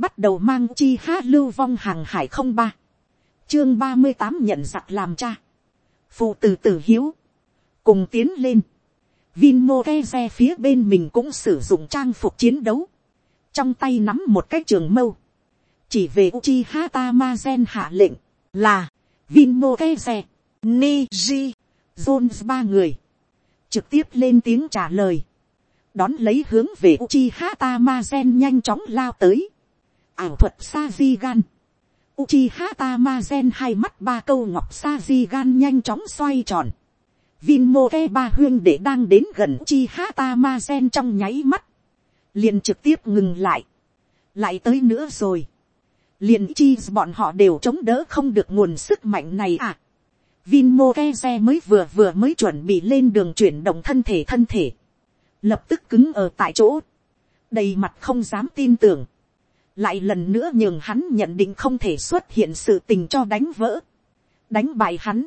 bắt đầu mang chi ha lưu vong hàng hải không ba, chương ba mươi tám nhận giặc làm cha, phụ từ tử hiếu, cùng tiến lên, Vinmo xe phía bên mình cũng sử dụng trang phục chiến đấu. Trong tay nắm một cái trường mâu. Chỉ về Uchiha Tamazen hạ lệnh là Vinmo xe Niji, Jones ba người. Trực tiếp lên tiếng trả lời. Đón lấy hướng về Uchiha Tamazen nhanh chóng lao tới. Ảo thuật Sajigan. Uchiha Tamazen hai mắt ba câu ngọc sa di gan nhanh chóng xoay tròn vinmoke ba huyên để đang đến gần chi hata ma gen trong nháy mắt. liền trực tiếp ngừng lại. lại tới nữa rồi. liền chi bọn họ đều chống đỡ không được nguồn sức mạnh này à. vinmoke xe mới vừa vừa mới chuẩn bị lên đường chuyển động thân thể thân thể. lập tức cứng ở tại chỗ. đầy mặt không dám tin tưởng lại lần nữa nhường hắn nhận định không thể xuất hiện sự tình cho đánh vỡ. đánh bại hắn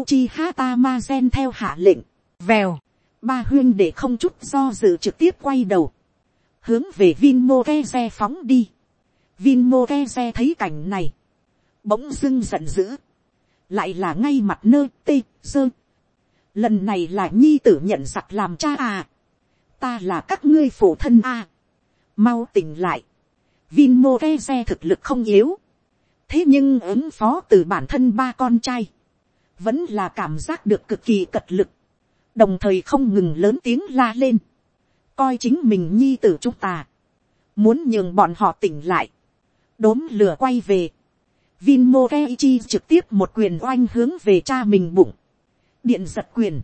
Uchiha Tamazen theo hạ lệnh, vèo, ba huyên để không chút do dự trực tiếp quay đầu, hướng về Vinmoreze phóng đi. Vinmoreze thấy cảnh này, bỗng dưng giận dữ, lại là ngay mặt nơ tê dơ. Lần này là nhi tử nhận giặc làm cha à, ta là các ngươi phụ thân à. Mau tỉnh lại, Vinmoreze thực lực không yếu, thế nhưng ứng phó từ bản thân ba con trai, vẫn là cảm giác được cực kỳ cật lực, đồng thời không ngừng lớn tiếng la lên, coi chính mình nhi tử chúng ta, muốn nhường bọn họ tỉnh lại, đốm lửa quay về, Vinmo chi trực tiếp một quyền oanh hướng về cha mình bụng, điện giật quyền,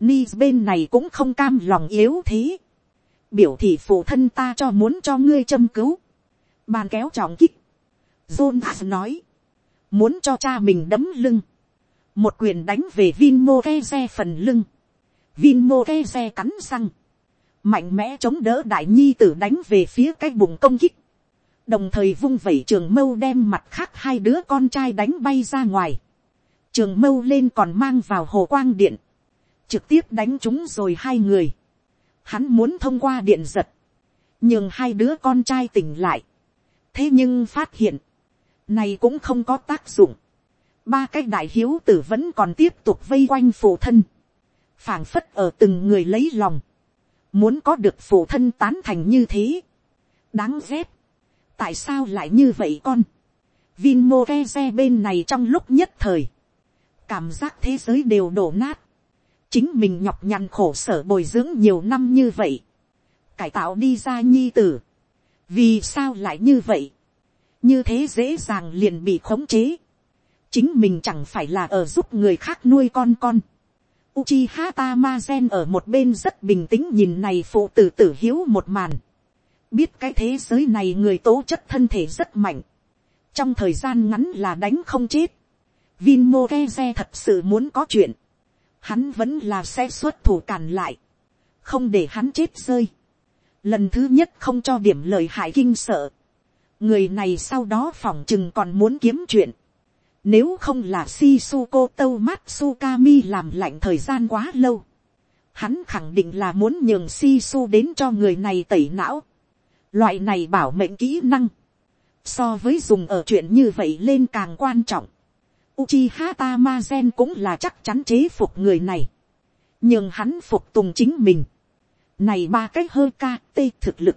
ni bên này cũng không cam lòng yếu thế, biểu thị phụ thân ta cho muốn cho ngươi châm cứu, bàn kéo trọng kích, Jonas nói, muốn cho cha mình đấm lưng, một quyền đánh về Vinmo Keze phần lưng, Vinmo Keze cắn răng, mạnh mẽ chống đỡ đại nhi tử đánh về phía cái bụng công kích, đồng thời vung vẩy trường mâu đem mặt khác hai đứa con trai đánh bay ra ngoài, trường mâu lên còn mang vào hồ quang điện, trực tiếp đánh chúng rồi hai người, hắn muốn thông qua điện giật, nhưng hai đứa con trai tỉnh lại, thế nhưng phát hiện, này cũng không có tác dụng, ba cái đại hiếu tử vẫn còn tiếp tục vây quanh phụ thân, phảng phất ở từng người lấy lòng, muốn có được phụ thân tán thành như thế, đáng ghét, tại sao lại như vậy con, Vinmo xe bên này trong lúc nhất thời, cảm giác thế giới đều đổ nát, chính mình nhọc nhằn khổ sở bồi dưỡng nhiều năm như vậy, cải tạo đi ra nhi tử, vì sao lại như vậy, như thế dễ dàng liền bị khống chế, chính mình chẳng phải là ở giúp người khác nuôi con con. Uchiha Tamazen ở một bên rất bình tĩnh nhìn này phụ tử tử hiếu một màn. Biết cái thế giới này người tố chất thân thể rất mạnh. Trong thời gian ngắn là đánh không chết. Vinmo Keze thật sự muốn có chuyện. Hắn vẫn là sẽ xuất thủ cản lại. Không để hắn chết rơi. Lần thứ nhất không cho điểm lời hại kinh sợ. Người này sau đó phỏng chừng còn muốn kiếm chuyện nếu không là Shisuko Tâu Matsukami làm lạnh thời gian quá lâu. Hắn khẳng định là muốn nhường Shisu đến cho người này tẩy não. Loại này bảo mệnh kỹ năng. So với dùng ở chuyện như vậy lên càng quan trọng. Uchiha Tamazen cũng là chắc chắn chế phục người này. Nhưng hắn phục tùng chính mình. Này ba cách hơi ca tê thực lực.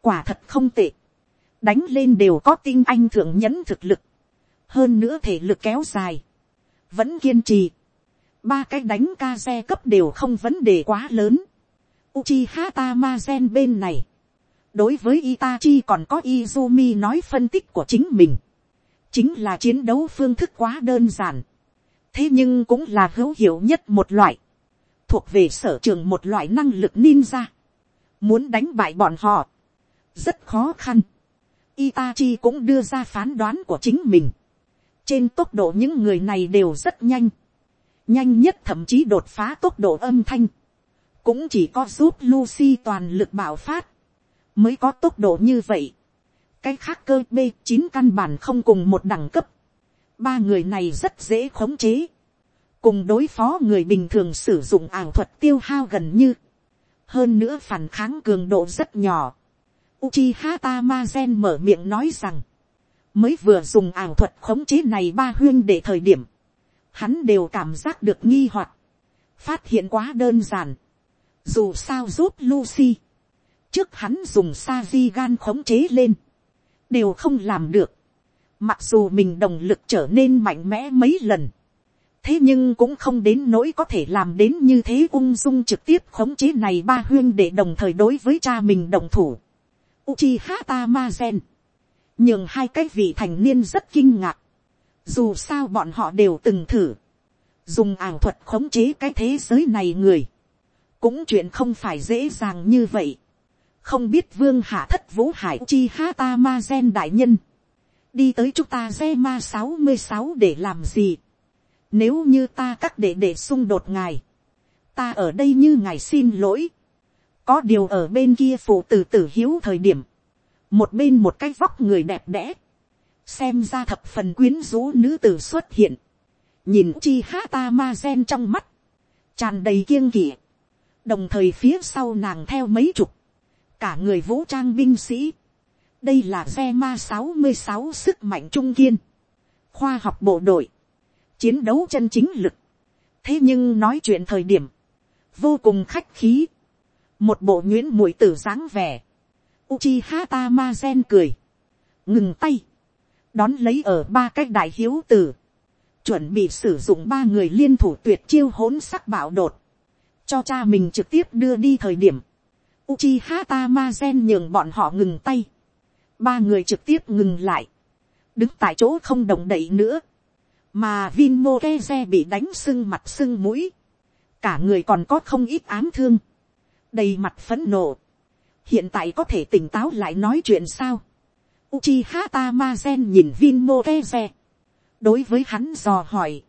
Quả thật không tệ. Đánh lên đều có tinh anh thượng nhẫn thực lực. Hơn nữa thể lực kéo dài, vẫn kiên trì, ba cái đánh ca xe cấp đều không vấn đề quá lớn. Uchiha Tamazen bên này, đối với Itachi còn có Izumi nói phân tích của chính mình, chính là chiến đấu phương thức quá đơn giản, thế nhưng cũng là hữu hiệu nhất một loại, thuộc về sở trường một loại năng lực ninja, muốn đánh bại bọn họ, rất khó khăn. Itachi cũng đưa ra phán đoán của chính mình. Trên tốc độ những người này đều rất nhanh, nhanh nhất thậm chí đột phá tốc độ âm thanh, cũng chỉ có giúp Lucy toàn lực bảo phát, mới có tốc độ như vậy. cái khác cơ b chín căn bản không cùng một đẳng cấp, ba người này rất dễ khống chế, cùng đối phó người bình thường sử dụng ảo thuật tiêu hao gần như, hơn nữa phản kháng cường độ rất nhỏ, Uchiha Tamazen mở miệng nói rằng, mới vừa dùng ảo thuật khống chế này ba huyên để thời điểm, hắn đều cảm giác được nghi hoặc, phát hiện quá đơn giản, dù sao giúp Lucy, trước hắn dùng sa di gan khống chế lên, đều không làm được, mặc dù mình đồng lực trở nên mạnh mẽ mấy lần, thế nhưng cũng không đến nỗi có thể làm đến như thế ung dung trực tiếp khống chế này ba huyên để đồng thời đối với cha mình đồng thủ. Uchiha Tamazen nhưng hai cái vị thành niên rất kinh ngạc. Dù sao bọn họ đều từng thử, dùng ảo thuật khống chế cái thế giới này người, cũng chuyện không phải dễ dàng như vậy. Không biết vương hạ thất vũ hải chi hata ma gen đại nhân, đi tới chúng ta ge ma sáu mươi sáu để làm gì. Nếu như ta các đệ đệ xung đột ngài, ta ở đây như ngài xin lỗi. Có điều ở bên kia phụ tử tử hiếu thời điểm, một bên một cái vóc người đẹp đẽ, xem ra thập phần quyến rũ nữ tử xuất hiện, nhìn chi hata ma gen trong mắt, tràn đầy kiêng kỵ, đồng thời phía sau nàng theo mấy chục, cả người vũ trang binh sĩ, đây là xe ma sáu mươi sáu sức mạnh trung kiên, khoa học bộ đội, chiến đấu chân chính lực, thế nhưng nói chuyện thời điểm, vô cùng khách khí, một bộ nhuyễn mũi tử dáng vẻ, Uchiha Tamazen cười. Ngừng tay. Đón lấy ở ba cách đại hiếu tử. Chuẩn bị sử dụng ba người liên thủ tuyệt chiêu hỗn sắc bạo đột. Cho cha mình trực tiếp đưa đi thời điểm. Uchiha Tamazen nhường bọn họ ngừng tay. Ba người trực tiếp ngừng lại. Đứng tại chỗ không động đậy nữa. Mà Vin Mokeze bị đánh sưng mặt sưng mũi. Cả người còn có không ít ám thương. Đầy mặt phấn nộ hiện tại có thể tỉnh táo lại nói chuyện sao. Uchiha Tamazen nhìn Vin Mokeze. đối với hắn dò hỏi,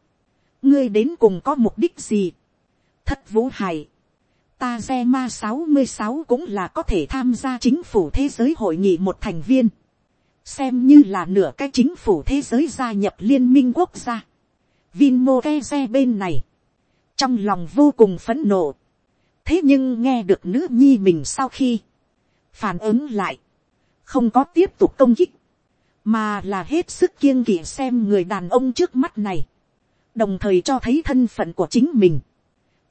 ngươi đến cùng có mục đích gì. thất vũ hải, Tazema sáu mươi sáu cũng là có thể tham gia chính phủ thế giới hội nghị một thành viên. Xem như là nửa cái chính phủ thế giới gia nhập liên minh quốc gia. Vinmokeze bên này. Trong lòng vô cùng phấn nộ. Thế nhưng nghe được nữ nhi mình sau khi phản ứng lại, không có tiếp tục công kích, mà là hết sức kiêng kỵ xem người đàn ông trước mắt này, đồng thời cho thấy thân phận của chính mình,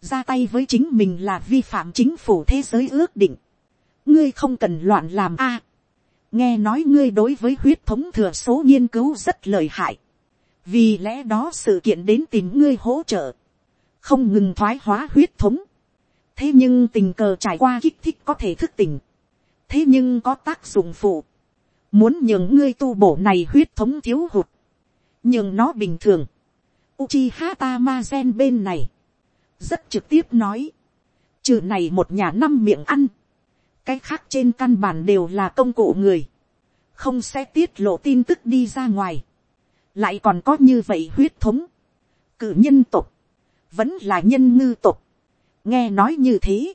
ra tay với chính mình là vi phạm chính phủ thế giới ước định, ngươi không cần loạn làm a, nghe nói ngươi đối với huyết thống thừa số nghiên cứu rất lợi hại, vì lẽ đó sự kiện đến tìm ngươi hỗ trợ, không ngừng thoái hóa huyết thống, thế nhưng tình cờ trải qua kích thích có thể thức tỉnh, thế nhưng có tác dụng phụ, muốn nhường ngươi tu bổ này huyết thống thiếu hụt, nhường nó bình thường, Uchiha Tamazen bên này, rất trực tiếp nói, trừ này một nhà năm miệng ăn, cái khác trên căn bản đều là công cụ người, không sẽ tiết lộ tin tức đi ra ngoài, lại còn có như vậy huyết thống, cử nhân tục, vẫn là nhân ngư tục, nghe nói như thế,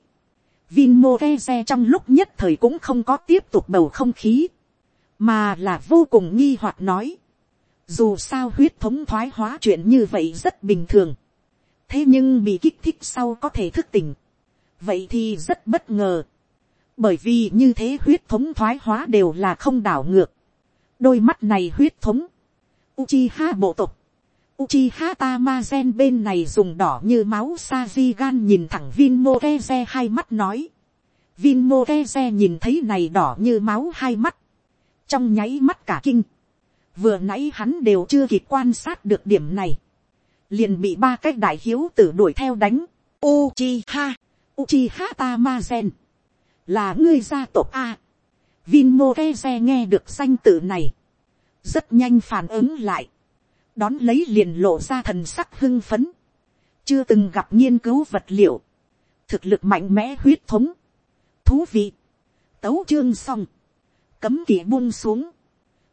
Vinmorese trong lúc nhất thời cũng không có tiếp tục bầu không khí, mà là vô cùng nghi hoặc nói. Dù sao huyết thống thoái hóa chuyện như vậy rất bình thường. Thế nhưng bị kích thích sau có thể thức tỉnh. Vậy thì rất bất ngờ. Bởi vì như thế huyết thống thoái hóa đều là không đảo ngược. Đôi mắt này huyết thống. Uchiha bộ tộc. Uchiha Tamazen bên này dùng đỏ như máu Sajigan nhìn thẳng Vinmoreze hai mắt nói. Vinmoreze nhìn thấy này đỏ như máu hai mắt. Trong nháy mắt cả kinh. Vừa nãy hắn đều chưa kịp quan sát được điểm này. Liền bị ba cái đại hiếu tử đuổi theo đánh. Uchiha. Uchiha Tamazen. Là ngươi gia tộc A. Vinmoreze nghe được danh tự này. Rất nhanh phản ứng lại. Đón lấy liền lộ ra thần sắc hưng phấn, chưa từng gặp nghiên cứu vật liệu, thực lực mạnh mẽ huyết thống, thú vị, tấu chương xong, cấm kỳ buông xuống,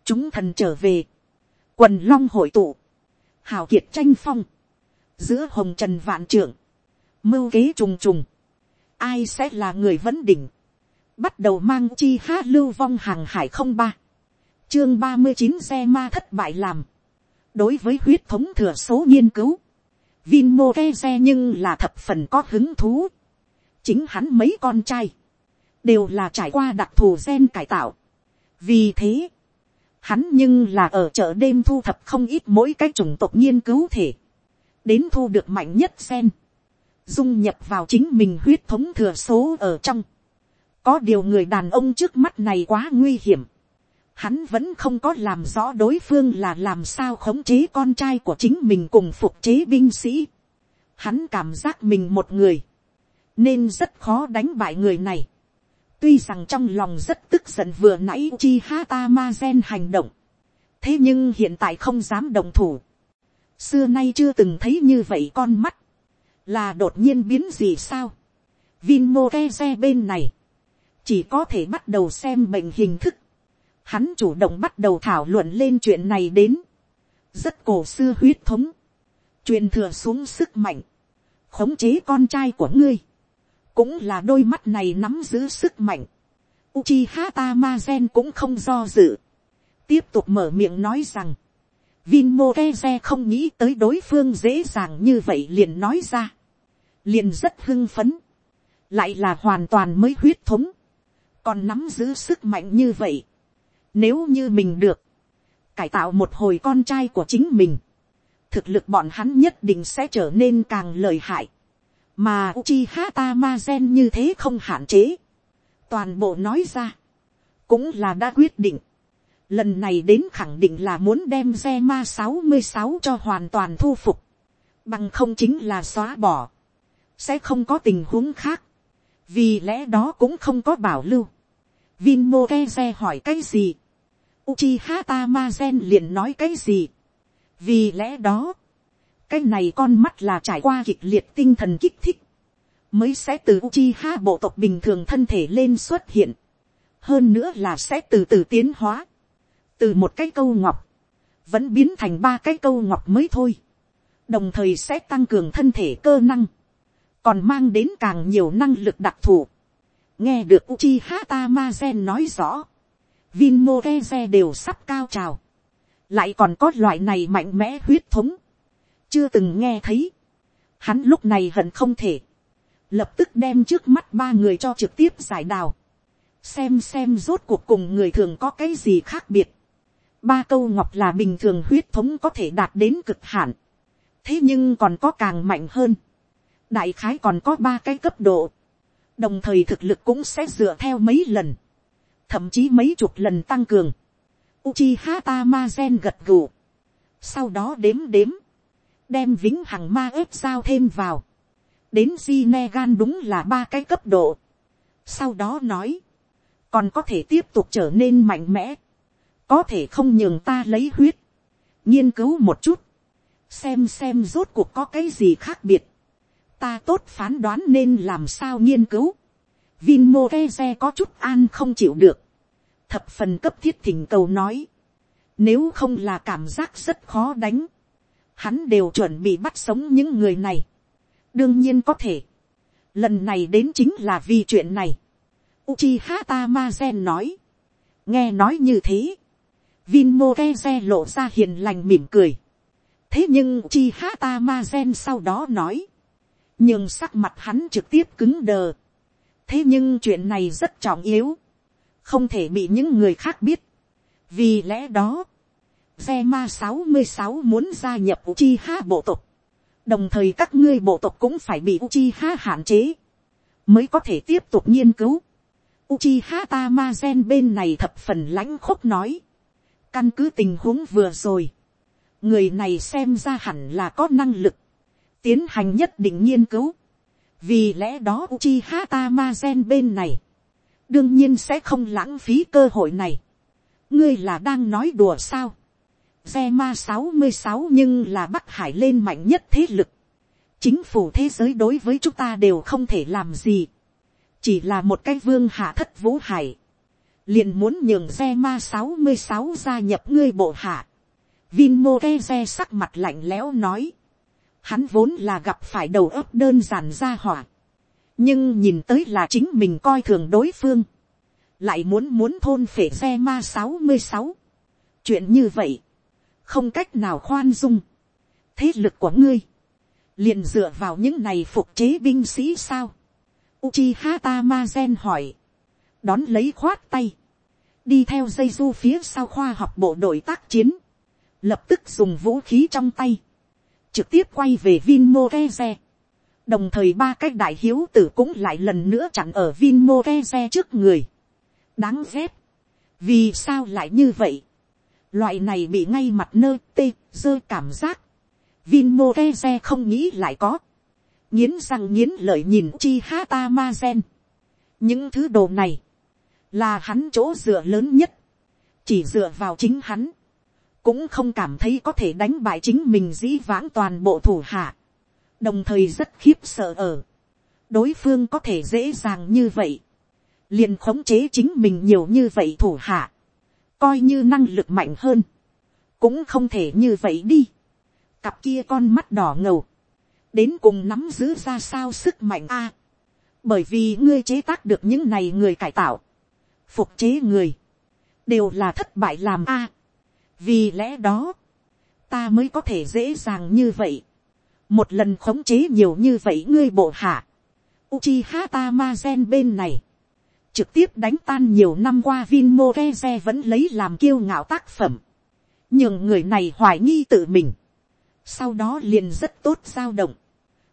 chúng thần trở về, quần long hội tụ, hào kiệt tranh phong, giữa hồng trần vạn trưởng, mưu kế trùng trùng, ai sẽ là người vấn đỉnh, bắt đầu mang chi hát lưu vong hàng hải không ba, chương ba mươi chín xe ma thất bại làm, đối với huyết thống thừa số nghiên cứu, Vinmokeze nhưng là thập phần có hứng thú. Chính hắn mấy con trai, đều là trải qua đặc thù gen cải tạo. vì thế, hắn nhưng là ở chợ đêm thu thập không ít mỗi cái chủng tộc nghiên cứu thể, đến thu được mạnh nhất gen, dung nhập vào chính mình huyết thống thừa số ở trong có điều người đàn ông trước mắt này quá nguy hiểm, hắn vẫn không có làm rõ đối phương là làm sao khống chế con trai của chính mình cùng phục chế binh sĩ. Hắn cảm giác mình một người, nên rất khó đánh bại người này. tuy rằng trong lòng rất tức giận vừa nãy chi hata ma gen hành động, thế nhưng hiện tại không dám đồng thủ. xưa nay chưa từng thấy như vậy con mắt, là đột nhiên biến gì sao. Vinmo ke bên này, chỉ có thể bắt đầu xem bệnh hình thức. Hắn chủ động bắt đầu thảo luận lên chuyện này đến, rất cổ xưa huyết thống, truyền thừa xuống sức mạnh, khống chế con trai của ngươi, cũng là đôi mắt này nắm giữ sức mạnh, Uchiha Tamazen cũng không do dự, tiếp tục mở miệng nói rằng, Vinmokeze không nghĩ tới đối phương dễ dàng như vậy liền nói ra, liền rất hưng phấn, lại là hoàn toàn mới huyết thống, còn nắm giữ sức mạnh như vậy, nếu như mình được, cải tạo một hồi con trai của chính mình, thực lực bọn hắn nhất định sẽ trở nên càng lợi hại. Mà Uchiha Tamazen như thế không hạn chế. Toàn bộ nói ra, cũng là đã quyết định. Lần này đến khẳng định là muốn đem zama sáu mươi sáu cho hoàn toàn thu phục. Bằng không chính là xóa bỏ. Sẽ không có tình huống khác. Vì lẽ đó cũng không có bảo lưu. Vinmo Keze hỏi cái gì? Uchiha Tamazen liền nói cái gì. Vì lẽ đó, cái này con mắt là trải qua kịch liệt tinh thần kích thích, mới sẽ từ Uchiha bộ tộc bình thường thân thể lên xuất hiện. Hơn nữa là sẽ từ từ tiến hóa. Từ một cái câu ngọc, vẫn biến thành ba cái câu ngọc mới thôi. Đồng thời sẽ tăng cường thân thể cơ năng, còn mang đến càng nhiều năng lực đặc thù. Nghe được Uchiha Tamazen nói rõ Vinmo đều sắp cao trào. Lại còn có loại này mạnh mẽ huyết thống. Chưa từng nghe thấy. Hắn lúc này hận không thể. Lập tức đem trước mắt ba người cho trực tiếp giải đào. Xem xem rốt cuộc cùng người thường có cái gì khác biệt. Ba câu ngọc là bình thường huyết thống có thể đạt đến cực hạn. Thế nhưng còn có càng mạnh hơn. Đại khái còn có ba cái cấp độ. Đồng thời thực lực cũng sẽ dựa theo mấy lần, thậm chí mấy chục lần tăng cường. Uchiha Tamazen gật gù. Sau đó đếm đếm. Đem vĩnh hằng ma ếp sao thêm vào. Đến Zinegan đúng là ba cái cấp độ. Sau đó nói. Còn có thể tiếp tục trở nên mạnh mẽ. Có thể không nhường ta lấy huyết. Nghiên cứu một chút. Xem xem rốt cuộc có cái gì khác biệt. Ta tốt phán đoán nên làm sao nghiên cứu. Vinmo Keze có chút an không chịu được thập phần cấp thiết thỉnh cầu nói, nếu không là cảm giác rất khó đánh, hắn đều chuẩn bị bắt sống những người này. đương nhiên có thể, lần này đến chính là vì chuyện này. Uchiha Tamazen nói, nghe nói như thế, Vinmo Keze lộ ra hiền lành mỉm cười. thế nhưng Uchiha Tamazen sau đó nói, nhưng sắc mặt hắn trực tiếp cứng đờ. thế nhưng chuyện này rất trọng yếu không thể bị những người khác biết. vì lẽ đó, xe ma sáu mươi sáu muốn gia nhập Uchiha bộ tộc, đồng thời các ngươi bộ tộc cũng phải bị Uchiha hạn chế, mới có thể tiếp tục nghiên cứu. Uchiha Tamazen bên này thập phần lãnh khúc nói, căn cứ tình huống vừa rồi, người này xem ra hẳn là có năng lực, tiến hành nhất định nghiên cứu. vì lẽ đó Uchiha Tamazen bên này, đương nhiên sẽ không lãng phí cơ hội này. ngươi là đang nói đùa sao. xe ma sáu mươi sáu nhưng là bắc hải lên mạnh nhất thế lực. chính phủ thế giới đối với chúng ta đều không thể làm gì. chỉ là một cái vương hạ thất vũ hải. liền muốn nhường xe ma sáu mươi sáu gia nhập ngươi bộ hạ. Vinmo Keze sắc mặt lạnh lẽo nói. Hắn vốn là gặp phải đầu óc đơn giản ra hỏa. Nhưng nhìn tới là chính mình coi thường đối phương, lại muốn muốn thôn phể xe ma sáu mươi sáu, chuyện như vậy, không cách nào khoan dung, thế lực của ngươi, liền dựa vào những này phục chế binh sĩ sao, Uchiha Tamazen hỏi, đón lấy khoát tay, đi theo dây du phía sau khoa học bộ đội tác chiến, lập tức dùng vũ khí trong tay, trực tiếp quay về Vinmoreze. Đồng thời ba cái đại hiếu tử cũng lại lần nữa chặn ở Vinmoreze trước người. đáng ghét, vì sao lại như vậy, loại này bị ngay mặt nơ tê dơ cảm giác, Vinmoreze không nghĩ lại có, nghiến răng nghiến lợi nhìn chi hata ma gen. những thứ đồ này, là hắn chỗ dựa lớn nhất, chỉ dựa vào chính hắn, cũng không cảm thấy có thể đánh bại chính mình dĩ vãng toàn bộ thủ hạ, đồng thời rất khiếp sợ ở, đối phương có thể dễ dàng như vậy, liền khống chế chính mình nhiều như vậy thủ hạ, coi như năng lực mạnh hơn, cũng không thể như vậy đi, cặp kia con mắt đỏ ngầu, đến cùng nắm giữ ra sao sức mạnh a, bởi vì ngươi chế tác được những này người cải tạo, phục chế người, đều là thất bại làm a vì lẽ đó, ta mới có thể dễ dàng như vậy, một lần khống chế nhiều như vậy ngươi bộ hạ, Uchiha Tamazen bên này, trực tiếp đánh tan nhiều năm qua Vin Moreze vẫn lấy làm kiêu ngạo tác phẩm, nhưng người này hoài nghi tự mình, sau đó liền rất tốt dao động,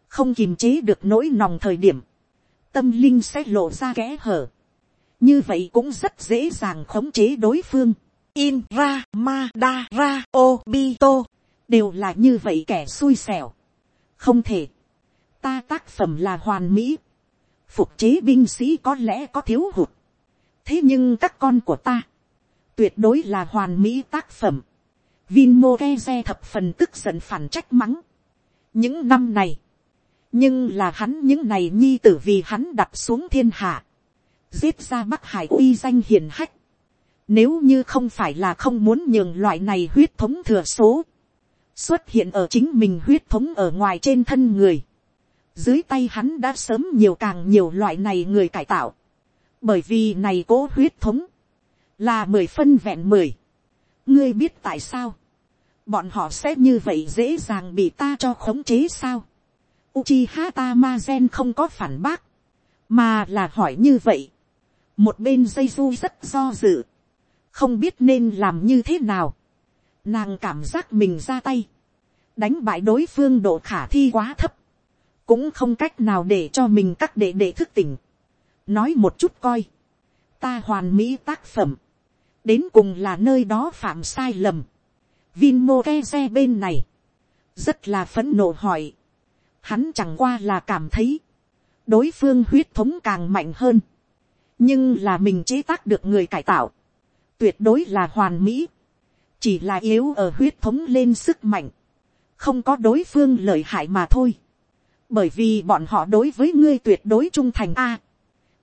không kiềm chế được nỗi nòng thời điểm, tâm linh sẽ lộ ra kẽ hở, như vậy cũng rất dễ dàng khống chế đối phương. In ra ma da ra obito đều là như vậy kẻ xui xẻo. không thể, ta tác phẩm là hoàn mỹ, phục chế binh sĩ có lẽ có thiếu hụt, thế nhưng các con của ta, tuyệt đối là hoàn mỹ tác phẩm. Vin Moreze thập phần tức giận phản trách mắng. những năm này, nhưng là hắn những này nhi tử vì hắn đặt xuống thiên hạ giết ra bắc hải uy danh hiền hách. Nếu như không phải là không muốn nhường loại này huyết thống thừa số, xuất hiện ở chính mình huyết thống ở ngoài trên thân người. Dưới tay hắn đã sớm nhiều càng nhiều loại này người cải tạo. Bởi vì này cố huyết thống, là mười phân vẹn mười. Ngươi biết tại sao? Bọn họ sẽ như vậy dễ dàng bị ta cho khống chế sao? Uchiha Tamazen không có phản bác, mà là hỏi như vậy một bên dây du rất do dự, không biết nên làm như thế nào, nàng cảm giác mình ra tay, đánh bại đối phương độ khả thi quá thấp, cũng không cách nào để cho mình các đệ đệ thức tỉnh, nói một chút coi, ta hoàn mỹ tác phẩm, đến cùng là nơi đó phạm sai lầm, Vin xe bên này, rất là phấn nộ hỏi, hắn chẳng qua là cảm thấy, đối phương huyết thống càng mạnh hơn, nhưng là mình chế tác được người cải tạo, tuyệt đối là hoàn mỹ, chỉ là yếu ở huyết thống lên sức mạnh, không có đối phương lợi hại mà thôi, bởi vì bọn họ đối với ngươi tuyệt đối trung thành a,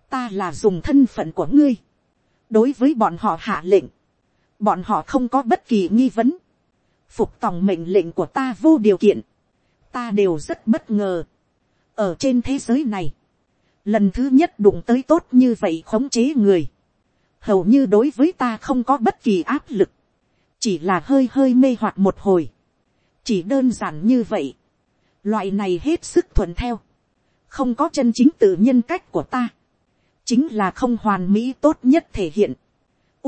ta là dùng thân phận của ngươi, đối với bọn họ hạ lệnh, bọn họ không có bất kỳ nghi vấn, phục tòng mệnh lệnh của ta vô điều kiện, ta đều rất bất ngờ, ở trên thế giới này, lần thứ nhất đụng tới tốt như vậy khống chế người, hầu như đối với ta không có bất kỳ áp lực, chỉ là hơi hơi mê hoặc một hồi, chỉ đơn giản như vậy, loại này hết sức thuận theo, không có chân chính tự nhân cách của ta, chính là không hoàn mỹ tốt nhất thể hiện.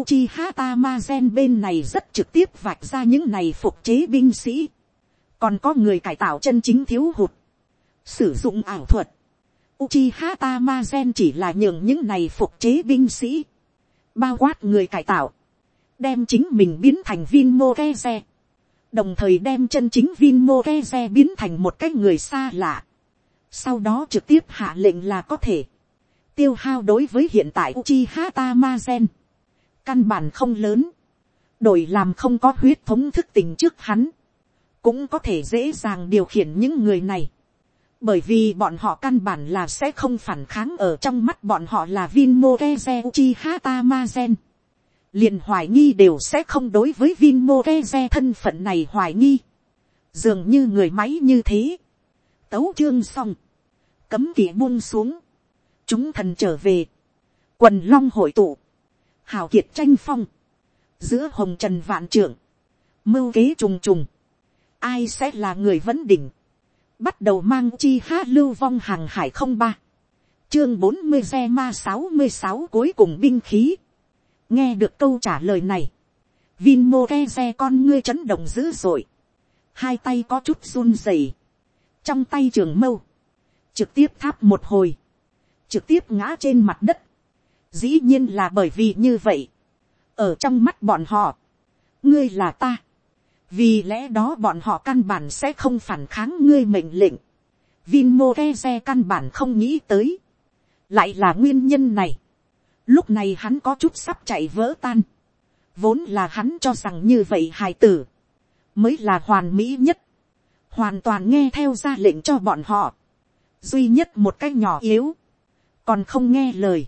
Uchiha Tamazen bên này rất trực tiếp vạch ra những này phục chế binh sĩ, còn có người cải tạo chân chính thiếu hụt, sử dụng ảo thuật, Uchiha Tamazen chỉ là nhường những này phục chế binh sĩ, bao quát người cải tạo, đem chính mình biến thành Vin Moreze, đồng thời đem chân chính Vin Moreze biến thành một cái người xa lạ, sau đó trực tiếp hạ lệnh là có thể, tiêu hao đối với hiện tại Uchiha Tamazen, căn bản không lớn, đổi làm không có huyết thống thức tình trước hắn, cũng có thể dễ dàng điều khiển những người này bởi vì bọn họ căn bản là sẽ không phản kháng ở trong mắt bọn họ là Vin Moreze Uchiha Tamazen. liền hoài nghi đều sẽ không đối với Vinmo Moreze thân phận này hoài nghi. Dường như người máy như thế. Tấu chương xong. Cấm kỵ buông xuống. Chúng thần trở về. Quần long hội tụ. Hào kiệt tranh phong. Giữa hồng trần vạn trưởng. Mưu kế trùng trùng. Ai sẽ là người vấn đỉnh bắt đầu mang chi hát lưu vong hàng hải không ba, chương bốn mươi xe ma sáu mươi sáu cuối cùng binh khí. nghe được câu trả lời này, vin mô ke xe con ngươi chấn động dữ dội, hai tay có chút run rẩy, trong tay trường mâu, trực tiếp tháp một hồi, trực tiếp ngã trên mặt đất, dĩ nhiên là bởi vì như vậy, ở trong mắt bọn họ, ngươi là ta, vì lẽ đó bọn họ căn bản sẽ không phản kháng ngươi mệnh lệnh, Vin Moreze căn bản không nghĩ tới. Lại là nguyên nhân này. Lúc này hắn có chút sắp chạy vỡ tan. Vốn là hắn cho rằng như vậy hài tử. Mới là hoàn mỹ nhất. Hoàn toàn nghe theo ra lệnh cho bọn họ. Duy nhất một cách nhỏ yếu. Còn không nghe lời.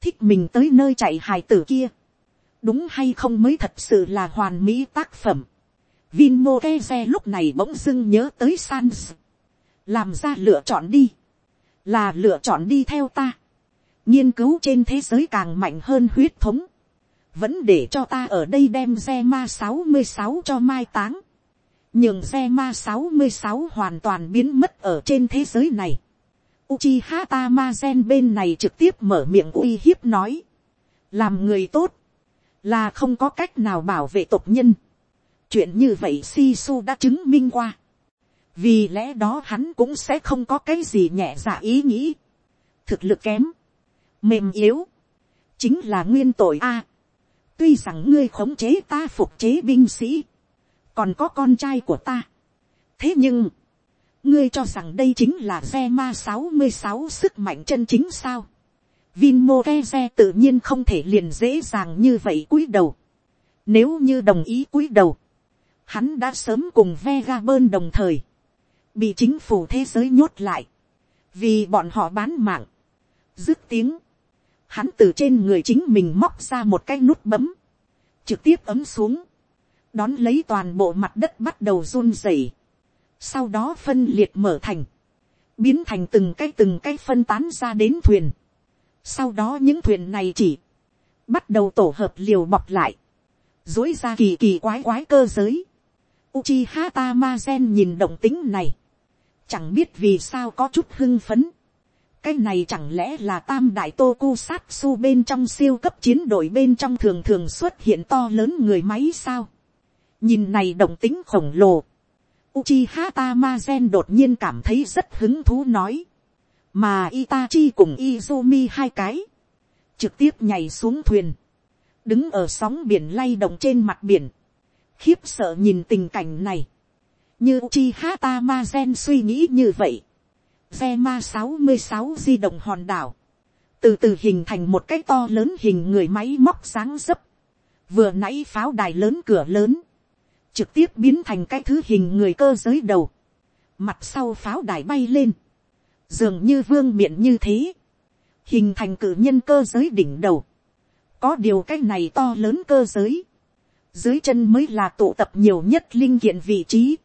Thích mình tới nơi chạy hài tử kia. Đúng hay không mới thật sự là hoàn mỹ tác phẩm. Vinmo Keze lúc này bỗng dưng nhớ tới Sans làm ra lựa chọn đi, là lựa chọn đi theo ta, nghiên cứu trên thế giới càng mạnh hơn huyết thống, vẫn để cho ta ở đây đem xe ma sáu mươi sáu cho mai táng, nhưng xe ma sáu mươi sáu hoàn toàn biến mất ở trên thế giới này. Uchiha Tamazen bên này trực tiếp mở miệng uy hiếp nói, làm người tốt, là không có cách nào bảo vệ tộc nhân chuyện như vậy si su đã chứng minh qua vì lẽ đó hắn cũng sẽ không có cái gì nhẹ dạ ý nghĩ. thực lực kém, mềm yếu, chính là nguyên tội a. tuy rằng ngươi khống chế ta phục chế binh sĩ, còn có con trai của ta. thế nhưng, ngươi cho rằng đây chính là xe ma sáu mươi sáu sức mạnh chân chính sao. Vinmo Keze tự nhiên không thể liền dễ dàng như vậy cúi đầu. Nếu như đồng ý cúi đầu, hắn đã sớm cùng Vega Vegabơn đồng thời. Bị chính phủ thế giới nhốt lại, vì bọn họ bán mạng, dứt tiếng, hắn từ trên người chính mình móc ra một cái nút bấm, trực tiếp ấm xuống, đón lấy toàn bộ mặt đất bắt đầu run rẩy, sau đó phân liệt mở thành, biến thành từng cái từng cái phân tán ra đến thuyền, sau đó những thuyền này chỉ bắt đầu tổ hợp liều bọc lại, dối ra kỳ kỳ quái quái cơ giới, Uchiha Tamazen nhìn động tính này, chẳng biết vì sao có chút hưng phấn. cái này chẳng lẽ là tam đại Toku Satsu su bên trong siêu cấp chiến đội bên trong thường thường xuất hiện to lớn người máy sao. nhìn này động tính khổng lồ. Uchiha Tamazen đột nhiên cảm thấy rất hứng thú nói. mà Itachi cùng Izumi hai cái. trực tiếp nhảy xuống thuyền. đứng ở sóng biển lay động trên mặt biển khiếp sợ nhìn tình cảnh này. Như chi hata ma gen suy nghĩ như vậy, xe ma sáu mươi sáu di động hòn đảo, từ từ hình thành một cái to lớn hình người máy móc sáng dấp, vừa nãy pháo đài lớn cửa lớn, trực tiếp biến thành cái thứ hình người cơ giới đầu, mặt sau pháo đài bay lên, dường như vương miện như thế, hình thành cử nhân cơ giới đỉnh đầu, có điều cái này to lớn cơ giới, dưới chân mới là tụ tập nhiều nhất linh kiện vị trí,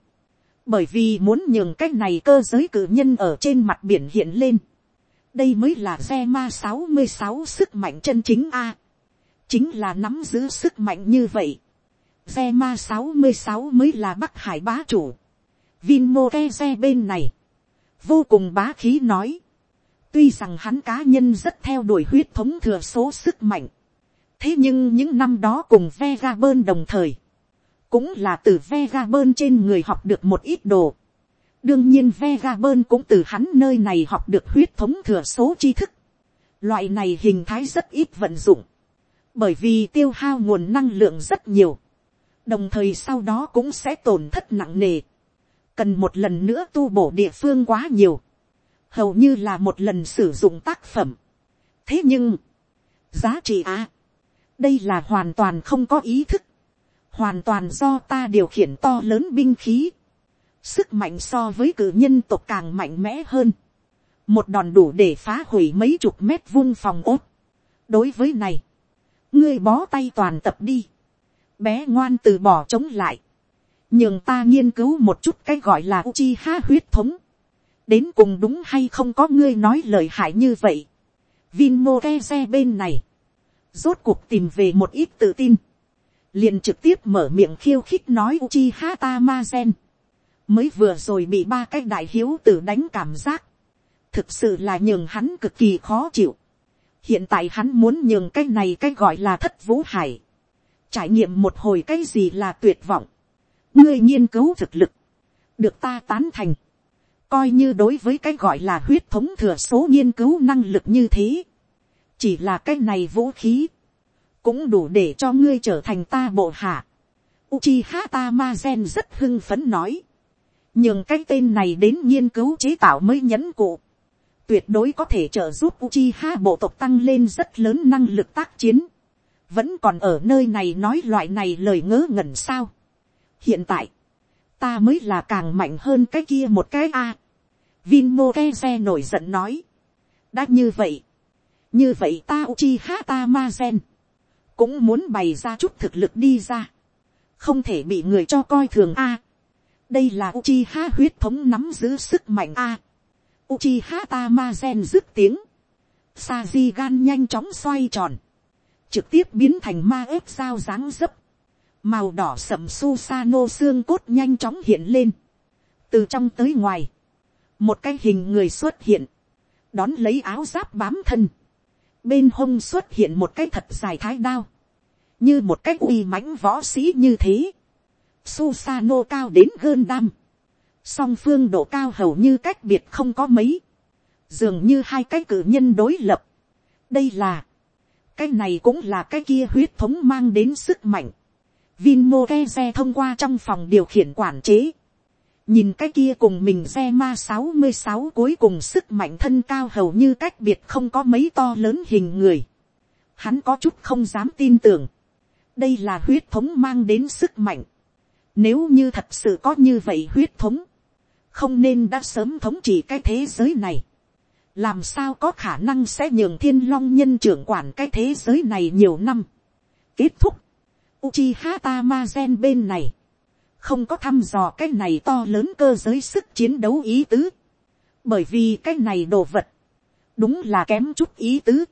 bởi vì muốn nhường cái này cơ giới cử nhân ở trên mặt biển hiện lên. đây mới là xe ma sáu mươi sáu sức mạnh chân chính a. chính là nắm giữ sức mạnh như vậy. xe ma sáu mươi sáu mới là bắc hải bá chủ. Vinmo ke xe bên này. vô cùng bá khí nói. tuy rằng hắn cá nhân rất theo đuổi huyết thống thừa số sức mạnh thế nhưng những năm đó cùng ve bơn đồng thời cũng là từ Vegabơn trên người học được một ít đồ. đương nhiên Vegabơn cũng từ hắn nơi này học được huyết thống thừa số tri thức. loại này hình thái rất ít vận dụng, bởi vì tiêu hao nguồn năng lượng rất nhiều, đồng thời sau đó cũng sẽ tổn thất nặng nề, cần một lần nữa tu bổ địa phương quá nhiều, hầu như là một lần sử dụng tác phẩm. thế nhưng, giá trị á, đây là hoàn toàn không có ý thức, hoàn toàn do ta điều khiển to lớn binh khí, sức mạnh so với cử nhân tộc càng mạnh mẽ hơn, một đòn đủ để phá hủy mấy chục mét vung phòng ốt. đối với này, ngươi bó tay toàn tập đi, bé ngoan từ bỏ chống lại, nhường ta nghiên cứu một chút cái gọi là uchi ha huyết thống, đến cùng đúng hay không có ngươi nói lời hại như vậy, Vinmo xe bên này, rốt cuộc tìm về một ít tự tin, liền trực tiếp mở miệng khiêu khích nói Uchiha Tamazen. Mới vừa rồi bị ba cái đại hiếu tử đánh cảm giác. thực sự là nhường hắn cực kỳ khó chịu. hiện tại hắn muốn nhường cái này cái gọi là thất vũ hải, trải nghiệm một hồi cái gì là tuyệt vọng, ngươi nghiên cứu thực lực, được ta tán thành, coi như đối với cái gọi là huyết thống thừa số nghiên cứu năng lực như thế, chỉ là cái này vũ khí, cũng đủ để cho ngươi trở thành ta bộ hạ. Uchiha Tamazen rất hưng phấn nói, nhưng cái tên này đến nghiên cứu chế tạo mới nhẫn cụ, tuyệt đối có thể trợ giúp Uchiha bộ tộc tăng lên rất lớn năng lực tác chiến, vẫn còn ở nơi này nói loại này lời ngớ ngẩn sao. hiện tại, ta mới là càng mạnh hơn cái kia một cái a. Vinmo Keze nổi giận nói. đã như vậy, như vậy ta Uchiha Tamazen cũng muốn bày ra chút thực lực đi ra, không thể bị người cho coi thường a. đây là Uchiha huyết thống nắm giữ sức mạnh a. Uchiha Tamazen dứt tiếng, Saji gan nhanh chóng xoay tròn, trực tiếp biến thành ma ếp dao dáng dấp, màu đỏ sậm nô xương cốt nhanh chóng hiện lên, từ trong tới ngoài, một cái hình người xuất hiện, đón lấy áo giáp bám thân, bên hông xuất hiện một cái thật dài thái đao, như một cái uy mãnh võ sĩ như thế, Susano cao đến gơn đam, song phương độ cao hầu như cách biệt không có mấy, dường như hai cái cử nhân đối lập. đây là, cái này cũng là cái kia huyết thống mang đến sức mạnh. Vinmo Keze thông qua trong phòng điều khiển quản chế, nhìn cái kia cùng mình xe ma sáu mươi sáu cuối cùng sức mạnh thân cao hầu như cách biệt không có mấy to lớn hình người. Hắn có chút không dám tin tưởng. đây là huyết thống mang đến sức mạnh. nếu như thật sự có như vậy huyết thống, không nên đã sớm thống trị cái thế giới này. làm sao có khả năng sẽ nhường thiên long nhân trưởng quản cái thế giới này nhiều năm. kết thúc, Uchiha Tamazen bên này, không có thăm dò cái này to lớn cơ giới sức chiến đấu ý tứ, bởi vì cái này đồ vật, đúng là kém chút ý tứ,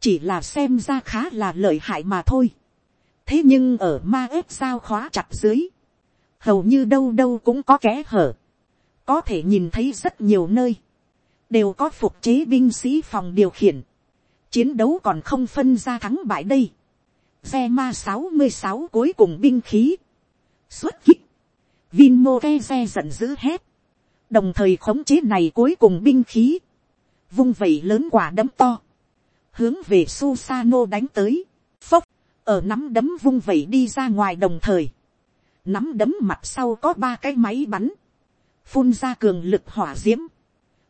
chỉ là xem ra khá là lợi hại mà thôi. thế nhưng ở ma ếp sao khóa chặt dưới, hầu như đâu đâu cũng có kẽ hở, có thể nhìn thấy rất nhiều nơi, đều có phục chế binh sĩ phòng điều khiển, chiến đấu còn không phân ra thắng bại đây. Xe ma sáu mươi sáu cuối cùng binh khí, xuất kích, Vinmo Keze giận dữ hét, đồng thời khống chế này cuối cùng binh khí, vung vẩy lớn quả đấm to, hướng về Susano đánh tới, phốc, ở nắm đấm vung vẩy đi ra ngoài đồng thời, nắm đấm mặt sau có ba cái máy bắn, phun ra cường lực hỏa diễm.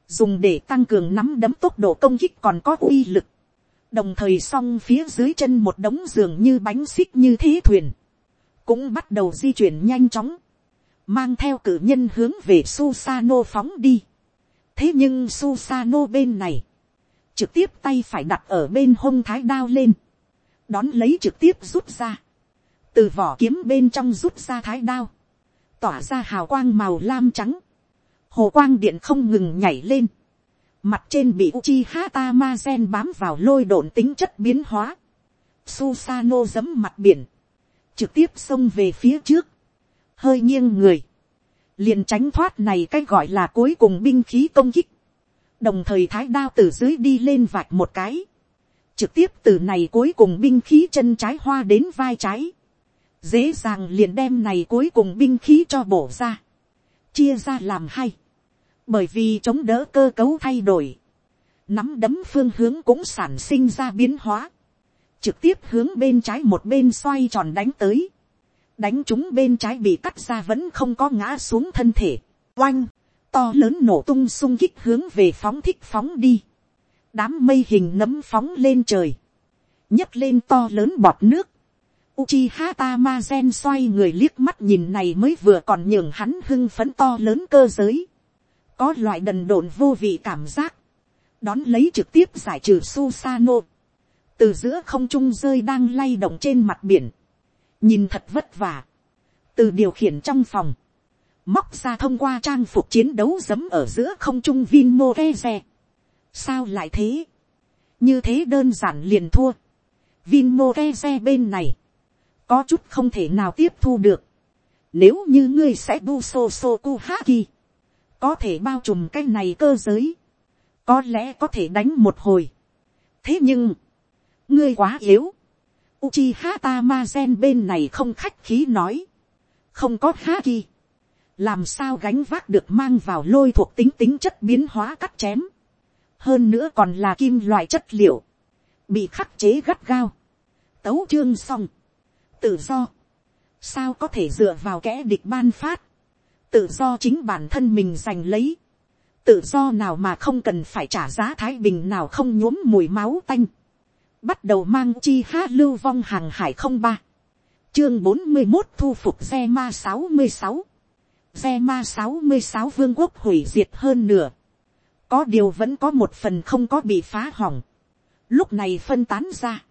Dùng để tăng cường nắm đấm tốc độ công kích còn có uy lực, đồng thời song phía dưới chân một đống giường như bánh xích như thế thuyền, cũng bắt đầu di chuyển nhanh chóng, mang theo cử nhân hướng về Susano phóng đi. thế nhưng Susano bên này, trực tiếp tay phải đặt ở bên hông thái đao lên, đón lấy trực tiếp rút ra, từ vỏ kiếm bên trong rút ra thái đao, tỏa ra hào quang màu lam trắng, hồ quang điện không ngừng nhảy lên, mặt trên bị Uchiha gen bám vào lôi độn tính chất biến hóa, Susano giấm mặt biển, trực tiếp xông về phía trước, hơi nghiêng người, liền tránh thoát này cái gọi là cuối cùng binh khí công kích, đồng thời thái đao từ dưới đi lên vạch một cái, trực tiếp từ này cuối cùng binh khí chân trái hoa đến vai trái, dễ dàng liền đem này cuối cùng binh khí cho bổ ra, chia ra làm hai, bởi vì chống đỡ cơ cấu thay đổi, nắm đấm phương hướng cũng sản sinh ra biến hóa, trực tiếp hướng bên trái một bên xoay tròn đánh tới, đánh chúng bên trái bị cắt ra vẫn không có ngã xuống thân thể, oanh, to lớn nổ tung sung kích hướng về phóng thích phóng đi, đám mây hình nấm phóng lên trời, nhấc lên to lớn bọt nước, Uchiha Tamazen xoay người liếc mắt nhìn này mới vừa còn nhường hắn hưng phấn to lớn cơ giới. Có loại đần độn vô vị cảm giác, đón lấy trực tiếp giải trừ Susano, từ giữa không trung rơi đang lay động trên mặt biển, nhìn thật vất vả, từ điều khiển trong phòng, móc ra thông qua trang phục chiến đấu giấm ở giữa không trung Vinmo xe. sao lại thế, như thế đơn giản liền thua, Vinmo xe bên này, có chút không thể nào tiếp thu được, nếu như ngươi sẽ bu so so ku haki, có thể bao trùm cái này cơ giới, có lẽ có thể đánh một hồi. thế nhưng, ngươi quá yếu. Uchiha Tamazen bên này không khách khí nói. Không có Haki. Làm sao gánh vác được mang vào lôi thuộc tính tính chất biến hóa cắt chém. Hơn nữa còn là kim loại chất liệu. Bị khắc chế gắt gao. Tấu chương xong. Tự do. Sao có thể dựa vào kẻ địch ban phát. Tự do chính bản thân mình giành lấy. Tự do nào mà không cần phải trả giá thái bình nào không nhuốm mùi máu tanh bắt đầu mang chi ha lưu vong hàng hải không ba. Chương bốn mươi một thu phục xe ma sáu mươi sáu. Xe ma sáu mươi sáu vương quốc hủy diệt hơn nửa. Có điều vẫn có một phần không có bị phá hỏng. Lúc này phân tán ra.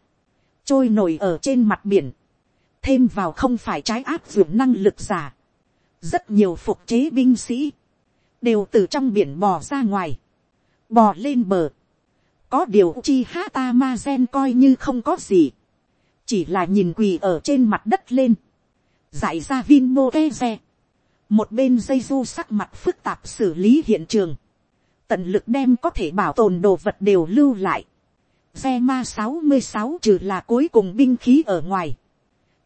Trôi nổi ở trên mặt biển. Thêm vào không phải trái áp dụng năng lực giả. Rất nhiều phục chế binh sĩ. Đều từ trong biển bò ra ngoài. Bò lên bờ có điều chi hata ma gen coi như không có gì. chỉ là nhìn quỳ ở trên mặt đất lên. giải ra vin mô ke xe. một bên dây du sắc mặt phức tạp xử lý hiện trường. tận lực đem có thể bảo tồn đồ vật đều lưu lại. xe ma sáu mươi sáu trừ là cuối cùng binh khí ở ngoài.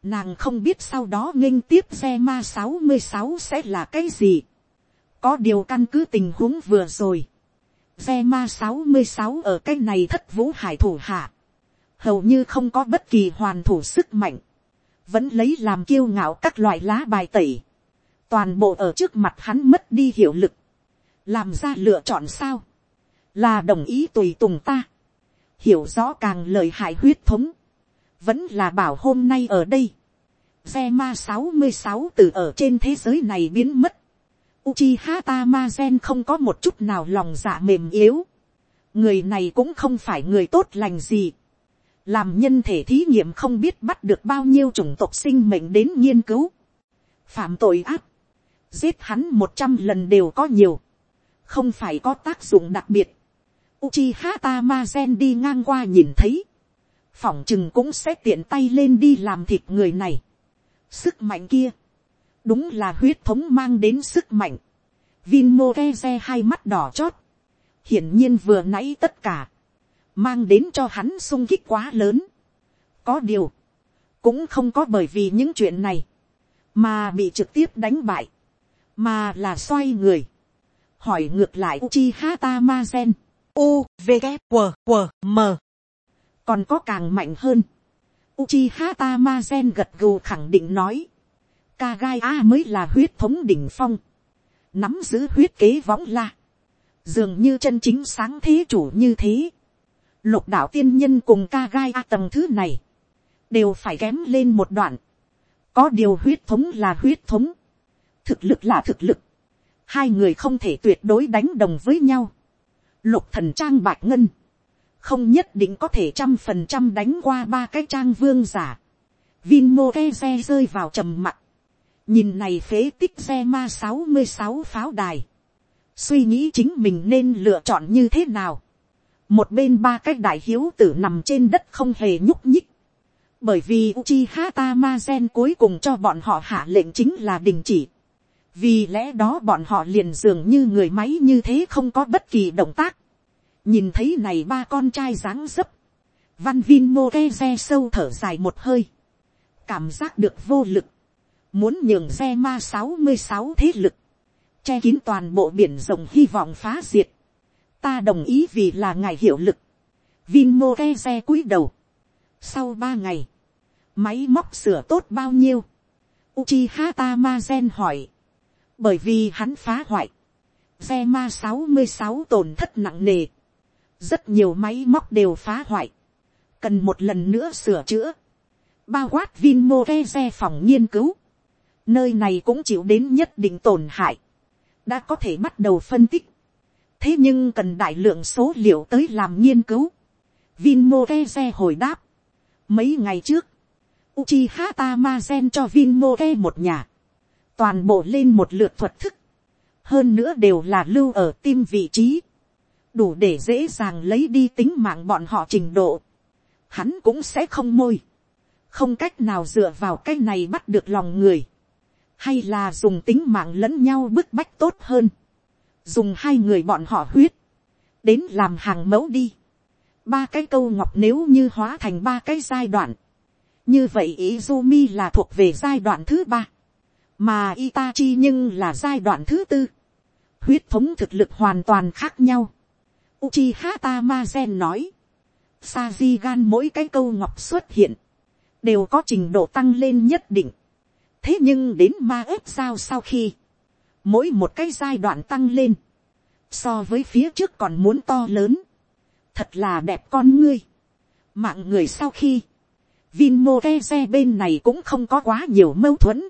Nàng không biết sau đó nghênh tiếp xe ma sáu mươi sáu sẽ là cái gì. Có điều căn cứ tình huống vừa rồi Xe ma sáu mươi sáu ở cái này thất vũ hải thủ hạ. Hầu như không có bất kỳ hoàn thủ sức mạnh. Vẫn lấy làm kiêu ngạo các loại lá bài tẩy. Toàn bộ ở trước mặt hắn mất đi hiệu lực. Làm ra lựa chọn sao? Là đồng ý tùy tùng ta. Hiểu rõ càng lời hại huyết thống. Vẫn là bảo hôm nay ở đây. Xe ma sáu mươi sáu từ ở trên thế giới này biến mất Uchiha Tamazen không có một chút nào lòng dạ mềm yếu. Người này cũng không phải người tốt lành gì. Làm nhân thể thí nghiệm không biết bắt được bao nhiêu chủng tộc sinh mệnh đến nghiên cứu. Phạm tội ác. Giết hắn một trăm lần đều có nhiều. Không phải có tác dụng đặc biệt. Uchiha Tamazen đi ngang qua nhìn thấy. Phỏng chừng cũng sẽ tiện tay lên đi làm thịt người này. Sức mạnh kia đúng là huyết thống mang đến sức mạnh. Vin mô ke xe hai mắt đỏ chót. hiển nhiên vừa nãy tất cả, mang đến cho hắn sung kích quá lớn. có điều, cũng không có bởi vì những chuyện này, mà bị trực tiếp đánh bại, mà là xoay người, hỏi ngược lại Uchiha Tamazen U, V, K, W, W, M. còn có càng mạnh hơn. Uchiha Tamazen gật gù khẳng định nói ca gai A mới là huyết thống đỉnh phong. Nắm giữ huyết kế võng la. Dường như chân chính sáng thế chủ như thế. Lục đạo tiên nhân cùng ca gai A tầng thứ này. Đều phải kém lên một đoạn. Có điều huyết thống là huyết thống. Thực lực là thực lực. Hai người không thể tuyệt đối đánh đồng với nhau. Lục thần trang bạch ngân. Không nhất định có thể trăm phần trăm đánh qua ba cái trang vương giả. Vinmo ke xe rơi vào trầm mặc nhìn này phế tích xe ma sáu mươi sáu pháo đài, suy nghĩ chính mình nên lựa chọn như thế nào. một bên ba cái đại hiếu tử nằm trên đất không hề nhúc nhích, bởi vì Uchiha Tamazen cuối cùng cho bọn họ hạ lệnh chính là đình chỉ. vì lẽ đó bọn họ liền dường như người máy như thế không có bất kỳ động tác. nhìn thấy này ba con trai dáng dấp, văn vin mô ke sâu thở dài một hơi, cảm giác được vô lực, muốn nhường xe ma sáu mươi sáu thế lực, che kín toàn bộ biển rộng hy vọng phá diệt. Ta đồng ý vì là ngài hiệu lực. Vinmo ke xe cúi đầu. Sau ba ngày, máy móc sửa tốt bao nhiêu? Uchiha Tamazen hỏi. Bởi vì hắn phá hoại. Xe ma sáu mươi sáu tổn thất nặng nề. Rất nhiều máy móc đều phá hoại. Cần một lần nữa sửa chữa. Bao quát Vinmo ke xe phòng nghiên cứu nơi này cũng chịu đến nhất định tổn hại, đã có thể bắt đầu phân tích, thế nhưng cần đại lượng số liệu tới làm nghiên cứu. Vinmo Keze hồi đáp, mấy ngày trước, Uchiha Tamazen cho Vinmo Ke một nhà, toàn bộ lên một lượt thuật thức, hơn nữa đều là lưu ở tim vị trí, đủ để dễ dàng lấy đi tính mạng bọn họ trình độ, hắn cũng sẽ không môi, không cách nào dựa vào cái này bắt được lòng người, hay là dùng tính mạng lẫn nhau bức bách tốt hơn, dùng hai người bọn họ huyết, đến làm hàng mẫu đi. ba cái câu ngọc nếu như hóa thành ba cái giai đoạn, như vậy Izumi là thuộc về giai đoạn thứ ba, mà Itachi nhưng là giai đoạn thứ tư. huyết thống thực lực hoàn toàn khác nhau. Uchiha Tamazen nói, Sajigan mỗi cái câu ngọc xuất hiện, đều có trình độ tăng lên nhất định thế nhưng đến ma ớt sao sau khi, mỗi một cái giai đoạn tăng lên, so với phía trước còn muốn to lớn, thật là đẹp con ngươi. mạng người sau khi, Vinmo xe bên này cũng không có quá nhiều mâu thuẫn.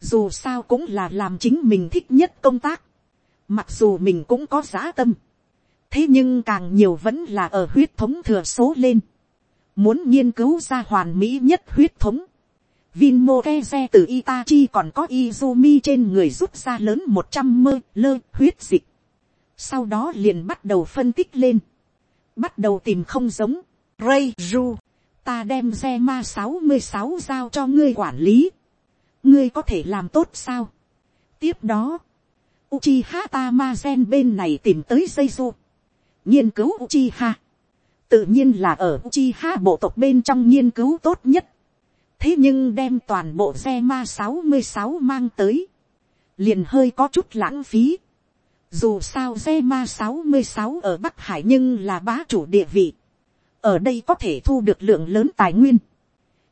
Dù sao cũng là làm chính mình thích nhất công tác. Mặc dù mình cũng có giá tâm. Thế nhưng càng nhiều vẫn là ở huyết thống thừa số lên. Muốn nghiên cứu ra hoàn mỹ nhất huyết thống. Vinmo xe từ Itachi còn có Izumi trên người rút ra lớn một trăm mơ lơ huyết dịch. Sau đó liền bắt đầu phân tích lên. Bắt đầu tìm không giống. Ray Ru ta đem xe ma sáu mươi sáu giao cho ngươi quản lý, ngươi có thể làm tốt sao. tiếp đó, Uchiha Tamazen bên này tìm tới Seizu. nghiên cứu Uchiha, tự nhiên là ở Uchiha bộ tộc bên trong nghiên cứu tốt nhất, thế nhưng đem toàn bộ xe ma sáu mươi sáu mang tới, liền hơi có chút lãng phí. Dù sao xe ma sáu mươi sáu ở Bắc Hải nhưng là bá chủ địa vị ở đây có thể thu được lượng lớn tài nguyên.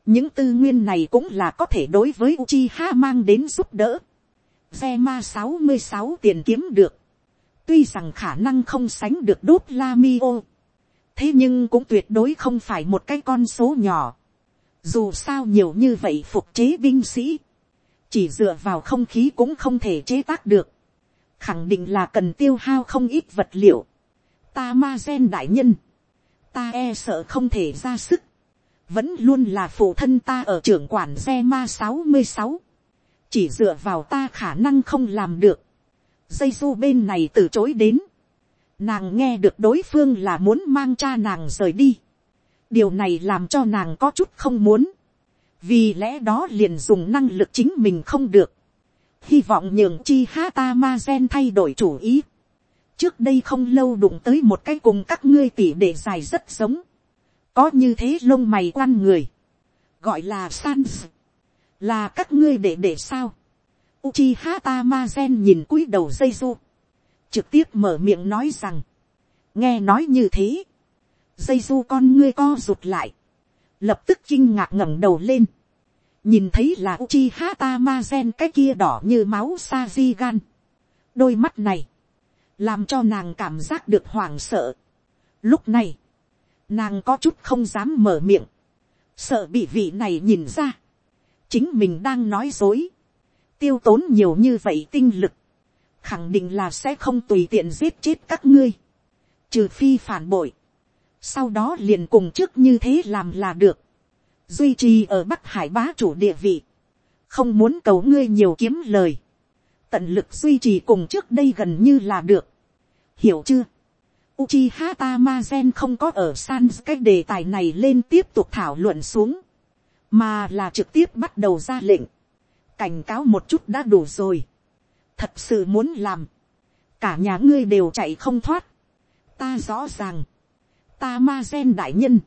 những tư nguyên này cũng là có thể đối với Uchiha mang đến giúp đỡ. Xe ma sáu mươi sáu tiền kiếm được. tuy rằng khả năng không sánh được đốt la mi ô. thế nhưng cũng tuyệt đối không phải một cái con số nhỏ dù sao nhiều như vậy phục chế binh sĩ. chỉ dựa vào không khí cũng không thể chế tác được. khẳng định là cần tiêu hao không ít vật liệu. ta ma gen đại nhân ta e sợ không thể ra sức, vẫn luôn là phụ thân ta ở trưởng quản xe ma sáu mươi sáu, chỉ dựa vào ta khả năng không làm được, dây du bên này từ chối đến, nàng nghe được đối phương là muốn mang cha nàng rời đi, điều này làm cho nàng có chút không muốn, vì lẽ đó liền dùng năng lực chính mình không được, hy vọng nhường chi ha ta ma gen thay đổi chủ ý, trước đây không lâu đụng tới một cái cùng các ngươi tỉ để dài rất giống, có như thế lông mày quan người, gọi là sans, là các ngươi để để sao, Uchi Hata Mazen nhìn cúi đầu dây du, trực tiếp mở miệng nói rằng, nghe nói như thế, dây du con ngươi co rụt lại, lập tức kinh ngạc ngẩng đầu lên, nhìn thấy là Uchiha gen cái kia đỏ như máu sa di gan, đôi mắt này, làm cho nàng cảm giác được hoảng sợ. Lúc này, nàng có chút không dám mở miệng, sợ bị vị này nhìn ra, chính mình đang nói dối, tiêu tốn nhiều như vậy tinh lực, khẳng định là sẽ không tùy tiện giết chết các ngươi, trừ phi phản bội, sau đó liền cùng trước như thế làm là được, duy trì ở bắc hải bá chủ địa vị, không muốn cầu ngươi nhiều kiếm lời, tận lực duy trì cùng trước đây gần như là được. hiểu chưa. Uchiha Tamazen không có ở Sans cái đề tài này lên tiếp tục thảo luận xuống, mà là trực tiếp bắt đầu ra lệnh, cảnh cáo một chút đã đủ rồi, thật sự muốn làm, cả nhà ngươi đều chạy không thoát, ta rõ ràng, Tamazen đại nhân,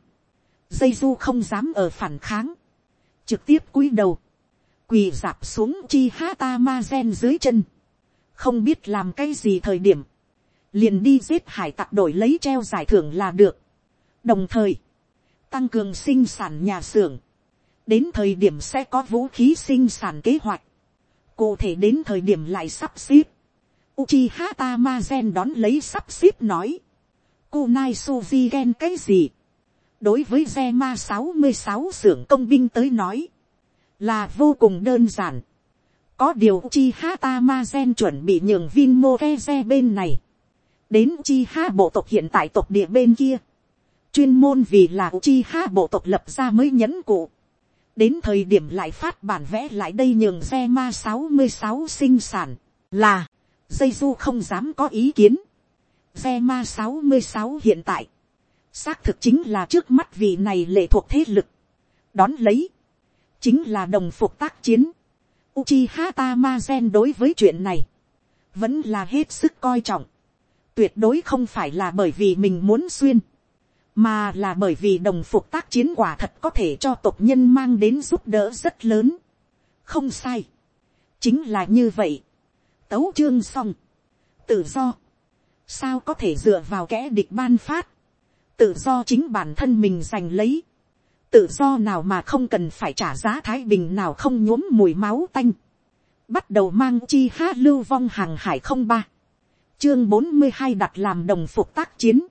dây du không dám ở phản kháng, trực tiếp cúi đầu, quỳ dạp xuống chi ha ta ma gen dưới chân, không biết làm cái gì thời điểm, liền đi giết hải tặc đổi lấy treo giải thưởng là được. đồng thời, tăng cường sinh sản nhà xưởng, đến thời điểm sẽ có vũ khí sinh sản kế hoạch, cụ thể đến thời điểm lại sắp xếp, Uchiha Tamazen đón lấy sắp xếp nói. Kunai Suzy gen cái gì? Đối với Zema 66 xưởng công binh tới nói là vô cùng đơn giản. có điều chi ha ta ma gen chuẩn bị nhường vin mô bên này, đến chi ha bộ tộc hiện tại tộc địa bên kia, chuyên môn vì là chi ha bộ tộc lập ra mới nhẫn cụ, đến thời điểm lại phát bản vẽ lại đây nhường xe ma sáu mươi sáu sinh sản, là, dây du không dám có ý kiến, xe ma sáu mươi sáu hiện tại, xác thực chính là trước mắt vị này lệ thuộc thế lực, đón lấy, chính là đồng phục tác chiến. Uchiha Tamazen đối với chuyện này, vẫn là hết sức coi trọng. tuyệt đối không phải là bởi vì mình muốn xuyên, mà là bởi vì đồng phục tác chiến quả thật có thể cho tộc nhân mang đến giúp đỡ rất lớn. không sai, chính là như vậy. tấu chương xong, tự do, sao có thể dựa vào kẻ địch ban phát, tự do chính bản thân mình giành lấy, tự do nào mà không cần phải trả giá thái bình nào không nhuốm mùi máu tanh, bắt đầu mang chi hát lưu vong hàng hải không ba, chương bốn mươi hai đặt làm đồng phục tác chiến,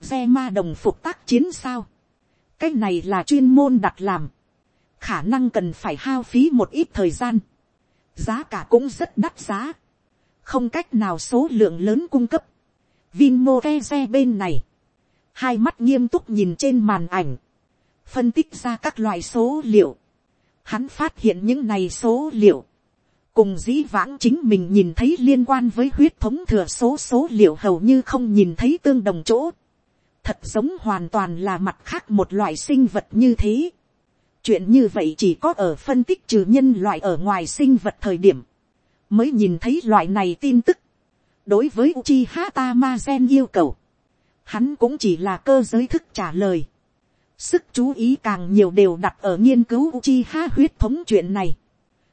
xe ma đồng phục tác chiến sao, cái này là chuyên môn đặt làm, khả năng cần phải hao phí một ít thời gian, giá cả cũng rất đắt giá, không cách nào số lượng lớn cung cấp, Vinmo xe bên này, hai mắt nghiêm túc nhìn trên màn ảnh, phân tích ra các loại số liệu. Hắn phát hiện những này số liệu, cùng dĩ vãng chính mình nhìn thấy liên quan với huyết thống thừa số số liệu hầu như không nhìn thấy tương đồng chỗ. Thật giống hoàn toàn là mặt khác một loại sinh vật như thế. Chuyện như vậy chỉ có ở phân tích trừ nhân loại ở ngoài sinh vật thời điểm, mới nhìn thấy loại này tin tức. Đối với Uchiha Tamazen yêu cầu, hắn cũng chỉ là cơ giới thức trả lời. Sức chú ý càng nhiều đều đặt ở nghiên cứu Uchiha huyết thống chuyện này.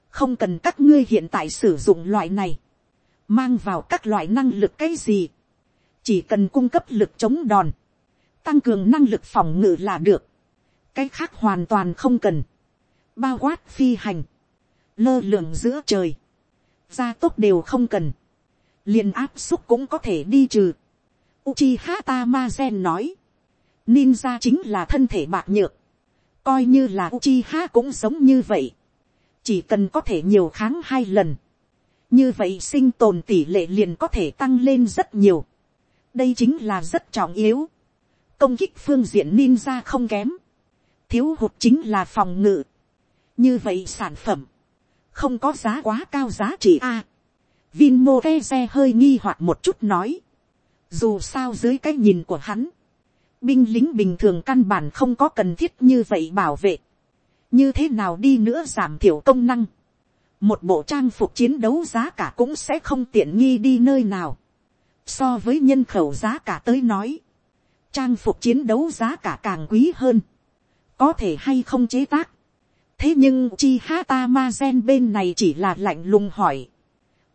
Không cần các ngươi hiện tại sử dụng loại này. Mang vào các loại năng lực cái gì. Chỉ cần cung cấp lực chống đòn. Tăng cường năng lực phòng ngự là được. Cái khác hoàn toàn không cần. Bao quát phi hành. Lơ lường giữa trời. Gia tốc đều không cần liền áp xúc cũng có thể đi trừ Uchiha Tamazen nói. Ninja chính là thân thể bạc nhược. Coi như là Uchiha cũng sống như vậy. Chỉ cần có thể nhiều kháng hai lần. Như vậy sinh tồn tỷ lệ liền có thể tăng lên rất nhiều. Đây chính là rất trọng yếu. Công kích phương diện ninja không kém. Thiếu hụt chính là phòng ngự. Như vậy sản phẩm. Không có giá quá cao giá trị A. Vinmo hơi nghi hoặc một chút nói dù sao dưới cái nhìn của hắn, binh lính bình thường căn bản không có cần thiết như vậy bảo vệ. như thế nào đi nữa giảm thiểu công năng. một bộ trang phục chiến đấu giá cả cũng sẽ không tiện nghi đi nơi nào. so với nhân khẩu giá cả tới nói, trang phục chiến đấu giá cả càng quý hơn. có thể hay không chế tác. thế nhưng chi hata ma gen bên này chỉ là lạnh lùng hỏi.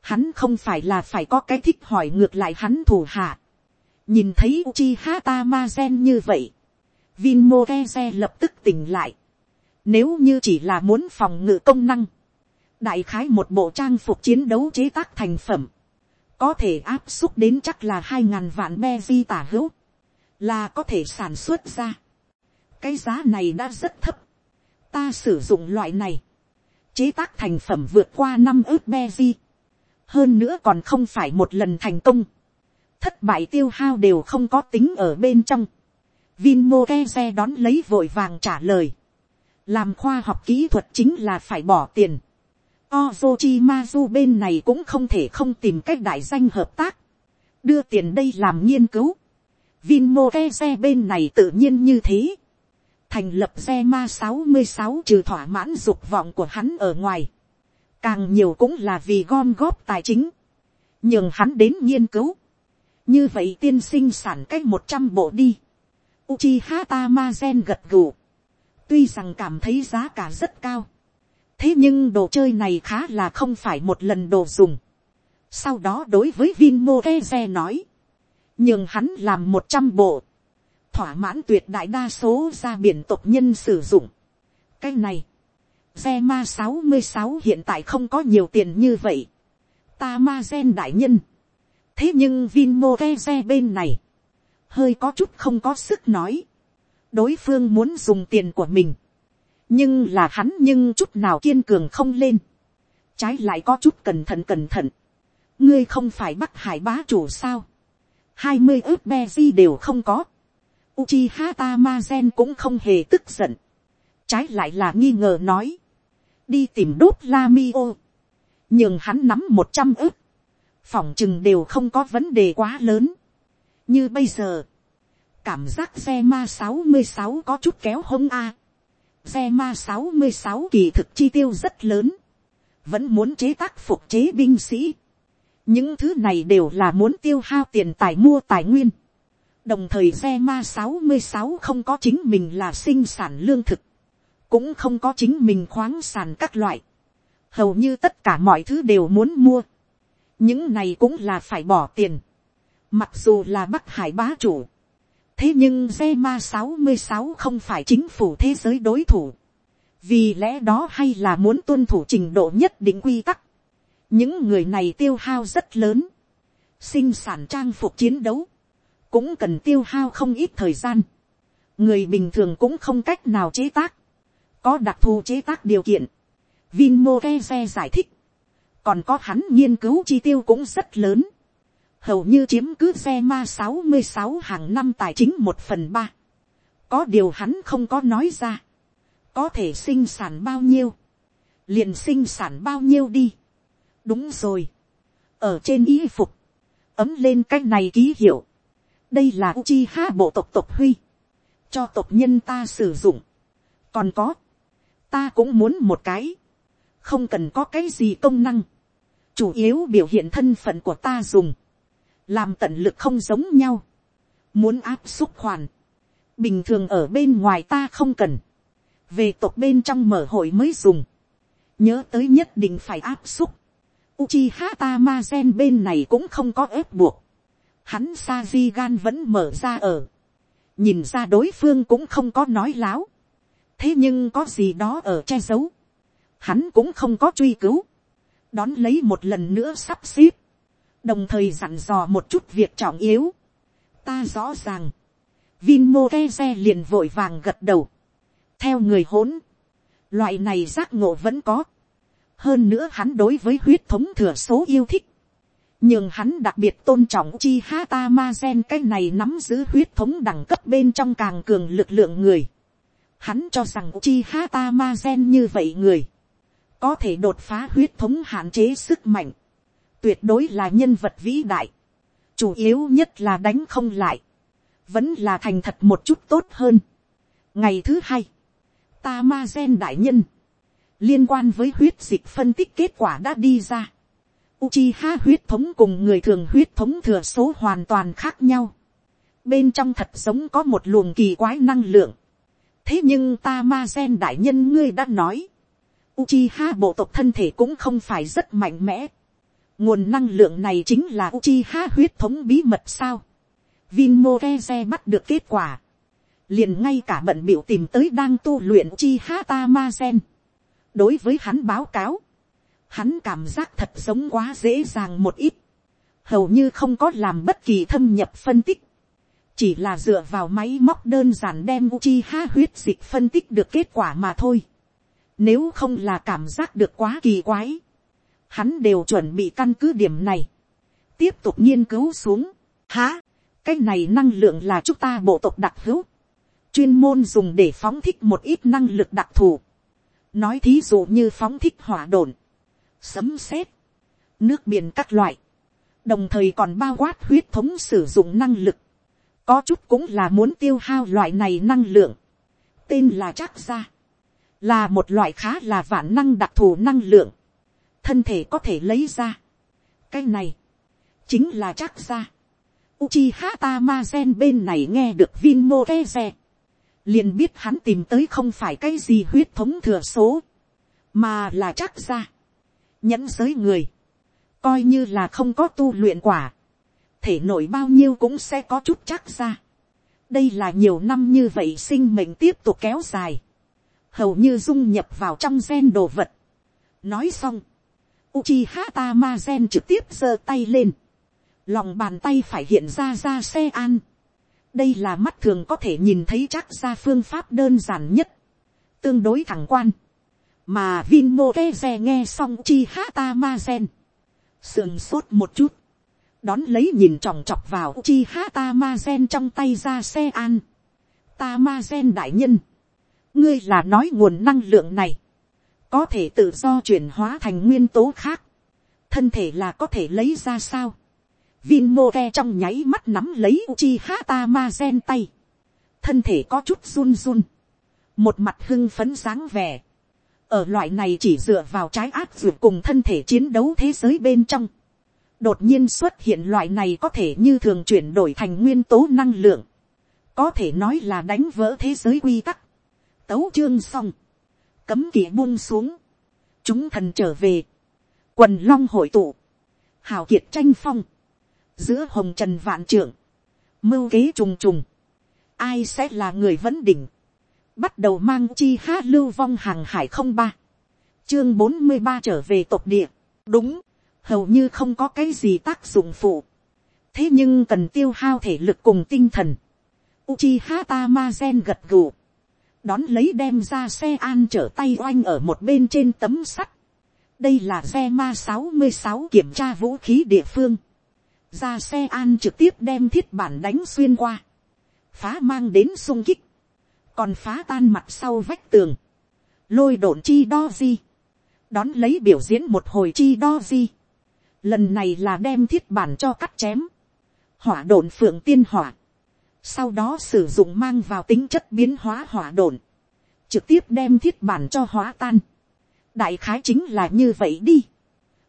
Hắn không phải là phải có cái thích hỏi ngược lại hắn thủ hạ nhìn thấy Uchiha Tamazen như vậy, Vinmorese lập tức tỉnh lại. Nếu như chỉ là muốn phòng ngự công năng, đại khái một bộ trang phục chiến đấu chế tác thành phẩm, có thể áp xúc đến chắc là hai ngàn vạn be di tả hữu, là có thể sản xuất ra. cái giá này đã rất thấp. ta sử dụng loại này, chế tác thành phẩm vượt qua năm ước be di hơn nữa còn không phải một lần thành công thất bại tiêu hao đều không có tính ở bên trong. Vinmo Keze đón lấy vội vàng trả lời. Làm khoa học kỹ thuật chính là phải bỏ tiền. Ozochimazu bên này cũng không thể không tìm cách đại danh hợp tác. Đưa tiền đây làm nghiên cứu. Vinmo Keze bên này tự nhiên như thế. Thành lập xe ma 66 trừ thỏa mãn dục vọng của hắn ở ngoài. Càng nhiều cũng là vì gom góp tài chính. nhường hắn đến nghiên cứu như vậy tiên sinh sản cách một trăm bộ đi. Uchiha Tamazen gật gù. Tuy rằng cảm thấy giá cả rất cao. Thế nhưng đồ chơi này khá là không phải một lần đồ dùng. Sau đó đối với Vinmo Keze nói. nhường hắn làm một trăm bộ. Thỏa mãn tuyệt đại đa số ra biển tộc nhân sử dụng. Cái này. Xe ma sáu mươi sáu hiện tại không có nhiều tiền như vậy. Tam ma gen đại nhân thế nhưng Vinmo xe bên này, hơi có chút không có sức nói. đối phương muốn dùng tiền của mình, nhưng là hắn nhưng chút nào kiên cường không lên. trái lại có chút cẩn thận cẩn thận. ngươi không phải bắt hải bá chủ sao. hai mươi ước be di đều không có. Uchiha Tamazen cũng không hề tức giận. trái lại là nghi ngờ nói đi tìm đốt la mi ô. nhưng hắn nắm một trăm ước phòng chừng đều không có vấn đề quá lớn. như bây giờ, cảm giác xe ma sáu mươi sáu có chút kéo hông a. xe ma sáu mươi sáu kỳ thực chi tiêu rất lớn, vẫn muốn chế tác phục chế binh sĩ. những thứ này đều là muốn tiêu hao tiền tài mua tài nguyên. đồng thời xe ma sáu mươi sáu không có chính mình là sinh sản lương thực, cũng không có chính mình khoáng sản các loại. hầu như tất cả mọi thứ đều muốn mua. những này cũng là phải bỏ tiền. mặc dù là bắc hải bá chủ. thế nhưng xe ma sáu mươi sáu không phải chính phủ thế giới đối thủ. vì lẽ đó hay là muốn tuân thủ trình độ nhất định quy tắc những người này tiêu hao rất lớn, sinh sản trang phục chiến đấu, cũng cần tiêu hao không ít thời gian, người bình thường cũng không cách nào chế tác, có đặc thù chế tác điều kiện, Vinmo Keze giải thích, còn có hắn nghiên cứu chi tiêu cũng rất lớn, hầu như chiếm cứ xe ma sáu mươi sáu hàng năm tài chính một phần ba, có điều hắn không có nói ra, có thể sinh sản bao nhiêu, liền sinh sản bao nhiêu đi, đúng rồi, ở trên y phục, ấm lên cái này ký hiệu, đây là uchi ha bộ tộc tộc huy, cho tộc nhân ta sử dụng, còn có, ta cũng muốn một cái, không cần có cái gì công năng, chủ yếu biểu hiện thân phận của ta dùng, làm tận lực không giống nhau, muốn áp xúc khoản, bình thường ở bên ngoài ta không cần, về tộc bên trong mở hội mới dùng, nhớ tới nhất định phải áp xúc, Uchiha Tamazen bên này cũng không có ép buộc. Hắn Sajigan vẫn mở ra ở. Nhìn ra đối phương cũng không có nói láo. Thế nhưng có gì đó ở che giấu. Hắn cũng không có truy cứu. Đón lấy một lần nữa sắp xếp. Đồng thời dặn dò một chút việc trọng yếu. Ta rõ ràng. Vinmo xe liền vội vàng gật đầu. Theo người hỗn. Loại này giác ngộ vẫn có hơn nữa hắn đối với huyết thống thừa số yêu thích, nhưng hắn đặc biệt tôn trọng chi hata ma gen cái này nắm giữ huyết thống đẳng cấp bên trong càng cường lực lượng người. Hắn cho rằng chi Tamazen ma gen như vậy người, có thể đột phá huyết thống hạn chế sức mạnh, tuyệt đối là nhân vật vĩ đại, chủ yếu nhất là đánh không lại, vẫn là thành thật một chút tốt hơn. ngày thứ hai, ta ma gen đại nhân, liên quan với huyết dịch phân tích kết quả đã đi ra. Uchiha huyết thống cùng người thường huyết thống thừa số hoàn toàn khác nhau. Bên trong thật giống có một luồng kỳ quái năng lượng. Thế nhưng ta ma gen đại nhân ngươi đã nói. Uchiha bộ tộc thân thể cũng không phải rất mạnh mẽ. Nguồn năng lượng này chính là Uchiha huyết thống bí mật sao. Vinmo bắt được kết quả. Liền ngay cả bận biểu tìm tới đang tu luyện Uchiha Tamazen đối với hắn báo cáo, hắn cảm giác thật sống quá dễ dàng một ít, hầu như không có làm bất kỳ thâm nhập phân tích, chỉ là dựa vào máy móc đơn giản đem uchi ha huyết dịch phân tích được kết quả mà thôi. Nếu không là cảm giác được quá kỳ quái, hắn đều chuẩn bị căn cứ điểm này, tiếp tục nghiên cứu xuống. Hả, cái này năng lượng là chúng ta bộ tộc đặc hữu, chuyên môn dùng để phóng thích một ít năng lực đặc thù. Nói thí dụ như phóng thích hỏa đồn, sấm sét, nước biển các loại, đồng thời còn bao quát huyết thống sử dụng năng lực, có chút cũng là muốn tiêu hao loại này năng lượng, tên là chắc ra, là một loại khá là vạn năng đặc thù năng lượng, thân thể có thể lấy ra. cái này, chính là chắc ra. Uchiha Tamazen bên này nghe được Vinmo Keze liền biết hắn tìm tới không phải cái gì huyết thống thừa số, mà là chắc ra, nhẫn giới người, coi như là không có tu luyện quả, thể nổi bao nhiêu cũng sẽ có chút chắc ra. đây là nhiều năm như vậy sinh mệnh tiếp tục kéo dài, hầu như dung nhập vào trong gen đồ vật. nói xong, Uchiha gen trực tiếp giơ tay lên, lòng bàn tay phải hiện ra ra xe an, đây là mắt thường có thể nhìn thấy chắc ra phương pháp đơn giản nhất, tương đối thẳng quan, mà Vinmo Keze nghe xong chi hata ma gen, sườn sốt một chút, đón lấy nhìn tròng trọc vào chi hata ma gen trong tay ra xe an, ta ma gen đại nhân, ngươi là nói nguồn năng lượng này, có thể tự do chuyển hóa thành nguyên tố khác, thân thể là có thể lấy ra sao, Vinmoke trong nháy mắt nắm lấy chi hata mazen tay. Thân thể có chút run run. Một mặt hưng phấn dáng vẻ. Ở loại này chỉ dựa vào trái ác dược cùng thân thể chiến đấu thế giới bên trong đột nhiên xuất hiện loại này có thể như thường chuyển đổi thành nguyên tố năng lượng, có thể nói là đánh vỡ thế giới quy tắc, tấu chương xong, cấm kỵ buông xuống, chúng thần trở về, quần long hội tụ, hào kiệt tranh phong, giữa hồng trần vạn trưởng, mưu kế trùng trùng, ai sẽ là người vấn đỉnh, bắt đầu mang chi hát lưu vong hàng hải không ba, chương bốn mươi ba trở về tộc địa, đúng, hầu như không có cái gì tác dụng phụ, thế nhưng cần tiêu hao thể lực cùng tinh thần, Uchiha Tamazen gật gù, đón lấy đem ra xe an trở tay oanh ở một bên trên tấm sắt, đây là xe ma sáu mươi sáu kiểm tra vũ khí địa phương, ra xe an trực tiếp đem thiết bản đánh xuyên qua, phá mang đến sung kích, còn phá tan mặt sau vách tường, lôi độn chi đo di, đón lấy biểu diễn một hồi chi đo di, lần này là đem thiết bản cho cắt chém, hỏa đồn phượng tiên hỏa, sau đó sử dụng mang vào tính chất biến hóa hỏa đồn, trực tiếp đem thiết bản cho hóa tan, đại khái chính là như vậy đi,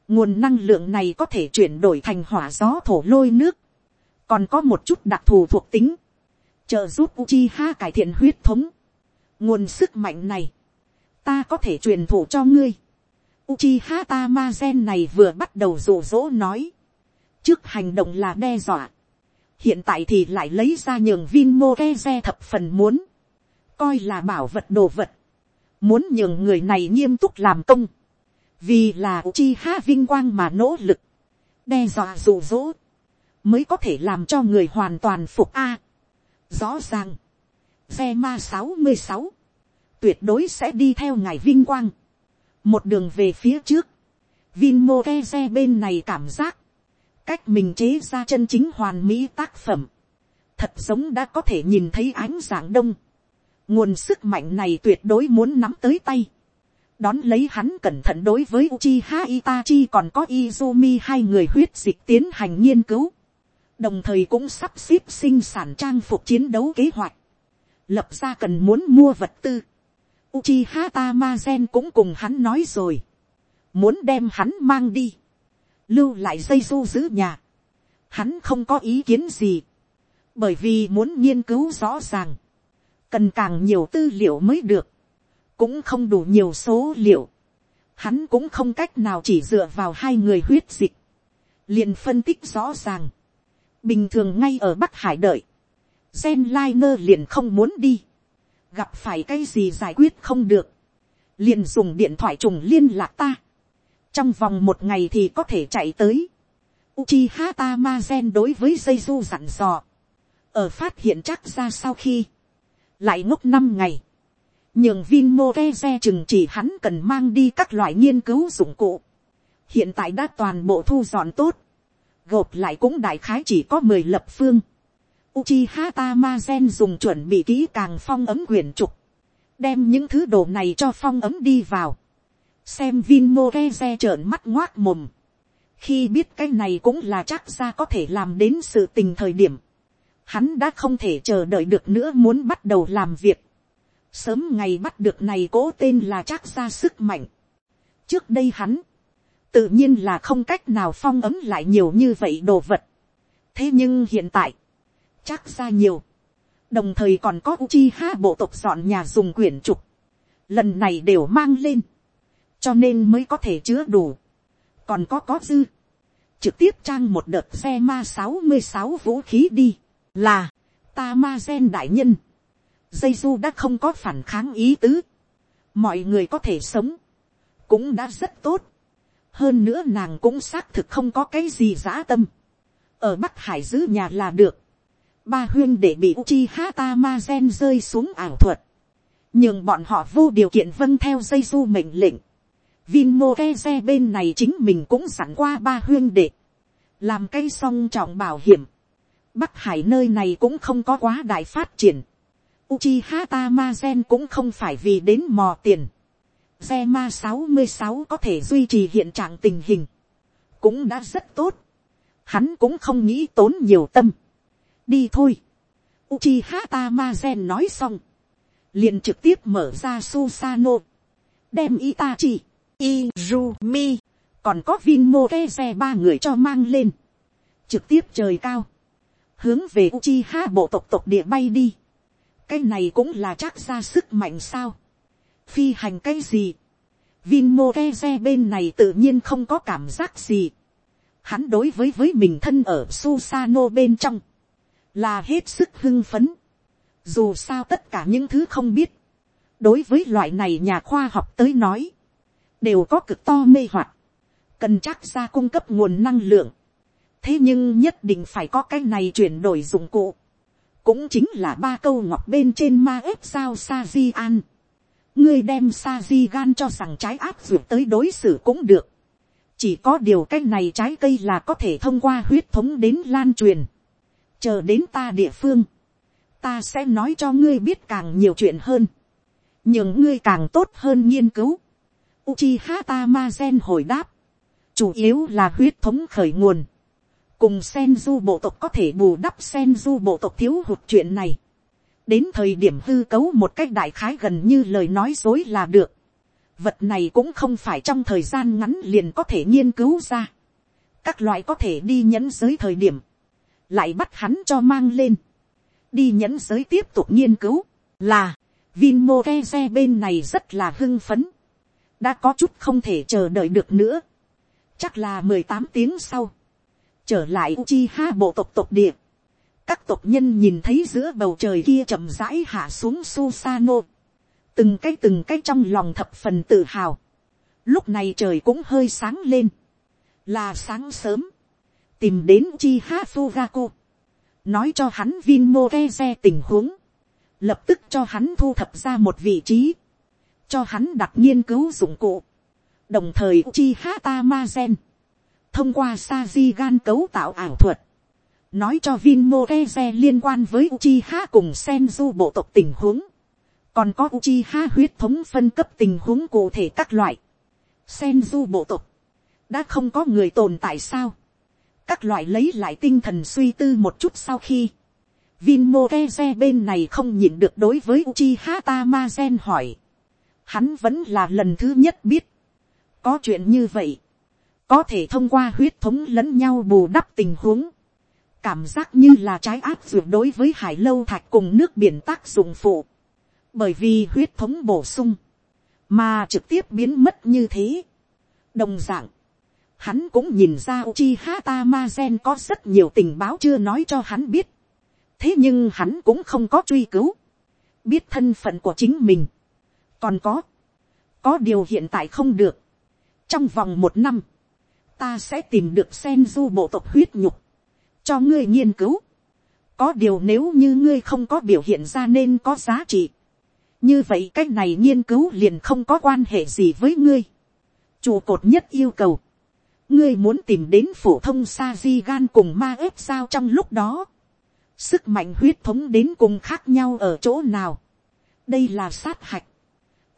nguồn năng lượng này có thể chuyển đổi thành hỏa gió thổ lôi nước, còn có một chút đặc thù thuộc tính, trợ giúp Uchiha cải thiện huyết thống. Nguồn sức mạnh này, ta có thể truyền thụ cho ngươi. Uchiha Tamazen này vừa bắt đầu rủ rỗ nói. Trước hành động là đe dọa. Hiện tại thì lại lấy ra nhường Vinmo Moke thập phần muốn. Coi là bảo vật đồ vật. Muốn nhường người này nghiêm túc làm công. Vì là Uchiha vinh quang mà nỗ lực. Đe dọa rủ rỗ. Mới có thể làm cho người hoàn toàn phục A. Rõ ràng. Xe ma sáu mươi sáu tuyệt đối sẽ đi theo ngài vinh quang. Một đường về phía trước. Vinmo xe bên này cảm giác. Cách mình chế ra chân chính hoàn mỹ tác phẩm. Thật giống đã có thể nhìn thấy ánh dạng đông. Nguồn sức mạnh này tuyệt đối muốn nắm tới tay. Đón lấy hắn cẩn thận đối với Uchiha Itachi còn có Izumi hai người huyết dịch tiến hành nghiên cứu đồng thời cũng sắp xếp sinh sản trang phục chiến đấu kế hoạch, lập ra cần muốn mua vật tư. Uchiha Tamazen cũng cùng hắn nói rồi, muốn đem hắn mang đi, lưu lại dây du giữ nhà, hắn không có ý kiến gì, bởi vì muốn nghiên cứu rõ ràng, cần càng nhiều tư liệu mới được, cũng không đủ nhiều số liệu, hắn cũng không cách nào chỉ dựa vào hai người huyết dịch, liền phân tích rõ ràng, bình thường ngay ở bắc hải đợi, Zen liner liền không muốn đi, gặp phải cái gì giải quyết không được, liền dùng điện thoại trùng liên lạc ta, trong vòng một ngày thì có thể chạy tới, Uchiha Tamazen đối với dây du dặn dò, ở phát hiện chắc ra sau khi, lại ngốc năm ngày, nhường Vinmo Keze chừng chỉ hắn cần mang đi các loại nghiên cứu dụng cụ, hiện tại đã toàn bộ thu dọn tốt, gộp lại cũng đại khái chỉ có mười lập phương. Uchiha Tamazen dùng chuẩn bị kỹ càng phong ấm quyển trục. Đem những thứ đồ này cho phong ấm đi vào. Xem Vinmoreze trợn mắt ngoác mồm. Khi biết cái này cũng là chắc ra có thể làm đến sự tình thời điểm. Hắn đã không thể chờ đợi được nữa muốn bắt đầu làm việc. Sớm ngày bắt được này cố tên là chắc ra sức mạnh. Trước đây hắn tự nhiên là không cách nào phong ấm lại nhiều như vậy đồ vật. thế nhưng hiện tại, chắc ra nhiều, đồng thời còn có chi ha bộ tộc dọn nhà dùng quyển trục, lần này đều mang lên, cho nên mới có thể chứa đủ, còn có có dư, trực tiếp trang một đợt xe ma sáu mươi sáu vũ khí đi, là, ta ma gen đại nhân, dây du đã không có phản kháng ý tứ, mọi người có thể sống, cũng đã rất tốt, hơn nữa nàng cũng xác thực không có cái gì dã tâm, ở bắc hải giữ nhà là được, ba huyên để bị uchi hata ma gen rơi xuống ảo thuật, nhưng bọn họ vô điều kiện vâng theo dây du mệnh lệnh, Vinmo Keze bên này chính mình cũng sẵn qua ba huyên đệ. Làm cây song trọng bảo hiểm. Bắc Hải nơi này cũng không có quá đại phát triển. Uchiha Tamazen cũng không phải vì đến mò tiền. Xe ma 66 có thể duy trì hiện trạng tình hình. Cũng đã rất tốt. Hắn cũng không nghĩ tốn nhiều tâm. Đi thôi. Uchiha Tamazen nói xong. liền trực tiếp mở ra Susano. Đem Itachi, Izumi, còn có Vin ba người cho mang lên, trực tiếp trời cao, hướng về Uchiha bộ tộc tộc địa bay đi. cái này cũng là chắc ra sức mạnh sao. phi hành cái gì. Vin bên này tự nhiên không có cảm giác gì. hắn đối với với mình thân ở Susano bên trong, là hết sức hưng phấn. dù sao tất cả những thứ không biết, đối với loại này nhà khoa học tới nói, đều có cực to mê hoặc, cần chắc ra cung cấp nguồn năng lượng. thế nhưng nhất định phải có cái này chuyển đổi dụng cụ, cũng chính là ba câu ngọc bên trên ma ép sao sa di an. ngươi đem sa di gan cho rằng trái áp dụng tới đối xử cũng được. chỉ có điều cái này trái cây là có thể thông qua huyết thống đến lan truyền chờ đến ta địa phương, ta sẽ nói cho ngươi biết càng nhiều chuyện hơn nhưng ngươi càng tốt hơn nghiên cứu. Uchiha Tamazen hồi đáp, chủ yếu là huyết thống khởi nguồn, cùng Senju bộ tộc có thể bù đắp Senju bộ tộc thiếu hụt chuyện này. đến thời điểm hư cấu một cách đại khái gần như lời nói dối là được. vật này cũng không phải trong thời gian ngắn liền có thể nghiên cứu ra. các loại có thể đi nhẫn giới thời điểm, lại bắt hắn cho mang lên. đi nhẫn giới tiếp tục nghiên cứu, là, Vinmo xe bên này rất là hưng phấn. Đã có chút không thể chờ đợi được nữa. Chắc là mười tám tiếng sau. Trở lại Uchiha bộ tộc tộc địa. Các tộc nhân nhìn thấy giữa bầu trời kia chậm rãi hạ xuống Susano. Từng cái từng cái trong lòng thập phần tự hào. Lúc này trời cũng hơi sáng lên. Là sáng sớm. Tìm đến chi ha Fugaku. Nói cho hắn Vinmo xe tình huống. Lập tức cho hắn thu thập ra một vị trí, cho hắn đặt nghiên cứu dụng cụ, đồng thời chi hata ma gen, thông qua sa di gan cấu tạo ảo thuật, nói cho Vin Moreze liên quan với chi ha cùng Senju bộ tộc tình huống, còn có Uchiha huyết thống phân cấp tình huống cụ thể các loại. Senju bộ tộc, đã không có người tồn tại sao. Các loại lấy lại tinh thần suy tư một chút sau khi, Vinmoreze bên này không nhìn được đối với Uchiha Tamazen hỏi. Hắn vẫn là lần thứ nhất biết. Có chuyện như vậy. Có thể thông qua huyết thống lẫn nhau bù đắp tình huống. Cảm giác như là trái áp dược đối với hải lâu thạch cùng nước biển tác dụng phụ. Bởi vì huyết thống bổ sung. Mà trực tiếp biến mất như thế. Đồng dạng. Hắn cũng nhìn ra Uchiha Tamazen có rất nhiều tình báo chưa nói cho hắn biết thế nhưng hắn cũng không có truy cứu, biết thân phận của chính mình. còn có, có điều hiện tại không được. trong vòng một năm, ta sẽ tìm được sen du bộ tộc huyết nhục, cho ngươi nghiên cứu. có điều nếu như ngươi không có biểu hiện ra nên có giá trị, như vậy cách này nghiên cứu liền không có quan hệ gì với ngươi. Chùa cột nhất yêu cầu, ngươi muốn tìm đến phổ thông sa di gan cùng ma ếp sao trong lúc đó, sức mạnh huyết thống đến cùng khác nhau ở chỗ nào. đây là sát hạch.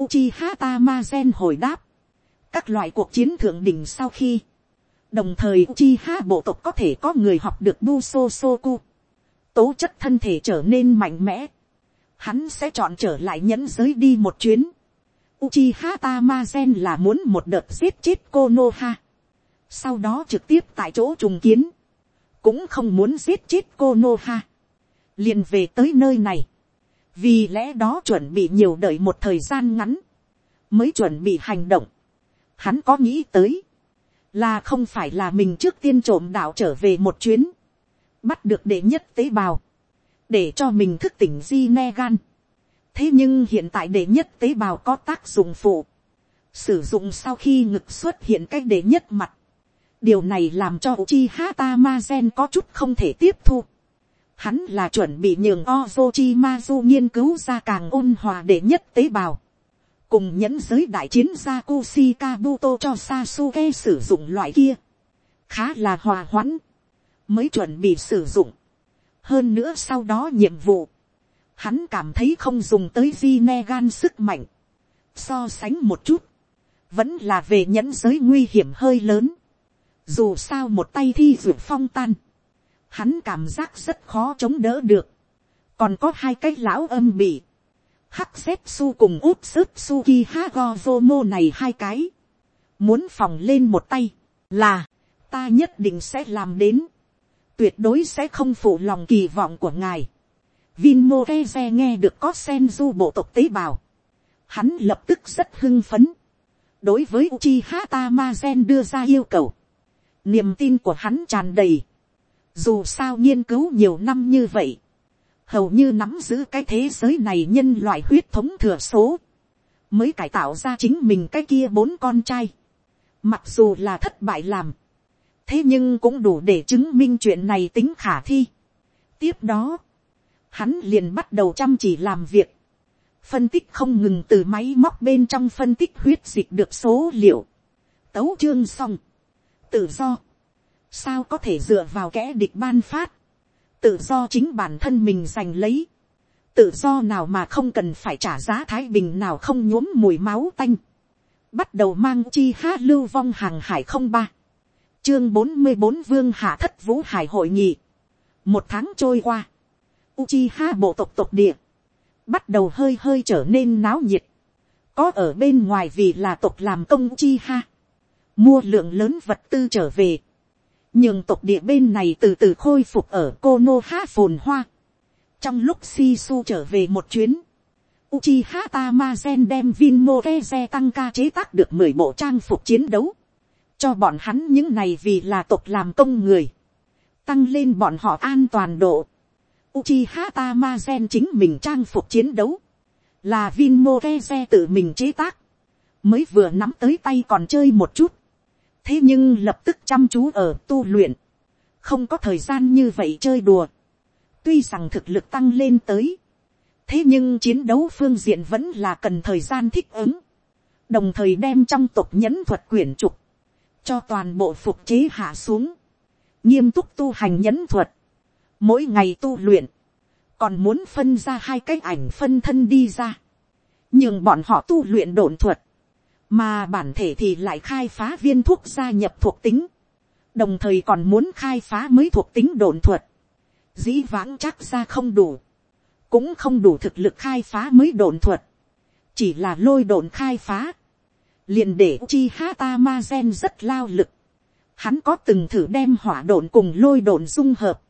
Uchiha Tamazen hồi đáp. các loại cuộc chiến thượng đỉnh sau khi, đồng thời Uchiha bộ tộc có thể có người học được Buso Soku. tố chất thân thể trở nên mạnh mẽ. hắn sẽ chọn trở lại nhẫn giới đi một chuyến. Uchiha Tamazen là muốn một đợt giết chết Konoha. Sau đó trực tiếp tại chỗ trùng kiến. Cũng không muốn giết chết ha liền về tới nơi này, vì lẽ đó chuẩn bị nhiều đợi một thời gian ngắn, mới chuẩn bị hành động. Hắn có nghĩ tới, là không phải là mình trước tiên trộm đạo trở về một chuyến, bắt được đệ nhất tế bào, để cho mình thức tỉnh di ne gan. thế nhưng hiện tại đệ nhất tế bào có tác dụng phụ, sử dụng sau khi ngực xuất hiện cái đệ nhất mặt, điều này làm cho Uchiha Hata có chút không thể tiếp thu. Hắn là chuẩn bị nhường Ozochimazu nghiên cứu ra càng ôn hòa để nhất tế bào. Cùng nhẫn giới đại chiến ra Kushikabuto cho Sasuke sử dụng loại kia. Khá là hòa hoãn. Mới chuẩn bị sử dụng. Hơn nữa sau đó nhiệm vụ. Hắn cảm thấy không dùng tới Zinegan sức mạnh. So sánh một chút. Vẫn là về nhẫn giới nguy hiểm hơi lớn. Dù sao một tay thi dược phong tan hắn cảm giác rất khó chống đỡ được. còn có hai cái lão âm bị, hắc xếp su cùng út sức vô mô này hai cái, muốn phòng lên một tay, là, ta nhất định sẽ làm đến, tuyệt đối sẽ không phụ lòng kỳ vọng của ngài. Vin Moreze nghe được có sen du bộ tộc tế bào, hắn lập tức rất hưng phấn, đối với Uchiha Tamazen đưa ra yêu cầu, niềm tin của hắn tràn đầy, dù sao nghiên cứu nhiều năm như vậy, hầu như nắm giữ cái thế giới này nhân loại huyết thống thừa số, mới cải tạo ra chính mình cái kia bốn con trai. Mặc dù là thất bại làm, thế nhưng cũng đủ để chứng minh chuyện này tính khả thi. tiếp đó, hắn liền bắt đầu chăm chỉ làm việc, phân tích không ngừng từ máy móc bên trong phân tích huyết dịch được số liệu, tấu chương xong, tự do, sao có thể dựa vào kẽ địch ban phát, tự do chính bản thân mình giành lấy, tự do nào mà không cần phải trả giá thái bình nào không nhuốm mùi máu tanh, bắt đầu mang chi há lưu vong hàng hải không ba, chương bốn mươi bốn vương hạ thất vũ hải hội nghị, một tháng trôi qua, Uchiha bộ tộc tộc địa, bắt đầu hơi hơi trở nên náo nhiệt, có ở bên ngoài vì là tộc làm công Uchiha, mua lượng lớn vật tư trở về, nhường tộc địa bên này từ từ khôi phục ở Konoha phồn hoa. Trong lúc Shisu trở về một chuyến, Uchiha gen đem Vinmoreze tăng ca chế tác được mười bộ trang phục chiến đấu. Cho bọn hắn những này vì là tộc làm công người. Tăng lên bọn họ an toàn độ. Uchiha gen chính mình trang phục chiến đấu. Là Vinmoreze tự mình chế tác. Mới vừa nắm tới tay còn chơi một chút thế nhưng lập tức chăm chú ở tu luyện, không có thời gian như vậy chơi đùa, tuy rằng thực lực tăng lên tới, thế nhưng chiến đấu phương diện vẫn là cần thời gian thích ứng, đồng thời đem trong tộc nhẫn thuật quyển trục, cho toàn bộ phục chế hạ xuống, nghiêm túc tu hành nhẫn thuật, mỗi ngày tu luyện, còn muốn phân ra hai cái ảnh phân thân đi ra, nhưng bọn họ tu luyện đồn thuật, mà bản thể thì lại khai phá viên thuốc gia nhập thuộc tính, đồng thời còn muốn khai phá mới thuộc tính đồn thuật, dĩ vãng chắc ra không đủ, cũng không đủ thực lực khai phá mới đồn thuật, chỉ là lôi đồn khai phá, liền để chi hata ma gen rất lao lực, hắn có từng thử đem hỏa đồn cùng lôi đồn dung hợp,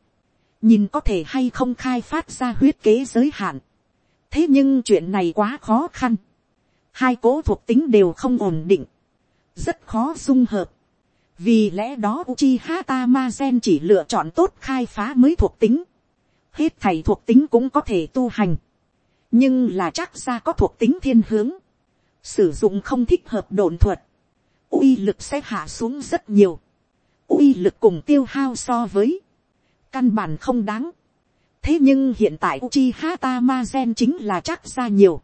nhìn có thể hay không khai phát ra huyết kế giới hạn, thế nhưng chuyện này quá khó khăn, hai cố thuộc tính đều không ổn định, rất khó dung hợp. vì lẽ đó Uchiha Tamazen chỉ lựa chọn tốt khai phá mới thuộc tính. hết thầy thuộc tính cũng có thể tu hành, nhưng là chắc ra có thuộc tính thiên hướng, sử dụng không thích hợp đồn thuật, uy lực sẽ hạ xuống rất nhiều, uy lực cùng tiêu hao so với, căn bản không đáng. thế nhưng hiện tại Uchiha Tamazen chính là chắc ra nhiều,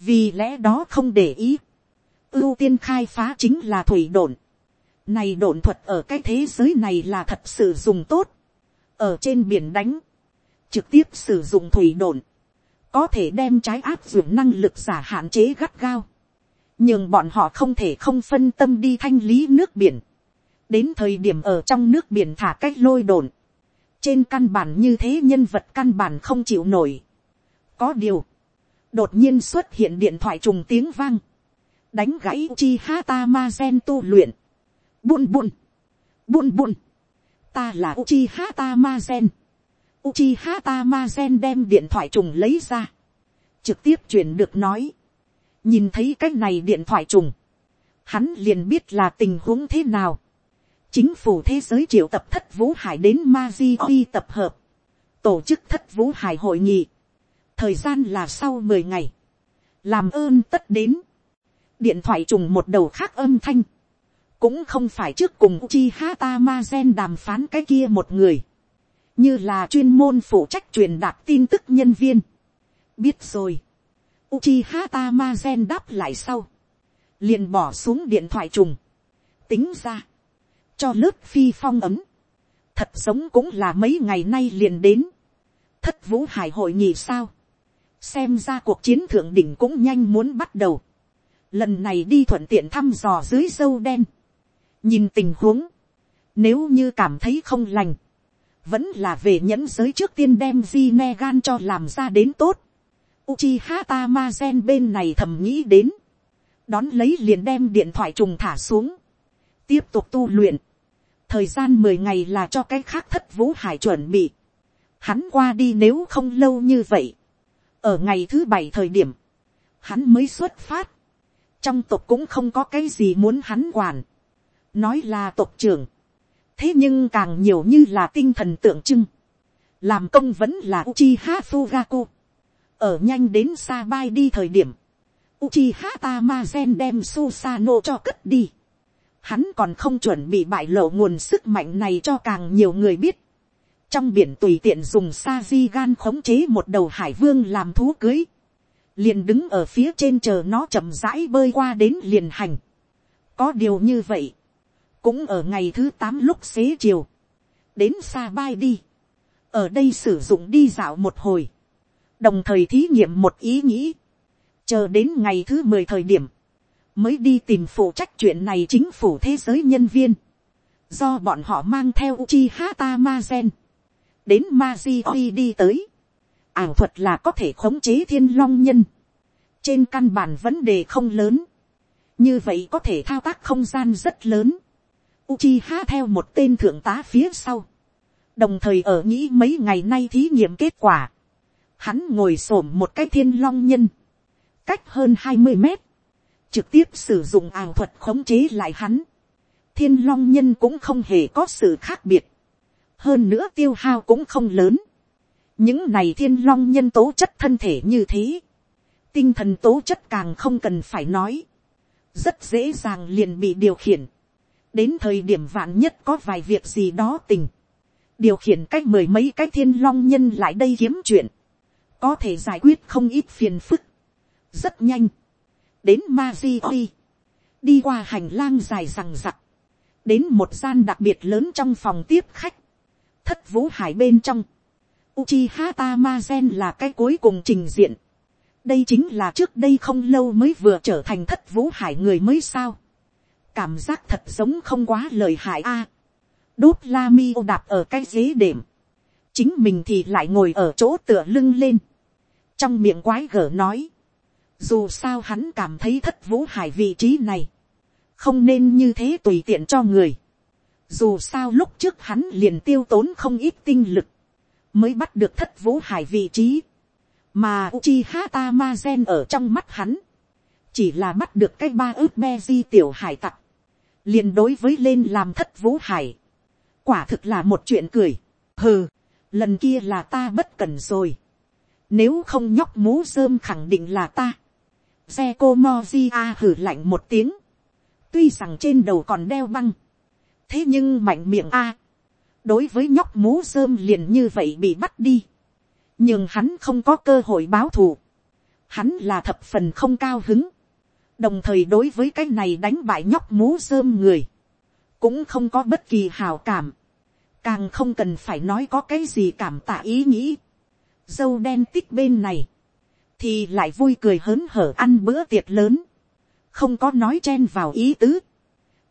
vì lẽ đó không để ý, ưu tiên khai phá chính là thủy đồn. này đồn thuật ở cái thế giới này là thật sự dùng tốt, ở trên biển đánh, trực tiếp sử dụng thủy đồn, có thể đem trái áp dụng năng lực giả hạn chế gắt gao, nhưng bọn họ không thể không phân tâm đi thanh lý nước biển, đến thời điểm ở trong nước biển thả cách lôi đồn, trên căn bản như thế nhân vật căn bản không chịu nổi. có điều, đột nhiên xuất hiện điện thoại trùng tiếng vang, đánh gãy chi hata ma gen tu luyện, bun bun, bun bun, ta là uchi hata ma gen, uchi hata ma gen đem điện thoại trùng lấy ra, trực tiếp truyền được nói, nhìn thấy cái này điện thoại trùng, hắn liền biết là tình huống thế nào, chính phủ thế giới triệu tập thất vũ hải đến ma di tập hợp, tổ chức thất vũ hải hội nghị, thời gian là sau mười ngày, làm ơn tất đến, điện thoại trùng một đầu khác âm thanh, cũng không phải trước cùng chi hata ma gen đàm phán cái kia một người, như là chuyên môn phụ trách truyền đạt tin tức nhân viên. biết rồi, Uchiha Tamazen đáp lại sau, liền bỏ xuống điện thoại trùng, tính ra, cho lớp phi phong ấm, thật giống cũng là mấy ngày nay liền đến, thất vũ hải hội nghị sao, xem ra cuộc chiến thượng đỉnh cũng nhanh muốn bắt đầu. lần này đi thuận tiện thăm dò dưới dâu đen. nhìn tình huống, nếu như cảm thấy không lành, vẫn là về nhẫn giới trước tiên đem di ne gan cho làm ra đến tốt. Uchiha Tamazen bên này thầm nghĩ đến, đón lấy liền đem điện thoại trùng thả xuống, tiếp tục tu luyện, thời gian mười ngày là cho cái khác thất vũ hải chuẩn bị, hắn qua đi nếu không lâu như vậy, ở ngày thứ bảy thời điểm, hắn mới xuất phát, trong tộc cũng không có cái gì muốn hắn quản, nói là tộc trưởng, thế nhưng càng nhiều như là tinh thần tượng trưng, làm công vẫn là Uchiha Fugaku, ở nhanh đến xa bay đi thời điểm, Uchiha Tamazen đem Susano cho cất đi, hắn còn không chuẩn bị bại lộ nguồn sức mạnh này cho càng nhiều người biết, trong biển tùy tiện dùng sa di gan khống chế một đầu hải vương làm thú cưới, liền đứng ở phía trên chờ nó chậm rãi bơi qua đến liền hành. có điều như vậy, cũng ở ngày thứ tám lúc xế chiều, đến xa bay đi, ở đây sử dụng đi dạo một hồi, đồng thời thí nghiệm một ý nghĩ, chờ đến ngày thứ mười thời điểm, mới đi tìm phụ trách chuyện này chính phủ thế giới nhân viên, do bọn họ mang theo Uchi Hata Mazen, đến Maji đi tới, ảo thuật là có thể khống chế thiên long nhân, trên căn bản vấn đề không lớn, như vậy có thể thao tác không gian rất lớn, Uchiha theo một tên thượng tá phía sau. Đồng thời ở nghĩ mấy ngày nay thí nghiệm kết quả. Hắn ngồi xổm một cái thiên long nhân. Cách hơn hai mươi mét. Trực tiếp sử dụng ảo thuật khống chế lại hắn. Thiên long nhân cũng không hề có sự khác biệt. Hơn nữa tiêu hao cũng không lớn. Những này thiên long nhân tố chất thân thể như thế. Tinh thần tố chất càng không cần phải nói. Rất dễ dàng liền bị điều khiển. Đến thời điểm vạn nhất có vài việc gì đó tình, điều khiển cách mười mấy cái thiên long nhân lại đây kiếm chuyện, có thể giải quyết không ít phiền phức, rất nhanh, đến ma di oi, đi qua hành lang dài rằng rặc, đến một gian đặc biệt lớn trong phòng tiếp khách, thất vũ hải bên trong, Uchiha Tamazen là cái cuối cùng trình diện. Đây chính là trước đây không lâu mới vừa trở thành thất vũ hải người mới sao. Cảm giác thật giống không quá lời hại a. đốt la mi ô đạp ở cái ghế đệm, chính mình thì lại ngồi ở chỗ tựa lưng lên, trong miệng quái gở nói, dù sao hắn cảm thấy thất vũ hải vị trí này, không nên như thế tùy tiện cho người, dù sao lúc trước hắn liền tiêu tốn không ít tinh lực, mới bắt được thất vũ hải vị trí, mà Uchiha Tamazen ở trong mắt hắn, chỉ là bắt được cái ba ước me di tiểu hải tặc, liền đối với lên làm thất vũ hải, quả thực là một chuyện cười, hừ, lần kia là ta bất cần rồi, nếu không nhóc mú rơm khẳng định là ta, xe cô mozi a hử lạnh một tiếng, tuy rằng trên đầu còn đeo băng, thế nhưng mạnh miệng a, đối với nhóc mú rơm liền như vậy bị bắt đi, nhưng hắn không có cơ hội báo thù, hắn là thập phần không cao hứng, đồng thời đối với cái này đánh bại nhóc mú rơm người, cũng không có bất kỳ hào cảm, càng không cần phải nói có cái gì cảm tạ ý nghĩ. Dâu đen tích bên này, thì lại vui cười hớn hở ăn bữa tiệc lớn, không có nói chen vào ý tứ.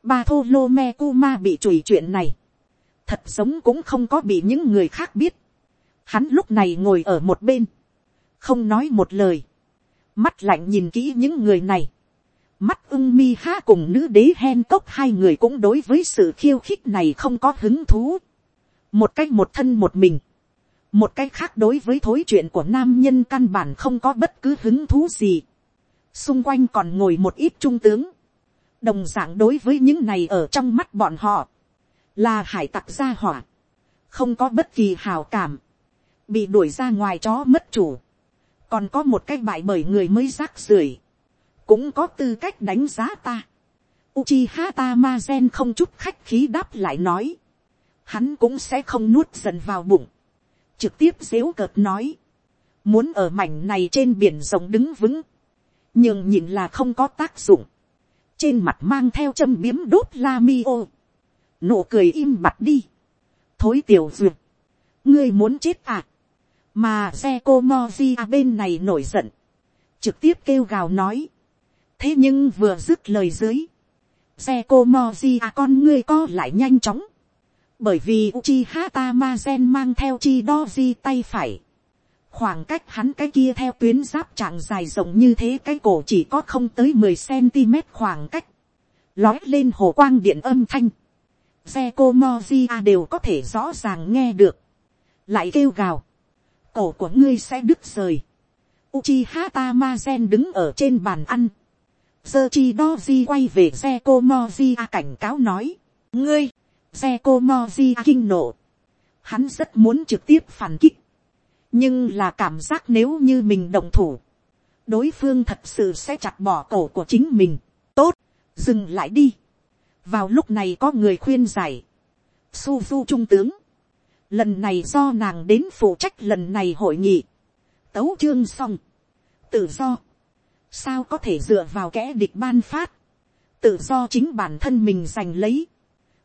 Ba thô lô me cu ma bị chùi chuyện này, thật sống cũng không có bị những người khác biết. Hắn lúc này ngồi ở một bên, không nói một lời, mắt lạnh nhìn kỹ những người này, Mắt ưng mi ha cùng nữ đế hen cốc hai người cũng đối với sự khiêu khích này không có hứng thú. Một cách một thân một mình. Một cách khác đối với thối chuyện của nam nhân căn bản không có bất cứ hứng thú gì. Xung quanh còn ngồi một ít trung tướng. Đồng dạng đối với những này ở trong mắt bọn họ. Là hải tặc gia hỏa. Không có bất kỳ hào cảm. Bị đuổi ra ngoài chó mất chủ. Còn có một cái bại bởi người mới rác rưởi, cũng có tư cách đánh giá ta. Uchiha Tamazen không chút khách khí đáp lại nói. Hắn cũng sẽ không nuốt dần vào bụng. Trực tiếp dếu cợt nói. Muốn ở mảnh này trên biển rộng đứng vững. Nhưng nhìn là không có tác dụng. Trên mặt mang theo châm biếm đốt la mi ô. Nụ cười im bặt đi. Thối tiểu duyệt. Ngươi muốn chết à. Mà xe cô Mozi bên này nổi giận. Trực tiếp kêu gào nói thế nhưng vừa dứt lời dưới, xe cô moji con ngươi co lại nhanh chóng, bởi vì Uchiha Tamazen mang theo chi đo di tay phải, khoảng cách hắn cái kia theo tuyến giáp trạng dài rộng như thế cái cổ chỉ có không tới mười cm khoảng cách, lói lên hồ quang điện âm thanh, xe cô mozia đều có thể rõ ràng nghe được, lại kêu gào, cổ của ngươi sẽ đứt rời, Uchiha Tamazen đứng ở trên bàn ăn. Sơ chi doji quay về xe cô mozia cảnh cáo nói. Ngươi, xe cô mozia kinh nộ. Hắn rất muốn trực tiếp phản kích. Nhưng là cảm giác nếu như mình đồng thủ. Đối phương thật sự sẽ chặt bỏ cổ của chính mình. Tốt, dừng lại đi. Vào lúc này có người khuyên giải. Suzu trung tướng. Lần này do nàng đến phụ trách lần này hội nghị tấu chương xong. Tự do. Sao có thể dựa vào kẻ địch ban phát. Tự do chính bản thân mình giành lấy.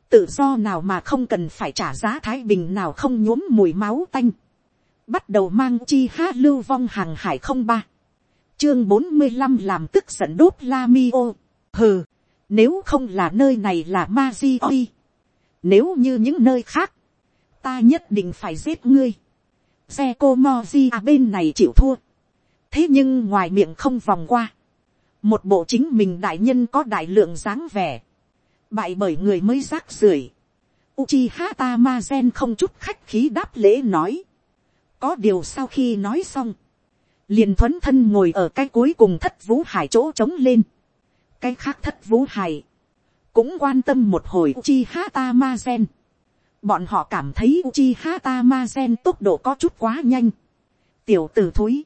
Tự do nào mà không cần phải trả giá thái bình nào không nhuốm mùi máu tanh. Bắt đầu mang chi hát lưu vong hàng hải không ba. Chương bốn mươi năm làm tức giận đốt la mi ô. Hừ. Nếu không là nơi này là ma di Nếu như những nơi khác. Ta nhất định phải giết ngươi xe cô mozi à bên này chịu thua. thế nhưng ngoài miệng không vòng qua. một bộ chính mình đại nhân có đại lượng dáng vẻ. bại bởi người mới rác rưởi. Uchiha Tamazen không chút khách khí đáp lễ nói có điều sau khi nói xong. liền thuấn thân ngồi ở cái cuối cùng thất vũ hải chỗ trống lên. cái khác thất vũ hải. cũng quan tâm một hồi chi hata masen Bọn họ cảm thấy chi hata masen tốc độ có chút quá nhanh. Tiểu tử thúi.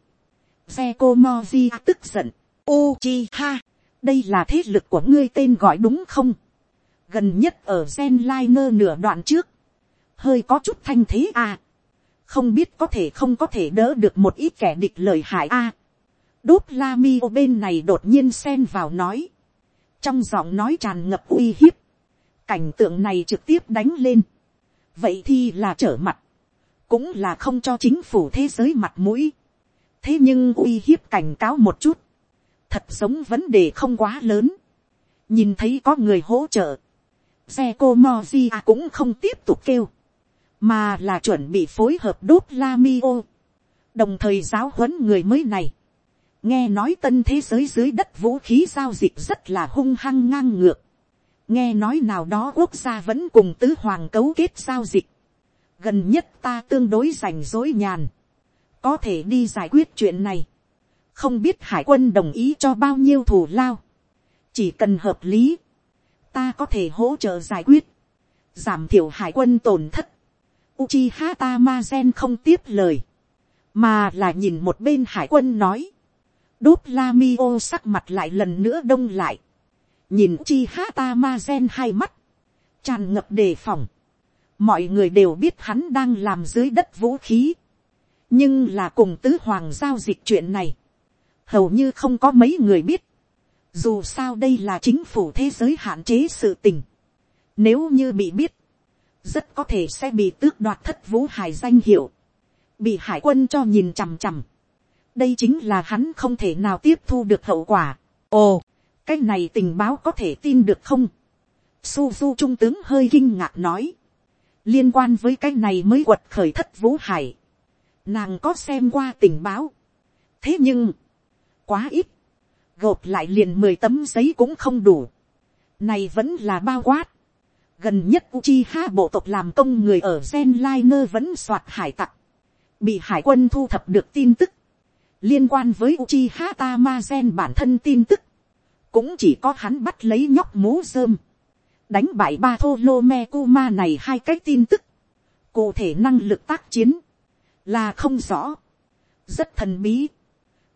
Zeko Moji tức giận. Uchiha. Đây là thế lực của ngươi tên gọi đúng không? Gần nhất ở Gen Liner nửa đoạn trước. Hơi có chút thanh thế à. Không biết có thể không có thể đỡ được một ít kẻ địch lời hại a. À. Đốt la mi ô bên này đột nhiên xen vào nói. Trong giọng nói tràn ngập uy hiếp. Cảnh tượng này trực tiếp đánh lên vậy thì là trở mặt, cũng là không cho chính phủ thế giới mặt mũi. thế nhưng uy hiếp cảnh cáo một chút, thật giống vấn đề không quá lớn. nhìn thấy có người hỗ trợ, xe cô mozi cũng không tiếp tục kêu, mà là chuẩn bị phối hợp đốt la mi ô, đồng thời giáo huấn người mới này. nghe nói tân thế giới dưới đất vũ khí giao dịch rất là hung hăng ngang ngược nghe nói nào đó quốc gia vẫn cùng tứ hoàng cấu kết giao dịch. gần nhất ta tương đối rảnh rối nhàn. có thể đi giải quyết chuyện này. không biết hải quân đồng ý cho bao nhiêu thù lao. chỉ cần hợp lý. ta có thể hỗ trợ giải quyết. giảm thiểu hải quân tổn thất. Uchiha Tamazen không tiếp lời. mà là nhìn một bên hải quân nói. đốt la mi ô sắc mặt lại lần nữa đông lại nhìn chi hata hai mắt, tràn ngập đề phòng. mọi người đều biết hắn đang làm dưới đất vũ khí, nhưng là cùng tứ hoàng giao dịch chuyện này, hầu như không có mấy người biết. dù sao đây là chính phủ thế giới hạn chế sự tình. nếu như bị biết, rất có thể sẽ bị tước đoạt thất vũ hải danh hiệu, bị hải quân cho nhìn chằm chằm. đây chính là hắn không thể nào tiếp thu được hậu quả. ồ, cái này tình báo có thể tin được không. Suzu trung tướng hơi kinh ngạc nói. liên quan với cái này mới quật khởi thất vũ hải. nàng có xem qua tình báo. thế nhưng, quá ít. gộp lại liền mười tấm giấy cũng không đủ. này vẫn là bao quát gần nhất Uchiha bộ tộc làm công người ở Gen Liner vẫn soạt hải tặc. bị hải quân thu thập được tin tức. liên quan với Uchiha Tamazen bản thân tin tức. Cũng chỉ có hắn bắt lấy nhóc mũ rơm, đánh bại ba thô lô me kuma ma này hai cái tin tức, cụ thể năng lực tác chiến, là không rõ, rất thần bí,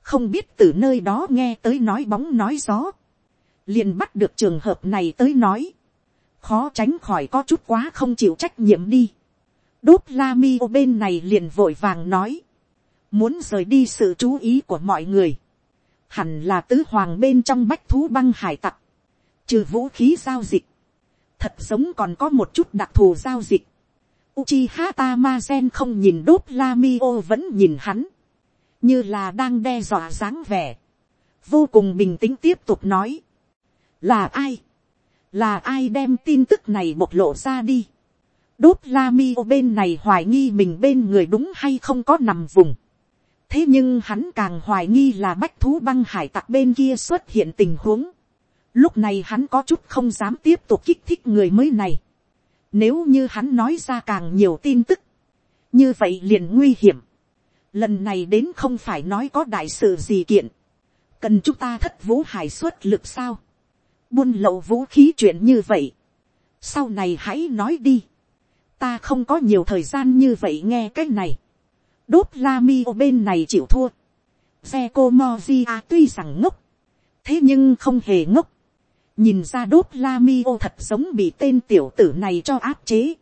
không biết từ nơi đó nghe tới nói bóng nói gió, liền bắt được trường hợp này tới nói, khó tránh khỏi có chút quá không chịu trách nhiệm đi. đốt la mi ô bên này liền vội vàng nói, muốn rời đi sự chú ý của mọi người, hẳn là tứ hoàng bên trong bách thú băng hải tặc, trừ vũ khí giao dịch, thật giống còn có một chút đặc thù giao dịch. Uchiha Tamazen không nhìn đốt Lamio vẫn nhìn hắn, như là đang đe dọa dáng vẻ, vô cùng bình tĩnh tiếp tục nói, là ai, là ai đem tin tức này bộc lộ ra đi, đốt la mi bên này hoài nghi mình bên người đúng hay không có nằm vùng, thế nhưng hắn càng hoài nghi là bách thú băng hải tặc bên kia xuất hiện tình huống. lúc này hắn có chút không dám tiếp tục kích thích người mới này. nếu như hắn nói ra càng nhiều tin tức, như vậy liền nguy hiểm. lần này đến không phải nói có đại sự gì kiện, cần chúng ta thất vũ hải xuất lực sao, buôn lậu vũ khí chuyện như vậy, sau này hãy nói đi, ta không có nhiều thời gian như vậy nghe cái này, đốt la mi ở bên này chịu thua, xe cô mozia tuy rằng ngốc, thế nhưng không hề ngốc, nhìn ra đốt la mi ô thật giống bị tên tiểu tử này cho áp chế,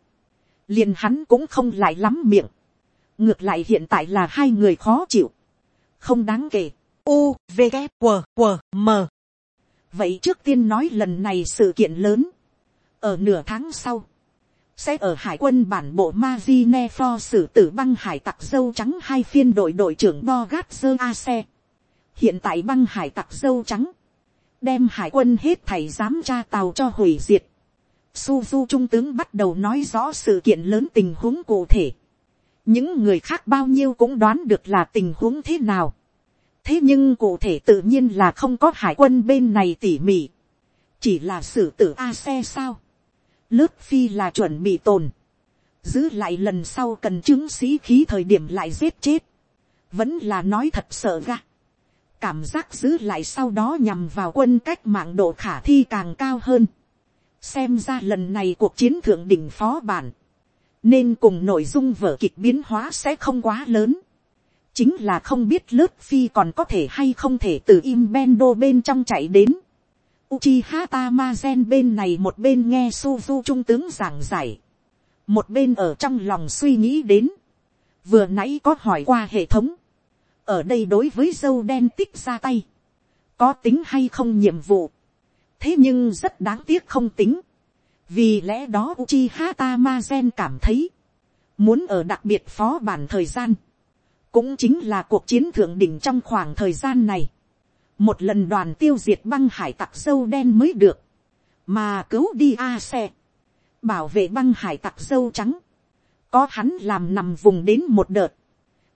liền hắn cũng không lại lắm miệng, ngược lại hiện tại là hai người khó chịu, không đáng kể, u v g q q m vậy trước tiên nói lần này sự kiện lớn, ở nửa tháng sau, sẽ ở hải quân bản bộ Mazine for xử tử băng hải tặc dâu trắng hai phiên đội đội trưởng Bogat a. Hiện tại băng hải tặc dâu trắng, đem hải quân hết thảy giám tra tàu cho hủy diệt. Suzu trung tướng bắt đầu nói rõ sự kiện lớn tình huống cụ thể. Những người khác bao nhiêu cũng đoán được là tình huống thế nào. Thế nhưng cụ thể tự nhiên là không có hải quân bên này tỉ mỉ. Chỉ là xử tử A xe sao lướt phi là chuẩn bị tồn, giữ lại lần sau cần chứng sĩ khí thời điểm lại giết chết, vẫn là nói thật sợ ga. cảm giác giữ lại sau đó nhằm vào quân cách mạng độ khả thi càng cao hơn. xem ra lần này cuộc chiến thượng đỉnh phó bản, nên cùng nội dung vở kịch biến hóa sẽ không quá lớn chính là không biết lướt phi còn có thể hay không thể từ im bendo bên trong chạy đến. Uchiha Tamazen bên này một bên nghe Suzu trung tướng giảng giải. Một bên ở trong lòng suy nghĩ đến. Vừa nãy có hỏi qua hệ thống. Ở đây đối với dâu đen tích ra tay. Có tính hay không nhiệm vụ. Thế nhưng rất đáng tiếc không tính. Vì lẽ đó Uchiha Tamazen cảm thấy. Muốn ở đặc biệt phó bản thời gian. Cũng chính là cuộc chiến thượng đỉnh trong khoảng thời gian này. Một lần đoàn tiêu diệt băng hải tặc dâu đen mới được, mà cứu đi a xe, bảo vệ băng hải tặc dâu trắng, có hắn làm nằm vùng đến một đợt,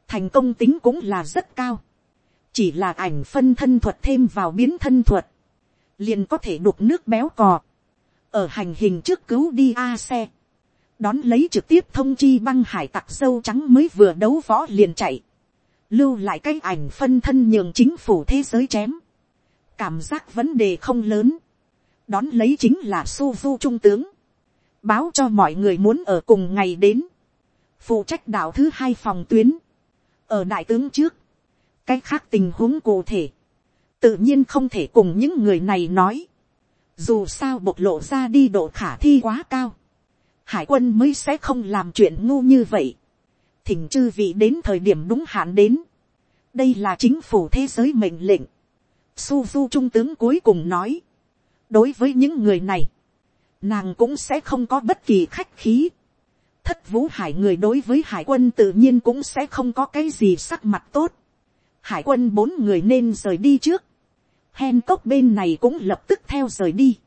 thành công tính cũng là rất cao, chỉ là ảnh phân thân thuật thêm vào biến thân thuật, liền có thể đục nước béo cò, ở hành hình trước cứu đi a xe, đón lấy trực tiếp thông chi băng hải tặc dâu trắng mới vừa đấu võ liền chạy, lưu lại cái ảnh phân thân nhường chính phủ thế giới chém, cảm giác vấn đề không lớn, đón lấy chính là Suzu trung tướng, báo cho mọi người muốn ở cùng ngày đến, phụ trách đạo thứ hai phòng tuyến, ở đại tướng trước, cái khác tình huống cụ thể, tự nhiên không thể cùng những người này nói, dù sao bộc lộ ra đi độ khả thi quá cao, hải quân mới sẽ không làm chuyện ngu như vậy, thỉnh chư vị đến thời điểm đúng hạn đến. đây là chính phủ thế giới mệnh lệnh. Suzu trung tướng cuối cùng nói. đối với những người này, nàng cũng sẽ không có bất kỳ khách khí. thất vũ hải người đối với hải quân tự nhiên cũng sẽ không có cái gì sắc mặt tốt. hải quân bốn người nên rời đi trước. Hen cốc bên này cũng lập tức theo rời đi.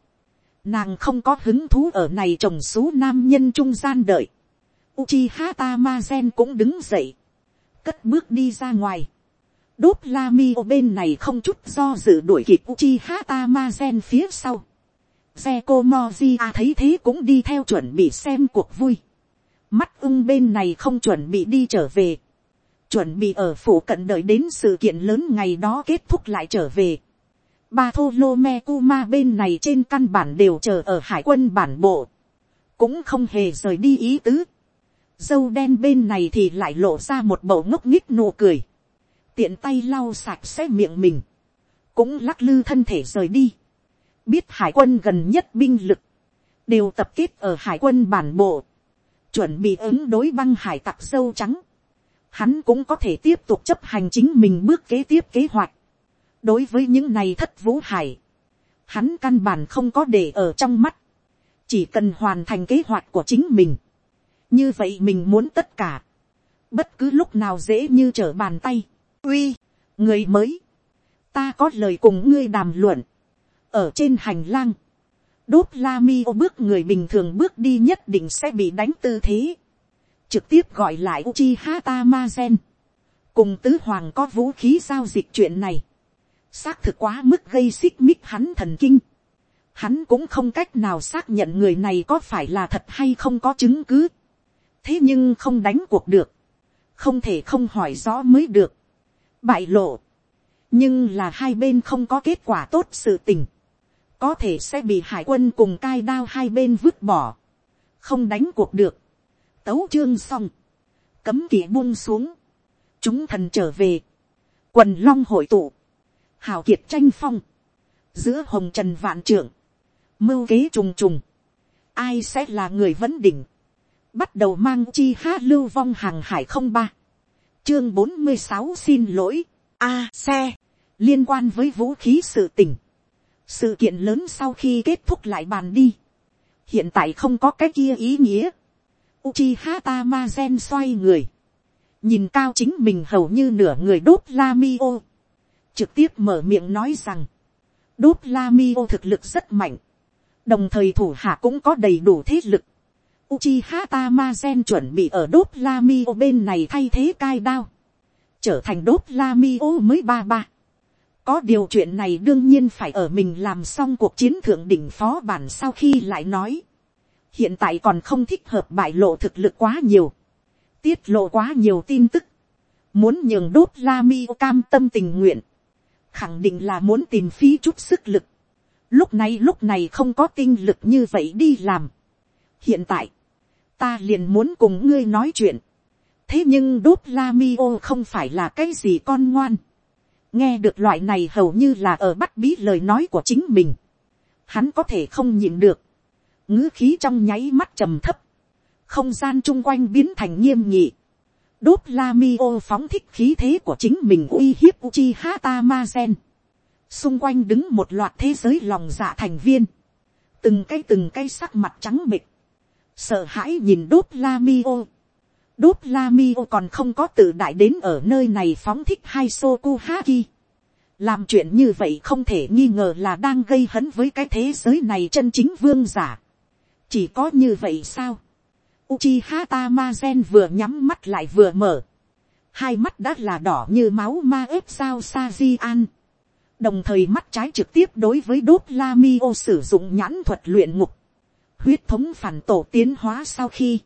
Nàng không có hứng thú ở này trồng số nam nhân trung gian đợi. Uchiha Tamazen cũng đứng dậy. Cất bước đi ra ngoài. Đốt la mi ở bên này không chút do dự đuổi kịp Uchiha Tamazen phía sau. Zeko Mojia thấy thế cũng đi theo chuẩn bị xem cuộc vui. Mắt ưng bên này không chuẩn bị đi trở về. Chuẩn bị ở phủ cận đợi đến sự kiện lớn ngày đó kết thúc lại trở về. Ba thô lô me kuma bên này trên căn bản đều chờ ở hải quân bản bộ. Cũng không hề rời đi ý tứ dâu đen bên này thì lại lộ ra một bầu ngốc nghích nụ cười, tiện tay lau sạch sẽ miệng mình, cũng lắc lư thân thể rời đi, biết hải quân gần nhất binh lực, đều tập kết ở hải quân bản bộ, chuẩn bị ứng đối băng hải tặc dâu trắng, hắn cũng có thể tiếp tục chấp hành chính mình bước kế tiếp kế hoạch. đối với những này thất vũ hải, hắn căn bản không có để ở trong mắt, chỉ cần hoàn thành kế hoạch của chính mình, như vậy mình muốn tất cả, bất cứ lúc nào dễ như trở bàn tay, uy, người mới, ta có lời cùng ngươi đàm luận, ở trên hành lang, đốt la mi ô bước người bình thường bước đi nhất định sẽ bị đánh tư thế, trực tiếp gọi lại Uchiha Tamazen, cùng tứ hoàng có vũ khí giao dịch chuyện này, xác thực quá mức gây xích mích hắn thần kinh, hắn cũng không cách nào xác nhận người này có phải là thật hay không có chứng cứ, thế nhưng không đánh cuộc được, không thể không hỏi rõ mới được, bại lộ, nhưng là hai bên không có kết quả tốt sự tình, có thể sẽ bị hải quân cùng cai đao hai bên vứt bỏ, không đánh cuộc được, tấu chương xong, cấm kỵ buông xuống, chúng thần trở về, quần long hội tụ, hào kiệt tranh phong, giữa hồng trần vạn trưởng, mưu kế trùng trùng, ai sẽ là người vấn đỉnh, bắt đầu mang chi ha lưu vong hàng hải không ba, chương bốn mươi sáu xin lỗi, a xe, liên quan với vũ khí sự tình, sự kiện lớn sau khi kết thúc lại bàn đi, hiện tại không có cái kia ý nghĩa, Uchiha gen xoay người, nhìn cao chính mình hầu như nửa người đốt la mi ô, trực tiếp mở miệng nói rằng, đốt la mi ô thực lực rất mạnh, đồng thời thủ hạ cũng có đầy đủ thế lực. Uchiha Tamazen chuẩn bị ở đốt Lamio bên này thay thế cai đao, trở thành đốt Lamio mới ba ba. có điều chuyện này đương nhiên phải ở mình làm xong cuộc chiến thượng đỉnh phó bản sau khi lại nói, hiện tại còn không thích hợp bại lộ thực lực quá nhiều. Tiết lộ quá nhiều tin tức, muốn nhường đốt Lamio cam tâm tình nguyện, khẳng định là muốn tìm phí chút sức lực, lúc này lúc này không có tinh lực như vậy đi làm. hiện tại, ta liền muốn cùng ngươi nói chuyện, thế nhưng đốt la mi ô không phải là cái gì con ngoan, nghe được loại này hầu như là ở bắt bí lời nói của chính mình, hắn có thể không nhịn được, ngữ khí trong nháy mắt trầm thấp, không gian chung quanh biến thành nghiêm nghị. Đốt la mi ô phóng thích khí thế của chính mình uy hiếp Uchiha Tamazen. Xung quanh đứng một loạt thế giới lòng dạ thành viên. Từng cái từng cái sắc mặt trắng bịch. Sợ hãi nhìn đốt la mi ô. Đốt la mi ô còn không có tự đại đến ở nơi này phóng thích hai Soku Haki. Làm chuyện như vậy không thể nghi ngờ là đang gây hấn với cái thế giới này chân chính vương giả. Chỉ có như vậy sao? Uchiha Tamazen vừa nhắm mắt lại vừa mở. Hai mắt đã là đỏ như máu ma ếp sao Sajian. Đồng thời mắt trái trực tiếp đối với đốt la mio sử dụng nhãn thuật luyện ngục. Huyết thống phản tổ tiến hóa sau khi.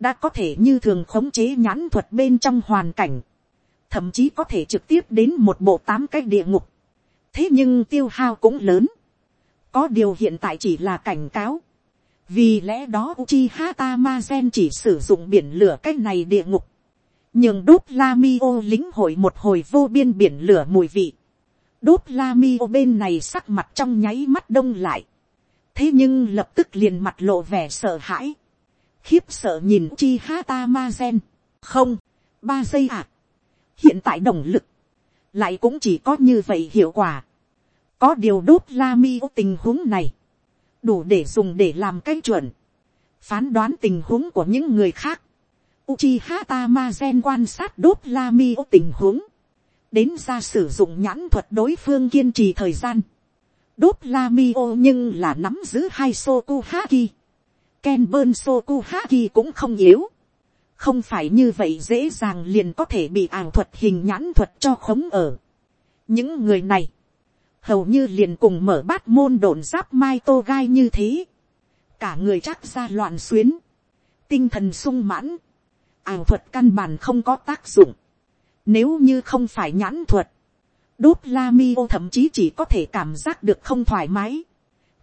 Đã có thể như thường khống chế nhãn thuật bên trong hoàn cảnh. Thậm chí có thể trực tiếp đến một bộ tám cái địa ngục. Thế nhưng tiêu hao cũng lớn. Có điều hiện tại chỉ là cảnh cáo vì lẽ đó Uchiha Tamazen chỉ sử dụng biển lửa cách này địa ngục, nhưng đốt Lamio lính hội một hồi vô biên biển lửa mùi vị, đốt Lamio bên này sắc mặt trong nháy mắt đông lại, thế nhưng lập tức liền mặt lộ vẻ sợ hãi, khiếp sợ nhìn Uchiha Tamazen, không, ba giây à, hiện tại động lực, lại cũng chỉ có như vậy hiệu quả, có điều đốt Lamio tình huống này, đủ để dùng để làm cái chuẩn, phán đoán tình huống của những người khác. Uchiha Tamazen quan sát đốt Lami tình huống, đến ra sử dụng nhãn thuật đối phương kiên trì thời gian. Đốt Lami nhưng là nắm giữ hai Soku Haki. Kenburn Soku Haki cũng không yếu. Không phải như vậy dễ dàng liền có thể bị ảo thuật hình nhãn thuật cho khống ở. Những người này hầu như liền cùng mở bát môn đồn giáp mai tô gai như thế, cả người chắc ra loạn xuyến, tinh thần sung mãn, ảo thuật căn bản không có tác dụng, nếu như không phải nhãn thuật, đốt la mi ô thậm chí chỉ có thể cảm giác được không thoải mái,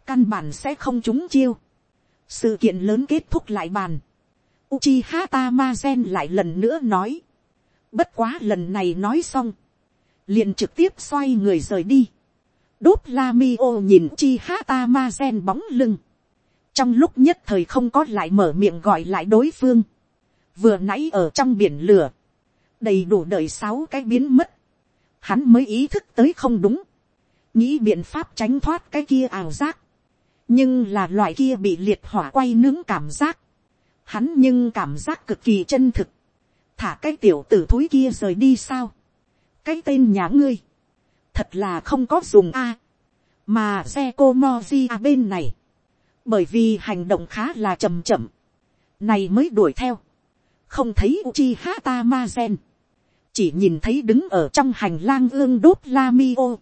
căn bản sẽ không trúng chiêu, sự kiện lớn kết thúc lại bàn, Uchiha Tamazen lại lần nữa nói. Bất quá lần này nói xong. Liền trực tiếp xoay người rời đi. Đốt la mi ô nhìn uchi hata ma gen bóng lưng. Trong lúc nhất thời không có lại mở miệng gọi lại đối phương. Vừa nãy ở trong biển lửa. Đầy đủ đợi sáu cái biến mất. Hắn mới ý thức tới không đúng. Nghĩ biện pháp tránh thoát cái kia ảo giác. Nhưng là loại kia bị liệt hỏa quay nướng cảm giác. Hắn nhưng cảm giác cực kỳ chân thực. Thả cái tiểu tử thúi kia rời đi sao. Cái tên nhà ngươi thật là không có dùng a. mà xe cô mozi bên này, bởi vì hành động khá là chậm chậm, này mới đuổi theo, không thấy uchi hata ma gen, chỉ nhìn thấy đứng ở trong hành lang ương đốt la mi ô,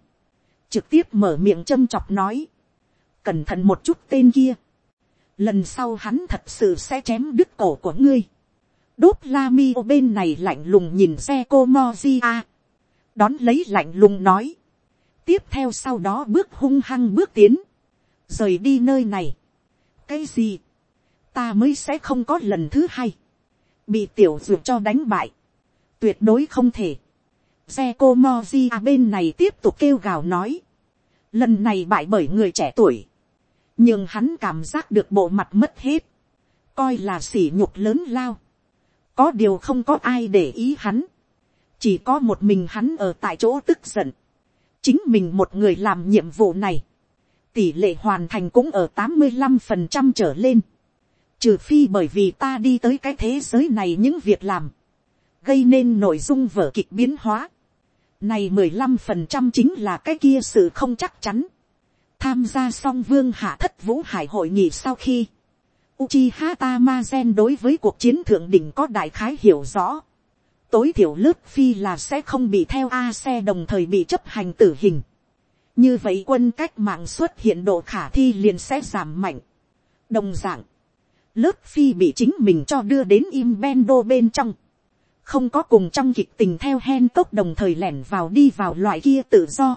trực tiếp mở miệng châm chọc nói, cẩn thận một chút tên kia, lần sau hắn thật sự sẽ chém đứt cổ của ngươi, đốt la mi ô bên này lạnh lùng nhìn xe cô mozia, đón lấy lạnh lùng nói, tiếp theo sau đó bước hung hăng bước tiến, rời đi nơi này, cái gì, ta mới sẽ không có lần thứ hai, bị tiểu dược cho đánh bại, tuyệt đối không thể. Xe cô Moji bên này tiếp tục kêu gào nói, lần này bại bởi người trẻ tuổi, nhưng hắn cảm giác được bộ mặt mất hết, coi là sỉ nhục lớn lao, có điều không có ai để ý hắn, chỉ có một mình hắn ở tại chỗ tức giận, chính mình một người làm nhiệm vụ này, tỷ lệ hoàn thành cũng ở tám mươi năm phần trăm trở lên, trừ phi bởi vì ta đi tới cái thế giới này những việc làm, gây nên nội dung vở kịch biến hóa. Này mười lăm phần trăm chính là cái kia sự không chắc chắn. Tham gia song vương hạ thất vũ hải hội nghị sau khi, Uchiha Tamazen đối với cuộc chiến thượng đỉnh có đại khái hiểu rõ. Tối thiểu lớp phi là sẽ không bị theo A xe đồng thời bị chấp hành tử hình. Như vậy quân cách mạng xuất hiện độ khả thi liền sẽ giảm mạnh. Đồng dạng, lớp phi bị chính mình cho đưa đến im bendo bên trong không có cùng trong kịch tình theo hen cốc đồng thời lẻn vào đi vào loại kia tự do,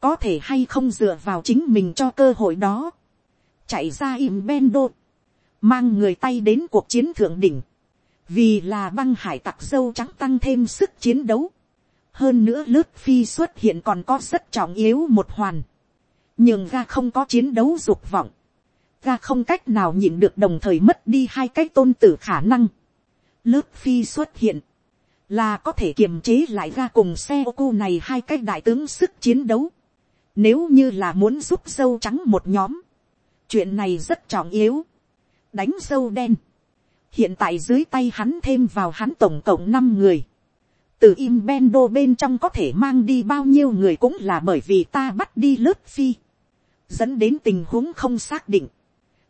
có thể hay không dựa vào chính mình cho cơ hội đó, chạy ra im bendo, mang người tay đến cuộc chiến thượng đỉnh, vì là băng hải tặc dâu trắng tăng thêm sức chiến đấu, hơn nữa lướt phi xuất hiện còn có rất trọng yếu một hoàn, nhưng ga không có chiến đấu dục vọng, ga không cách nào nhịn được đồng thời mất đi hai cái tôn tử khả năng, lớp phi xuất hiện, là có thể kiềm chế lại ra cùng xe ô cô này hai cái đại tướng sức chiến đấu. Nếu như là muốn giúp dâu trắng một nhóm, chuyện này rất trọng yếu. đánh dâu đen. hiện tại dưới tay hắn thêm vào hắn tổng cộng năm người. từ im bendo bên trong có thể mang đi bao nhiêu người cũng là bởi vì ta bắt đi lớp phi. dẫn đến tình huống không xác định.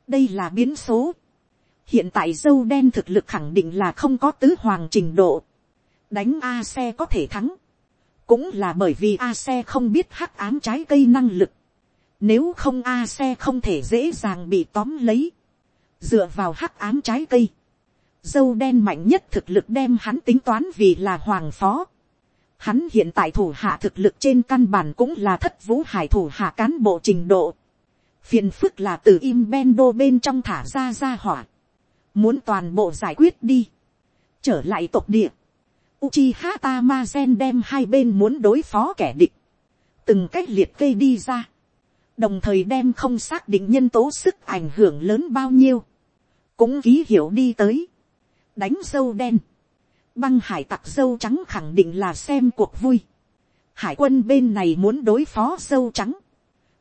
đây là biến số hiện tại dâu đen thực lực khẳng định là không có tứ hoàng trình độ. đánh a xe có thể thắng. cũng là bởi vì a xe không biết hắc ám trái cây năng lực. nếu không a xe không thể dễ dàng bị tóm lấy. dựa vào hắc ám trái cây. dâu đen mạnh nhất thực lực đem hắn tính toán vì là hoàng phó. Hắn hiện tại thủ hạ thực lực trên căn bản cũng là thất vũ hải thủ hạ cán bộ trình độ. Phiền phức là từ im bendo bên trong thả ra ra hỏa muốn toàn bộ giải quyết đi, trở lại tộc địa, Uchiha Tamazen đem hai bên muốn đối phó kẻ địch, từng cách liệt kê đi ra, đồng thời đem không xác định nhân tố sức ảnh hưởng lớn bao nhiêu, cũng ký hiểu đi tới, đánh dâu đen, băng hải tặc dâu trắng khẳng định là xem cuộc vui, hải quân bên này muốn đối phó dâu trắng,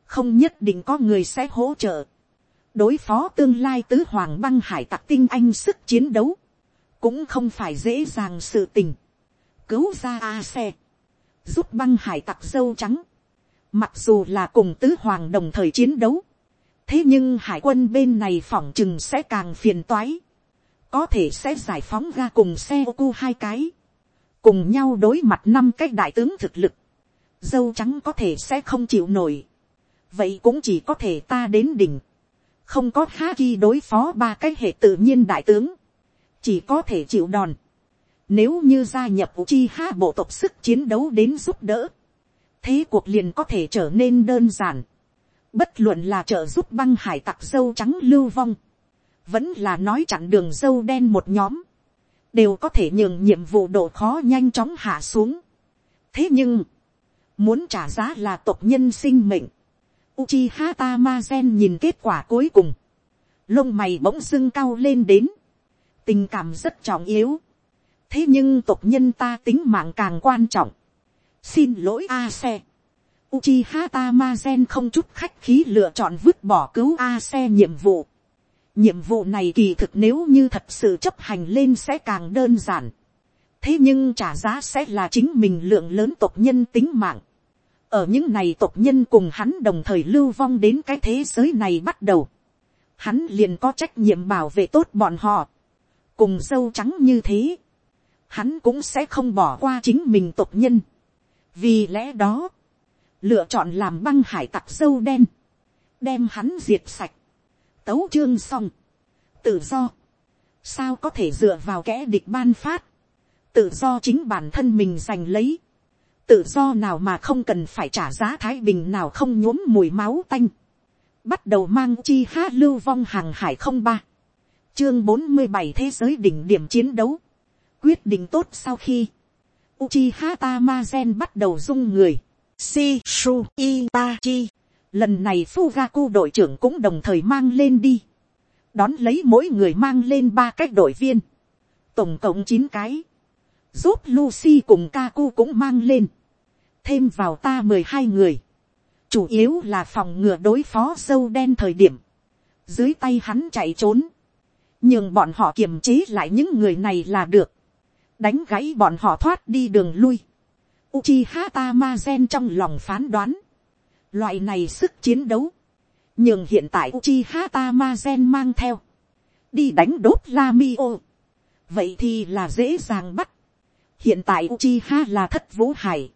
không nhất định có người sẽ hỗ trợ, đối phó tương lai tứ hoàng băng hải tặc tinh anh sức chiến đấu, cũng không phải dễ dàng sự tình. Cứu ra A xe, giúp băng hải tặc dâu trắng, mặc dù là cùng tứ hoàng đồng thời chiến đấu, thế nhưng hải quân bên này phỏng chừng sẽ càng phiền toái, có thể sẽ giải phóng ra cùng xe ô cu hai cái, cùng nhau đối mặt năm cái đại tướng thực lực, dâu trắng có thể sẽ không chịu nổi, vậy cũng chỉ có thể ta đến đỉnh, không có Haki đối phó ba cái hệ tự nhiên đại tướng, chỉ có thể chịu đòn. Nếu như gia nhập chi ha bộ tộc sức chiến đấu đến giúp đỡ, thế cuộc liền có thể trở nên đơn giản. Bất luận là trợ giúp băng hải tặc dâu trắng lưu vong, vẫn là nói chặn đường dâu đen một nhóm, đều có thể nhường nhiệm vụ độ khó nhanh chóng hạ xuống. thế nhưng, muốn trả giá là tộc nhân sinh mệnh, Uchiha Tamazen nhìn kết quả cuối cùng. Lông mày bỗng dưng cao lên đến. Tình cảm rất trọng yếu. Thế nhưng tộc nhân ta tính mạng càng quan trọng. Xin lỗi A xe. Uchiha Tamazen không chút khách khí lựa chọn vứt bỏ cứu A xe nhiệm vụ. Nhiệm vụ này kỳ thực nếu như thật sự chấp hành lên sẽ càng đơn giản. Thế nhưng trả giá sẽ là chính mình lượng lớn tộc nhân tính mạng ở những này tộc nhân cùng hắn đồng thời lưu vong đến cái thế giới này bắt đầu, hắn liền có trách nhiệm bảo vệ tốt bọn họ, cùng dâu trắng như thế, hắn cũng sẽ không bỏ qua chính mình tộc nhân. vì lẽ đó, lựa chọn làm băng hải tặc dâu đen, đem hắn diệt sạch, tấu chương xong, tự do, sao có thể dựa vào kẻ địch ban phát, tự do chính bản thân mình giành lấy, tự do nào mà không cần phải trả giá thái bình nào không nhuốm mùi máu tanh, bắt đầu mang chi há lưu vong hàng hải không ba, chương bốn mươi bảy thế giới đỉnh điểm chiến đấu, quyết định tốt sau khi, Uchiha Tamazen bắt đầu dung người. Si Itachi. Lần này Fugaku đội trưởng cũng đồng thời mang lên đi. Đón lấy mỗi người mang lên ba cách đội viên. Tổng cộng chín cái. Giúp Lucy cùng Kaku cũng mang lên. Thêm vào ta mười hai người. Chủ yếu là phòng ngừa đối phó sâu đen thời điểm. Dưới tay hắn chạy trốn. Nhưng bọn họ kiềm chế lại những người này là được. Đánh gãy bọn họ thoát đi đường lui. Uchiha Tamazen trong lòng phán đoán. Loại này sức chiến đấu. Nhưng hiện tại Uchiha Tamazen mang theo. Đi đánh đốt Lamio. Vậy thì là dễ dàng bắt. Hiện tại Uchiha là thất vũ hải.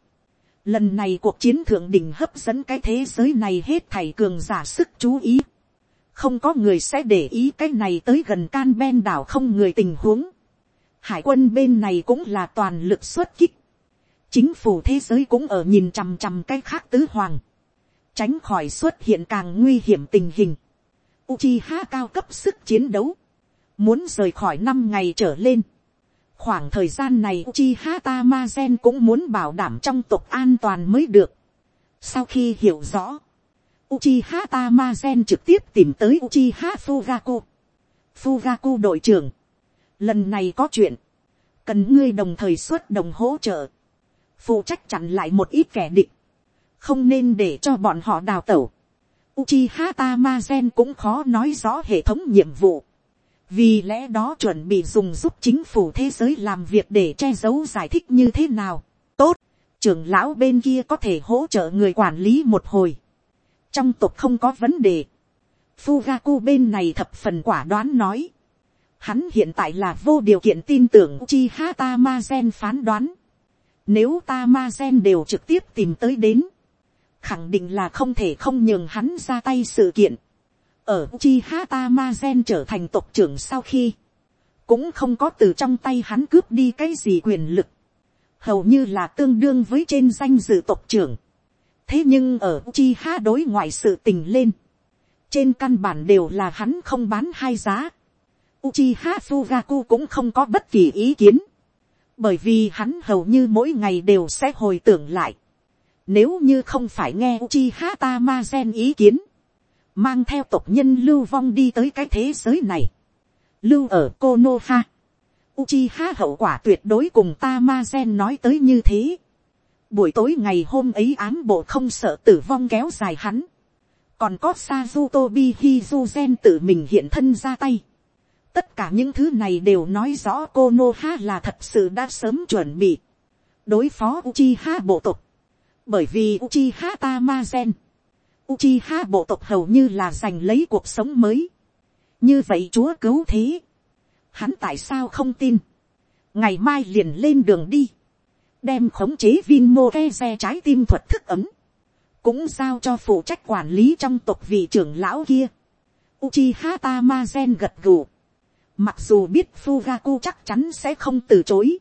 Lần này cuộc chiến thượng đỉnh hấp dẫn cái thế giới này hết thảy cường giả sức chú ý. Không có người sẽ để ý cái này tới gần can ben đảo không người tình huống. Hải quân bên này cũng là toàn lực xuất kích. Chính phủ thế giới cũng ở nhìn chằm chằm cái khác tứ hoàng. Tránh khỏi xuất hiện càng nguy hiểm tình hình. Uchiha cao cấp sức chiến đấu. Muốn rời khỏi năm ngày trở lên khoảng thời gian này Uchiha Tamazen cũng muốn bảo đảm trong tộc an toàn mới được. Sau khi hiểu rõ, Uchiha Tamazen trực tiếp tìm tới Uchiha Fugaku. Fugaku đội trưởng. Lần này có chuyện. Cần ngươi đồng thời xuất đồng hỗ trợ. Phụ trách chặn lại một ít kẻ địch. Không nên để cho bọn họ đào tẩu. Uchiha Tamazen cũng khó nói rõ hệ thống nhiệm vụ vì lẽ đó chuẩn bị dùng giúp chính phủ thế giới làm việc để che giấu giải thích như thế nào. tốt, trưởng lão bên kia có thể hỗ trợ người quản lý một hồi. trong tộc không có vấn đề. Fugaku bên này thập phần quả đoán nói. Hắn hiện tại là vô điều kiện tin tưởng chi ha Tamazen phán đoán. Nếu Tamazen đều trực tiếp tìm tới đến. Khẳng định là không thể không nhường hắn ra tay sự kiện ở Uchiha gen trở thành tộc trưởng sau khi, cũng không có từ trong tay hắn cướp đi cái gì quyền lực, hầu như là tương đương với trên danh dự tộc trưởng. thế nhưng ở Uchiha đối ngoại sự tình lên, trên căn bản đều là hắn không bán hai giá. Uchiha Fugaku cũng không có bất kỳ ý kiến, bởi vì hắn hầu như mỗi ngày đều sẽ hồi tưởng lại. Nếu như không phải nghe Uchiha Tamazen ý kiến, mang theo tộc nhân lưu vong đi tới cái thế giới này, lưu ở Konoha. Uchiha hậu quả tuyệt đối cùng Tamazen nói tới như thế. Buổi tối ngày hôm ấy ám bộ không sợ tử vong kéo dài hắn. Còn có Sazutobi Hizuzen tự mình hiện thân ra tay. Tất cả những thứ này đều nói rõ Konoha là thật sự đã sớm chuẩn bị. Đối phó Uchiha bộ tộc. Bởi vì Uchiha Tamazen Uchiha bộ tộc hầu như là giành lấy cuộc sống mới. Như vậy chúa cứu thế. Hắn tại sao không tin. Ngày mai liền lên đường đi. Đem khống chế Vinmo xe trái tim thuật thức ấm. Cũng giao cho phụ trách quản lý trong tộc vị trưởng lão kia. Uchiha Tamazen gật gù. Mặc dù biết Fugaku chắc chắn sẽ không từ chối.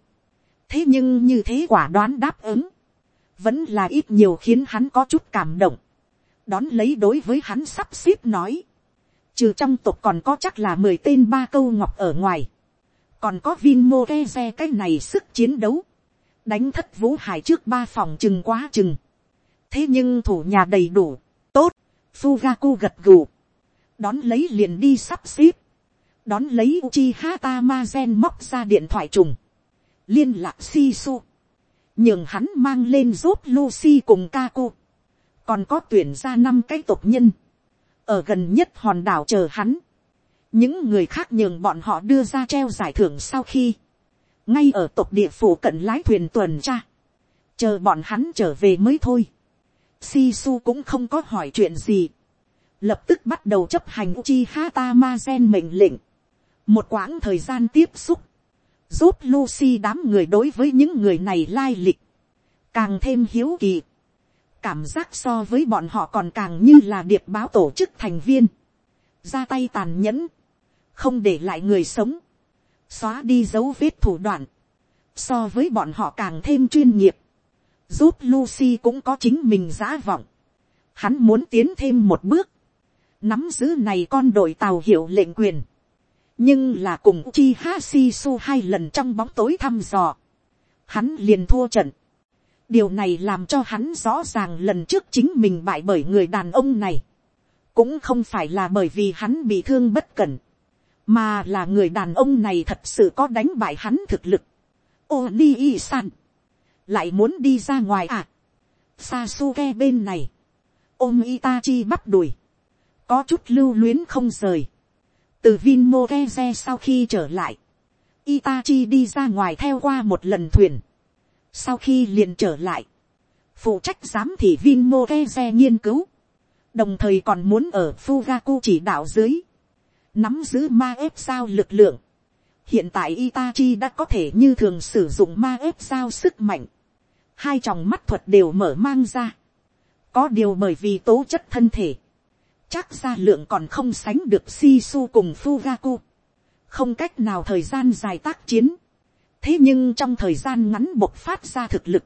Thế nhưng như thế quả đoán đáp ứng. Vẫn là ít nhiều khiến hắn có chút cảm động đón lấy đối với hắn sắp xếp nói. Trừ trong tộc còn có chắc là mười tên ba câu ngọc ở ngoài. Còn có Vinmo xe cái này sức chiến đấu. Đánh thất vũ hải trước ba phòng chừng quá chừng. Thế nhưng thủ nhà đầy đủ. Tốt. Fugaku gật gù. Đón lấy liền đi sắp xếp. Đón lấy Uchiha Tamazen móc ra điện thoại trùng. Liên lạc Shisu. nhường hắn mang lên giúp Lucy cùng Kaku còn có tuyển ra năm cái tộc nhân, ở gần nhất hòn đảo chờ hắn, những người khác nhường bọn họ đưa ra treo giải thưởng sau khi, ngay ở tộc địa phủ cận lái thuyền tuần tra, chờ bọn hắn trở về mới thôi. Si su cũng không có hỏi chuyện gì, lập tức bắt đầu chấp hành chi hata ma gen mệnh lệnh, một quãng thời gian tiếp xúc, giúp Lucy đám người đối với những người này lai lịch, càng thêm hiếu kỳ, cảm giác so với bọn họ còn càng như là điệp báo tổ chức thành viên, ra tay tàn nhẫn, không để lại người sống, xóa đi dấu vết thủ đoạn, so với bọn họ càng thêm chuyên nghiệp, giúp Lucy cũng có chính mình giá vọng, hắn muốn tiến thêm một bước, nắm giữ này con đội tàu hiệu lệnh quyền, nhưng là cùng chi ha si su hai lần trong bóng tối thăm dò, hắn liền thua trận điều này làm cho hắn rõ ràng lần trước chính mình bại bởi người đàn ông này, cũng không phải là bởi vì hắn bị thương bất cẩn, mà là người đàn ông này thật sự có đánh bại hắn thực lực. ô ni y san, lại muốn đi ra ngoài à, Sasuke bên này, ôm Itachi bắp đùi, có chút lưu luyến không rời, từ vinmo Mokeze sau khi trở lại, Itachi đi ra ngoài theo qua một lần thuyền. Sau khi liền trở lại, phụ trách giám thị Vin Mokeze nghiên cứu, đồng thời còn muốn ở Fugaku chỉ đạo dưới, nắm giữ ma ép sao lực lượng. Hiện tại Itachi đã có thể như thường sử dụng ma ép sao sức mạnh. Hai tròng mắt thuật đều mở mang ra. Có điều bởi vì tố chất thân thể chắc ra lượng còn không sánh được si su cùng fugaku, không cách nào thời gian dài tác chiến, thế nhưng trong thời gian ngắn bộc phát ra thực lực,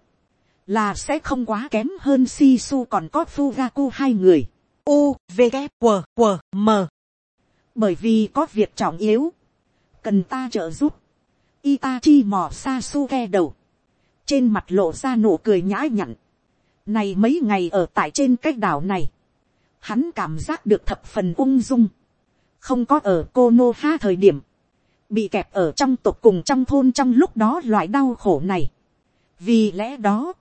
là sẽ không quá kém hơn si su còn có fugaku hai người, u v g q q m. Bởi vì có việc trọng yếu, cần ta trợ giúp, Itachi mò Sasuke đầu, trên mặt lộ ra nụ cười nhã nhặn, này mấy ngày ở tại trên cái đảo này, hắn cảm giác được thập phần ung dung, không có ở cô nô ha thời điểm, bị kẹp ở trong tộc cùng trong thôn trong lúc đó loại đau khổ này. vì lẽ đó,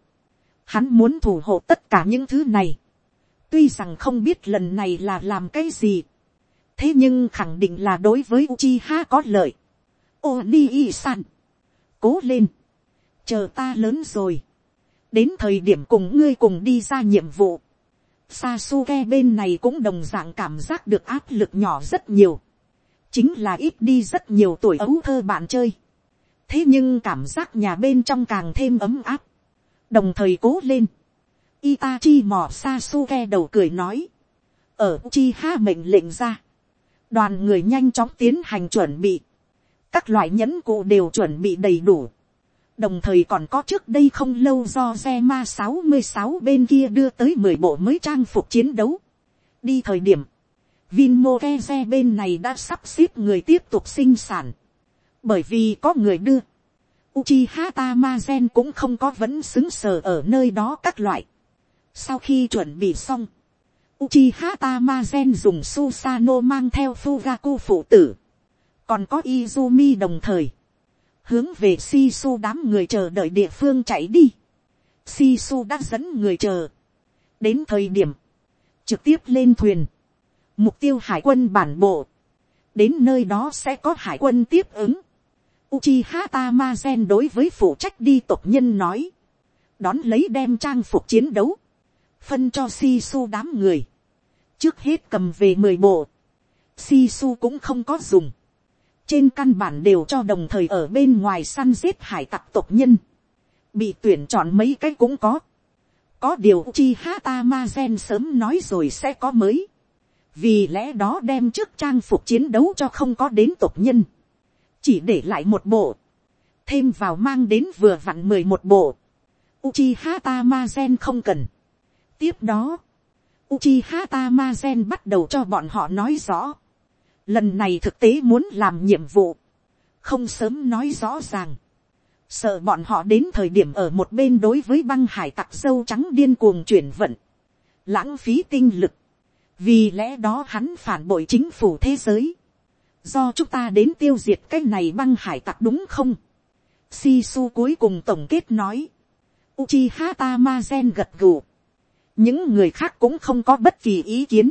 hắn muốn thủ hộ tất cả những thứ này, tuy rằng không biết lần này là làm cái gì, thế nhưng khẳng định là đối với Uchiha có lợi. Oni-san, cố lên, chờ ta lớn rồi, đến thời điểm cùng ngươi cùng đi ra nhiệm vụ, Sasuke bên này cũng đồng dạng cảm giác được áp lực nhỏ rất nhiều. Chính là ít đi rất nhiều tuổi ấu thơ bạn chơi. Thế nhưng cảm giác nhà bên trong càng thêm ấm áp. Đồng thời cố lên. Itachi mò Sasuke đầu cười nói. Ở Uchiha mệnh lệnh ra. Đoàn người nhanh chóng tiến hành chuẩn bị. Các loại nhẫn cụ đều chuẩn bị đầy đủ đồng thời còn có trước đây không lâu do xe ma sáu mươi sáu bên kia đưa tới mười bộ mới trang phục chiến đấu. đi thời điểm, Vinmo bên này đã sắp xếp người tiếp tục sinh sản. bởi vì có người đưa, Uchiha Tamazen cũng không có vẫn xứng sở ở nơi đó các loại. sau khi chuẩn bị xong, Uchiha Tamazen dùng Susano mang theo Fugaku phụ tử. còn có Izumi đồng thời hướng về si đám người chờ đợi địa phương chạy đi. si đã dẫn người chờ. đến thời điểm, trực tiếp lên thuyền, mục tiêu hải quân bản bộ, đến nơi đó sẽ có hải quân tiếp ứng. Uchiha Tamazen đối với phụ trách đi tộc nhân nói, đón lấy đem trang phục chiến đấu, phân cho si su đám người, trước hết cầm về mười bộ, si su cũng không có dùng, trên căn bản đều cho đồng thời ở bên ngoài săn giết hải tặc tộc nhân, bị tuyển chọn mấy cái cũng có, có điều chi hata ma gen sớm nói rồi sẽ có mới, vì lẽ đó đem trước trang phục chiến đấu cho không có đến tộc nhân, chỉ để lại một bộ, thêm vào mang đến vừa vặn mười một bộ, Uchiha Tamazen không cần. Tiếp đó, Uchiha Tamazen bắt đầu cho bọn họ nói rõ. Lần này thực tế muốn làm nhiệm vụ, không sớm nói rõ ràng, sợ bọn họ đến thời điểm ở một bên đối với băng hải tặc dâu trắng điên cuồng chuyển vận, lãng phí tinh lực, vì lẽ đó hắn phản bội chính phủ thế giới, do chúng ta đến tiêu diệt cái này băng hải tặc đúng không, si su cuối cùng tổng kết nói, Uchiha Tamazen gật gù. Những người khác cũng không có bất kỳ ý kiến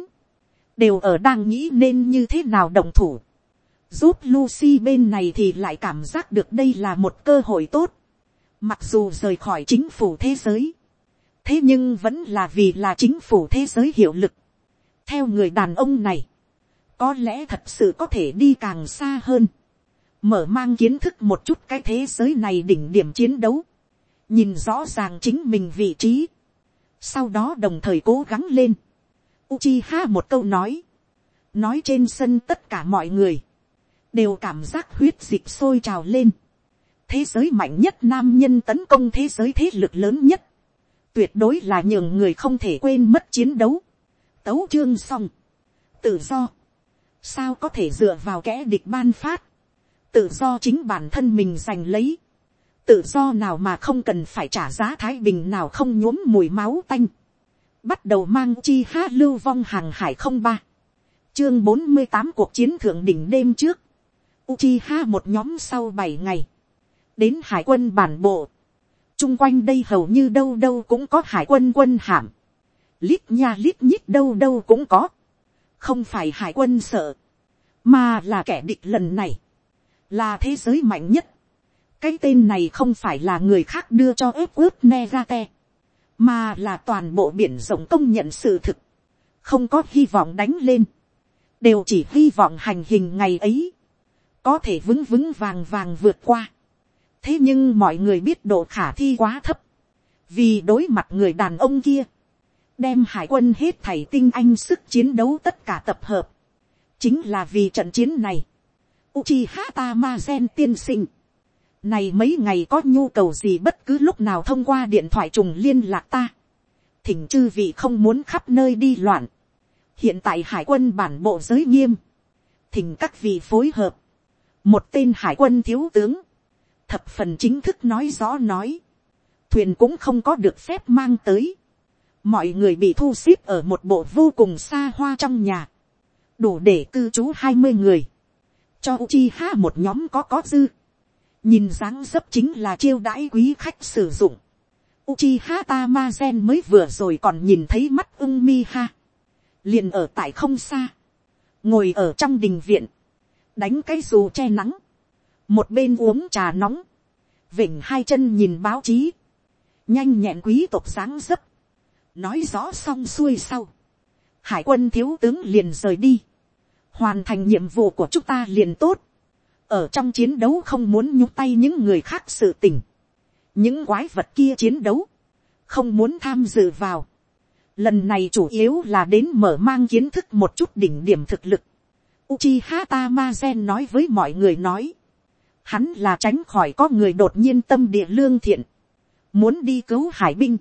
đều ở đang nghĩ nên như thế nào đồng thủ. giúp Lucy bên này thì lại cảm giác được đây là một cơ hội tốt. Mặc dù rời khỏi chính phủ thế giới. Thế nhưng vẫn là vì là chính phủ thế giới hiệu lực. Theo người đàn ông này. Có lẽ thật sự có thể đi càng xa hơn. mở mang kiến thức một chút cái thế giới này đỉnh điểm chiến đấu, nhìn rõ ràng chính mình vị trí, sau đó đồng thời cố gắng lên. Uchiha một câu nói, nói trên sân tất cả mọi người, đều cảm giác huyết dịch sôi trào lên. thế giới mạnh nhất nam nhân tấn công thế giới thế lực lớn nhất, tuyệt đối là nhường người không thể quên mất chiến đấu tấu chương xong, tự do, sao có thể dựa vào kẻ địch ban phát, tự do chính bản thân mình giành lấy, tự do nào mà không cần phải trả giá thái bình nào không nhuốm mùi máu tanh, bắt đầu mang chi ha lưu vong hàng hải không ba, chương bốn mươi tám cuộc chiến thượng đỉnh đêm trước, Uchiha một nhóm sau bảy ngày, đến hải quân bản bộ, chung quanh đây hầu như đâu đâu cũng có hải quân quân hạm, lít nha lít nhít đâu đâu cũng có, không phải hải quân sợ, mà là kẻ địch lần này, là thế giới mạnh nhất. cái tên này không phải là người khác đưa cho ép ướp ne ra te, mà là toàn bộ biển rộng công nhận sự thực, không có hy vọng đánh lên, đều chỉ hy vọng hành hình ngày ấy, có thể vững vững vàng vàng vượt qua. thế nhưng mọi người biết độ khả thi quá thấp, vì đối mặt người đàn ông kia, đem hải quân hết thảy tinh anh sức chiến đấu tất cả tập hợp, chính là vì trận chiến này. Uchiha Tamazen tiên sinh, này mấy ngày có nhu cầu gì bất cứ lúc nào thông qua điện thoại trùng liên lạc ta, thỉnh chư vị không muốn khắp nơi đi loạn, hiện tại hải quân bản bộ giới nghiêm, thỉnh các vị phối hợp, một tên hải quân thiếu tướng, thập phần chính thức nói rõ nói, thuyền cũng không có được phép mang tới, mọi người bị thu xếp ở một bộ vô cùng xa hoa trong nhà, đủ để cư trú hai mươi người, cho Uchiha một nhóm có có dư, nhìn dáng dấp chính là chiêu đãi quý khách sử dụng, Uchiha Tamazen mới vừa rồi còn nhìn thấy mắt ưng mi ha, liền ở tại không xa, ngồi ở trong đình viện, đánh cái dù che nắng, một bên uống trà nóng, vịnh hai chân nhìn báo chí, nhanh nhẹn quý tộc sáng dấp, nói rõ xong xuôi sau, hải quân thiếu tướng liền rời đi, hoàn thành nhiệm vụ của chúng ta liền tốt, ở trong chiến đấu không muốn nhúc tay những người khác sự tình, những quái vật kia chiến đấu, không muốn tham dự vào, lần này chủ yếu là đến mở mang kiến thức một chút đỉnh điểm thực lực, Uchiha Tamazen nói với mọi người nói. Hắn là tránh khỏi có người đột nhiên tâm địa lương thiện. Muốn đi cứu hải binh.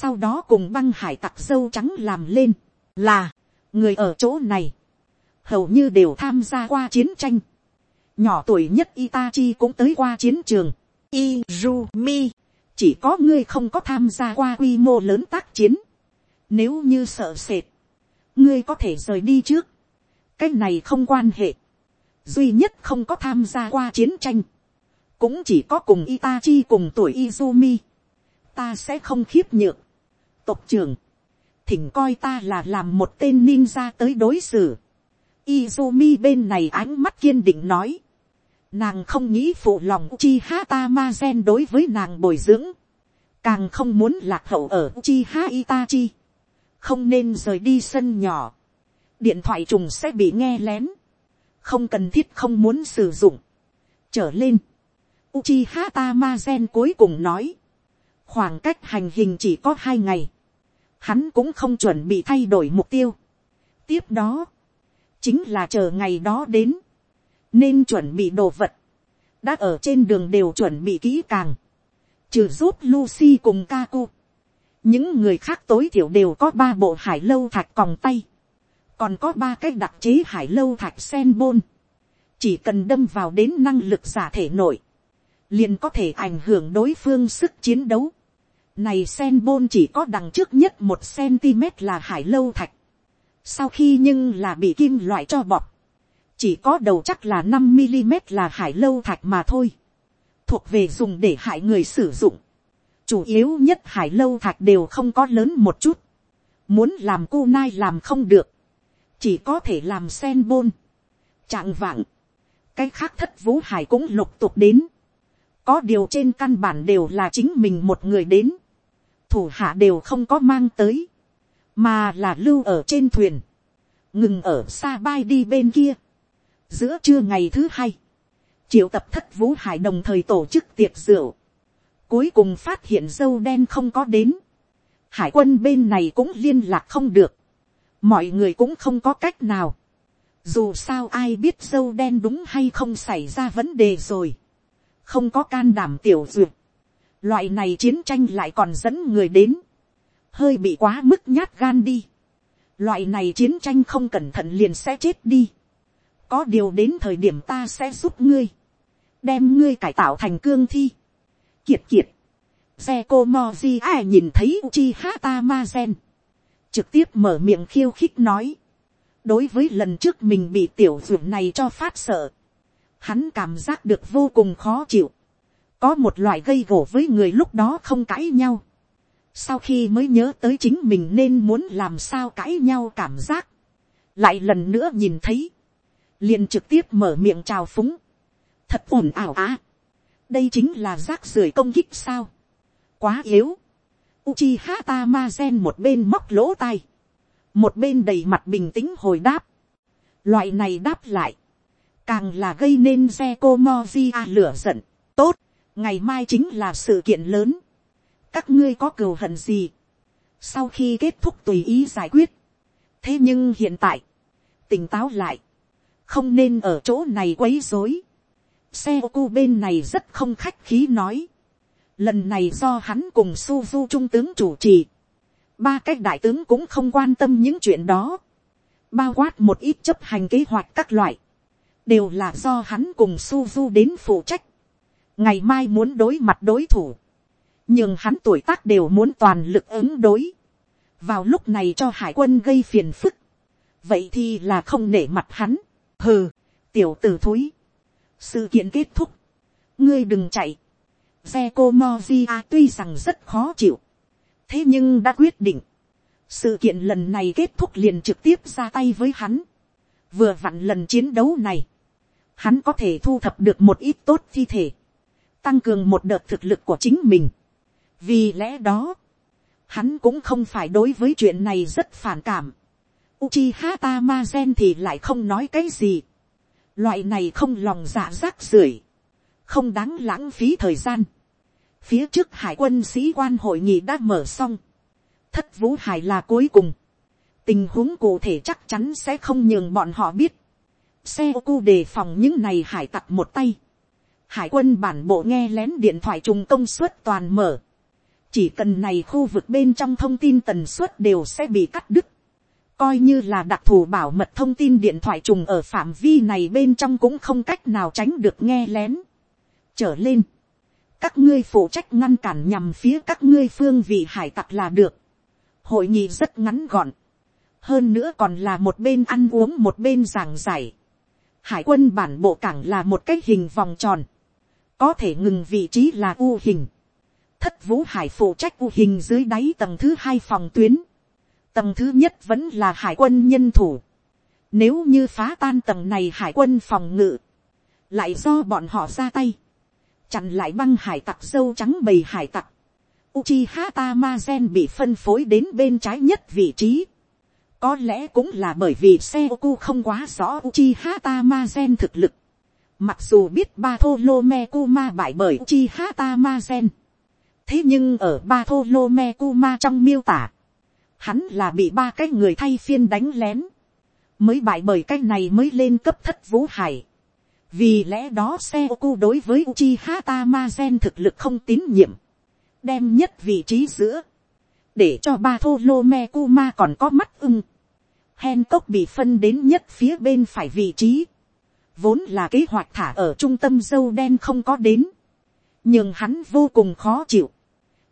Sau đó cùng băng hải tặc dâu trắng làm lên. Là, người ở chỗ này. Hầu như đều tham gia qua chiến tranh. Nhỏ tuổi nhất Itachi cũng tới qua chiến trường. Izumi. Chỉ có ngươi không có tham gia qua quy mô lớn tác chiến. Nếu như sợ sệt. Ngươi có thể rời đi trước cái này không quan hệ, duy nhất không có tham gia qua chiến tranh, cũng chỉ có cùng Itachi cùng tuổi Izumi, ta sẽ không khiếp nhược, tộc trưởng, thỉnh coi ta là làm một tên ninja tới đối xử, Izumi bên này ánh mắt kiên định nói, nàng không nghĩ phụ lòng Uchiha Tamazen đối với nàng bồi dưỡng, càng không muốn lạc hậu ở Uchiha Itachi, không nên rời đi sân nhỏ, điện thoại trùng sẽ bị nghe lén, không cần thiết không muốn sử dụng, trở lên, Uchiha Tamazen cuối cùng nói, khoảng cách hành hình chỉ có hai ngày, hắn cũng không chuẩn bị thay đổi mục tiêu. tiếp đó, chính là chờ ngày đó đến, nên chuẩn bị đồ vật, đã ở trên đường đều chuẩn bị kỹ càng, trừ giúp Lucy cùng Kaku, những người khác tối thiểu đều có ba bộ hải lâu thạch còng tay, còn có ba cái đặc chế hải lâu thạch sen bôn, chỉ cần đâm vào đến năng lực giả thể nội, liền có thể ảnh hưởng đối phương sức chiến đấu. Này sen bôn chỉ có đằng trước nhất một cm là hải lâu thạch, sau khi nhưng là bị kim loại cho bọc, chỉ có đầu chắc là năm mm là hải lâu thạch mà thôi, thuộc về dùng để hại người sử dụng. chủ yếu nhất hải lâu thạch đều không có lớn một chút, muốn làm cô nai làm không được, chỉ có thể làm sen bôn, trạng vạng, cái khác thất vũ hải cũng lục tục đến, có điều trên căn bản đều là chính mình một người đến, thủ hạ đều không có mang tới, mà là lưu ở trên thuyền, ngừng ở xa bay đi bên kia, giữa trưa ngày thứ hai, triệu tập thất vũ hải đồng thời tổ chức tiệc rượu, cuối cùng phát hiện dâu đen không có đến, hải quân bên này cũng liên lạc không được, mọi người cũng không có cách nào, dù sao ai biết dâu đen đúng hay không xảy ra vấn đề rồi, không có can đảm tiểu duyệt, loại này chiến tranh lại còn dẫn người đến, hơi bị quá mức nhát gan đi, loại này chiến tranh không cẩn thận liền sẽ chết đi, có điều đến thời điểm ta sẽ giúp ngươi, đem ngươi cải tạo thành cương thi, kiệt kiệt, xe cô moji ai nhìn thấy uchi hata ma gen, trực tiếp mở miệng khiêu khích nói, đối với lần trước mình bị tiểu ruộng này cho phát sợ, hắn cảm giác được vô cùng khó chịu, có một loại gây gổ với người lúc đó không cãi nhau, sau khi mới nhớ tới chính mình nên muốn làm sao cãi nhau cảm giác, lại lần nữa nhìn thấy, liền trực tiếp mở miệng chào phúng, thật ồn ào á, đây chính là rác rưởi công kích sao, quá yếu, Uchiha Tamazen một bên móc lỗ tai, một bên đầy mặt bình tĩnh hồi đáp, loại này đáp lại, càng là gây nên xe cô lửa giận, tốt, ngày mai chính là sự kiện lớn, các ngươi có cừu hận gì, sau khi kết thúc tùy ý giải quyết, thế nhưng hiện tại, tỉnh táo lại, không nên ở chỗ này quấy rối, xe ô cu bên này rất không khách khí nói, lần này do hắn cùng Suzu trung tướng chủ trì, ba cách đại tướng cũng không quan tâm những chuyện đó, bao quát một ít chấp hành kế hoạch các loại, đều là do hắn cùng Suzu đến phụ trách, ngày mai muốn đối mặt đối thủ, nhưng hắn tuổi tác đều muốn toàn lực ứng đối, vào lúc này cho hải quân gây phiền phức, vậy thì là không nể mặt hắn, hừ, tiểu t ử thúi, sự kiện kết thúc, ngươi đừng chạy, xe cô mozia tuy rằng rất khó chịu, thế nhưng đã quyết định, sự kiện lần này kết thúc liền trực tiếp ra tay với hắn, vừa vặn lần chiến đấu này, hắn có thể thu thập được một ít tốt thi thể, tăng cường một đợt thực lực của chính mình. vì lẽ đó, hắn cũng không phải đối với chuyện này rất phản cảm. Uchiha Tamazen thì lại không nói cái gì. Loại này không lòng dạ rác rưởi không đáng lãng phí thời gian. phía trước hải quân sĩ quan hội nghị đã mở xong. thất vũ hải là cuối cùng. tình huống cụ thể chắc chắn sẽ không nhường bọn họ biết. xe ô cu đề phòng những này hải tặc một tay hải quân bản bộ nghe lén điện thoại trùng công suất toàn mở. chỉ cần này khu vực bên trong thông tin tần suất đều sẽ bị cắt đứt coi như là đặc thù bảo mật thông tin điện thoại trùng ở phạm vi này bên trong cũng không cách nào tránh được nghe lén trở lên, các ngươi phụ trách ngăn cản nhằm phía các ngươi phương vị hải tặc là được. hội nghị rất ngắn gọn, hơn nữa còn là một bên ăn uống một bên giảng giải. hải quân bản bộ cảng là một cái hình vòng tròn, có thể ngừng vị trí là u hình. thất vũ hải phụ trách u hình dưới đáy tầng thứ hai phòng tuyến. tầng thứ nhất vẫn là hải quân nhân thủ. nếu như phá tan tầng này hải quân phòng ngự, lại do bọn họ ra tay chặn lại băng hải tặc sâu trắng bầy hải tặc. Uchiha Tamazen bị phân phối đến bên trái nhất vị trí. Có lẽ cũng là bởi vì Seoku không quá rõ Uchiha Tamazen thực lực. Mặc dù biết Ba Thulo Mekuma bại bởi Uchiha gen. Thế nhưng ở Ba Thulo Mekuma trong miêu tả. Hắn là bị ba cái người thay phiên đánh lén. Mới bại bởi cái này mới lên cấp thất vũ hải vì lẽ đó xe ô đối với Uchiha Tamazen thực lực không tín nhiệm, đem nhất vị trí giữa, để cho ba thô lô me kuma còn có mắt ưng, hen cốc bị phân đến nhất phía bên phải vị trí, vốn là kế hoạch thả ở trung tâm dâu đen không có đến, nhưng hắn vô cùng khó chịu.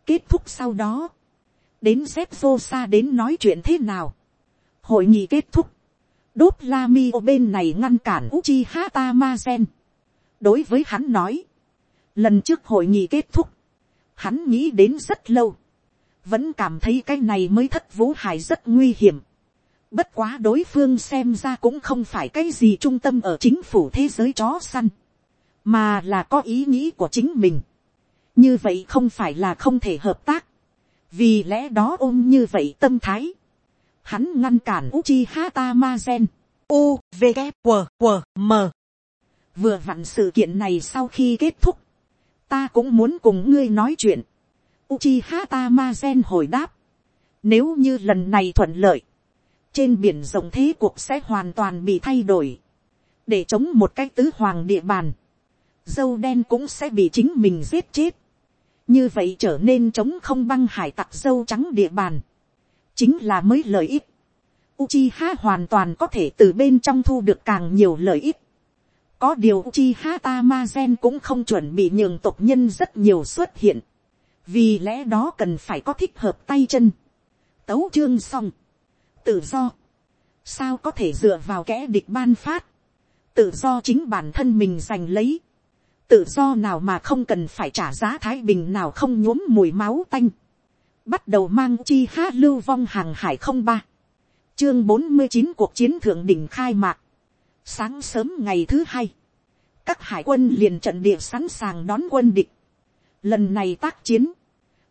kết thúc sau đó, đến xếp vô xa đến nói chuyện thế nào, hội nghị kết thúc, đốt la mi ô bên này ngăn cản uchi hata ma gen. đối với hắn nói, lần trước hội nghị kết thúc, hắn nghĩ đến rất lâu, vẫn cảm thấy cái này mới thất vũ hải rất nguy hiểm bất quá đối phương xem ra cũng không phải cái gì trung tâm ở chính phủ thế giới chó săn, mà là có ý nghĩ của chính mình. như vậy không phải là không thể hợp tác, vì lẽ đó ôm như vậy tâm thái, hắn ngăn cản Uchiha Tamazen. U, V, K, W, W, M. vừa vặn sự kiện này sau khi kết thúc, ta cũng muốn cùng ngươi nói chuyện. Uchiha Tamazen hồi đáp, nếu như lần này thuận lợi, trên biển rộng thế cuộc sẽ hoàn toàn bị thay đổi, để chống một cái tứ hoàng địa bàn, dâu đen cũng sẽ bị chính mình giết chết, như vậy trở nên chống không băng hải tặc dâu trắng địa bàn, chính là mới lợi ích. Uchiha hoàn toàn có thể từ bên trong thu được càng nhiều lợi ích. Có điều Uchiha Tamazen cũng không chuẩn bị nhường tộc nhân rất nhiều xuất hiện. Vì lẽ đó cần phải có thích hợp tay chân. Tấu chương xong. Tự do. Sao có thể dựa vào kẻ địch ban phát. Tự do chính bản thân mình giành lấy. Tự do nào mà không cần phải trả giá thái bình nào không nhuốm mùi máu tanh. Bắt đầu mang chi hát lưu vong hàng hải không ba. Chương bốn mươi chín cuộc chiến thượng đỉnh khai mạc. Sáng sớm ngày thứ hai. Các hải quân liền trận địa sẵn sàng đón quân địch. Lần này tác chiến.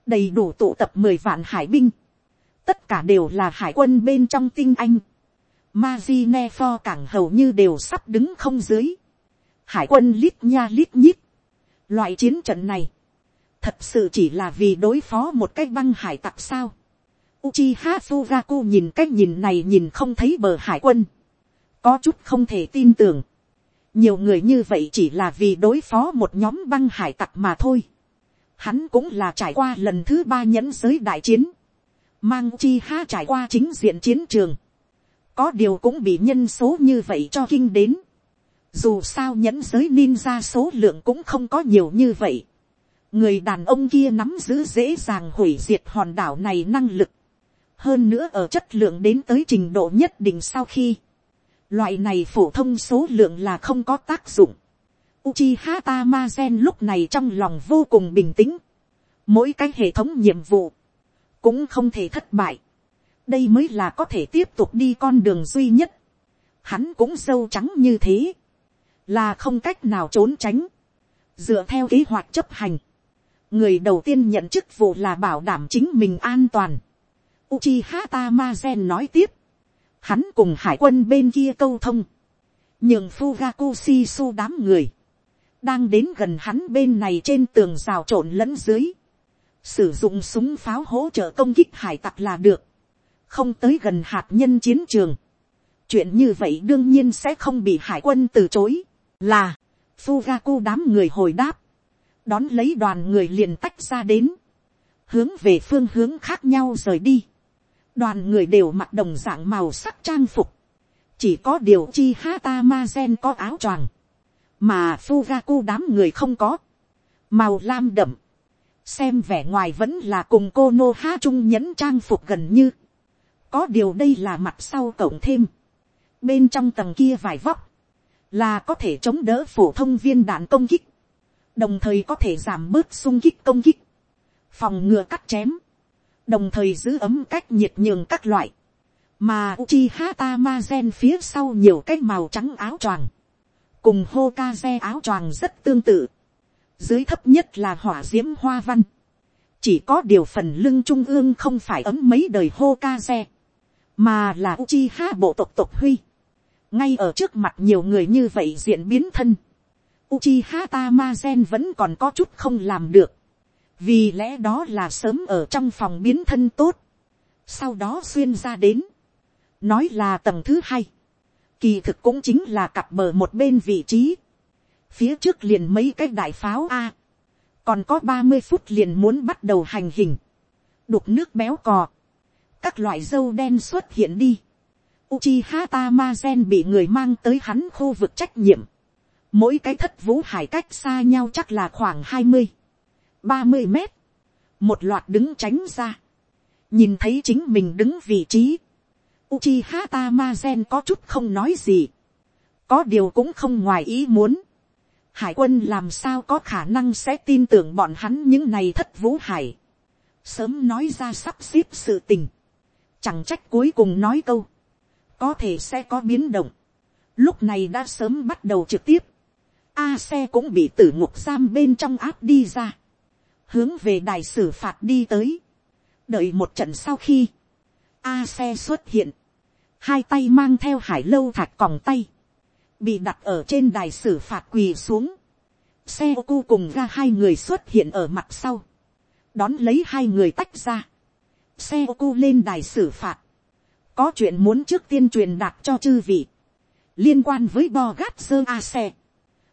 Đầy đủ tụ tập mười vạn hải binh. Tất cả đều là hải quân bên trong tinh anh. Mazinefo cảng hầu như đều sắp đứng không dưới. Hải quân lít nha lít nhít. Loại chiến trận này. Thật sự chỉ là vì đối phó một cái băng hải tặc sao. Uchiha Fugaku nhìn cách nhìn này nhìn không thấy bờ hải quân. Có chút không thể tin tưởng. Nhiều người như vậy chỉ là vì đối phó một nhóm băng hải tặc mà thôi. Hắn cũng là trải qua lần thứ ba nhẫn giới đại chiến. Mang Uchiha trải qua chính diện chiến trường. Có điều cũng bị nhân số như vậy cho kinh đến. Dù sao nhẫn giới ninja số lượng cũng không có nhiều như vậy. Người đàn ông kia nắm giữ dễ dàng hủy diệt hòn đảo này năng lực hơn nữa ở chất lượng đến tới trình độ nhất định sau khi, loại này phổ thông số lượng là không có tác dụng. Uchiha Tamazen lúc này trong lòng vô cùng bình tĩnh. Mỗi cái hệ thống nhiệm vụ cũng không thể thất bại. Đây mới là có thể tiếp tục đi con đường duy nhất. Hắn cũng sâu trắng như thế. Là không cách nào trốn tránh. Dựa theo kế hoạch chấp hành. Người đầu tiên nhận chức vụ là bảo đảm chính mình an toàn. Uchiha Tamazen nói tiếp. Hắn cùng hải quân bên kia câu thông. Nhưng Fugaku Shisu đám người. Đang đến gần hắn bên này trên tường rào trộn lẫn dưới. Sử dụng súng pháo hỗ trợ công kích hải tặc là được. Không tới gần hạt nhân chiến trường. Chuyện như vậy đương nhiên sẽ không bị hải quân từ chối. Là. Fugaku đám người hồi đáp. Đón lấy đoàn người liền tách ra đến. Hướng về phương hướng khác nhau rời đi đoàn người đều mặc đồng dạng màu sắc trang phục, chỉ có điều chi hata ma gen có áo choàng, mà Fugaku đám người không có, màu lam đậm, xem vẻ ngoài vẫn là cùng cô nô ha trung nhẫn trang phục gần như, có điều đây là mặt sau cổng thêm, bên trong tầng kia vải vóc, là có thể chống đỡ phổ thông viên đạn công kích, đồng thời có thể giảm bớt sung kích công kích, phòng ngừa cắt chém, đồng thời giữ ấm cách nhiệt nhường các loại, mà Uchiha gen phía sau nhiều cái màu trắng áo choàng, cùng Hokage áo choàng rất tương tự, dưới thấp nhất là hỏa diễm hoa văn, chỉ có điều phần lưng trung ương không phải ấm mấy đời hô ca xe mà là Uchiha bộ tộc tộc huy, ngay ở trước mặt nhiều người như vậy diễn biến thân, Uchiha Tamazen vẫn còn có chút không làm được, vì lẽ đó là sớm ở trong phòng biến thân tốt, sau đó xuyên ra đến, nói là tầng thứ hai, kỳ thực cũng chính là cặp bờ một bên vị trí, phía trước liền mấy cái đại pháo a, còn có ba mươi phút liền muốn bắt đầu hành hình, đục nước béo cò, các loại dâu đen xuất hiện đi, Uchiha Tamazen bị người mang tới hắn khu vực trách nhiệm. Mỗi cái thất vũ hải cách xa nhau chắc là khoảng hai mươi ba mươi mét, một loạt đứng tránh ra, nhìn thấy chính mình đứng vị trí, Uchiha Tamazen có chút không nói gì, có điều cũng không ngoài ý muốn, hải quân làm sao có khả năng sẽ tin tưởng bọn hắn những này thất vũ hải, sớm nói ra sắp xếp sự tình, chẳng trách cuối cùng nói câu, có thể sẽ có biến động, lúc này đã sớm bắt đầu trực tiếp, A xe cũng bị tử ngục giam bên trong áp đi ra. Hướng về đài xử phạt đi tới, đợi một trận sau khi, a xe xuất hiện, hai tay mang theo hải lâu thạch còng tay, bị đặt ở trên đài xử phạt quỳ xuống, xe ô cu cùng ra hai người xuất hiện ở mặt sau, đón lấy hai người tách ra, xe ô cu lên đài xử phạt, có chuyện muốn trước tiên truyền đạt cho chư vị, liên quan với bo gát sơ a xe,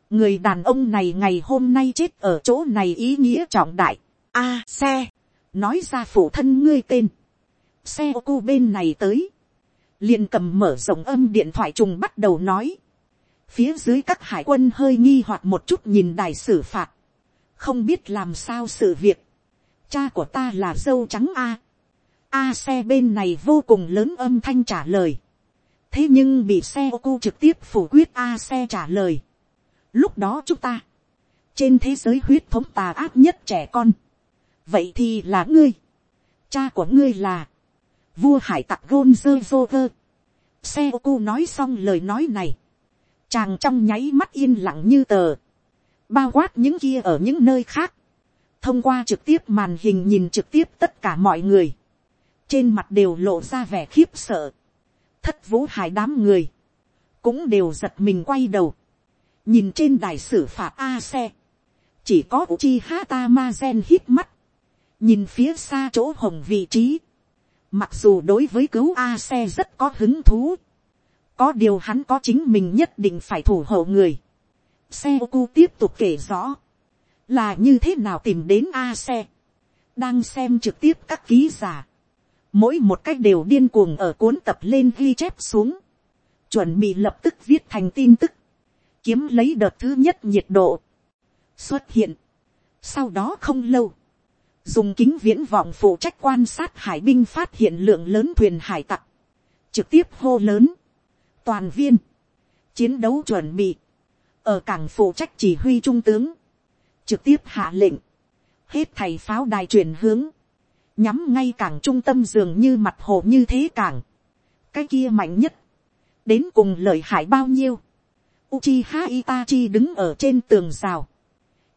người đàn ông này ngày hôm nay chết ở chỗ này ý nghĩa trọng đại, a xe, nói ra phụ thân ngươi tên, xe ô cu bên này tới, liền cầm mở rộng âm điện thoại trùng bắt đầu nói, phía dưới các hải quân hơi nghi hoặc một chút nhìn đài xử phạt, không biết làm sao sự việc, cha của ta là dâu trắng a, a xe bên này vô cùng lớn âm thanh trả lời, thế nhưng bị xe ô cu trực tiếp phủ quyết a xe trả lời, lúc đó chúng ta, trên thế giới huyết thống tà ác nhất trẻ con, vậy thì là ngươi, cha của ngươi là, vua hải tặc gôn dơ dô vơ, xe ô cu nói xong lời nói này, chàng trong nháy mắt yên lặng như tờ, bao quát những kia ở những nơi khác, thông qua trực tiếp màn hình nhìn trực tiếp tất cả mọi người, trên mặt đều lộ ra vẻ khiếp sợ, thất vũ hải đám người, cũng đều giật mình quay đầu, nhìn trên đài xử phạt a xe, chỉ có Uchi Hata Ma Gen hít mắt, nhìn phía xa chỗ hồng vị trí, mặc dù đối với cứu a xe rất có hứng thú, có điều hắn có chính mình nhất định phải thủ hộ người. xe cu tiếp tục kể rõ, là như thế nào tìm đến a xe, đang xem trực tiếp các ký giả, mỗi một cách đều điên cuồng ở cuốn tập lên ghi chép xuống, chuẩn bị lập tức viết thành tin tức, kiếm lấy đợt thứ nhất nhiệt độ, xuất hiện. Sau đó không lâu, dùng kính viễn vọng phụ trách quan sát hải binh phát hiện lượng lớn thuyền hải tặc, trực tiếp hô lớn, toàn viên, chiến đấu chuẩn bị, ở cảng phụ trách chỉ huy trung tướng, trực tiếp hạ lệnh, hết thầy pháo đài chuyển hướng, nhắm ngay cảng trung tâm dường như mặt hồ như thế cảng, cái kia mạnh nhất, đến cùng lợi hại bao nhiêu, Uchiha Itachi đứng ở trên tường rào,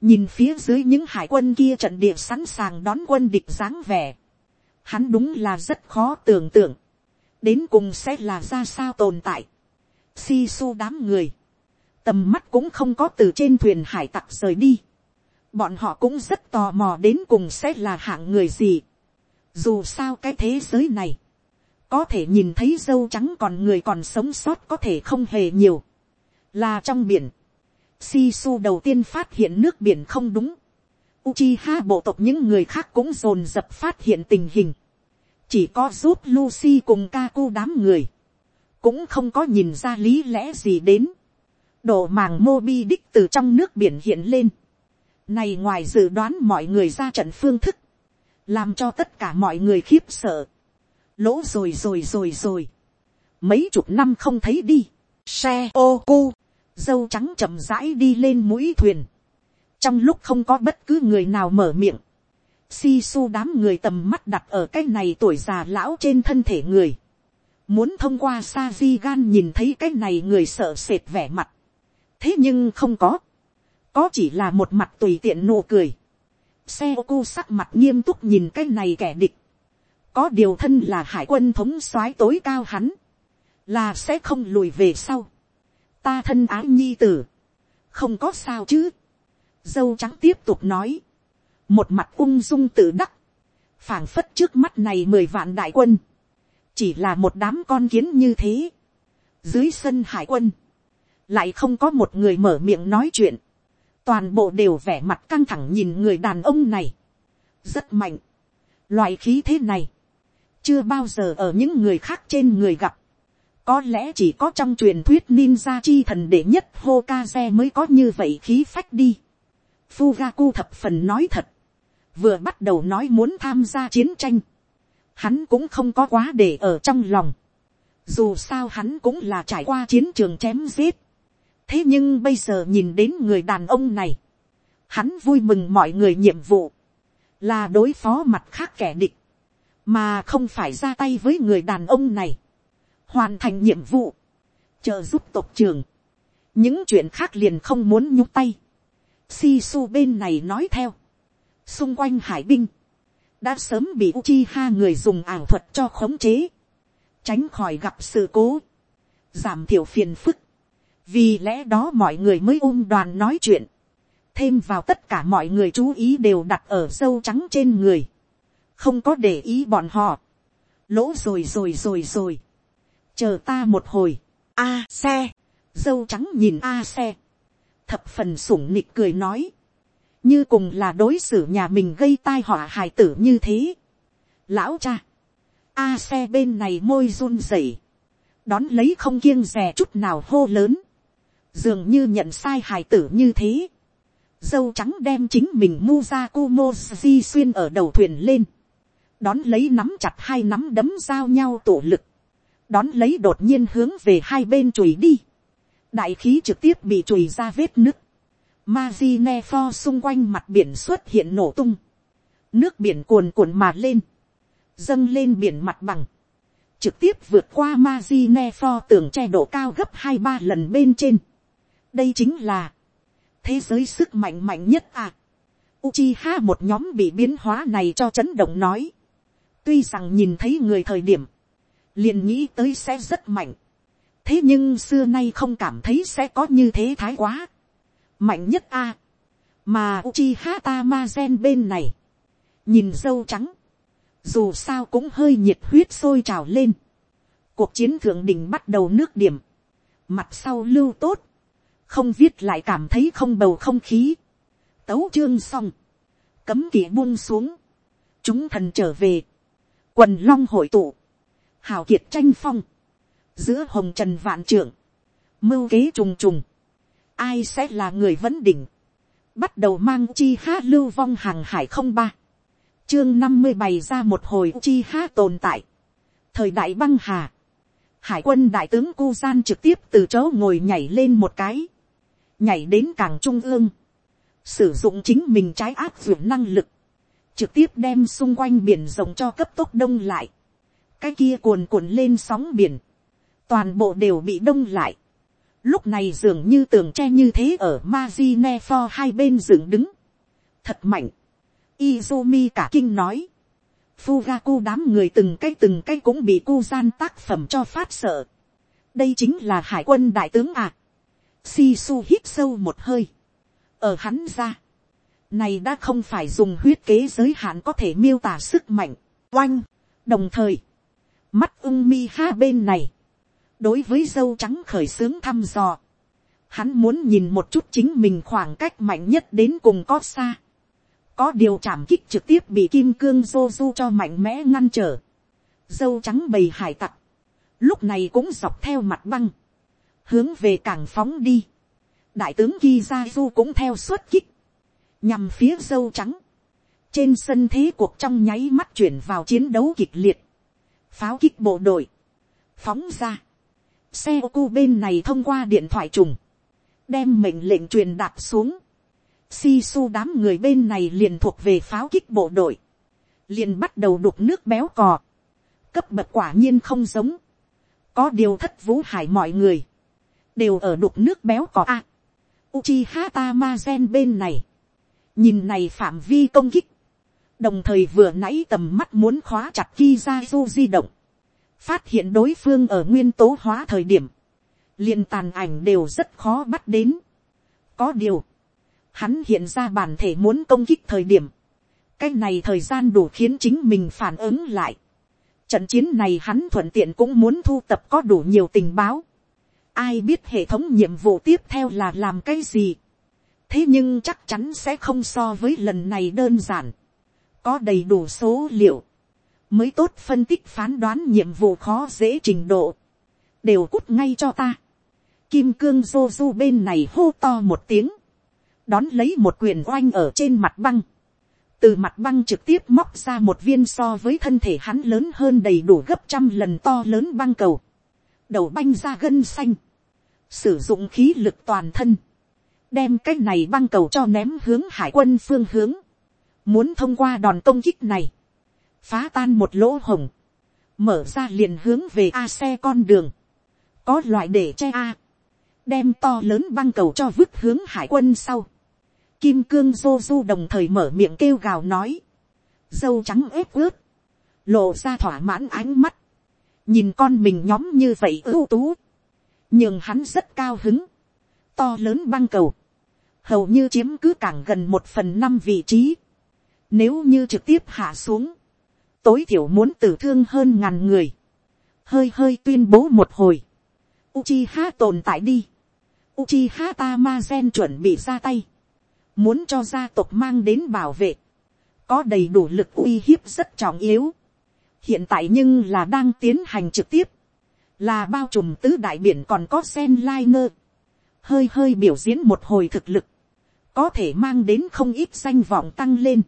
nhìn phía dưới những hải quân kia trận địa sẵn sàng đón quân địch dáng vẻ, hắn đúng là rất khó tưởng tượng, đến cùng sẽ là ra sao tồn tại si su đám người, tầm mắt cũng không có từ trên thuyền hải tặc rời đi. bọn họ cũng rất tò mò đến cùng sẽ là hạng người gì. dù sao cái thế giới này, có thể nhìn thấy dâu trắng còn người còn sống sót có thể không hề nhiều. là trong biển, si su đầu tiên phát hiện nước biển không đúng. Uchiha bộ tộc những người khác cũng dồn dập phát hiện tình hình. Chỉ có giúp Lucy cùng Kaku đám người cũng không có nhìn ra lý lẽ gì đến. Đổ màng Moby Dick từ trong nước biển hiện lên. Này ngoài dự đoán mọi người ra trận phương thức. Làm cho tất cả mọi người khiếp sợ. Lỗ rồi rồi rồi rồi. Mấy chục năm không thấy đi. Xe ô cu. Dâu trắng chậm rãi đi lên mũi thuyền. Trong lúc không có bất cứ người nào mở miệng. Si su đám người tầm mắt đặt ở cái này tuổi già lão trên thân thể người muốn thông qua sa di gan nhìn thấy cái này người sợ sệt vẻ mặt. thế nhưng không có. có chỉ là một mặt tùy tiện nụ cười. xe ô cô sắc mặt nghiêm túc nhìn cái này kẻ địch. có điều thân là hải quân thống soái tối cao hắn. là sẽ không lùi về sau. ta thân ái nhi tử. không có sao chứ. dâu trắng tiếp tục nói. một mặt ung dung tự đắc. phảng phất trước mắt này mười vạn đại quân chỉ là một đám con kiến như thế, dưới sân hải quân, lại không có một người mở miệng nói chuyện, toàn bộ đều vẻ mặt căng thẳng nhìn người đàn ông này, rất mạnh, loại khí thế này, chưa bao giờ ở những người khác trên người gặp, có lẽ chỉ có trong truyền thuyết ninja chi thần đệ nhất Hokage mới có như vậy khí phách đi. Fugaku thập phần nói thật. Vừa bắt đầu nói muốn tham gia chiến tranh hắn cũng không có quá để ở trong lòng. Dù sao hắn cũng là trải qua chiến trường chém giết. Thế nhưng bây giờ nhìn đến người đàn ông này, hắn vui mừng mọi người nhiệm vụ, là đối phó mặt khác kẻ địch, mà không phải ra tay với người đàn ông này, hoàn thành nhiệm vụ, trợ giúp tộc trường. những chuyện khác liền không muốn nhúc tay. Si su bên này nói theo, xung quanh hải binh, đã sớm bị Uchiha người dùng ảo thuật cho khống chế, tránh khỏi gặp sự cố, giảm thiểu phiền phức. vì lẽ đó mọi người mới ôm đoàn nói chuyện, thêm vào tất cả mọi người chú ý đều đặt ở sâu trắng trên người, không có để ý bọn họ, lỗ rồi rồi rồi rồi, chờ ta một hồi, a xe, dâu trắng nhìn a xe, thập phần sủng nịch cười nói, như cùng là đối xử nhà mình gây tai họa hài tử như thế. Lão cha, a xe bên này môi run rẩy, đón lấy không kiêng rè chút nào hô lớn, dường như nhận sai hài tử như thế. Dâu trắng đem chính mình mu ra kumo di xuyên ở đầu thuyền lên, đón lấy nắm chặt hai nắm đấm giao nhau tổ lực, đón lấy đột nhiên hướng về hai bên chùi đi, đại khí trực tiếp bị chùi ra vết nứt, Mazinefo xung quanh mặt biển xuất hiện nổ tung. Nước biển cuồn cuộn mà lên. Dâng lên biển mặt bằng. Trực tiếp vượt qua Mazinefo tường che độ cao gấp hai ba lần bên trên. Đây chính là thế giới sức mạnh mạnh nhất à. Uchiha một nhóm bị biến hóa này cho chấn động nói. Tuy rằng nhìn thấy người thời điểm. Liền nghĩ tới sẽ rất mạnh. Thế nhưng xưa nay không cảm thấy sẽ có như thế thái quá mạnh nhất a, mà Uchiha Tamazen bên này, nhìn dâu trắng, dù sao cũng hơi nhiệt huyết sôi trào lên, cuộc chiến thượng đỉnh bắt đầu nước điểm, mặt sau lưu tốt, không viết lại cảm thấy không bầu không khí, tấu chương xong, cấm kỵ buông xuống, chúng thần trở về, quần long hội tụ, hào kiệt tranh phong, giữa hồng trần vạn trưởng, mưu kế trùng trùng, ai sẽ là người vấn đỉnh, bắt đầu mang chi ha lưu vong hàng hải không ba, chương năm mươi bày ra một hồi chi ha tồn tại, thời đại băng hà, hải quân đại tướng cu gian trực tiếp từ chỗ ngồi nhảy lên một cái, nhảy đến càng trung ương, sử dụng chính mình trái áp dụng năng lực, trực tiếp đem xung quanh biển rồng cho cấp tốc đông lại, cái kia cuồn cuộn lên sóng biển, toàn bộ đều bị đông lại, lúc này dường như tường tre như thế ở Mazinefo hai bên dựng đứng. thật mạnh. Izumi cả kinh nói. Fugaku đám người từng cái từng cái cũng bị cu gian tác phẩm cho phát sợ. đây chính là hải quân đại tướng à. Sisu hít sâu một hơi. ở hắn ra. này đã không phải dùng huyết kế giới hạn có thể miêu tả sức mạnh. oanh. đồng thời, mắt ưng mi ha bên này đối với dâu trắng khởi xướng thăm dò, hắn muốn nhìn một chút chính mình khoảng cách mạnh nhất đến cùng có xa. có điều chạm kích trực tiếp bị kim cương dô du cho mạnh mẽ ngăn trở. dâu trắng bầy hải tặc, lúc này cũng dọc theo mặt băng, hướng về cảng phóng đi. đại tướng Kizazu cũng theo xuất kích, nhằm phía dâu trắng. trên sân thế cuộc trong nháy mắt chuyển vào chiến đấu kịch liệt, pháo kích bộ đội, phóng ra xe ô cu bên này thông qua điện thoại trùng, đem mệnh lệnh truyền đạt xuống. Si su đám người bên này liền thuộc về pháo kích bộ đội, liền bắt đầu đục nước béo cò, cấp bậc quả nhiên không giống, có điều thất vũ hải mọi người, đều ở đục nước béo cò a. Uchiha Tamazen bên này, nhìn này phạm vi công kích, đồng thời vừa nãy tầm mắt muốn khóa chặt Kizazu di động, phát hiện đối phương ở nguyên tố hóa thời điểm, liền tàn ảnh đều rất khó bắt đến. có điều, hắn hiện ra bản thể muốn công kích thời điểm, cái này thời gian đủ khiến chính mình phản ứng lại. trận chiến này hắn thuận tiện cũng muốn thu tập có đủ nhiều tình báo. ai biết hệ thống nhiệm vụ tiếp theo là làm cái gì. thế nhưng chắc chắn sẽ không so với lần này đơn giản. có đầy đủ số liệu mới tốt phân tích phán đoán nhiệm vụ khó dễ trình độ, đều cút ngay cho ta. Kim cương dô du bên này hô to một tiếng, đón lấy một quyền oanh ở trên mặt băng, từ mặt băng trực tiếp móc ra một viên so với thân thể hắn lớn hơn đầy đủ gấp trăm lần to lớn băng cầu, đầu banh ra gân xanh, sử dụng khí lực toàn thân, đem cái này băng cầu cho ném hướng hải quân phương hướng, muốn thông qua đòn công kích này, phá tan một lỗ hồng, mở ra liền hướng về a xe con đường, có loại để che a, đem to lớn băng cầu cho vứt hướng hải quân sau, kim cương dô du đồng thời mở miệng kêu gào nói, dâu trắng ép ướt, lộ ra thỏa mãn ánh mắt, nhìn con mình nhóm như vậy ưu tú, nhưng hắn rất cao hứng, to lớn băng cầu, hầu như chiếm cứ cảng gần một phần năm vị trí. Nếu như trực tiếp hạ xuống, tối thiểu muốn tử thương hơn ngàn người. Hơi hơi tuyên bố một hồi. Uchiha tồn tại đi. Uchiha Tamazen chuẩn bị ra tay. Muốn cho gia tộc mang đến bảo vệ. Có đầy đủ lực uy hiếp rất trọng yếu. Hiện tại nhưng là đang tiến hành trực tiếp. Là bao trùm tứ đại biển còn có sen liner. Hơi hơi biểu diễn một hồi thực lực. Có thể mang đến không ít danh vọng tăng lên.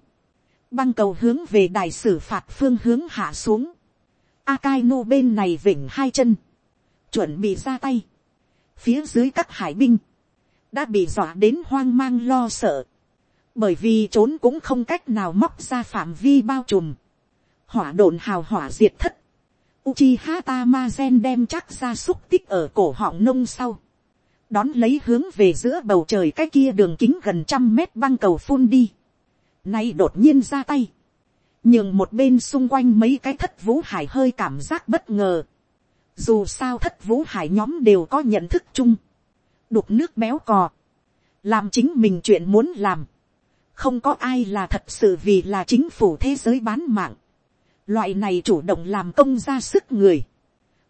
Băng cầu hướng về đài xử phạt phương hướng hạ xuống. Akainu bên này vỉnh hai chân. Chuẩn bị ra tay phía dưới các hải binh, đã bị dọa đến hoang mang lo sợ, bởi vì trốn cũng không cách nào móc ra phạm vi bao trùm, hỏa đồn hào hỏa diệt thất, Uchiha Tamazen đem chắc ra xúc tích ở cổ họng nông sau. Đón lấy hướng về giữa bầu trời cái kia đường kính gần trăm mét băng cầu phun đi. Nay đột nhiên ra tay. Nhưng một bên xung quanh mấy cái thất vũ hải hơi cảm giác bất ngờ. Dù sao thất vũ hải nhóm đều có nhận thức chung. Đục nước béo cò. Làm chính mình chuyện muốn làm. Không có ai là thật sự vì là chính phủ thế giới bán mạng. Loại này chủ động làm công ra sức người.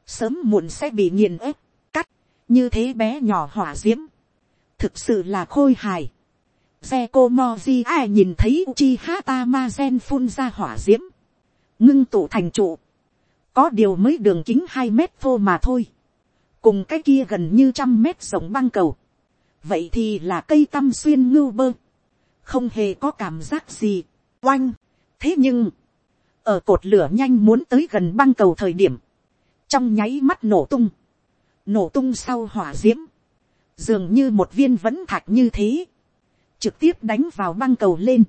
Sớm muộn sẽ bị nghiền ép, cắt. Như thế bé nhỏ hỏa diễm. Thực sự là khôi hài. Xe cô Moji ai nhìn thấy Uchiha gen phun ra hỏa diễm. Ngưng tụ thành trụ. Có điều mới đường kính hai mét vô mà thôi, cùng cái kia gần như trăm mét rộng băng cầu, vậy thì là cây tăm xuyên ngưu bơ, không hề có cảm giác gì, oanh, thế nhưng, ở cột lửa nhanh muốn tới gần băng cầu thời điểm, trong nháy mắt nổ tung, nổ tung sau hỏa d i ễ m dường như một viên vẫn thạch như thế, trực tiếp đánh vào băng cầu lên,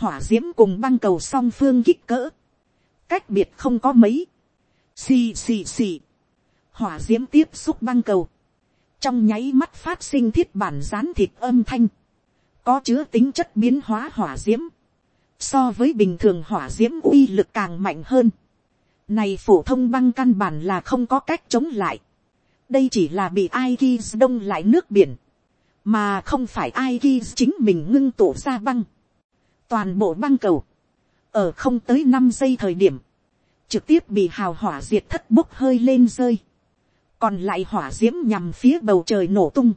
hỏa d i ễ m cùng băng cầu song phương kích cỡ, cách biệt không có mấy, Xì xì xì. Hỏa diễm tiếp xúc băng cầu. Trong nháy mắt phát sinh thiết bản rán thịt âm thanh. Có chứa tính chất biến hóa hỏa diễm. So với bình thường hỏa diễm uy lực càng mạnh hơn. Này phổ thông băng căn bản là không có cách chống lại. Đây chỉ là bị ai ghi đông lại nước biển. Mà không phải ai ghi chính mình ngưng tụ ra băng. Toàn bộ băng cầu. Ở không tới năm giây thời điểm. Trực tiếp bị hào hỏa diệt thất bốc hơi lên rơi, còn lại hỏa d i ễ m nhằm phía bầu trời nổ tung,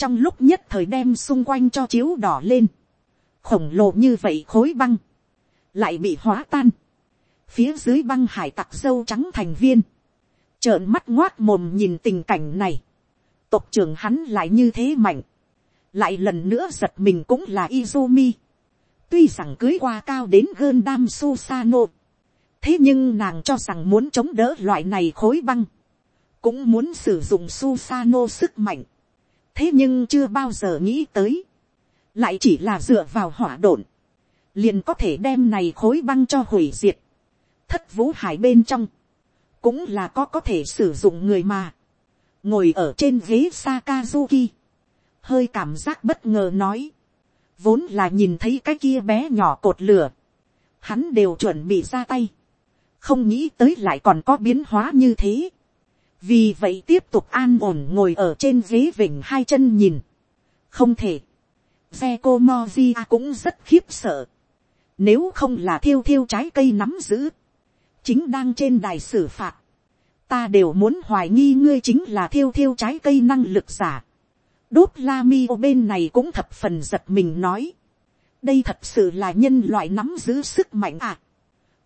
trong lúc nhất thời đem xung quanh cho chiếu đỏ lên, khổng lồ như vậy khối băng, lại bị hóa tan, phía dưới băng hải tặc dâu trắng thành viên, trợn mắt ngoác mồm nhìn tình cảnh này, tộc trưởng hắn lại như thế mạnh, lại lần nữa giật mình cũng là Izumi. tuy rằng cưới qua cao đến gơn đam Susano, thế nhưng nàng cho rằng muốn chống đỡ loại này khối băng, cũng muốn sử dụng Susano sức mạnh, thế nhưng chưa bao giờ nghĩ tới, lại chỉ là dựa vào hỏa độn, liền có thể đem này khối băng cho hủy diệt, thất vũ hải bên trong, cũng là có có thể sử dụng người mà, ngồi ở trên ghế Sakazuki, hơi cảm giác bất ngờ nói, vốn là nhìn thấy cái kia bé nhỏ cột lửa, hắn đều chuẩn bị ra tay, không nghĩ tới lại còn có biến hóa như thế. vì vậy tiếp tục an ổn ngồi ở trên ghế vịnh hai chân nhìn. không thể. xe cô mozi cũng rất khiếp sợ. nếu không là thiêu thiêu trái cây nắm giữ. chính đang trên đài xử phạt ta đều muốn hoài nghi ngươi chính là thiêu thiêu trái cây năng lực giả. đốt la mi ô bên này cũng thập phần giật mình nói. đây thật sự là nhân loại nắm giữ sức mạnh à.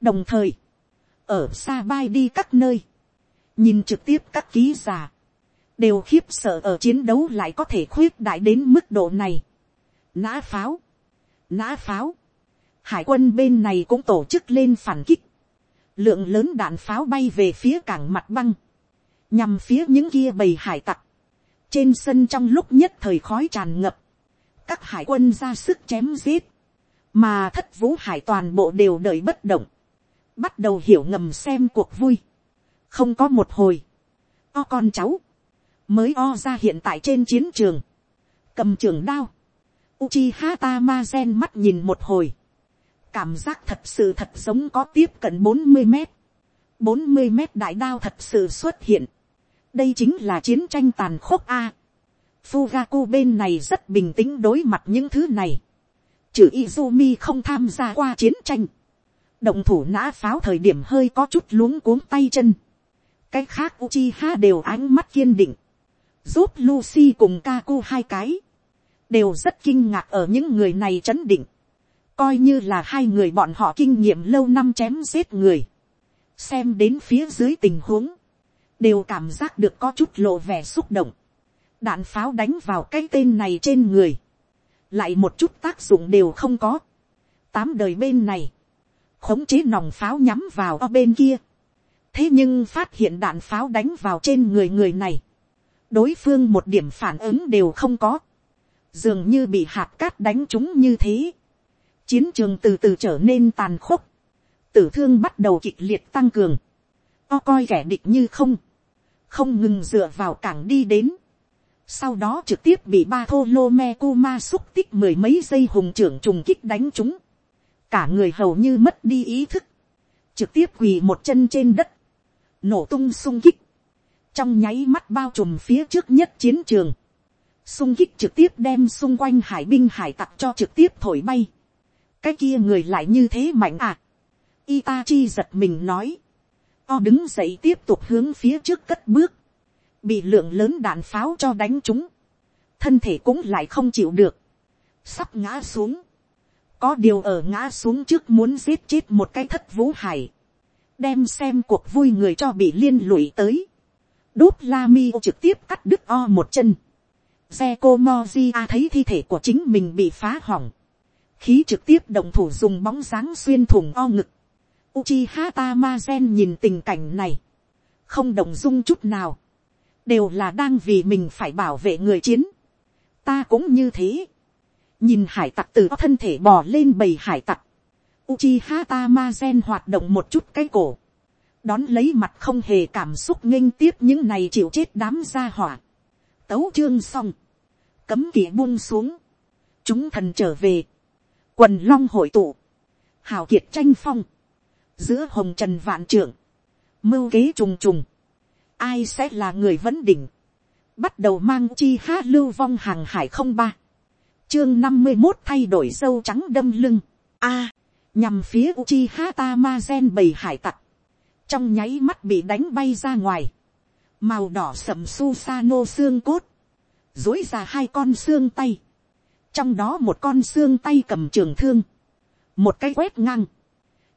đồng thời, ở xa bay đi các nơi, nhìn trực tiếp các ký giả, đều khiếp sợ ở chiến đấu lại có thể khuyết đại đến mức độ này. Nã pháo, nã pháo, hải quân bên này cũng tổ chức lên phản kích, lượng lớn đạn pháo bay về phía cảng mặt băng, nhằm phía những kia bầy hải tặc, trên sân trong lúc nhất thời khói tràn ngập, các hải quân ra sức chém giết, mà thất vũ hải toàn bộ đều đợi bất động, bắt đầu hiểu ngầm xem cuộc vui. không có một hồi, o con cháu, mới o ra hiện tại trên chiến trường, cầm trường đao, Uchiha Tamazen mắt nhìn một hồi, cảm giác thật sự thật giống có tiếp cận bốn mươi mét, bốn mươi mét đại đao thật sự xuất hiện, đây chính là chiến tranh tàn khốc a. Fugaku bên này rất bình tĩnh đối mặt những thứ này. chữ Izumi không tham gia qua chiến tranh. Động thủ nã pháo thời điểm hơi có chút luống cuống tay chân. Cái khác Uchiha đều ánh mắt kiên định. Giúp Lucy cùng Kaku hai cái. Đều rất kinh ngạc ở những người này chấn định. Coi như là hai người bọn họ kinh nghiệm lâu năm chém giết người. Xem đến phía dưới tình huống. Đều cảm giác được có chút lộ vẻ xúc động. Đạn pháo đánh vào cái tên này trên người. Lại một chút tác dụng đều không có. Tám đời bên này. Khống chế nòng pháo nhắm vào ở bên kia. Thế nhưng phát hiện đạn pháo đánh vào trên người người này. Đối phương một điểm phản ứng đều không có. Dường như bị hạt cát đánh trúng như thế. Chiến trường từ từ trở nên tàn khốc. Tử thương bắt đầu kịch liệt tăng cường. O coi kẻ địch như không. Không ngừng dựa vào cảng đi đến. Sau đó trực tiếp bị ba thô lô me cu ma xúc tích mười mấy giây hùng trưởng trùng kích đánh chúng, cả người hầu như mất đi ý thức, trực tiếp quỳ một chân trên đất, nổ tung sung kích, trong nháy mắt bao trùm phía trước nhất chiến trường, sung kích trực tiếp đem xung quanh hải binh hải tặc cho trực tiếp thổi bay, cái kia người lại như thế mạnh à, Itachi giật mình nói, o đứng dậy tiếp tục hướng phía trước cất bước, bị lượng lớn đạn pháo cho đánh chúng, thân thể cũng lại không chịu được, sắp ngã xuống, có điều ở ngã xuống trước muốn giết chết một cái thất vũ hải, đem xem cuộc vui người cho bị liên lụy tới, đốt la mi trực tiếp cắt đứt o một chân, xe cô moji a thấy thi thể của chính mình bị phá hỏng, khí trực tiếp động thủ dùng bóng dáng xuyên thủng o ngực, Uchiha Tamazen nhìn tình cảnh này, không động dung chút nào, đều là đang vì mình phải bảo vệ người chiến. ta cũng như thế. nhìn hải tặc từ thân thể bò lên bầy hải tặc. Uchiha Tamazen hoạt động một chút cái cổ. đón lấy mặt không hề cảm xúc nghênh tiếp những này chịu chết đám gia hỏa. tấu chương xong. cấm kỵ buông xuống. chúng thần trở về quần long hội tụ. hào kiệt tranh phong. giữa hồng trần vạn trưởng. mưu kế trùng trùng ai sẽ là người vấn đỉnh, bắt đầu mang chi ha lưu vong hàng hải không ba, chương năm mươi một thay đổi dâu trắng đâm lưng, a, nhằm phía uchi ha ta ma gen bầy hải tặc, trong nháy mắt bị đánh bay ra ngoài, màu đỏ sầm su sa nô xương cốt, dối ra hai con xương tay, trong đó một con xương tay cầm trường thương, một cái quét ngang,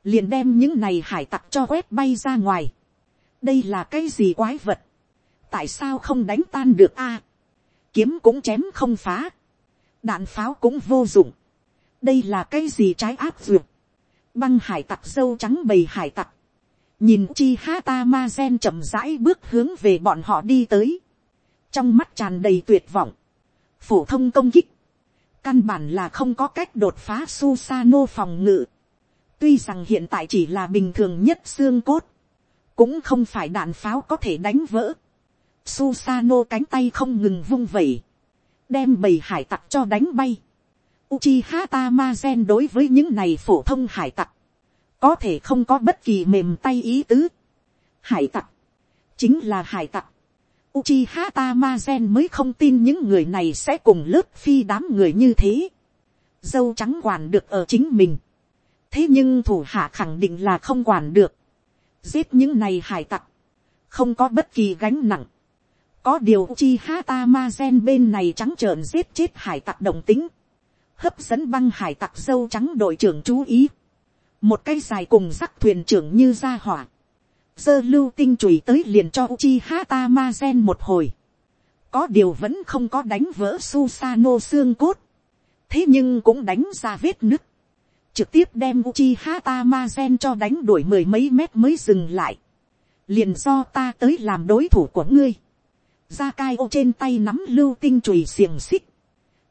liền đem những này hải tặc cho quét bay ra ngoài, đây là cái gì quái vật, tại sao không đánh tan được a, kiếm cũng chém không phá, đạn pháo cũng vô dụng, đây là cái gì trái áp dược? Băng hải tặc dâu trắng bầy hải tặc, nhìn chi ha ta ma gen chậm rãi bước hướng về bọn họ đi tới, trong mắt tràn đầy tuyệt vọng, phổ thông công kích, căn bản là không có cách đột phá Susano phòng ngự. Tuy rằng hiện tại chỉ là bình thường nhất xương cốt, cũng không phải đạn pháo có thể đánh vỡ. Susano cánh tay không ngừng vung vẩy, đem bầy hải tặc cho đánh bay. Uchiha Tamazen đối với những này phổ thông hải tặc, có thể không có bất kỳ mềm tay ý tứ. Hải tặc, chính là hải tặc. Uchiha Tamazen mới không tin những người này sẽ cùng lớp phi đám người như thế. Dâu trắng quản được ở chính mình. Thế nhưng thủ hạ khẳng định là không quản được giết những này hải tặc, không có bất kỳ gánh nặng. có điều Uchiha Tamazen bên này trắng trợn giết chết hải tặc đồng tính, hấp dẫn băng hải tặc dâu trắng đội trưởng chú ý, một cây dài cùng rắc thuyền trưởng như ra hỏa, dơ lưu tinh chùy tới liền cho chi ha ta ma gen một hồi, có điều vẫn không có đánh vỡ Susano xương cốt, thế nhưng cũng đánh ra vết nứt, trực tiếp đem Uchiha Tamazen cho đánh đuổi mười mấy mét mới dừng lại. Liền do ta tới làm đối thủ của ngươi. Ra cai ô trên tay nắm lưu tinh chùy xiềng xích.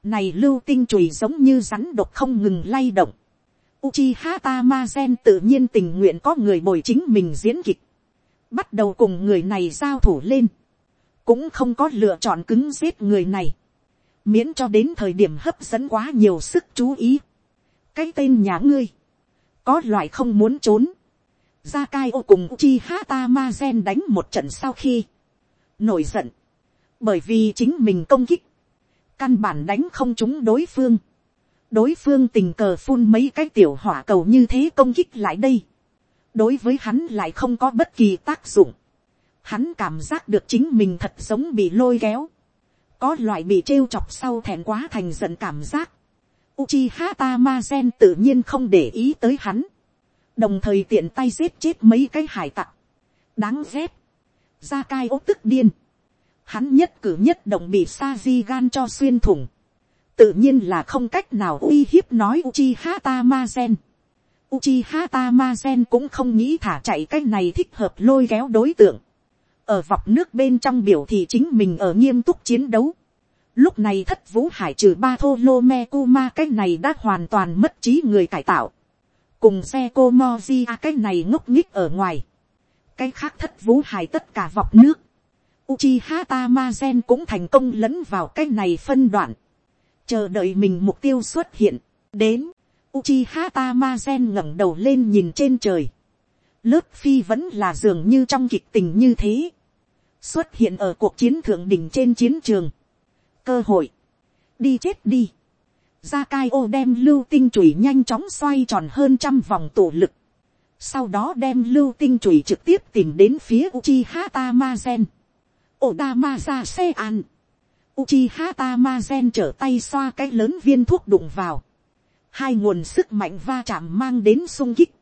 Này lưu tinh chùy giống như rắn độc không ngừng lay động. Uchiha Tamazen tự nhiên tình nguyện có người bồi chính mình diễn kịch. Bắt đầu cùng người này giao thủ lên. Cũng không có lựa chọn cứng giết người này. Miễn cho đến thời điểm hấp dẫn quá nhiều sức chú ý. Cái tên nhà ngươi, có loại không muốn trốn, ra cai ô cùng chi hata ma gen đánh một trận sau khi. Nổi giận, bởi vì chính mình công kích, căn bản đánh không chúng đối phương, đối phương tình cờ phun mấy cái tiểu hỏa cầu như thế công kích lại đây, đối với hắn lại không có bất kỳ tác dụng, hắn cảm giác được chính mình thật giống bị lôi kéo, có loại bị trêu chọc sau thẹn quá thành giận cảm giác, Uchiha Tamazen tự nhiên không để ý tới hắn, đồng thời tiện tay giết chết mấy cái hải tặc, đáng ghét, ra cai ốp tức điên, hắn nhất cử nhất động bị sa di gan cho xuyên thủng, tự nhiên là không cách nào uy hiếp nói Uchiha Tamazen. Uchiha Tamazen cũng không nghĩ thả chạy cái này thích hợp lôi kéo đối tượng. Ở vọc nước bên trong biểu thì chính mình ở nghiêm túc chiến đấu. Lúc này thất vũ hải trừ ba thô lô me kuma cái này đã hoàn toàn mất trí người cải tạo. Cùng xe cô moji cái này ngốc nghích ở ngoài. Cái khác thất vũ hải tất cả vọc nước. Uchiha Tamazen cũng thành công lẫn vào cái này phân đoạn chờ đợi mình mục tiêu xuất hiện, đến, Uchiha Tamazen ngẩng đầu lên nhìn trên trời, lớp phi vẫn là dường như trong kịch tình như thế, xuất hiện ở cuộc chiến thượng đỉnh trên chiến trường, cơ hội, đi chết đi, gia cai ô đem lưu tinh chùy nhanh chóng xoay tròn hơn trăm vòng tổ lực, sau đó đem lưu tinh chùy trực tiếp tìm đến phía Uchiha Tamazen, Odama ra xe Uchiha Tamazen trở tay xoa cái lớn viên thuốc đụng vào. Hai nguồn sức mạnh va chạm mang đến sung kích.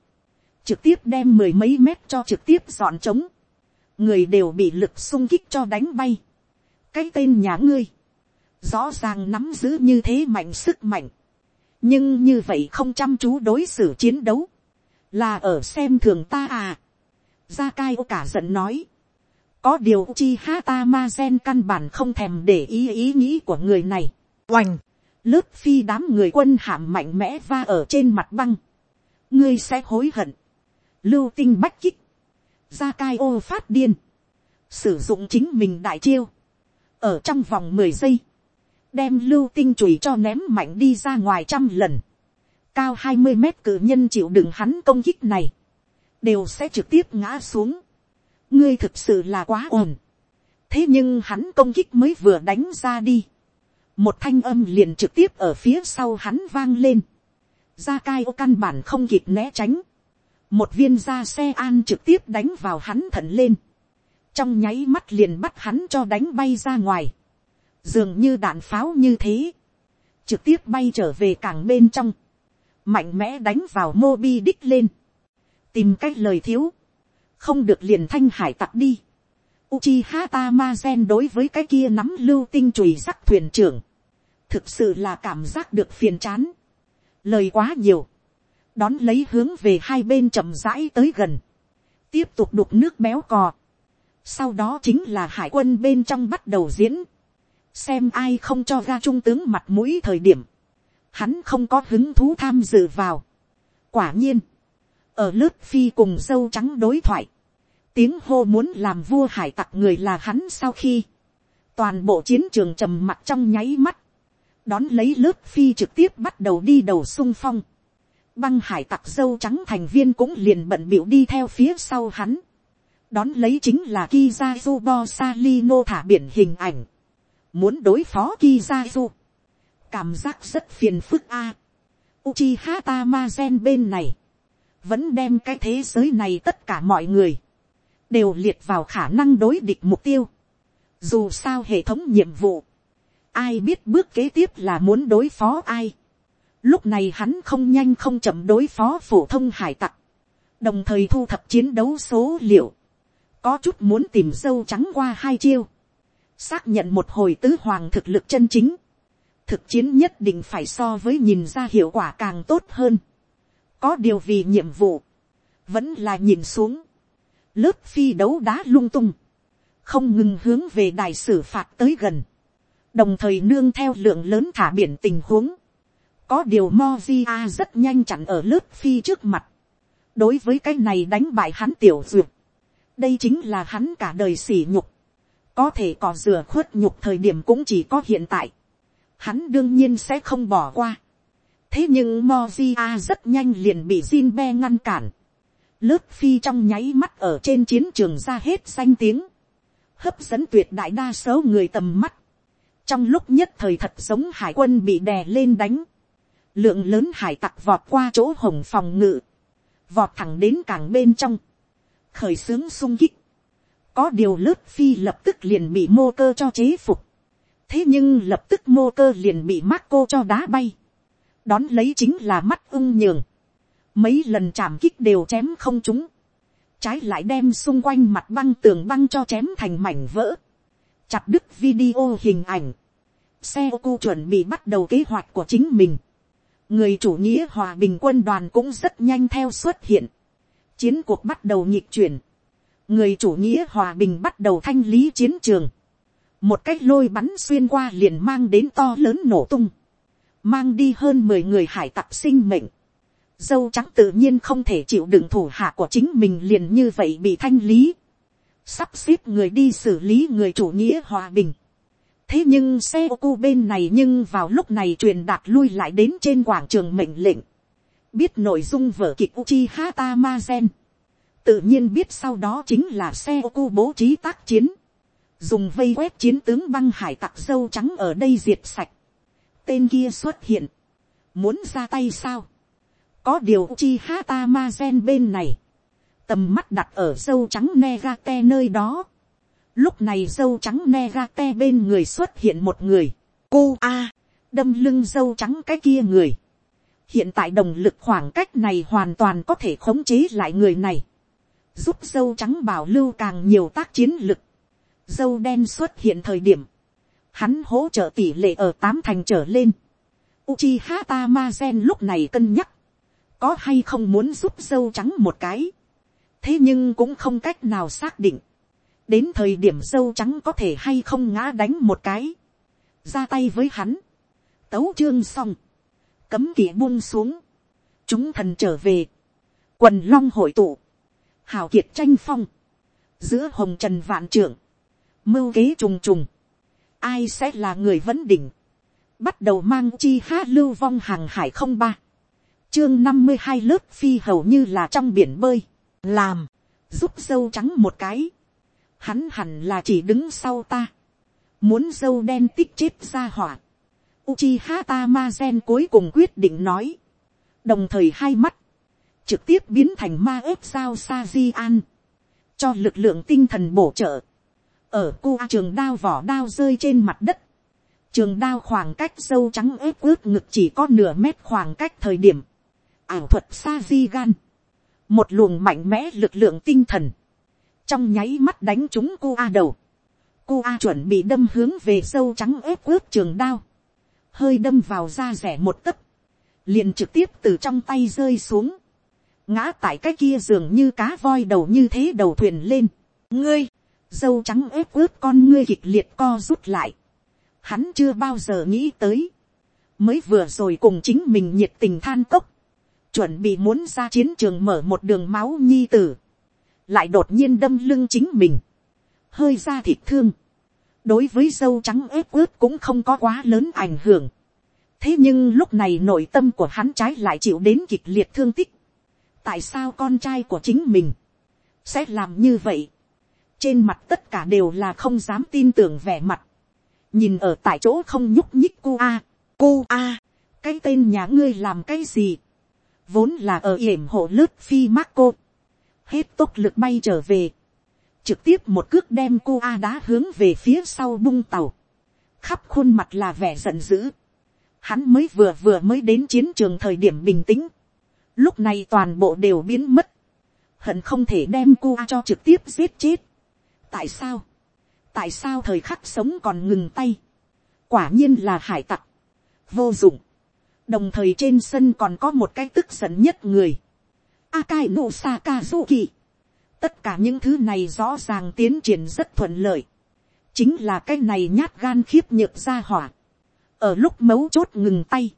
Trực tiếp đem mười mấy mét cho trực tiếp dọn trống. Người đều bị lực sung kích cho đánh bay. Cái tên nhà ngươi. Rõ ràng nắm giữ như thế mạnh sức mạnh. Nhưng như vậy không chăm chú đối xử chiến đấu. Là ở xem thường ta à. Gia Cai ô cả giận nói có điều chi hata ma gen căn bản không thèm để ý ý nghĩ của người này. oành, lớp phi đám người quân hạm mạnh mẽ va ở trên mặt băng. ngươi sẽ hối hận. lưu tinh bách kích. ra cai ô phát điên. sử dụng chính mình đại chiêu. ở trong vòng mười giây. đem lưu tinh chùi cho ném mạnh đi ra ngoài trăm lần. cao hai mươi mét cử nhân chịu đựng hắn công kích này. đều sẽ trực tiếp ngã xuống ngươi thực sự là quá ổn. thế nhưng hắn công kích mới vừa đánh ra đi một thanh âm liền trực tiếp ở phía sau hắn vang lên. gia cai ô căn bản không kịp né tránh. một viên da xe an trực tiếp đánh vào hắn thận lên. trong nháy mắt liền bắt hắn cho đánh bay ra ngoài. dường như đạn pháo như thế. trực tiếp bay trở về cảng bên trong. mạnh mẽ đánh vào mobi đích lên. tìm cách lời thiếu không được liền thanh hải tặc đi. Uchiha Tamazen đối với cái kia nắm lưu tinh chùy sắc thuyền trưởng. Thực sự là cảm giác được phiền chán. Lời quá nhiều. Đón lấy hướng về hai bên chậm rãi tới gần. Tiếp tục đục nước béo cò. Sau đó chính là hải quân bên trong bắt đầu diễn. Xem ai không cho ra trung tướng mặt mũi thời điểm. Hắn không có hứng thú tham dự vào. Quả nhiên ở lớp phi cùng dâu trắng đối thoại, tiếng hô muốn làm vua hải tặc người là hắn sau khi, toàn bộ chiến trường trầm mặt trong nháy mắt, đón lấy lớp phi trực tiếp bắt đầu đi đầu sung phong, băng hải tặc dâu trắng thành viên cũng liền bận biểu đi theo phía sau hắn, đón lấy chính là Kizazubo Salino thả biển hình ảnh, muốn đối phó Kizazu, cảm giác rất phiền phức a. Uchiha Tamazen bên này, vẫn đem cái thế giới này tất cả mọi người, đều liệt vào khả năng đối địch mục tiêu. Dù sao hệ thống nhiệm vụ, ai biết bước kế tiếp là muốn đối phó ai. Lúc này hắn không nhanh không chậm đối phó phổ thông hải tặc, đồng thời thu thập chiến đấu số liệu, có chút muốn tìm dâu trắng qua hai chiêu, xác nhận một hồi tứ hoàng thực lực chân chính, thực chiến nhất định phải so với nhìn ra hiệu quả càng tốt hơn. Có điều vì nhiệm vụ, vẫn là nhìn xuống, lớp phi đấu đá lung tung, không ngừng hướng về đài xử phạt tới gần, đồng thời nương theo lượng lớn thả biển tình huống, có điều Mozia rất nhanh chặn ở lớp phi trước mặt, đối với cái này đánh bại hắn tiểu duyệt, đây chính là hắn cả đời sỉ nhục, có thể có rửa khuất nhục thời điểm cũng chỉ có hiện tại, hắn đương nhiên sẽ không bỏ qua, thế nhưng Mozia rất nhanh liền bị Jinbe ngăn cản. Lớp phi trong nháy mắt ở trên chiến trường ra hết danh tiếng. Hấp dẫn tuyệt đại đa số người tầm mắt trong lúc nhất thời thật giống hải quân bị đè lên đánh, lượng lớn hải tặc vọt qua chỗ hồng phòng ngự, vọt thẳng đến cảng bên trong, khởi xướng sung kích, có điều lớp phi lập tức liền bị mô cơ cho chế phục, thế nhưng lập tức mô cơ liền bị mắc cô cho đá bay, đón lấy chính là mắt ung nhường, mấy lần chạm kích đều chém không chúng, trái lại đem xung quanh mặt băng tường băng cho chém thành mảnh vỡ, chặt đứt video hình ảnh, xe cu chuẩn bị bắt đầu kế hoạch của chính mình, người chủ nghĩa hòa bình quân đoàn cũng rất nhanh theo xuất hiện, chiến cuộc bắt đầu nhịp chuyển, người chủ nghĩa hòa bình bắt đầu thanh lý chiến trường, một cách lôi bắn xuyên qua liền mang đến to lớn nổ tung, mang đi hơn mười người hải tặc sinh mệnh, dâu trắng tự nhiên không thể chịu đựng thủ hạ của chính mình liền như vậy bị thanh lý, sắp xếp người đi xử lý người chủ nghĩa hòa bình. thế nhưng xe ô cu bên này nhưng vào lúc này truyền đạt lui lại đến trên quảng trường mệnh lệnh, biết nội dung vở kịch Uchi Hata tự nhiên biết sau đó chính là xe ô cu bố trí tác chiến, dùng vây quét chiến tướng băng hải tặc dâu trắng ở đây diệt sạch, tên kia xuất hiện, muốn ra tay sao, có điều Uchiha hata ma gen bên này, tầm mắt đặt ở dâu trắng negate nơi đó, lúc này dâu trắng negate bên người xuất hiện một người, cô a, đâm lưng dâu trắng cái kia người, hiện tại đồng lực khoảng cách này hoàn toàn có thể khống chế lại người này, giúp dâu trắng bảo lưu càng nhiều tác chiến lực, dâu đen xuất hiện thời điểm, hắn hỗ trợ tỷ lệ ở tám thành trở lên, Uchiha Tamazen lúc này cân nhắc, có hay không muốn giúp dâu trắng một cái, thế nhưng cũng không cách nào xác định, đến thời điểm dâu trắng có thể hay không ngã đánh một cái, ra tay với hắn, tấu chương xong, cấm kỵ buông xuống, chúng thần trở về, quần long hội tụ, hào kiệt tranh phong, giữa hồng trần vạn trưởng, mưu kế trùng trùng, ai sẽ là người vấn đỉnh, bắt đầu mang chi ha lưu vong hàng hải không ba, chương năm mươi hai lớp phi hầu như là trong biển bơi, làm, giúp dâu trắng một cái, hắn hẳn là chỉ đứng sau ta, muốn dâu đen tích chết ra hỏa, Uchiha Tamazen cuối cùng quyết định nói, đồng thời hai mắt, trực tiếp biến thành ma ếp sao Sajian. cho lực lượng tinh thần bổ trợ, ở cu trường đao vỏ đao rơi trên mặt đất, trường đao khoảng cách dâu trắng ếp ướt ngực chỉ có nửa mét khoảng cách thời điểm, ảo thuật Sajigan. gan, một luồng mạnh mẽ lực lượng tinh thần, trong nháy mắt đánh chúng cô a đầu, cô a chuẩn bị đâm hướng về sâu trắng ép ướt trường đao, hơi đâm vào da rẻ một tấc, liền trực tiếp từ trong tay rơi xuống, ngã tại cái kia dường như cá voi đầu như thế đầu thuyền lên, ngươi, dâu trắng ép ướt con ngươi kịch liệt co rút lại, hắn chưa bao giờ nghĩ tới, mới vừa rồi cùng chính mình nhiệt tình than cốc, chuẩn bị muốn ra chiến trường mở một đường máu nhi tử, lại đột nhiên đâm lưng chính mình, hơi ra thịt thương, đối với dâu trắng ép ướt cũng không có quá lớn ảnh hưởng, thế nhưng lúc này nội tâm của hắn trái lại chịu đến kịch liệt thương tích, tại sao con trai của chính mình sẽ làm như vậy, trên mặt tất cả đều là không dám tin tưởng vẻ mặt, nhìn ở tại chỗ không nhúc nhích cu a, cu a, cái tên nhà ngươi làm cái gì, vốn là ở yểm hộ lướt phi Marco, hết tốc lực bay trở về, trực tiếp một cước đem cô a đá hướng về phía sau bung tàu, khắp khuôn mặt là vẻ giận dữ, hắn mới vừa vừa mới đến chiến trường thời điểm bình tĩnh, lúc này toàn bộ đều biến mất, hận không thể đem cô a cho trực tiếp giết chết. tại sao, tại sao thời khắc sống còn ngừng tay, quả nhiên là hải tặc, vô dụng, đồng thời trên sân còn có một cái tức giận nhất người, Akai no Sakazuki. Tất cả những thứ này rõ ràng tiến triển rất thuận lợi. Chính là cái này nhát gan khiếp nhược ra hỏa. Ở lúc mấu chốt ngừng tay.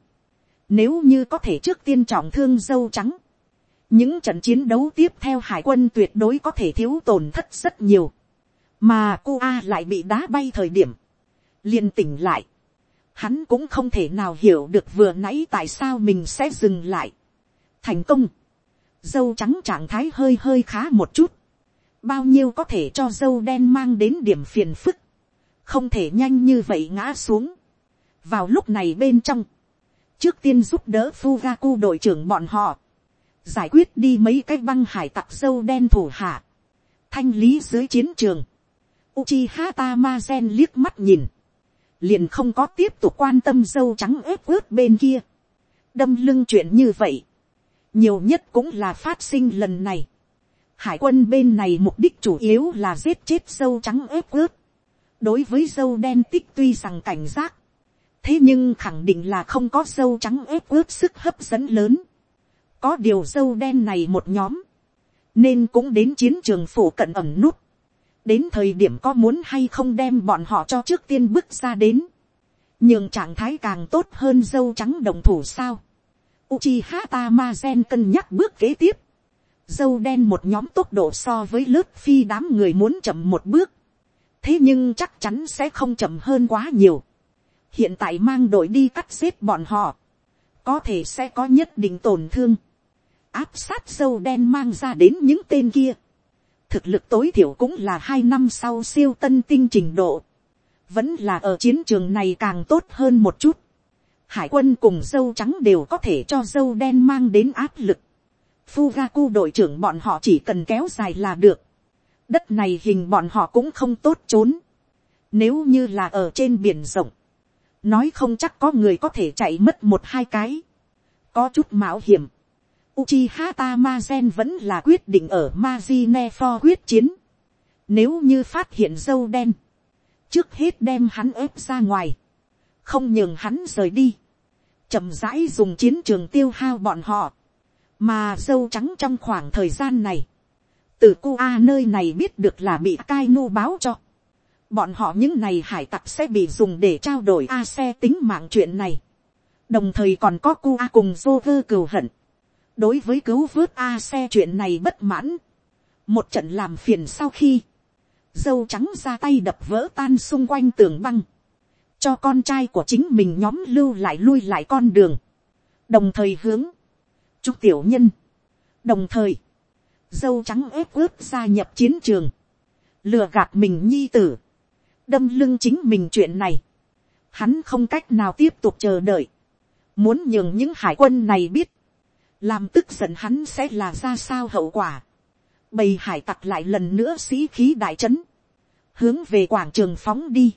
Nếu như có thể trước tiên trọng thương dâu trắng. Những trận chiến đấu tiếp theo hải quân tuyệt đối có thể thiếu tổn thất rất nhiều. Mà cô A lại bị đá bay thời điểm. liền tỉnh lại. Hắn cũng không thể nào hiểu được vừa nãy tại sao mình sẽ dừng lại. Thành công. Dâu trắng trạng thái hơi hơi khá một chút. Bao nhiêu có thể cho dâu đen mang đến điểm phiền phức. không thể nhanh như vậy ngã xuống. vào lúc này bên trong, trước tiên giúp đỡ Fugaku đội trưởng bọn họ, giải quyết đi mấy cái băng hải tặc dâu đen thủ hạ, thanh lý dưới chiến trường, Uchiha Tamazen liếc mắt nhìn, liền không có tiếp tục quan tâm dâu trắng ướp ướt bên kia, đâm lưng chuyện như vậy, nhiều nhất cũng là phát sinh lần này, hải quân bên này mục đích chủ yếu là giết chết dâu trắng ướp ướt, đối với dâu đen tích tuy rằng cảnh giác, thế nhưng khẳng định là không có dâu trắng ướp ướt sức hấp dẫn lớn, có điều dâu đen này một nhóm, nên cũng đến chiến trường phủ cận ẩm nút, đến thời điểm có muốn hay không đem bọn họ cho trước tiên bước ra đến, nhường trạng thái càng tốt hơn dâu trắng đồng thủ sao. Uchiha Tamazen cân nhắc bước kế tiếp, dâu đen một nhóm tốc độ so với lớp phi đám người muốn chậm một bước, thế nhưng chắc chắn sẽ không chậm hơn quá nhiều. hiện tại mang đội đi cắt xếp bọn họ, có thể sẽ có nhất định tổn thương áp sát dâu đen mang ra đến những tên kia. Thực lực tối thiểu cũng là hai năm sau siêu tân tinh trình độ. Vẫn là ở chiến trường này càng tốt hơn một chút. Hải quân cùng dâu trắng đều có thể cho dâu đen mang đến áp lực. Fugaku đội trưởng bọn họ chỉ cần kéo dài là được. Đất này hình bọn họ cũng không tốt trốn. Nếu như là ở trên biển rộng. Nói không chắc có người có thể chạy mất một hai cái. Có chút mạo hiểm Uchiha Tamazen vẫn là quyết định ở Mazinefo quyết chiến. Nếu như phát hiện dâu đen, trước hết đem hắn ép ra ngoài, không nhường hắn rời đi, chậm rãi dùng chiến trường tiêu hao bọn họ, mà dâu trắng trong khoảng thời gian này, từ cu a nơi này biết được là bị cai nu báo cho, bọn họ những này hải tặc sẽ bị dùng để trao đổi a xe tính mạng chuyện này, đồng thời còn có cu a cùng dô vơ cừu hận, đối với cứu vớt a xe chuyện này bất mãn, một trận làm phiền sau khi, dâu trắng ra tay đập vỡ tan xung quanh tường băng, cho con trai của chính mình nhóm lưu lại lui lại con đường, đồng thời hướng, chúc tiểu nhân, đồng thời, dâu trắng ép ướp gia nhập chiến trường, lừa gạt mình nhi tử, đâm lưng chính mình chuyện này, hắn không cách nào tiếp tục chờ đợi, muốn nhường những hải quân này biết, làm tức giận hắn sẽ là ra sao hậu quả. bầy hải tặc lại lần nữa sĩ khí đại trấn, hướng về quảng trường phóng đi,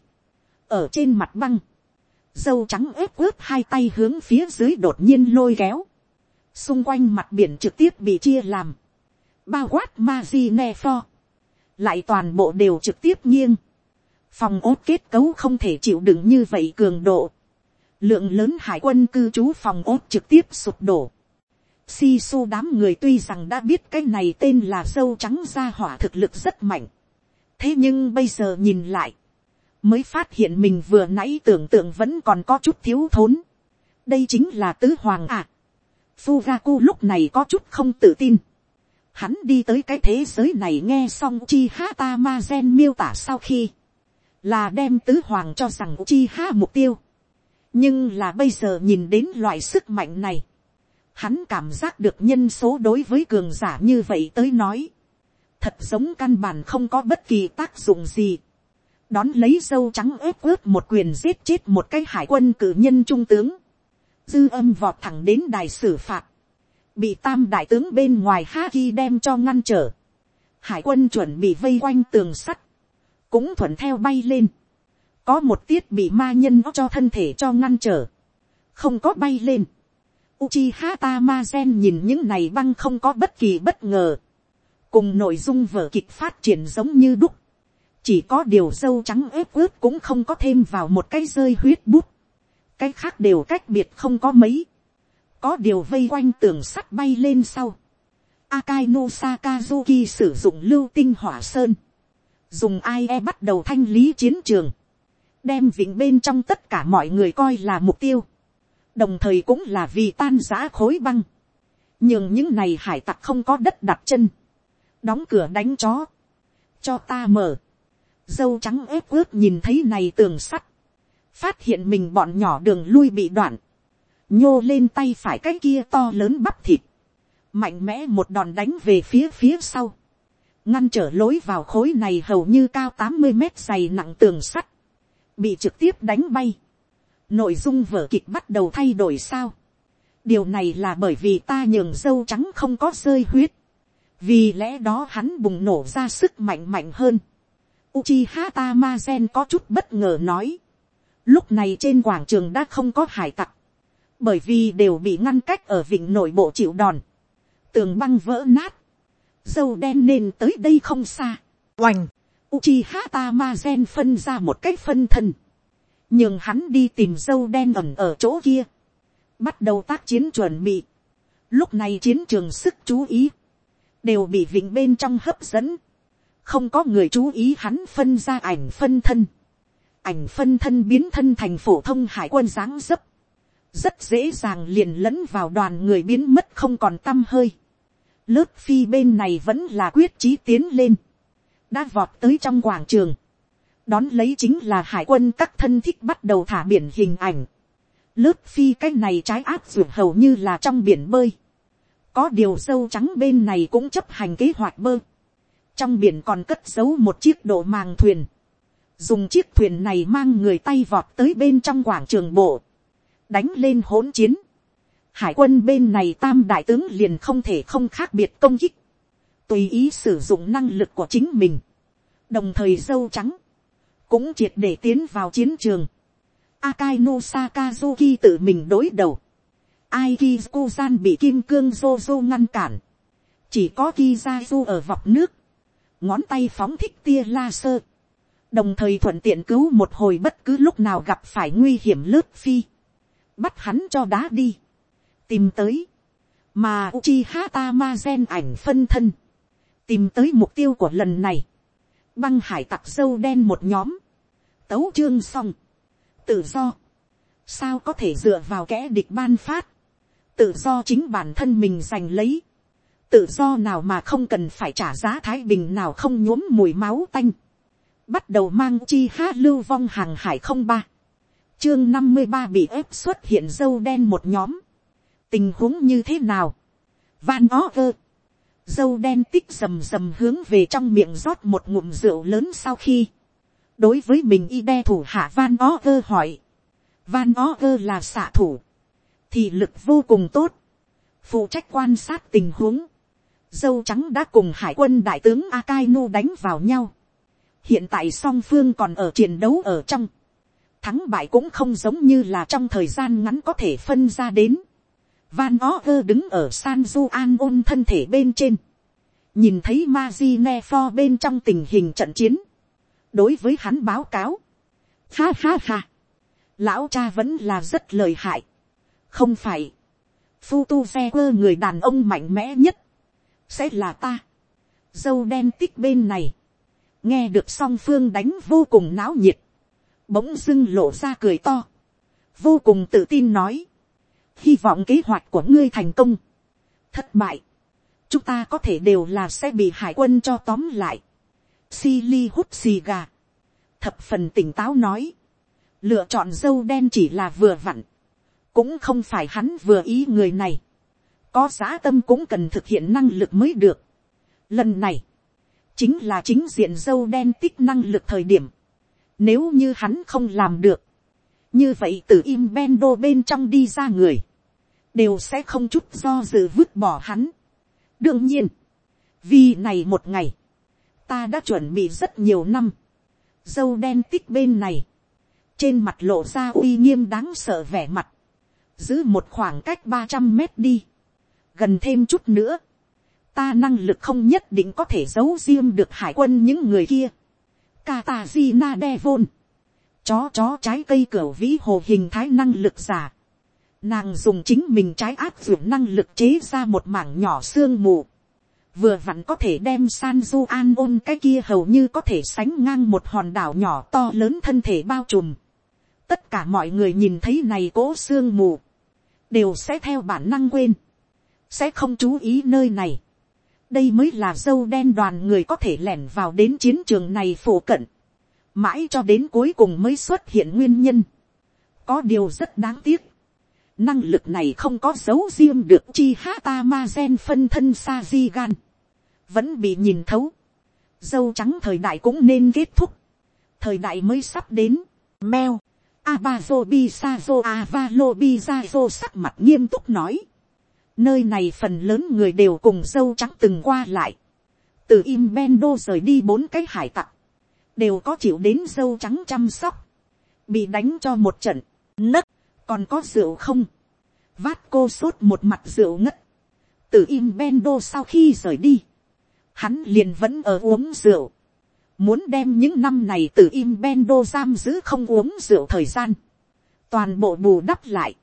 ở trên mặt băng, dâu trắng ép ướp hai tay hướng phía dưới đột nhiên lôi kéo, xung quanh mặt biển trực tiếp bị chia làm, bao quát ma di ne pho, lại toàn bộ đều trực tiếp nghiêng, phòng ốt kết cấu không thể chịu đựng như vậy cường độ, lượng lớn hải quân cư trú phòng ốt trực tiếp sụp đổ, Si su đám người tuy rằng đã biết cái này tên là dâu trắng ra hỏa thực lực rất mạnh. Thế nhưng bây giờ nhìn lại. Mới phát hiện mình vừa nãy tưởng tượng vẫn còn có chút thiếu thốn. Đây chính là tứ hoàng ạ. À. Fugaku lúc này có chút không tự tin. Hắn đi tới cái thế giới này nghe xong chi hata ma gen miêu tả sau khi. Là đem tứ hoàng cho rằng chi ha mục tiêu. Nhưng là bây giờ nhìn đến loại sức mạnh này hắn cảm giác được nhân số đối với cường giả như vậy tới nói, thật giống căn bản không có bất kỳ tác dụng gì. đón lấy dâu trắng ướp ướp một quyền giết chết một cái hải quân cử nhân trung tướng, dư âm vọt thẳng đến đài xử phạt, bị tam đại tướng bên ngoài ha ki đem cho ngăn trở, hải quân chuẩn bị vây quanh tường sắt, cũng thuận theo bay lên, có một tiết bị ma nhân cho thân thể cho ngăn trở, không có bay lên, Uchiha Tamazen nhìn những này băng không có bất kỳ bất ngờ. Cùng nội dung vở kịch phát triển giống như đúc. Chỉ có điều dâu trắng ép ướp cũng không có thêm vào một cái rơi huyết bút. Cái khác đều cách biệt không có mấy. Có điều vây quanh tường sắt bay lên sau. Akainu Sakazuki sử dụng lưu tinh hỏa sơn. Dùng ai e bắt đầu thanh lý chiến trường. Đem vịnh bên trong tất cả mọi người coi là mục tiêu đồng thời cũng là vì tan giã khối băng, nhưng những này hải tặc không có đất đặt chân, đóng cửa đánh chó, cho ta mở, dâu trắng ép ướt nhìn thấy này tường sắt, phát hiện mình bọn nhỏ đường lui bị đoạn, nhô lên tay phải cái kia to lớn bắp thịt, mạnh mẽ một đòn đánh về phía phía sau, ngăn trở lối vào khối này hầu như cao tám mươi mét dày nặng tường sắt, bị trực tiếp đánh bay, nội dung vở kịch bắt đầu thay đổi sao, điều này là bởi vì ta nhường dâu trắng không có rơi huyết, vì lẽ đó hắn bùng nổ ra sức mạnh mạnh hơn. Uchiha Tamazen có chút bất ngờ nói, lúc này trên quảng trường đã không có hải tặc, bởi vì đều bị ngăn cách ở vịnh nội bộ chịu đòn, tường băng vỡ nát, dâu đen nên tới đây không xa, oành, Uchiha Tamazen phân ra một cách phân thân, nhưng hắn đi tìm dâu đen ẩn ở chỗ kia, bắt đầu tác chiến chuẩn bị, lúc này chiến trường sức chú ý, đều bị vịnh bên trong hấp dẫn, không có người chú ý hắn phân ra ảnh phân thân, ảnh phân thân biến thân thành phổ thông hải quân dáng dấp, rất dễ dàng liền lẫn vào đoàn người biến mất không còn t â m hơi. Lớp phi bên này vẫn là quyết chí tiến lên, đã vọt tới trong quảng trường, đón lấy chính là hải quân các thân thích bắt đầu thả biển hình ảnh, lướt phi cái này trái áp ruột hầu như là trong biển bơi, có điều sâu trắng bên này cũng chấp hành kế hoạch bơ, trong biển còn cất giấu một chiếc độ màng thuyền, dùng chiếc thuyền này mang người tay vọt tới bên trong quảng trường bộ, đánh lên hỗn chiến. Hải quân bên này tam đại tướng liền không thể không khác biệt công kích. Tùy ý sử dụng năng lực của chính mình. Đồng thời dâu trắng. Cũng triệt để tiến vào chiến trường. Akai no Sakazuki tự mình đối đầu. Aiki Kuzan bị kim cương Jojo ngăn cản. Chỉ có Kizazu ở vọc nước. Ngón tay phóng thích tia laser. Đồng thời thuận tiện cứu một hồi bất cứ lúc nào gặp phải nguy hiểm lướt phi bắt hắn cho đá đi, tìm tới, mà Uchiha Tamazen ảnh phân thân, tìm tới mục tiêu của lần này, băng hải tặc sâu đen một nhóm, tấu chương xong, tự do, sao có thể dựa vào kẻ địch ban phát, tự do chính bản thân mình giành lấy, tự do nào mà không cần phải trả giá thái bình nào không nhuốm mùi máu tanh, bắt đầu mang chi hát lưu vong hàng hải không ba, chương năm mươi ba bị ép xuất hiện dâu đen một nhóm. tình huống như thế nào. van ó ơ dâu đen tích rầm rầm hướng về trong miệng rót một ngụm rượu lớn sau khi. đối với mình y đe thủ hạ van ó ơ hỏi. van ó ơ là xạ thủ. thì lực vô cùng tốt. phụ trách quan sát tình huống. dâu trắng đã cùng hải quân đại tướng Akainu đánh vào nhau. hiện tại song phương còn ở chiến đấu ở trong thắng bại cũng không giống như là trong thời gian ngắn có thể phân ra đến. Van ó đứng ở San Du An ôn thân thể bên trên. Nhìn thấy Maginefo bên trong tình hình trận chiến. Đối với hắn báo cáo. Ha ha ha. Lão cha vẫn là rất lợi hại. Không phải. Phu tu xe người đàn ông mạnh mẽ nhất. Sẽ là ta. Dâu đen tích bên này. Nghe được song phương đánh vô cùng náo nhiệt bỗng dưng lộ ra cười to, vô cùng tự tin nói, hy vọng kế hoạch của ngươi thành công, thất bại, chúng ta có thể đều là sẽ bị hải quân cho tóm lại, Silly hút xì gà, thập phần tỉnh táo nói, lựa chọn dâu đen chỉ là vừa vặn, cũng không phải hắn vừa ý người này, có giá tâm cũng cần thực hiện năng lực mới được. Lần này, chính là chính diện dâu đen tích năng lực thời điểm, nếu như hắn không làm được. Như vậy từ im ben đô bên trong đi ra người. Đều sẽ không chút do dự vứt bỏ hắn. Đương nhiên. Vì này một ngày. Ta đã chuẩn bị rất nhiều năm. Dâu đen tích bên này. Trên mặt lộ ra uy nghiêm đáng sợ vẻ mặt. Giữ một khoảng cách ba trăm mét đi. Gần thêm chút nữa ta năng lực không nhất định có thể giấu riêng được hải quân những người kia. Katazina Devon. Chó chó trái cây cửa vĩ hồ hình thái năng lực giả. Nàng dùng chính mình trái áp dụng năng lực chế ra một mảng nhỏ xương mù. Vừa vặn có thể đem San Du An ôn cái kia hầu như có thể sánh ngang một hòn đảo nhỏ to lớn thân thể bao trùm. Tất cả mọi người nhìn thấy này cố xương mù. Đều sẽ theo bản năng quên. Sẽ không chú ý nơi này đây mới là dâu đen đoàn người có thể lẻn vào đến chiến trường này phổ cận, mãi cho đến cuối cùng mới xuất hiện nguyên nhân. có điều rất đáng tiếc, năng lực này không có dấu riêng được chi hata ma gen phân thân sa di gan, vẫn bị nhìn thấu, dâu trắng thời đại cũng nên kết thúc, thời đại mới sắp đến, meo, abazo bisazo avalo bisazo sắc mặt nghiêm túc nói, nơi này phần lớn người đều cùng dâu trắng từng qua lại, từ im bendo rời đi bốn cái hải tặc, đều có chịu đến dâu trắng chăm sóc, bị đánh cho một trận, nấc, còn có rượu không, vát cô sốt một mặt rượu ngất, từ im Ben đô sau khi rời đi, hắn liền vẫn ở uống rượu, muốn đem những năm này từ im Ben đô giam giữ không uống rượu thời gian, toàn bộ bù đắp lại.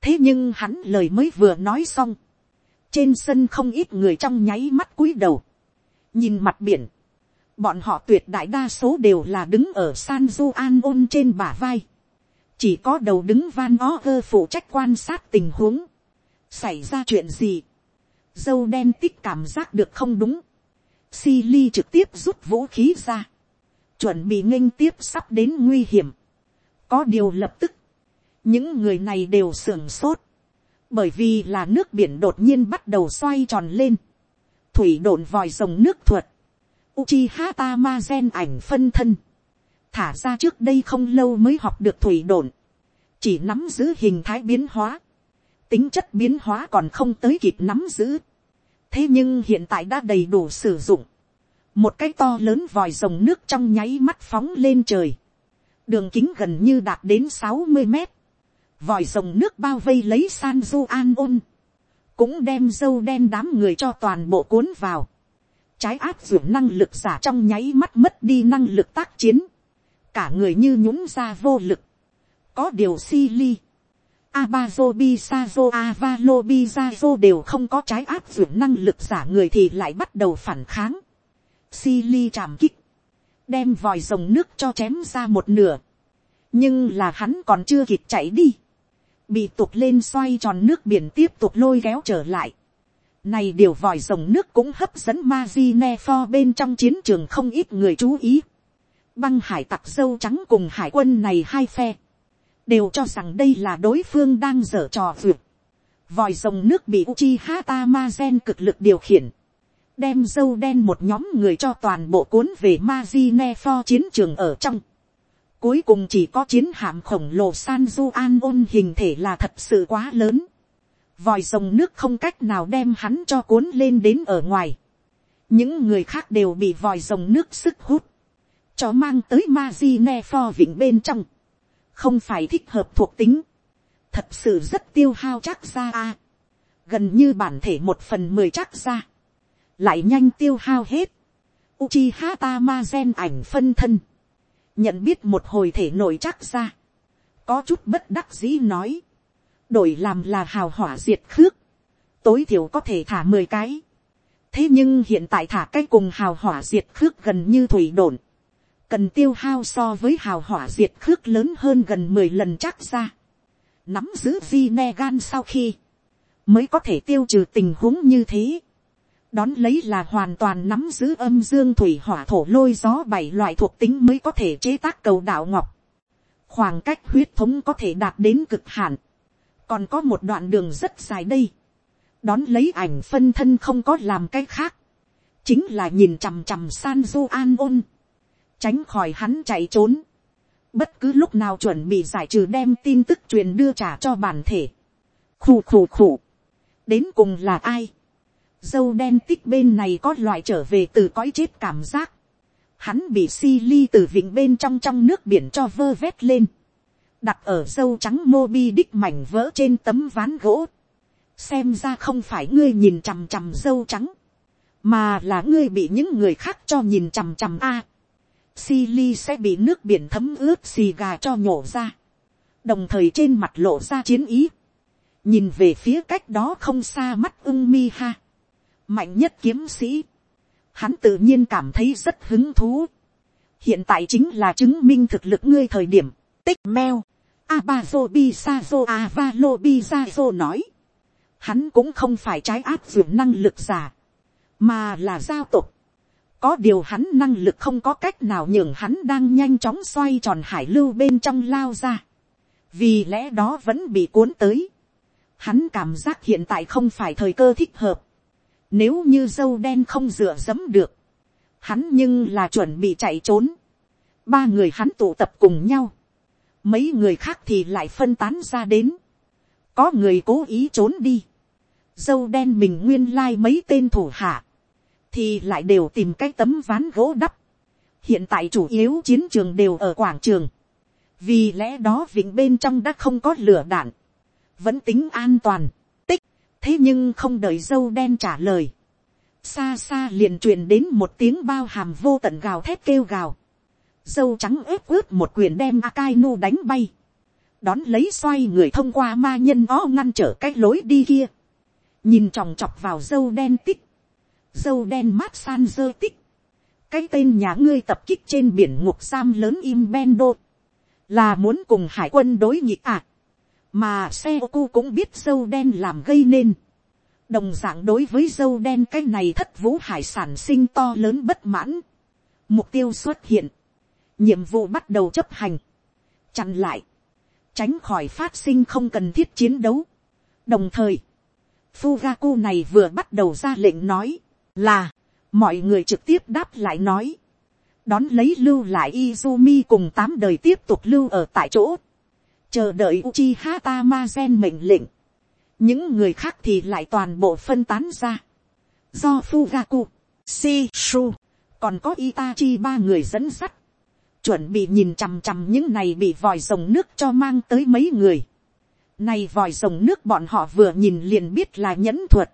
thế nhưng hắn lời mới vừa nói xong, trên sân không ít người trong nháy mắt cúi đầu, nhìn mặt biển, bọn họ tuyệt đại đa số đều là đứng ở san du an ôn trên bả vai, chỉ có đầu đứng van ngó gơ phụ trách quan sát tình huống, xảy ra chuyện gì, dâu đen tích cảm giác được không đúng, si ly trực tiếp rút vũ khí ra, chuẩn bị nghênh tiếp sắp đến nguy hiểm, có điều lập tức, những người này đều sưởng sốt, bởi vì là nước biển đột nhiên bắt đầu xoay tròn lên, thủy đồn vòi rồng nước thuật, Uchiha Tamazen ảnh phân thân. Thả ra trước đây không lâu mới học được thủy độn. Chỉ nắm giữ hình thái biến hóa. Tính chất biến hóa còn không tới kịp nắm giữ. Thế nhưng hiện tại đã đầy đủ sử dụng. Một cái to lớn vòi rồng nước trong nháy mắt phóng lên trời. Đường kính gần như đạt đến sáu mươi mét. Vòi rồng nước bao vây lấy san du an ôn. Cũng đem dâu đen đám người cho toàn bộ cuốn vào trái áp dụng năng lực giả trong nháy mắt mất đi năng lực tác chiến, cả người như nhũng ra vô lực, có điều si ly, abazo bisazo avalo bisazo đều không có trái áp dụng năng lực giả người thì lại bắt đầu phản kháng, si ly chạm kích, đem vòi rồng nước cho chém ra một nửa, nhưng là hắn còn chưa kịp chạy đi, bị tục lên xoay tròn nước biển tiếp tục lôi kéo trở lại, này điều vòi rồng nước cũng hấp dẫn Mazinefo bên trong chiến trường không ít người chú ý. Băng hải tặc dâu trắng cùng hải quân này hai phe. Đều cho rằng đây là đối phương đang dở trò vượt. Vòi rồng nước bị Uchiha Tamazen cực lực điều khiển. Đem dâu đen một nhóm người cho toàn bộ cuốn về Mazinefo chiến trường ở trong. Cuối cùng chỉ có chiến hạm khổng lồ Sanju An ôn hình thể là thật sự quá lớn vòi rồng nước không cách nào đem hắn cho cuốn lên đến ở ngoài. những người khác đều bị vòi rồng nước sức hút, cho mang tới ma di ne pho vịnh bên trong, không phải thích hợp thuộc tính, thật sự rất tiêu hao chắc ra a, gần như bản thể một phần mười chắc ra, lại nhanh tiêu hao hết, uchi hata ma gen ảnh phân thân. Nhận biết một hồi thể nội chắc ra. Có chút bất đắc dĩ nói đổi làm là hào hỏa diệt khước, tối thiểu có thể thả mười cái. thế nhưng hiện tại thả cái cùng hào hỏa diệt khước gần như thủy đồn, cần tiêu hao so với hào hỏa diệt khước lớn hơn gần mười lần chắc ra. nắm giữ vi ne gan sau khi, mới có thể tiêu trừ tình huống như thế. đón lấy là hoàn toàn nắm giữ âm dương thủy hỏa thổ lôi gió bảy loại thuộc tính mới có thể chế tác cầu đạo ngọc. khoảng cách huyết thống có thể đạt đến cực hạn còn có một đoạn đường rất dài đây, đón lấy ảnh phân thân không có làm cái khác, chính là nhìn chằm chằm san du an ôn, tránh khỏi hắn chạy trốn, bất cứ lúc nào chuẩn bị giải trừ đem tin tức truyền đưa trả cho bản thể, khù khù khù, đến cùng là ai, dâu đen tích bên này có loại trở về từ cõi chết cảm giác, hắn bị si ly từ vịnh bên trong trong nước biển cho vơ vét lên, đặt ở dâu trắng mobi đích mảnh vỡ trên tấm ván gỗ, xem ra không phải ngươi nhìn chằm chằm dâu trắng, mà là ngươi bị những người khác cho nhìn chằm chằm a. À, Silly sẽ bị nước biển thấm ướt xì gà cho nhổ ra, đồng thời trên mặt lộ ra chiến ý, nhìn về phía cách đó không xa mắt ưng mi ha, mạnh nhất kiếm sĩ, hắn tự nhiên cảm thấy rất hứng thú, hiện tại chính là chứng minh thực lực ngươi thời điểm, tích meo, Abazo Bisazo Avalo Bisazo nói. Hắn cũng không phải trái áp dụng năng lực giả. Mà là giao tục. Có điều hắn năng lực không có cách nào nhường hắn đang nhanh chóng xoay tròn hải lưu bên trong lao ra. Vì lẽ đó vẫn bị cuốn tới. Hắn cảm giác hiện tại không phải thời cơ thích hợp. Nếu như dâu đen không dựa dẫm được. Hắn nhưng là chuẩn bị chạy trốn. Ba người hắn tụ tập cùng nhau mấy người khác thì lại phân tán ra đến, có người cố ý trốn đi, dâu đen mình nguyên lai mấy tên thủ hạ, thì lại đều tìm cái tấm ván gỗ đắp, hiện tại chủ yếu chiến trường đều ở quảng trường, vì lẽ đó vịnh bên trong đã không có lửa đạn, vẫn tính an toàn, tích, thế nhưng không đợi dâu đen trả lời, xa xa liền truyền đến một tiếng bao hàm vô tận gào thét kêu gào, dâu trắng ép ướt một quyền đem akainu đánh bay, đón lấy xoay người thông qua ma nhân ó ngăn trở cái lối đi kia, nhìn tròng chọc vào dâu đen tích, dâu đen mát san dơ tích, cái tên nhà ngươi tập kích trên biển ngục giam lớn im bendo, là muốn cùng hải quân đối nhịp à, mà xe cu cũng biết dâu đen làm gây nên, đồng dạng đối với dâu đen cái này thất vũ hải sản sinh to lớn bất mãn, mục tiêu xuất hiện, nhiệm vụ bắt đầu chấp hành, chặn lại, tránh khỏi phát sinh không cần thiết chiến đấu. đồng thời, Fugaku này vừa bắt đầu ra lệnh nói, là, mọi người trực tiếp đáp lại nói, đón lấy lưu lại Izumi cùng tám đời tiếp tục lưu ở tại chỗ, chờ đợi Uchiha Tamazen mệnh lệnh, những người khác thì lại toàn bộ phân tán ra, do Fugaku, Shishu, còn có Itachi ba người dẫn sắt, chuẩn bị nhìn chằm chằm những này bị vòi rồng nước cho mang tới mấy người. Này vòi rồng nước bọn họ vừa nhìn liền biết là nhẫn thuật,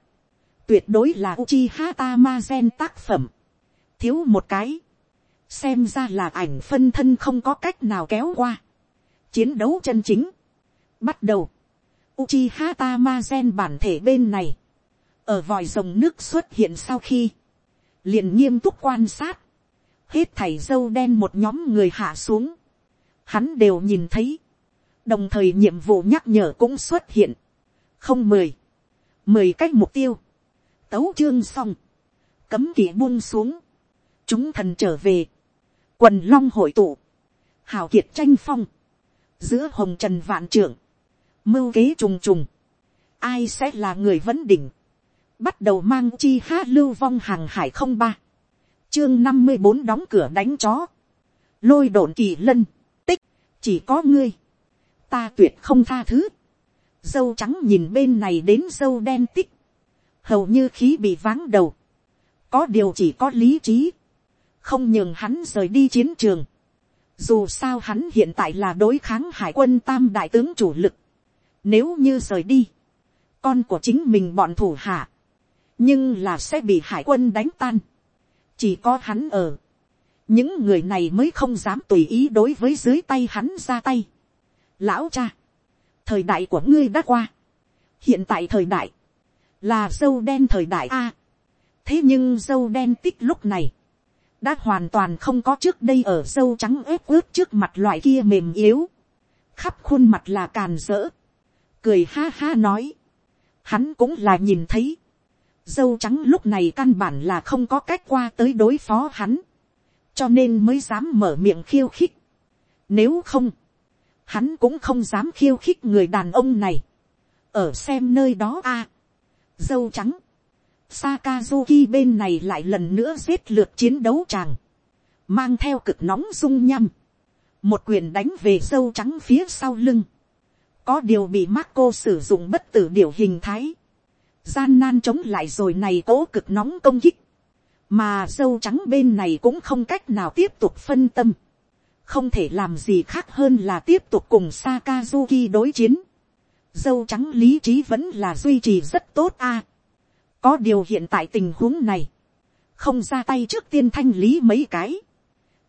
tuyệt đối là Uchiha Tamazen tác phẩm, thiếu một cái, xem ra là ảnh phân thân không có cách nào kéo qua, chiến đấu chân chính, bắt đầu, Uchiha Tamazen bản thể bên này. Ở vòi rồng nước xuất hiện sau khi. Liền nghiêm túc quan sát. Hết thảy dâu đen một nhóm người hạ xuống. Hắn đều nhìn thấy. Đồng thời nhiệm vụ nhắc nhở cũng xuất hiện. Không mười. Mười cách mục tiêu. Tấu chương xong. Cấm kỵ buông xuống. Chúng thần trở về. Quần long hội tụ. Hào kiệt tranh phong. Giữa hồng trần vạn trưởng mưu kế trùng trùng, ai sẽ là người vấn đỉnh, bắt đầu mang chi hát lưu vong hàng hải không ba, chương năm mươi bốn đóng cửa đánh chó, lôi đồn kỳ lân, tích, chỉ có ngươi, ta tuyệt không tha thứ, dâu trắng nhìn bên này đến dâu đen tích, hầu như khí bị váng đầu, có điều chỉ có lý trí, không nhường hắn rời đi chiến trường, dù sao hắn hiện tại là đối kháng hải quân tam đại tướng chủ lực, nếu như rời đi, con của chính mình bọn thủ hạ, nhưng là sẽ bị hải quân đánh tan. Chỉ có hắn ở. Những người này mới không dám tùy ý đối với dưới tay hắn ra tay. Lão cha, thời đại của ngươi đã qua. Hiện tại thời đại, là dâu đen thời đại A. Thế nhưng dâu đen tích lúc này, đã hoàn toàn không có trước đây ở dâu trắng ướp ướp trước mặt loại kia mềm yếu. Khắp khuôn mặt là càn rỡ cười ha ha nói. Hắn cũng là nhìn thấy. Dâu trắng lúc này căn bản là không có cách qua tới đối phó hắn. Cho nên mới dám mở miệng khiêu khích. Nếu không. Hắn cũng không dám khiêu khích người đàn ông này. Ở xem nơi đó a à, Dâu trắng. Sakazuki bên này lại lần nữa giết lượt chiến đấu tràng. Mang theo cực nóng dung nhăm. Một quyền đánh về dâu trắng phía sau lưng có điều bị Marco sử dụng bất tử điều hình thái, gian nan chống lại rồi này cố cực nóng công kích, mà dâu trắng bên này cũng không cách nào tiếp tục phân tâm, không thể làm gì khác hơn là tiếp tục cùng Sakazuki đối chiến. Dâu trắng lý trí vẫn là duy trì rất tốt a. có điều hiện tại tình huống này, không ra tay trước tiên thanh lý mấy cái,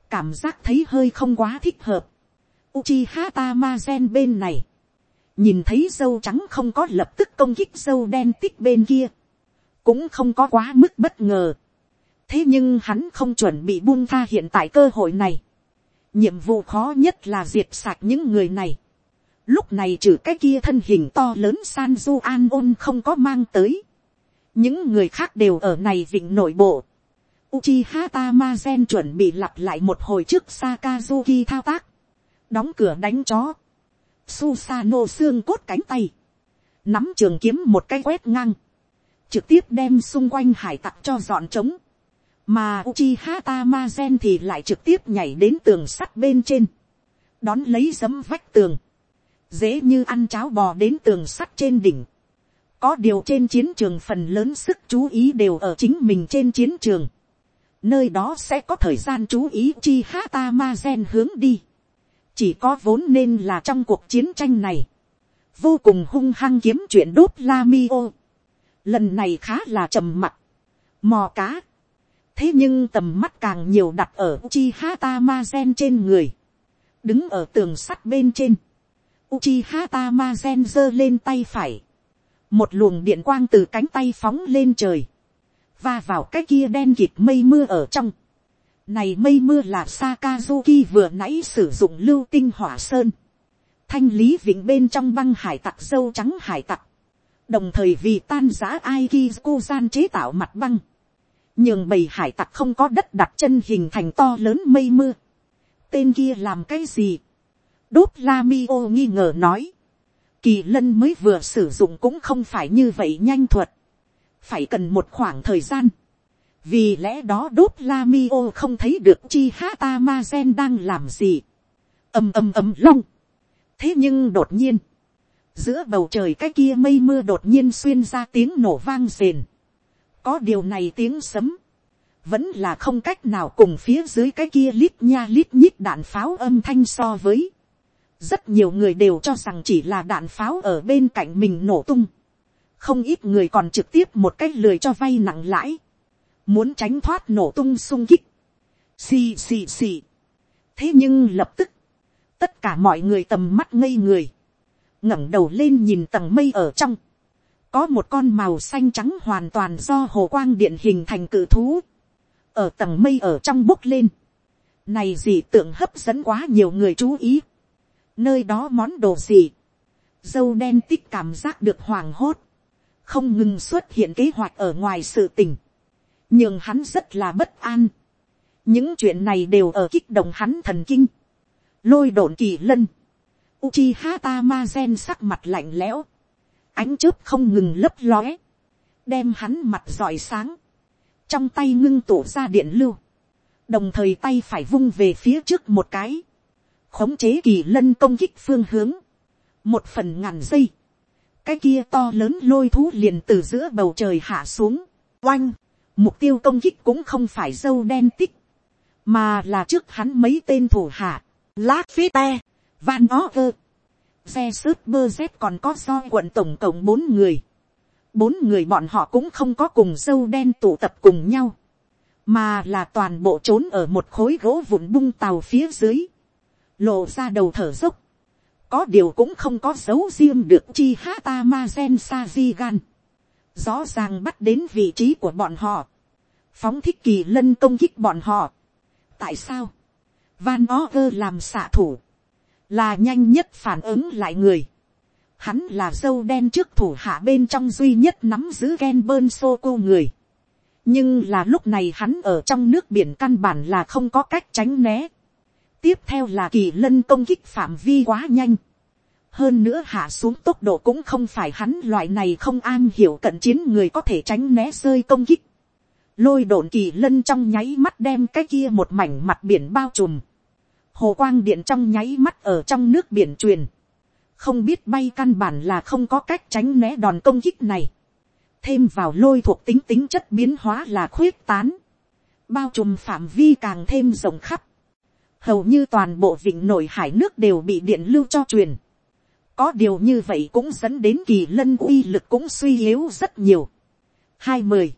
cảm giác thấy hơi không quá thích hợp. Uchiha Tamazen bên này, nhìn thấy dâu trắng không có lập tức công kích dâu đen tích bên kia, cũng không có quá mức bất ngờ. thế nhưng hắn không chuẩn bị buông tha hiện tại cơ hội này. nhiệm vụ khó nhất là diệt sạch những người này. lúc này trừ cái kia thân hình to lớn san du an ôn không có mang tới. những người khác đều ở này vịnh nội bộ. Uchiha Tamazen chuẩn bị lặp lại một hồi trước Sakazuki thao tác. Đóng cửa đánh chó. Susano xương cốt cánh tay. Nắm trường kiếm một cái quét ngang. Trực tiếp đem xung quanh hải tặc cho dọn trống. Mà Uchiha Tamazen thì lại trực tiếp nhảy đến tường sắt bên trên. đón lấy giấm vách tường, dễ như ăn cháo bò đến tường sắt trên đỉnh. có điều trên chiến trường phần lớn sức chú ý đều ở chính mình trên chiến trường. nơi đó sẽ có thời gian chú ý chi hata ma gen hướng đi chỉ có vốn nên là trong cuộc chiến tranh này. vô cùng hung hăng kiếm chuyện đốt la mi ô. lần này khá là trầm mặc. mò cá. thế nhưng tầm mắt càng nhiều đặt ở chi hata ma gen trên người. đứng ở tường sắt bên trên Uchiha Tamazen giơ lên tay phải. Một luồng điện quang từ cánh tay phóng lên trời. Và vào cái kia đen kịt mây mưa ở trong. Này mây mưa là Sakazuki vừa nãy sử dụng lưu tinh hỏa sơn. Thanh lý vịnh bên trong băng hải tặc dâu trắng hải tặc. Đồng thời vì tan giã Aikizu gian chế tạo mặt băng. Nhưng bầy hải tặc không có đất đặt chân hình thành to lớn mây mưa. Tên kia làm cái gì? Đốt la mi ô nghi ngờ nói. Kỳ lân mới vừa sử dụng cũng không phải như vậy nhanh thuật. Phải cần một khoảng thời gian. Vì lẽ đó đốt la mi ô không thấy được chi hata ma gen đang làm gì. ầm ầm ầm long. Thế nhưng đột nhiên. Giữa bầu trời cái kia mây mưa đột nhiên xuyên ra tiếng nổ vang rền. Có điều này tiếng sấm, vẫn là không cách nào cùng phía dưới cái kia lít nha lít nhít đạn pháo âm thanh so với rất nhiều người đều cho rằng chỉ là đạn pháo ở bên cạnh mình nổ tung. không ít người còn trực tiếp một cách lười cho vay nặng lãi muốn tránh thoát nổ tung sung kích. xì xì xì. thế nhưng lập tức, tất cả mọi người tầm mắt ngây người, ngẩng đầu lên nhìn tầng mây ở trong. có một con màu xanh trắng hoàn toàn do hồ quang điện hình thành cự thú. ở tầng mây ở trong bốc lên. này gì tượng hấp dẫn quá nhiều người chú ý nơi đó món đồ gì, dâu đen tích cảm giác được hoàng hốt, không ngừng xuất hiện kế hoạch ở ngoài sự tình, nhưng hắn rất là bất an. những chuyện này đều ở kích động hắn thần kinh, lôi đồn kỳ lân, Uchiha Tamazen sắc mặt lạnh lẽo, ánh chớp không ngừng lấp lóe, đem hắn mặt giỏi sáng, trong tay ngưng tụ ra điện lưu, đồng thời tay phải vung về phía trước một cái, khống chế kỳ lân công kích phương hướng, một phần ngàn giây, cái kia to lớn lôi thú liền từ giữa bầu trời hạ xuống, oanh, mục tiêu công kích cũng không phải dâu đen tích, mà là trước hắn mấy tên thủ hạ, lát phía te, van ó vơ, xe sướt bơ z còn có do quận tổng cộng bốn người, bốn người bọn họ cũng không có cùng dâu đen tụ tập cùng nhau, mà là toàn bộ trốn ở một khối gỗ vụn bung tàu phía dưới, lộ ra đầu thở dốc, có điều cũng không có dấu riêng được chi hata ma gen sa di gan, rõ ràng bắt đến vị trí của bọn họ, phóng thích kỳ lân công kích bọn họ. tại sao, van o gơ làm xạ thủ, là nhanh nhất phản ứng lại người, hắn là dâu đen trước thủ hạ bên trong duy nhất nắm giữ ghen bơn xô cô người. nhưng là lúc này hắn ở trong nước biển căn bản là không có cách tránh né tiếp theo là kỳ lân công kích phạm vi quá nhanh hơn nữa hạ xuống tốc độ cũng không phải hắn loại này không an hiểu cận chiến người có thể tránh né rơi công kích. lôi đồn kỳ lân trong nháy mắt đem cái kia một mảnh mặt biển bao trùm. hồ quang điện trong nháy mắt ở trong nước biển truyền. không biết bay căn bản là không có cách tránh né đòn công kích này. thêm vào lôi thuộc tính tính chất biến hóa là khuyết tán. bao trùm phạm vi càng thêm rộng khắp hầu như toàn bộ vịnh nội hải nước đều bị điện lưu cho truyền có điều như vậy cũng dẫn đến kỳ lân uy lực cũng suy yếu rất nhiều. hai mười,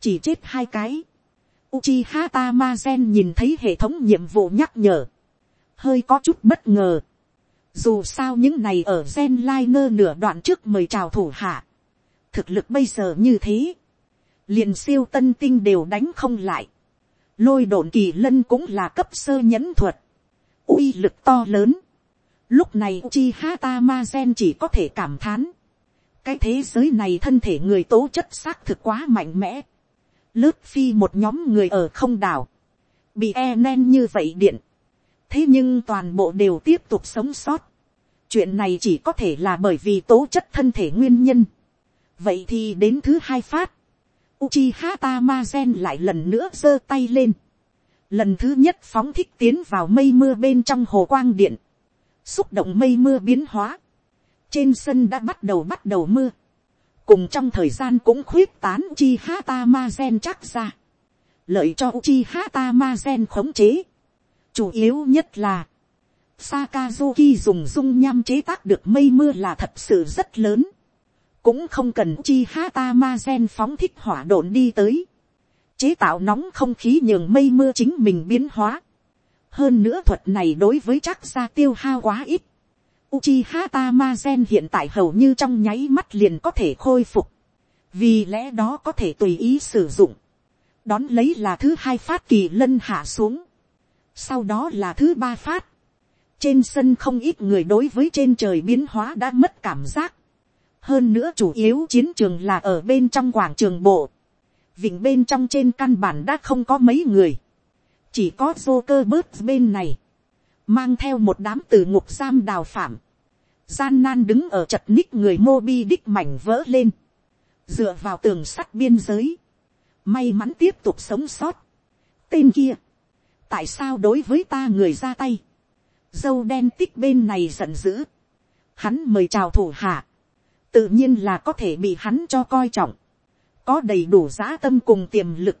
chỉ chết hai cái. Uchiha Tamazen nhìn thấy hệ thống nhiệm vụ nhắc nhở, hơi có chút bất ngờ. Dù sao những này ở gen liner nửa đoạn trước mời chào thủ hạ, thực lực bây giờ như thế, liền siêu tân tinh đều đánh không lại lôi độn kỳ lân cũng là cấp sơ nhẫn thuật, uy lực to lớn. Lúc này Uchiha Tamazen chỉ có thể cảm thán. cái thế giới này thân thể người tố chất xác thực quá mạnh mẽ. lướt phi một nhóm người ở không đảo, bị e nen như vậy điện. thế nhưng toàn bộ đều tiếp tục sống sót. chuyện này chỉ có thể là bởi vì tố chất thân thể nguyên nhân. vậy thì đến thứ hai phát Uchiha Tamazen lại lần nữa giơ tay lên. lần thứ nhất phóng thích tiến vào mây mưa bên trong hồ quang điện, xúc động mây mưa biến hóa, trên sân đã bắt đầu bắt đầu mưa, cùng trong thời gian cũng khuyết tán chi hata ma gen chắc ra, lợi cho chi hata ma gen khống chế, chủ yếu nhất là, Sakazuki dùng dung nham chế tác được mây mưa là thật sự rất lớn. Cũng không cần chi hata ma gen phóng thích hỏa độn đi tới. Chế tạo nóng không khí nhường mây mưa chính mình biến hóa. Hơn nữa thuật này đối với chắc ra tiêu hao quá ít. Uchiha Tamazen hiện tại hầu như trong nháy mắt liền có thể khôi phục. Vì lẽ đó có thể tùy ý sử dụng. Đón lấy là thứ hai phát kỳ lân hạ xuống. Sau đó là thứ ba phát. Trên sân không ít người đối với trên trời biến hóa đã mất cảm giác. Hơn nữa chủ yếu chiến trường là ở bên trong quảng trường bộ. Vịnh bên trong trên căn bản đã không có mấy người. Chỉ có Joker bớt bên này. Mang theo một đám từ ngục giam đào phạm, gian nan đứng ở chật ních người Mobi đích mảnh vỡ lên, dựa vào tường sắt biên giới, may mắn tiếp tục sống sót. Tên kia, tại sao đối với ta người ra tay, dâu đen tích bên này giận dữ, hắn mời chào thủ hạ, tự nhiên là có thể bị hắn cho coi trọng, có đầy đủ giá tâm cùng tiềm lực,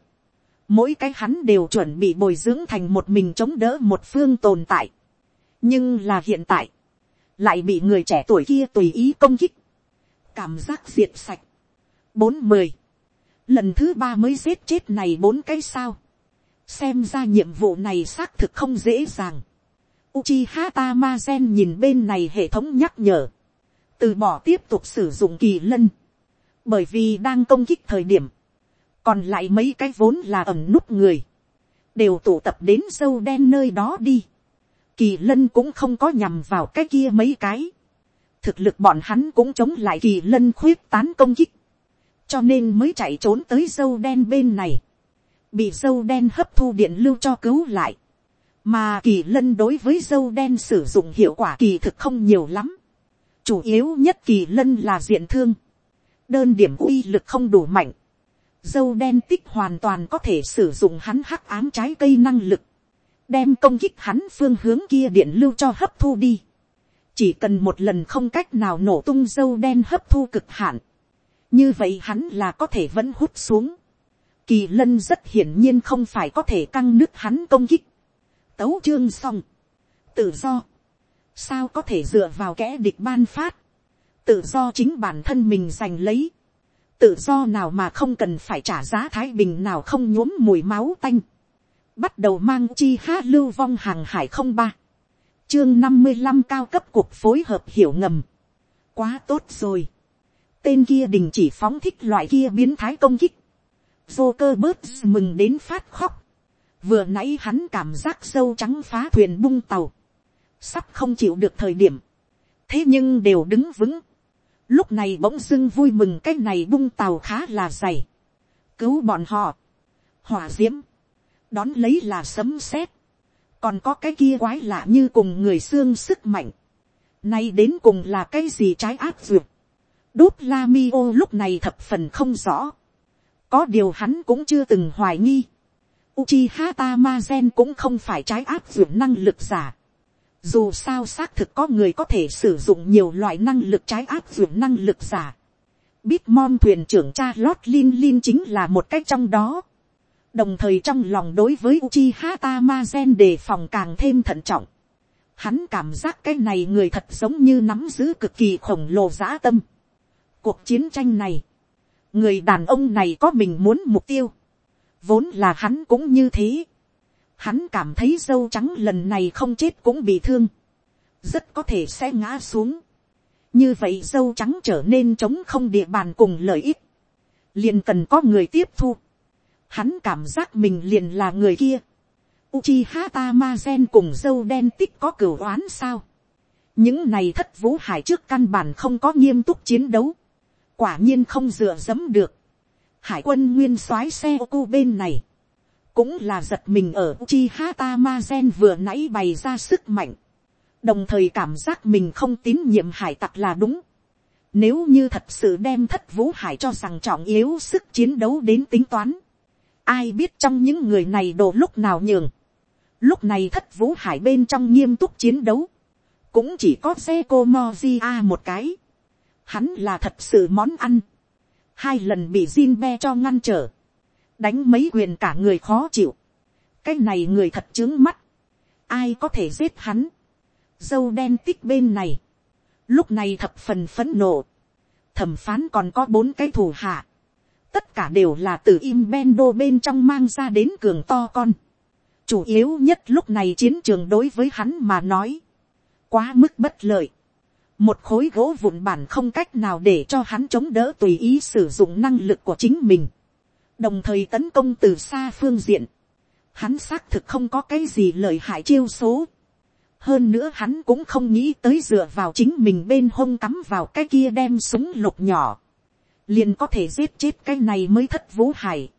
mỗi cái hắn đều chuẩn bị bồi dưỡng thành một mình chống đỡ một phương tồn tại. Nhưng là hiện tại, lại bị người trẻ tuổi kia tùy ý công kích, cảm giác diệt sạch, bốn mười, lần thứ ba mới giết chết này bốn cái sao, xem ra nhiệm vụ này xác thực không dễ dàng. Uchiha Tamazen nhìn bên này hệ thống nhắc nhở, từ bỏ tiếp tục sử dụng kỳ lân, bởi vì đang công kích thời điểm, còn lại mấy cái vốn là ẩm nút người, đều tụ tập đến sâu đen nơi đó đi kỳ lân cũng không có nhằm vào cái kia mấy cái. thực lực bọn hắn cũng chống lại kỳ lân khuyết tán công kích. cho nên mới chạy trốn tới sâu đen bên này. bị sâu đen hấp thu điện lưu cho cứu lại. mà kỳ lân đối với sâu đen sử dụng hiệu quả kỳ thực không nhiều lắm. chủ yếu nhất kỳ lân là diện thương. đơn điểm uy lực không đủ mạnh dâu đen tích hoàn toàn có thể sử dụng hắn hắc ám trái cây năng lực đem công kích hắn phương hướng kia điện lưu cho hấp thu đi. chỉ cần một lần không cách nào nổ tung dâu đen hấp thu cực hạn. như vậy hắn là có thể vẫn hút xuống. kỳ lân rất hiển nhiên không phải có thể căng nước hắn công kích. tấu chương xong. tự do. sao có thể dựa vào kẽ địch ban phát. tự do chính bản thân mình giành lấy tự do nào mà không cần phải trả giá thái bình nào không nhuốm mùi máu tanh. Bắt đầu mang chi ha lưu vong hàng hải không ba. Chương năm mươi năm cao cấp cuộc phối hợp hiểu ngầm. Quá tốt rồi. Tên kia đình chỉ phóng thích loại kia biến thái công kích. Vô cơ bớt mừng đến phát khóc. Vừa nãy hắn cảm giác sâu trắng phá thuyền bung tàu. Sắp không chịu được thời điểm. Thế nhưng đều đứng vững lúc này bỗng dưng vui mừng cái này bung tàu khá là dày. Cứu bọn họ. Hỏa d i ễ m đón lấy là sấm sét, còn có cái kia quái lạ như cùng người xương sức mạnh, nay đến cùng là cái gì trái áp dược, đốt la mi ô lúc này thập phần không rõ, có điều hắn cũng chưa từng hoài nghi, Uchiha Tamazen cũng không phải trái áp dược năng lực giả. Dù sao xác thực có người có thể sử dụng nhiều loại năng lực trái áp dụng năng lực giả. Bitmom thuyền trưởng cha Lót Lin Lin chính là một cách trong đó đồng thời trong lòng đối với Uchiha Tamazen đề phòng càng thêm thận trọng. Hắn cảm giác cái này người thật giống như nắm giữ cực kỳ khổng lồ dã tâm. Cuộc chiến tranh này, người đàn ông này có mình muốn mục tiêu. Vốn là hắn cũng như thế. Hắn cảm thấy dâu trắng lần này không chết cũng bị thương. Rất có thể sẽ ngã xuống. Như vậy dâu trắng trở nên chống không địa bàn cùng lợi ích. liền cần có người tiếp thu hắn cảm giác mình liền là người kia. Uchiha Tamazen cùng dâu đen tích có cửu oán sao. Những này thất vũ hải trước căn bản không có nghiêm túc chiến đấu. Quả nhiên không dựa dẫm được. Hải quân nguyên soái xe ô cô bên này. Cũng là giật mình ở Uchiha Tamazen vừa nãy bày ra sức mạnh. Đồng thời cảm giác mình không tín nhiệm hải tặc là đúng. Nếu như thật sự đem thất vũ hải cho rằng trọng yếu sức chiến đấu đến tính toán, ai biết trong những người này đồ lúc nào nhường. Lúc này thất vũ hải bên trong nghiêm túc chiến đấu. Cũng chỉ có xe cô Mozia một cái. Hắn là thật sự món ăn. Hai lần bị Jinbe cho ngăn trở. Đánh mấy quyền cả người khó chịu. Cái này người thật trướng mắt. Ai có thể giết hắn. Dâu đen tích bên này. Lúc này thập phần phấn nộ. Thẩm phán còn có bốn cái thủ hạ. Tất cả đều là từ im bendo bên trong mang ra đến cường to con chủ yếu nhất lúc này chiến trường đối với hắn mà nói, quá mức bất lợi. một khối gỗ vụn bản không cách nào để cho hắn chống đỡ tùy ý sử dụng năng lực của chính mình, đồng thời tấn công từ xa phương diện, hắn xác thực không có cái gì lợi hại chiêu số. hơn nữa hắn cũng không nghĩ tới dựa vào chính mình bên hông cắm vào cái kia đem súng lục nhỏ, liền có thể giết chết cái này mới thất vũ hải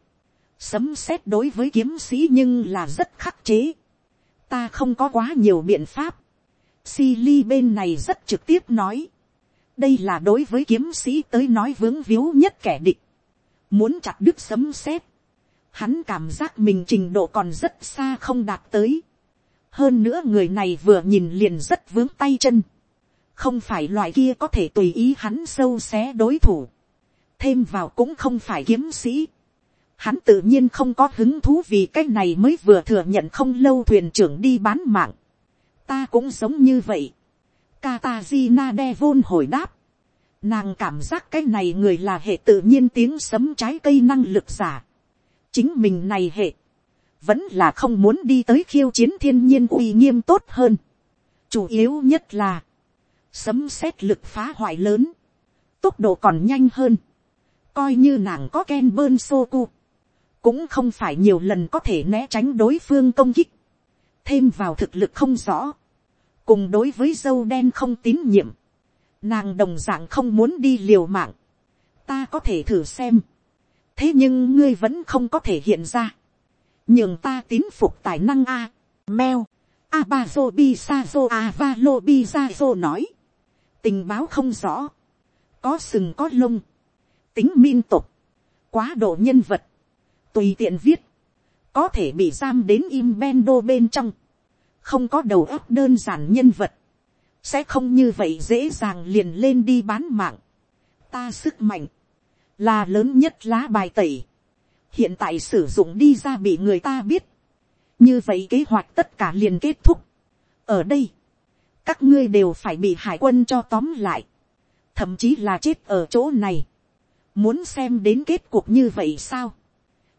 Sấm sét đối với kiếm sĩ nhưng là rất khắc chế. Ta không có quá nhiều biện pháp. si ly bên này rất trực tiếp nói. Đây là đối với kiếm sĩ tới nói vướng víu nhất kẻ địch. Muốn chặt đứt sấm sét. Hắn cảm giác mình trình độ còn rất xa không đạt tới. Hơn nữa người này vừa nhìn liền rất vướng tay chân. Không phải loại kia có thể tùy ý hắn sâu xé đối thủ. Thêm vào cũng không phải kiếm sĩ hắn tự nhiên không có hứng thú vì cái này mới vừa thừa nhận không lâu thuyền trưởng đi bán mạng. ta cũng sống như vậy. Katazina Devon hồi đáp. Nàng cảm giác cái này người là hệ tự nhiên tiếng sấm trái cây năng lực giả. chính mình này hệ. vẫn là không muốn đi tới khiêu chiến thiên nhiên uy nghiêm tốt hơn. chủ yếu nhất là, sấm xét lực phá hoại lớn, tốc độ còn nhanh hơn. coi như nàng có ken bơn sô cu cũng không phải nhiều lần có thể né tránh đối phương công kích, thêm vào thực lực không rõ, cùng đối với dâu đen không tín nhiệm, nàng đồng d ạ n g không muốn đi liều mạng, ta có thể thử xem, thế nhưng ngươi vẫn không có thể hiện ra, nhường ta tín phục tài năng a, meo, abazo bi sazo avalo bi sazo nói, tình báo không rõ, có sừng có lông, tính min tục, quá độ nhân vật, tùy tiện viết, có thể bị giam đến im bendo bên trong, không có đầu óc đơn giản nhân vật, sẽ không như vậy dễ dàng liền lên đi bán mạng. ta sức mạnh, là lớn nhất lá bài tẩy, hiện tại sử dụng đi ra bị người ta biết, như vậy kế hoạch tất cả liền kết thúc. ở đây, các ngươi đều phải bị hải quân cho tóm lại, thậm chí là chết ở chỗ này. muốn xem đến kết cục như vậy sao,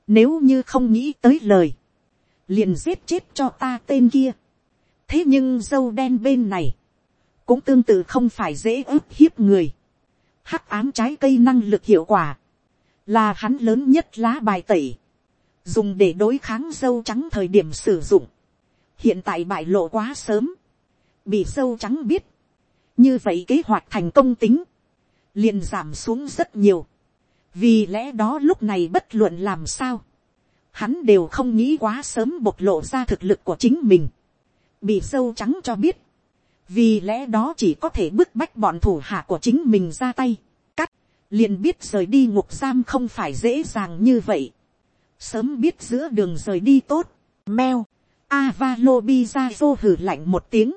nếu như không nghĩ tới lời. Liền giết chết cho ta tên kia. Thế nhưng dâu đen bên này. Cũng tương tự không phải dễ ức hiếp người. Hắc ám trái cây năng lực hiệu quả. Là hắn lớn nhất lá bài tẩy. Dùng để đối kháng dâu trắng thời điểm sử dụng. Hiện tại bại lộ quá sớm. Bị dâu trắng biết. Như vậy kế hoạch thành công tính. Liền giảm xuống rất nhiều vì lẽ đó lúc này bất luận làm sao, hắn đều không nghĩ quá sớm bộc lộ ra thực lực của chính mình, bị sâu trắng cho biết, vì lẽ đó chỉ có thể bức bách bọn thủ hạ của chính mình ra tay, cắt, liền biết rời đi ngục giam không phải dễ dàng như vậy, sớm biết giữa đường rời đi tốt, meo, Avalobi ra vô hử lạnh một tiếng,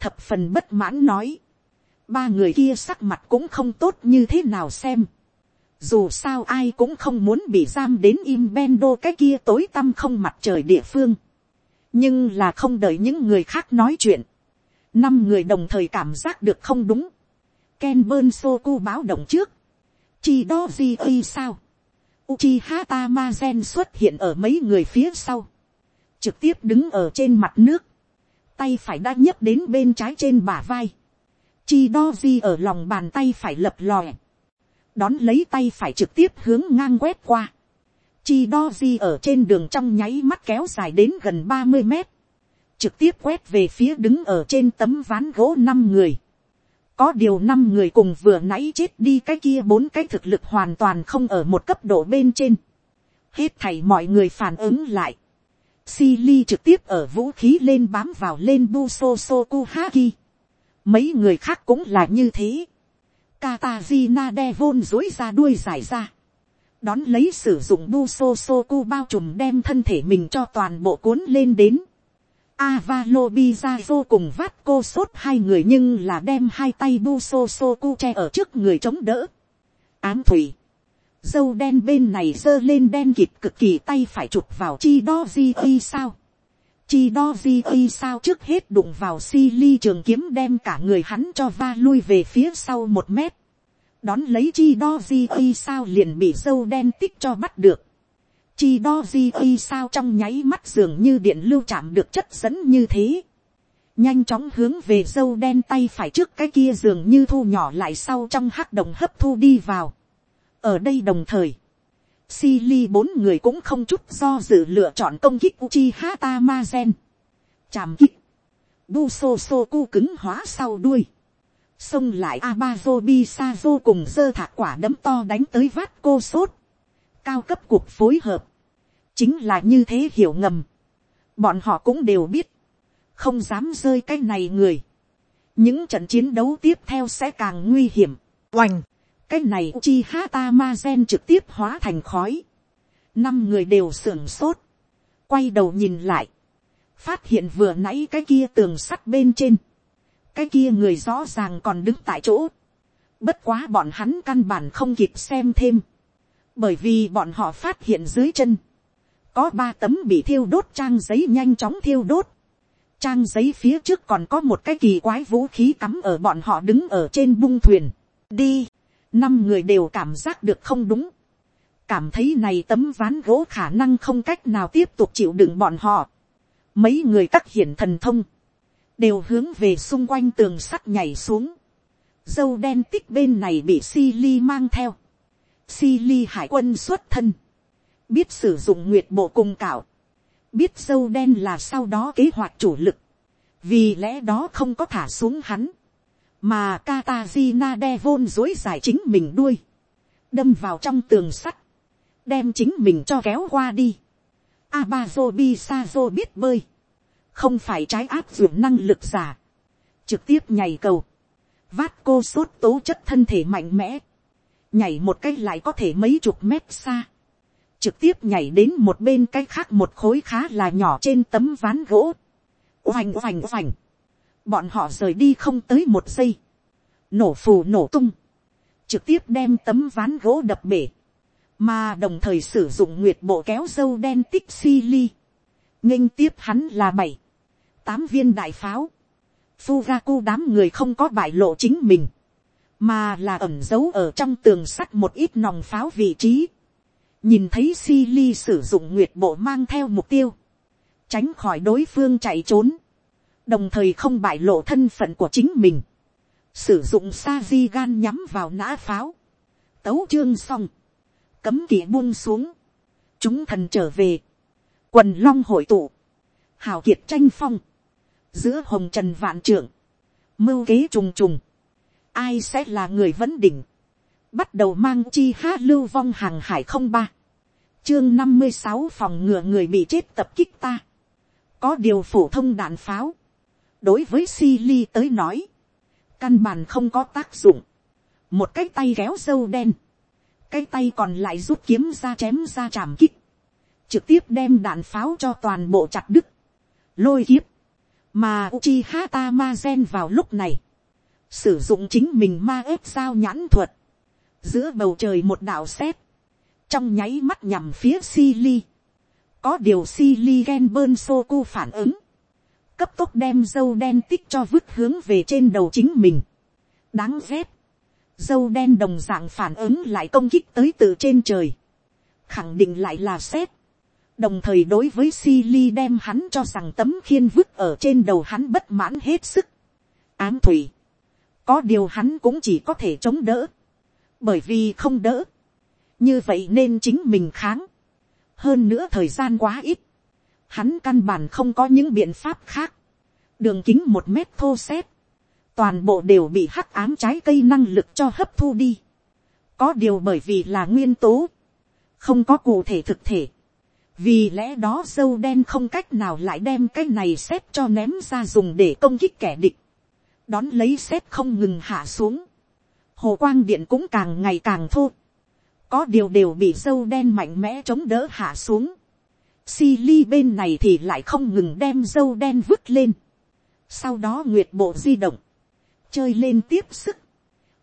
thập phần bất mãn nói, ba người kia sắc mặt cũng không tốt như thế nào xem, dù sao ai cũng không muốn bị giam đến im ben đô cái kia tối tăm không mặt trời địa phương. nhưng là không đợi những người khác nói chuyện năm người đồng thời cảm giác được không đúng. ken bơn sô cu báo động trước. chi đó gì ơi sao. Uchiha gen xuất hiện ở mấy người phía sau. Trực tiếp đứng ở trên mặt nước. Tay phải đã nhấp đến bên trái trên bả vai. Chi đo di ở lòng bàn tay phải lập lòe đón lấy tay phải trực tiếp hướng ngang quét qua. Chi đo di ở trên đường trong nháy mắt kéo dài đến gần ba mươi mét. Trực tiếp quét về phía đứng ở trên tấm ván gỗ năm người. Có điều năm người cùng vừa nãy chết đi cái kia bốn cái thực lực hoàn toàn không ở một cấp độ bên trên. Hết thảy mọi người phản ứng lại. Silly trực tiếp ở vũ khí lên bám vào lên Buso haki. Mấy người khác cũng là như thế Katazina Devon dối ra đuôi dài ra. Đón lấy sử dụng bu so so ku bao trùm đem thân thể mình cho toàn bộ cuốn lên đến. Avalobizazo cùng vát cô sốt hai người nhưng là đem hai tay bu xô xô cu che ở trước người chống đỡ. Ám thủy. Dâu đen bên này dơ lên đen kịp cực kỳ tay phải chụp vào chi đo di ơi sao. Chi đo di ơi sao trước hết đụng vào si ly trường kiếm đem cả người hắn cho va lui về phía sau một mét. Đón lấy chi đo di ơi sao liền bị dâu đen tích cho bắt được chi đo di ây sao trong nháy mắt dường như điện lưu chạm được chất dẫn như thế. nhanh chóng hướng về dâu đen tay phải trước cái kia dường như thu nhỏ lại sau trong hắc đồng hấp thu đi vào. ở đây đồng thời, si ly bốn người cũng không chút do dự lựa chọn công kích uchi hata ma gen. chạm kích, bu so so cu cứng hóa sau đuôi. xông lại abazo bi sa vô cùng dơ thả quả đấm to đánh tới vát cô sốt cao cấp cuộc phối hợp, chính là như thế hiểu ngầm. bọn họ cũng đều biết, không dám rơi cái này người. những trận chiến đấu tiếp theo sẽ càng nguy hiểm. oành, cái này chi hata ma gen trực tiếp hóa thành khói. năm người đều sưởng sốt, quay đầu nhìn lại, phát hiện vừa nãy cái kia tường sắt bên trên, cái kia người rõ ràng còn đứng tại chỗ. Bất quá bọn hắn căn bản không kịp xem thêm. Bởi vì bọn họ phát hiện dưới chân có ba tấm bị thiêu đốt trang giấy nhanh chóng thiêu đốt. Trang giấy phía trước còn có một cái kỳ quái vũ khí cắm ở bọn họ đứng ở trên bung thuyền. Đi, năm người đều cảm giác được không đúng. Cảm thấy này tấm ván gỗ khả năng không cách nào tiếp tục chịu đựng bọn họ. Mấy người tắc hiển thần thông. Đều hướng về xung quanh tường sắt nhảy xuống. Dâu đen tích bên này bị si ly mang theo. Si ly hải quân xuất thân biết sử dụng nguyệt bộ cùng cạo, biết dâu đen là sau đó kế hoạch chủ lực, vì lẽ đó không có thả xuống hắn, mà Katazina Devon dối giải chính mình đuôi, đâm vào trong tường sắt, đem chính mình cho kéo qua đi. Abazo Bisazo biết bơi, không phải trái áp dụng năng lực giả, trực tiếp nhảy cầu, vát cô sốt tố chất thân thể mạnh mẽ, nhảy một cách lại có thể mấy chục mét xa, trực tiếp nhảy đến một bên cái khác một khối khá là nhỏ trên tấm ván gỗ. oành oành oành. bọn họ rời đi không tới một giây. nổ phù nổ tung. trực tiếp đem tấm ván gỗ đập bể. mà đồng thời sử dụng nguyệt bộ kéo dâu đen tích si ly. nghênh tiếp hắn là bảy, tám viên đại pháo. Fugaku đám người không có bại lộ chính mình, mà là ẩn giấu ở trong tường sắt một ít nòng pháo vị trí nhìn thấy si ly sử dụng nguyệt bộ mang theo mục tiêu, tránh khỏi đối phương chạy trốn, đồng thời không bại lộ thân phận của chính mình, sử dụng sa di gan nhắm vào nã pháo, tấu chương xong, cấm kỵ buông xuống, chúng thần trở về, quần long hội tụ, hào kiệt tranh phong, giữa hồng trần vạn trưởng, mưu kế trùng trùng, ai sẽ là người vấn đỉnh, bắt đầu mang chi ha lưu vong hàng hải không ba, chương năm mươi sáu phòng ngừa người bị chết tập kích ta, có điều phổ thông đạn pháo, đối với si ly tới nói, căn bản không có tác dụng, một cái tay kéo dâu đen, cái tay còn lại rút kiếm ra chém ra chạm kích, trực tiếp đem đạn pháo cho toàn bộ chặt đứt, lôi kiếp, mà Uchiha Tamazen vào lúc này, sử dụng chính mình ma ép sao nhãn thuật, giữa bầu trời một đạo xét, trong nháy mắt nhằm phía Sili. Có điều Sili gen bơn sô cu phản ứng. Cấp tốc đem dâu đen tích cho vứt hướng về trên đầu chính mình. Đáng ghét. Dâu đen đồng dạng phản ứng lại công kích tới từ trên trời. Khẳng định lại là xét. Đồng thời đối với Sili đem hắn cho rằng tấm khiên vứt ở trên đầu hắn bất mãn hết sức. Ám thủy. Có điều hắn cũng chỉ có thể chống đỡ. Bởi vì không đỡ như vậy nên chính mình kháng. hơn nữa thời gian quá ít. hắn căn bản không có những biện pháp khác. đường kính một mét thô xét. toàn bộ đều bị hắc ám trái cây năng lực cho hấp thu đi. có điều bởi vì là nguyên tố. không có cụ thể thực thể. vì lẽ đó dâu đen không cách nào lại đem cái này xếp cho ném ra dùng để công kích kẻ địch. đón lấy xếp không ngừng hạ xuống hồ quang điện cũng càng ngày càng thô có điều đều bị dâu đen mạnh mẽ chống đỡ hạ xuống. Silly bên này thì lại không ngừng đem dâu đen vứt lên. Sau đó nguyệt bộ di động. Chơi lên tiếp sức.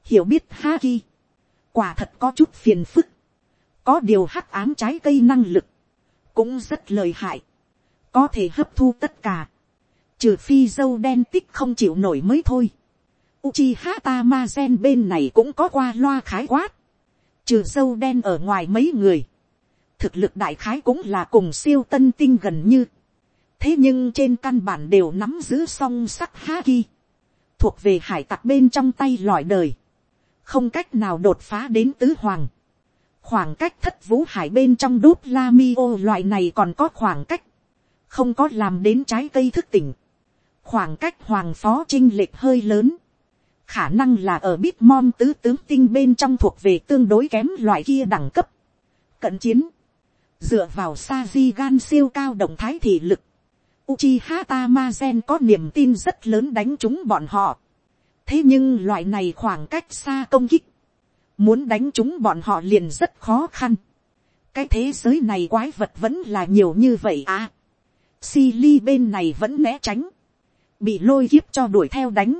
Hiểu biết Haki. Quả thật có chút phiền phức. Có điều hắc ám trái cây năng lực. Cũng rất lợi hại. Có thể hấp thu tất cả. Trừ phi dâu đen tích không chịu nổi mới thôi. Uchiha Tamazen bên này cũng có qua loa khái quát. Trừ sâu đen ở ngoài mấy người thực lực đại khái cũng là cùng siêu tân tinh gần như. thế nhưng trên căn bản đều nắm giữ song sắc Haki, thuộc về hải tặc bên trong tay lõi đời, không cách nào đột phá đến tứ hoàng. khoảng cách thất vũ hải bên trong đốt la mi ô loại này còn có khoảng cách, không có làm đến trái cây thức tỉnh, khoảng cách hoàng phó trinh lệch hơi lớn, khả năng là ở bít mom tứ tướng tinh bên trong thuộc về tương đối kém loại kia đẳng cấp. Cận chiến, dựa vào sa di gan siêu cao động thái thị lực, Uchiha Tamazen có niềm tin rất lớn đánh chúng bọn họ. Thế nhưng loại này khoảng cách xa công kích. Muốn đánh chúng bọn họ liền rất khó khăn. Cái thế giới này quái vật vẫn là nhiều như vậy à. Silly bên này vẫn né tránh. Bị lôi kiếp cho đuổi theo đánh.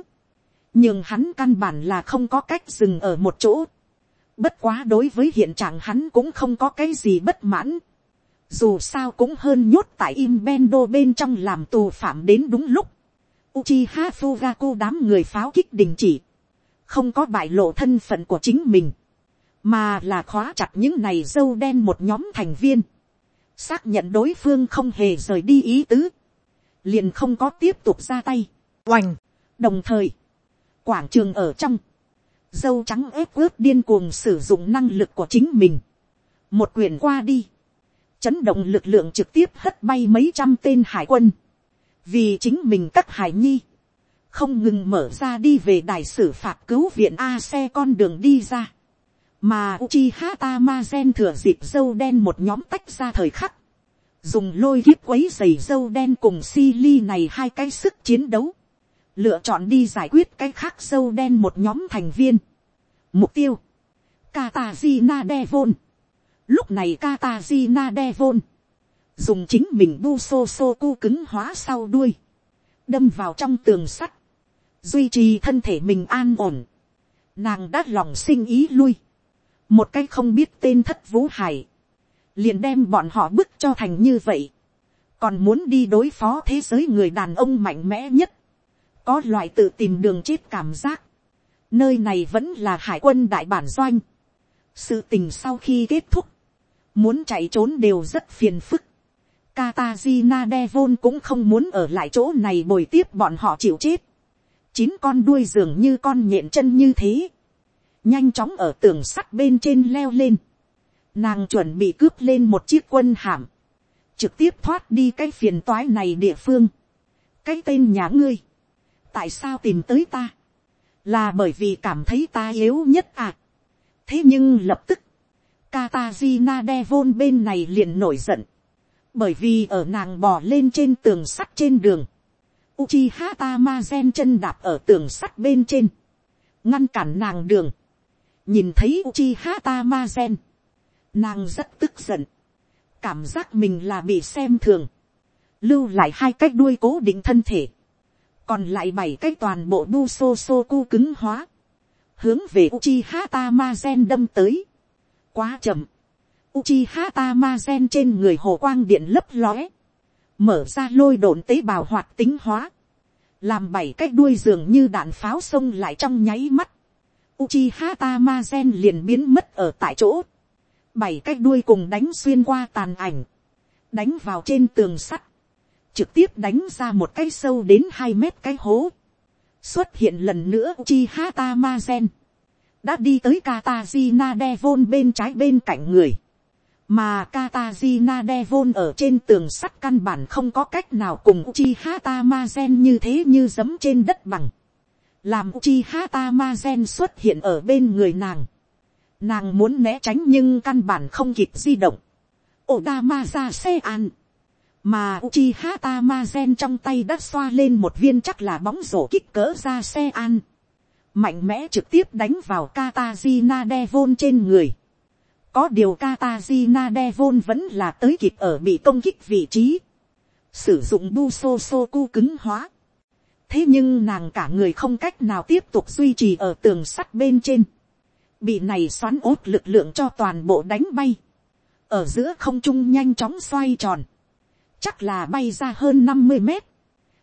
Nhưng hắn căn bản là không có cách dừng ở một chỗ. Bất quá đối với hiện trạng hắn cũng không có cái gì bất mãn dù sao cũng hơn nhốt tại im bendo bên trong làm tù phạm đến đúng lúc. Uchiha Fugaku đám người pháo kích đình chỉ. Không có bại lộ thân phận của chính mình. Mà là khóa chặt những này dâu đen một nhóm thành viên. Xác nhận đối phương không hề rời đi ý tứ. Liền không có tiếp tục ra tay. Oành. Đồng thời. Quảng trường ở trong. Dâu trắng ép ướp điên cuồng sử dụng năng lực của chính mình. Một quyền qua đi. Chấn động lực lượng trực tiếp hất bay mấy trăm tên hải quân, vì chính mình các hải nhi, không ngừng mở ra đi về đài xử phạt cứu viện a xe con đường đi ra, mà Uchiha Tamazen thừa dịp dâu đen một nhóm tách ra thời khắc, dùng lôi kiếp quấy giày dâu đen cùng si ly này hai cái sức chiến đấu, lựa chọn đi giải quyết cái khác sâu đen một nhóm thành viên. Mục tiêu, Katajina Devon Lúc này Katajina Devon. Dùng chính mình bu sô sô cu cứng hóa sau đuôi. Đâm vào trong tường sắt. Duy trì thân thể mình an ổn. Nàng đã lòng sinh ý lui. Một cái không biết tên thất vũ hải. Liền đem bọn họ bức cho thành như vậy. Còn muốn đi đối phó thế giới người đàn ông mạnh mẽ nhất. Có loại tự tìm đường chết cảm giác. Nơi này vẫn là hải quân đại bản doanh. Sự tình sau khi kết thúc, muốn chạy trốn đều rất phiền phức. Katazina Devon cũng không muốn ở lại chỗ này bồi tiếp bọn họ chịu chết. Chín con đuôi dường như con nhện chân như thế. Nhanh chóng ở tường sắt bên trên leo lên. Nàng chuẩn bị cướp lên một chiếc quân hàm. Trực tiếp thoát đi cái phiền toái này địa phương. Cái tên nhà ngươi. Tại sao tìm tới ta? Là bởi vì cảm thấy ta yếu nhất à? Thế nhưng lập tức Katazina Devon bên này liền nổi giận. Bởi vì ở nàng bò lên trên tường sắt trên đường. Uchiha Tamazen chân đạp ở tường sắt bên trên. Ngăn cản nàng đường. Nhìn thấy Uchiha Tamazen. Nàng rất tức giận. Cảm giác mình là bị xem thường. Lưu lại hai cách đuôi cố định thân thể. Còn lại bảy cách toàn bộ bu sô sô cu cứng hóa. Hướng về Uchiha Tamazen đâm tới quá chậm. Uchiha Tamazen trên người hồ quang điện lấp lóe. Mở ra lôi đồn tế bào hoạt tính hóa. Làm bảy cách đuôi dường như đạn pháo xông lại trong nháy mắt. Uchiha Tamazen liền biến mất ở tại chỗ. Bảy cách đuôi cùng đánh xuyên qua tàn ảnh. Đánh vào trên tường sắt. Trực tiếp đánh ra một cái sâu đến hai mét cái hố. Xuất hiện lần nữa Uchiha Tamazen đã đi tới Katazina Devon bên trái bên cạnh người. Mà Katazina Devon ở trên tường sắt căn bản không có cách nào cùng Uchiha Tamazen như thế như giấm trên đất bằng. Làm Uchiha Tamazen xuất hiện ở bên người nàng. Nàng muốn né tránh nhưng căn bản không kịp di động. Odama ra xe an. Mà Uchiha Tamazen trong tay đã xoa lên một viên chắc là bóng rổ kích cỡ ra xe an mạnh mẽ trực tiếp đánh vào Katazina Devon trên người. Có điều Katazina Devon vẫn là tới kịp ở bị công kích vị trí. Sử dụng bu so so cu cứng hóa. Thế nhưng nàng cả người không cách nào tiếp tục duy trì ở tường sắt bên trên. Bị này xoắn ốt lực lượng cho toàn bộ đánh bay. Ở giữa không trung nhanh chóng xoay tròn. Chắc là bay ra hơn năm mươi mét.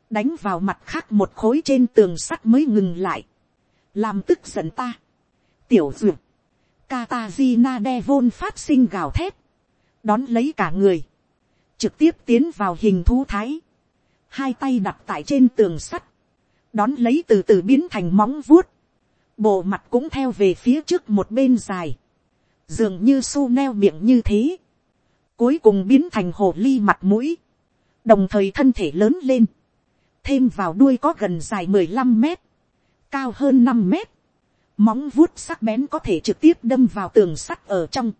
Đánh vào mặt khác một khối trên tường sắt mới ngừng lại. Làm tức giận ta. Tiểu duyệt Katazina Devon phát sinh gào thét. Đón lấy cả người. Trực tiếp tiến vào hình thú thái. Hai tay đặt tại trên tường sắt. Đón lấy từ từ biến thành móng vuốt. Bộ mặt cũng theo về phía trước một bên dài. Dường như su neo miệng như thế. Cuối cùng biến thành hồ ly mặt mũi. Đồng thời thân thể lớn lên. Thêm vào đuôi có gần dài mười lăm mét. Cao hơn năm mét móng vuốt sắc bén có thể trực tiếp đâm vào tường sắt ở trong,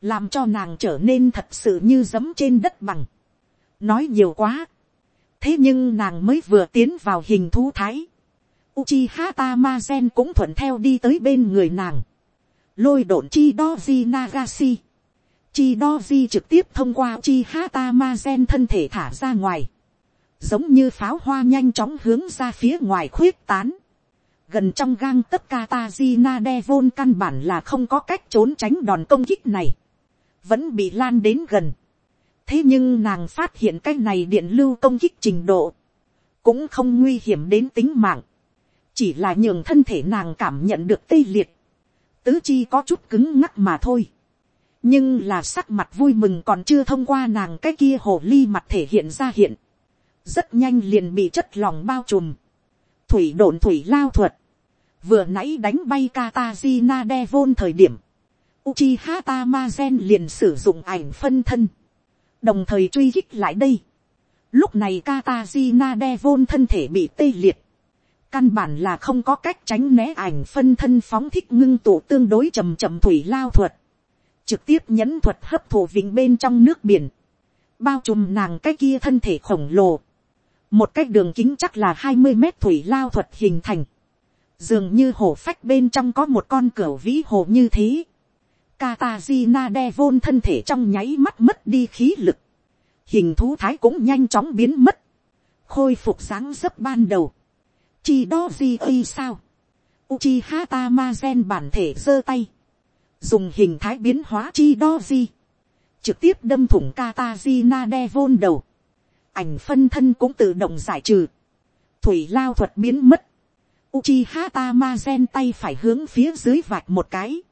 làm cho nàng trở nên thật sự như giấm trên đất bằng. nói nhiều quá, thế nhưng nàng mới vừa tiến vào hình thú thái, Uchiha Tamazen cũng thuận theo đi tới bên người nàng, lôi độn chi doji nagashi, chi doji trực tiếp thông qua Chi Hata Ma Gen thân thể thả ra ngoài, giống như pháo hoa nhanh chóng hướng ra phía ngoài khuyết tán, gần trong gang tất Katazina Devon căn bản là không có cách trốn tránh đòn công kích này, vẫn bị lan đến gần. thế nhưng nàng phát hiện cái này điện lưu công kích trình độ, cũng không nguy hiểm đến tính mạng, chỉ là nhường thân thể nàng cảm nhận được tê liệt, tứ chi có chút cứng ngắc mà thôi nhưng là sắc mặt vui mừng còn chưa thông qua nàng cái kia hồ ly mặt thể hiện ra hiện, rất nhanh liền bị chất lòng bao trùm, thủy đồn thủy lao thuật, vừa nãy đánh bay Katazina Devon thời điểm, Uchiha Tamazen liền sử dụng ảnh phân thân, đồng thời truy kích lại đây. Lúc này Katazina Devon thân thể bị tê liệt, căn bản là không có cách tránh né ảnh phân thân phóng thích ngưng tụ tương đối chầm chậm thủy lao thuật, trực tiếp nhẫn thuật hấp thụ vịnh bên trong nước biển, bao trùm nàng cái kia thân thể khổng lồ, một cái đường kính chắc là hai mươi mét thủy lao thuật hình thành, dường như hồ phách bên trong có một con cửa vĩ hồ như thế. Katazina Devon thân thể trong nháy mắt mất đi khí lực. Hình thú thái cũng nhanh chóng biến mất. Khôi phục sáng dấp ban đầu. Chi đó gì khi sao? Uchiha Tamazen bản thể giơ tay. Dùng hình thái biến hóa chi đo di, Trực tiếp đâm thủng Katazina Devon đầu. Ảnh phân thân cũng tự động giải trừ. Thủy lao thuật biến mất Uchiha Tamazen tay phải hướng phía dưới vạch một cái.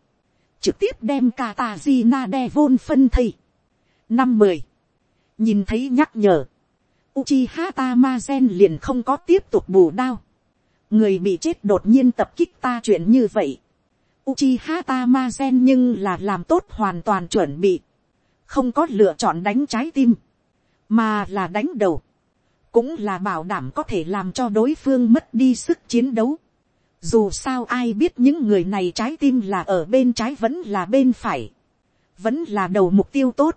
Trực tiếp đem Katazina Devon phân thây. Năm mười. Nhìn thấy nhắc nhở. Uchiha Tamazen liền không có tiếp tục bù đao. Người bị chết đột nhiên tập kích ta chuyện như vậy. Uchiha Tamazen nhưng là làm tốt hoàn toàn chuẩn bị. Không có lựa chọn đánh trái tim. Mà là đánh đầu cũng là bảo đảm có thể làm cho đối phương mất đi sức chiến đấu. Dù sao ai biết những người này trái tim là ở bên trái vẫn là bên phải. Vẫn là đầu mục tiêu tốt.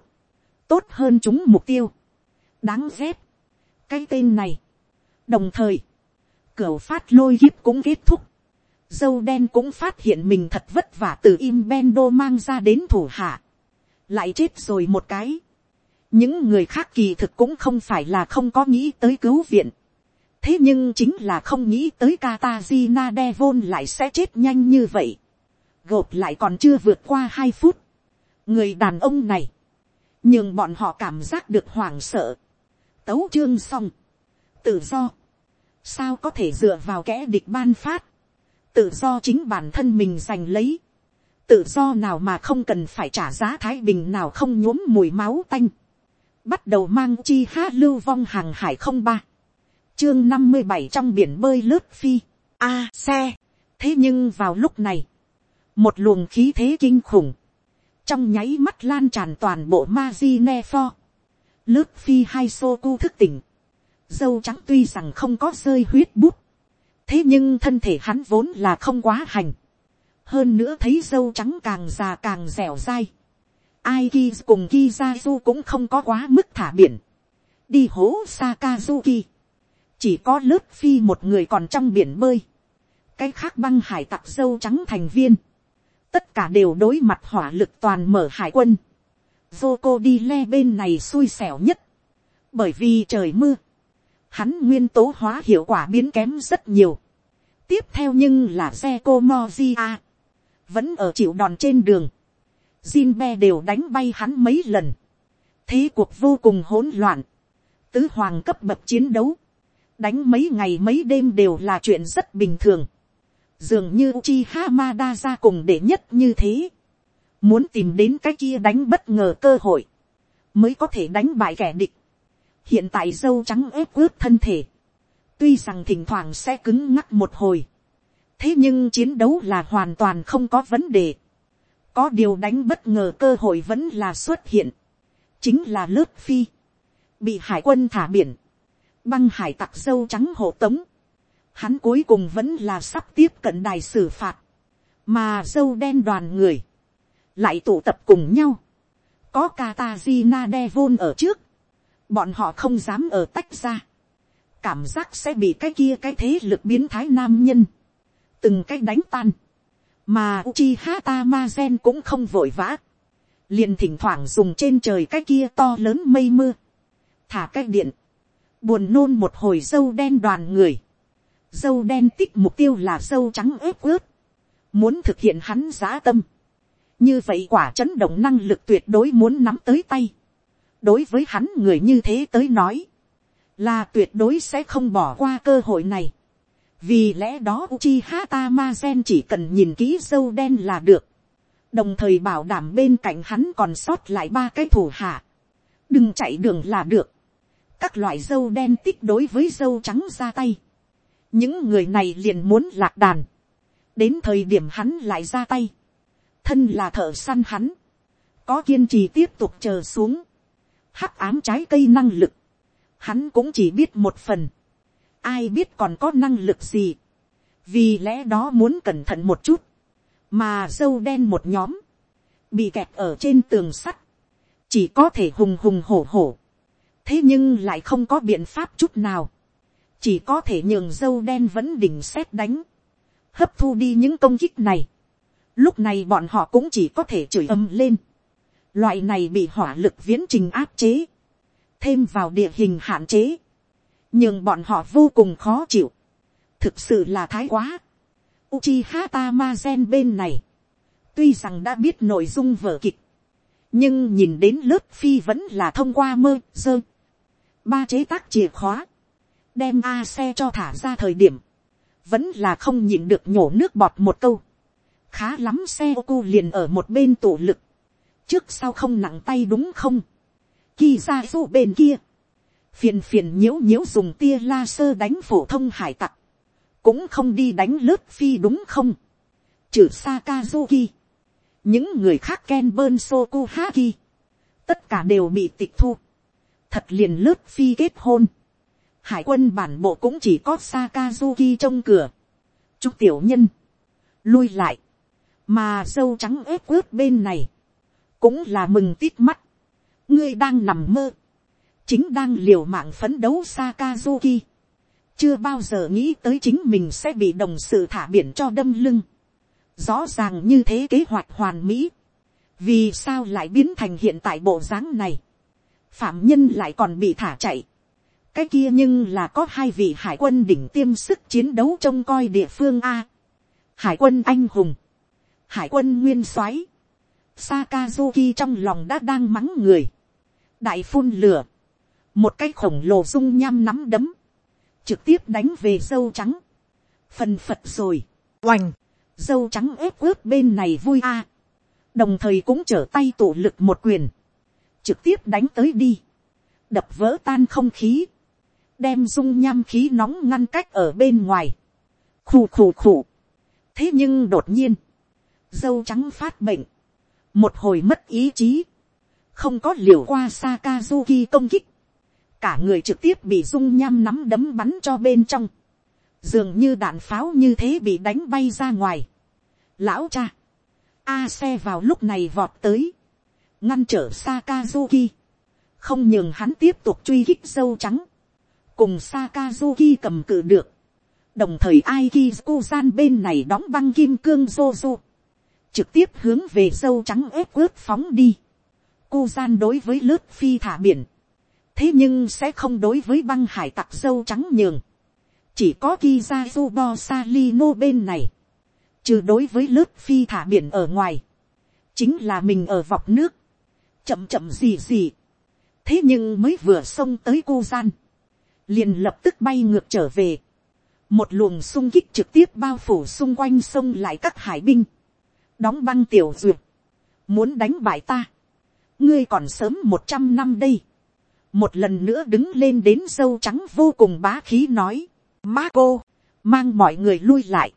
Tốt hơn chúng mục tiêu. Đáng ghét. Cái tên này. Đồng thời. Cửu phát lôi kiếp cũng kết thúc. Dâu đen cũng phát hiện mình thật vất vả từ im ben đô mang ra đến thủ hạ. Lại chết rồi một cái những người khác kỳ thực cũng không phải là không có nghĩ tới cứu viện. thế nhưng chính là không nghĩ tới Katazina Devon lại sẽ chết nhanh như vậy. gộp lại còn chưa vượt qua hai phút. người đàn ông này, nhưng bọn họ cảm giác được hoảng sợ. tấu chương xong, tự do, sao có thể dựa vào kẻ địch ban phát, tự do chính bản thân mình giành lấy, tự do nào mà không cần phải trả giá thái bình nào không nhuốm mùi máu tanh. Bắt đầu mang chi ha lưu vong hàng hải không ba, chương năm mươi bảy trong biển bơi lướt phi, a xe, thế nhưng vào lúc này, một luồng khí thế kinh khủng, trong nháy mắt lan tràn toàn bộ ma di ne pho, lướt phi hai xô cu thức tỉnh, dâu trắng tuy rằng không có rơi huyết bút, thế nhưng thân thể hắn vốn là không quá hành, hơn nữa thấy dâu trắng càng già càng dẻo dai, ai ki cùng kizazu cũng không có quá mức thả biển, đi hố sakazuki, chỉ có lớp phi một người còn trong biển bơi, cái khác băng hải tặc dâu trắng thành viên, tất cả đều đối mặt hỏa lực toàn mở hải quân, vô cô đi le bên này xui xẻo nhất, bởi vì trời mưa, hắn nguyên tố hóa hiệu quả biến kém rất nhiều. tiếp theo nhưng là xe cô mozia, vẫn ở chịu đòn trên đường, Jinbe đều đánh bay hắn mấy lần, thế cuộc vô cùng hỗn loạn, tứ hoàng cấp bậc chiến đấu, đánh mấy ngày mấy đêm đều là chuyện rất bình thường, dường như Uchi Hamada ra cùng để nhất như thế, muốn tìm đến cái kia đánh bất ngờ cơ hội, mới có thể đánh bại kẻ địch hiện tại dâu trắng ép ướt thân thể, tuy rằng thỉnh thoảng sẽ cứng ngắc một hồi, thế nhưng chiến đấu là hoàn toàn không có vấn đề. có điều đánh bất ngờ cơ hội vẫn là xuất hiện, chính là lớp phi, bị hải quân thả biển, băng hải tặc dâu trắng hộ tống, hắn cuối cùng vẫn là sắp tiếp cận đài xử phạt, mà dâu đen đoàn người, lại tụ tập cùng nhau, có Katazina Devon ở trước, bọn họ không dám ở tách ra, cảm giác sẽ bị cái kia cái thế lực biến thái nam nhân, từng cái đánh tan, mà Uchiha Tamazen cũng không vội vã, liền thỉnh thoảng dùng trên trời cái kia to lớn mây mưa, thả cái điện, buồn nôn một hồi dâu đen đoàn người, dâu đen tích mục tiêu là dâu trắng ướp ướt, muốn thực hiện hắn giá tâm, như vậy quả chấn động năng lực tuyệt đối muốn nắm tới tay, đối với hắn người như thế tới nói, là tuyệt đối sẽ không bỏ qua cơ hội này, vì lẽ đó Uchiha Tamazen chỉ cần nhìn kỹ dâu đen là được, đồng thời bảo đảm bên cạnh hắn còn sót lại ba cái thủ hạ, đừng chạy đường là được, các loại dâu đen tích đối với dâu trắng ra tay, những người này liền muốn lạc đàn, đến thời điểm hắn lại ra tay, thân là thợ săn hắn, có kiên trì tiếp tục chờ xuống, hắc ám trái cây năng lực, hắn cũng chỉ biết một phần, ai biết còn có năng lực gì, vì lẽ đó muốn cẩn thận một chút, mà dâu đen một nhóm, bị kẹt ở trên tường sắt, chỉ có thể hùng hùng hổ hổ, thế nhưng lại không có biện pháp chút nào, chỉ có thể nhường dâu đen vẫn đỉnh xét đánh, hấp thu đi những công kích này, lúc này bọn họ cũng chỉ có thể chửi âm lên, loại này bị hỏa lực viễn trình áp chế, thêm vào địa hình hạn chế, nhưng bọn họ vô cùng khó chịu, thực sự là thái quá. Uchiha Tamazen bên này, tuy rằng đã biết nội dung vở kịch, nhưng nhìn đến lớp phi vẫn là thông qua mơ dơ. ba chế tác chìa khóa, đem a xe cho thả ra thời điểm, vẫn là không nhịn được nhổ nước bọt một câu. khá lắm xe ô cô liền ở một bên tổ lực, trước sau không nặng tay đúng không. Khi ra du bên kia, phiền phiền nhiễu nhiễu dùng tia la sơ đánh phổ thông hải tặc, cũng không đi đánh lớp phi đúng không, trừ Sakazuki, những người khác ken bơn Sokuhaki. tất cả đều bị tịch thu, thật liền lớp phi kết hôn, hải quân bản bộ cũng chỉ có Sakazuki trong cửa, chúc tiểu nhân, lui lại, mà dâu trắng ép ướt bên này, cũng là mừng tít mắt, ngươi đang nằm mơ, chính đang liều mạng phấn đấu Sakazuki. Chưa bao giờ nghĩ tới chính mình sẽ bị đồng sự thả biển cho đâm lưng. Rõ ràng như thế kế hoạch hoàn mỹ. Vì sao lại biến thành hiện tại bộ dáng này? Phạm nhân lại còn bị thả chạy. Cái kia nhưng là có hai vị hải quân đỉnh tiêm sức chiến đấu trông coi địa phương A. Hải quân anh hùng. Hải quân nguyên soái Sakazuki trong lòng đã đang mắng người. Đại phun lửa. Một cái khổng lồ dung nham nắm đấm, trực tiếp đánh về dâu trắng, phần phật rồi, oành, dâu trắng ép ướp bên này vui a, đồng thời cũng trở tay tụ lực một quyền, trực tiếp đánh tới đi, đập vỡ tan không khí, đem dung nham khí nóng ngăn cách ở bên ngoài, khù khù khù. thế nhưng đột nhiên, dâu trắng phát bệnh, một hồi mất ý chí, không có liều qua Sakazuki công kích, cả người trực tiếp bị dung nham nắm đấm bắn cho bên trong, dường như đạn pháo như thế bị đánh bay ra ngoài. Lão cha, a xe vào lúc này vọt tới, ngăn trở Sakazuki, không nhường hắn tiếp tục truy kích dâu trắng, cùng Sakazuki cầm cự được, đồng thời Aiki bên này đóng băng kim cương Jojo, trực tiếp hướng về dâu trắng ép ướt phóng đi. Cô gian đối với lướt phi thả biển, thế nhưng sẽ không đối với băng hải tặc dâu trắng nhường. chỉ có Kizazubo Salino bên này, trừ đối với lướt phi thả biển ở ngoài, chính là mình ở vọc nước, chậm chậm gì gì. thế nhưng mới vừa xông tới cô gian, liền lập tức bay ngược trở về. một luồng sung kích trực tiếp bao phủ xung quanh sông lại các hải binh, đóng băng tiểu duyệt, muốn đánh bại ta, ngươi còn sớm một trăm năm đây, một lần nữa đứng lên đến dâu trắng vô cùng bá khí nói, ma cô, mang mọi người lui lại,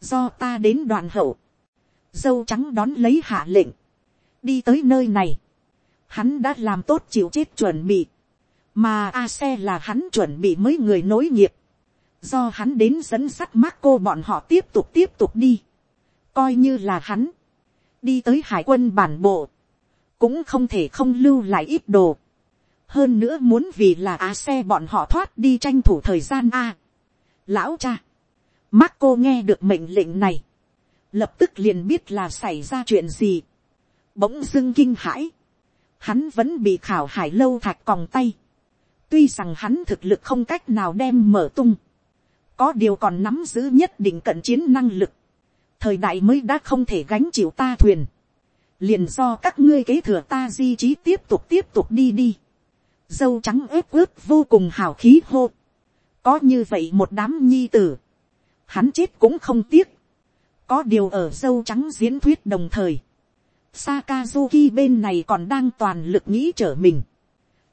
do ta đến đoàn hậu, dâu trắng đón lấy hạ lệnh, đi tới nơi này, hắn đã làm tốt chịu chết chuẩn bị, mà a xe là hắn chuẩn bị mới người nối nghiệp, do hắn đến dẫn sắt mác cô bọn họ tiếp tục tiếp tục đi, coi như là hắn, đi tới hải quân bản bộ, cũng không thể không lưu lại ít đồ, hơn nữa muốn vì là á xe bọn họ thoát đi tranh thủ thời gian a. lão cha, mắt cô nghe được mệnh lệnh này, lập tức liền biết là xảy ra chuyện gì, bỗng dưng kinh hãi, hắn vẫn bị khảo hải lâu thạch còng tay, tuy rằng hắn thực lực không cách nào đem mở tung, có điều còn nắm giữ nhất định cận chiến năng lực, thời đại mới đã không thể gánh chịu ta thuyền, liền do các ngươi kế thừa ta di trí tiếp tục tiếp tục đi đi, dâu trắng ướp ướp vô cùng hào khí hô, có như vậy một đám nhi tử, hắn chết cũng không tiếc, có điều ở dâu trắng diễn thuyết đồng thời, Sakazuki bên này còn đang toàn lực nghĩ trở mình.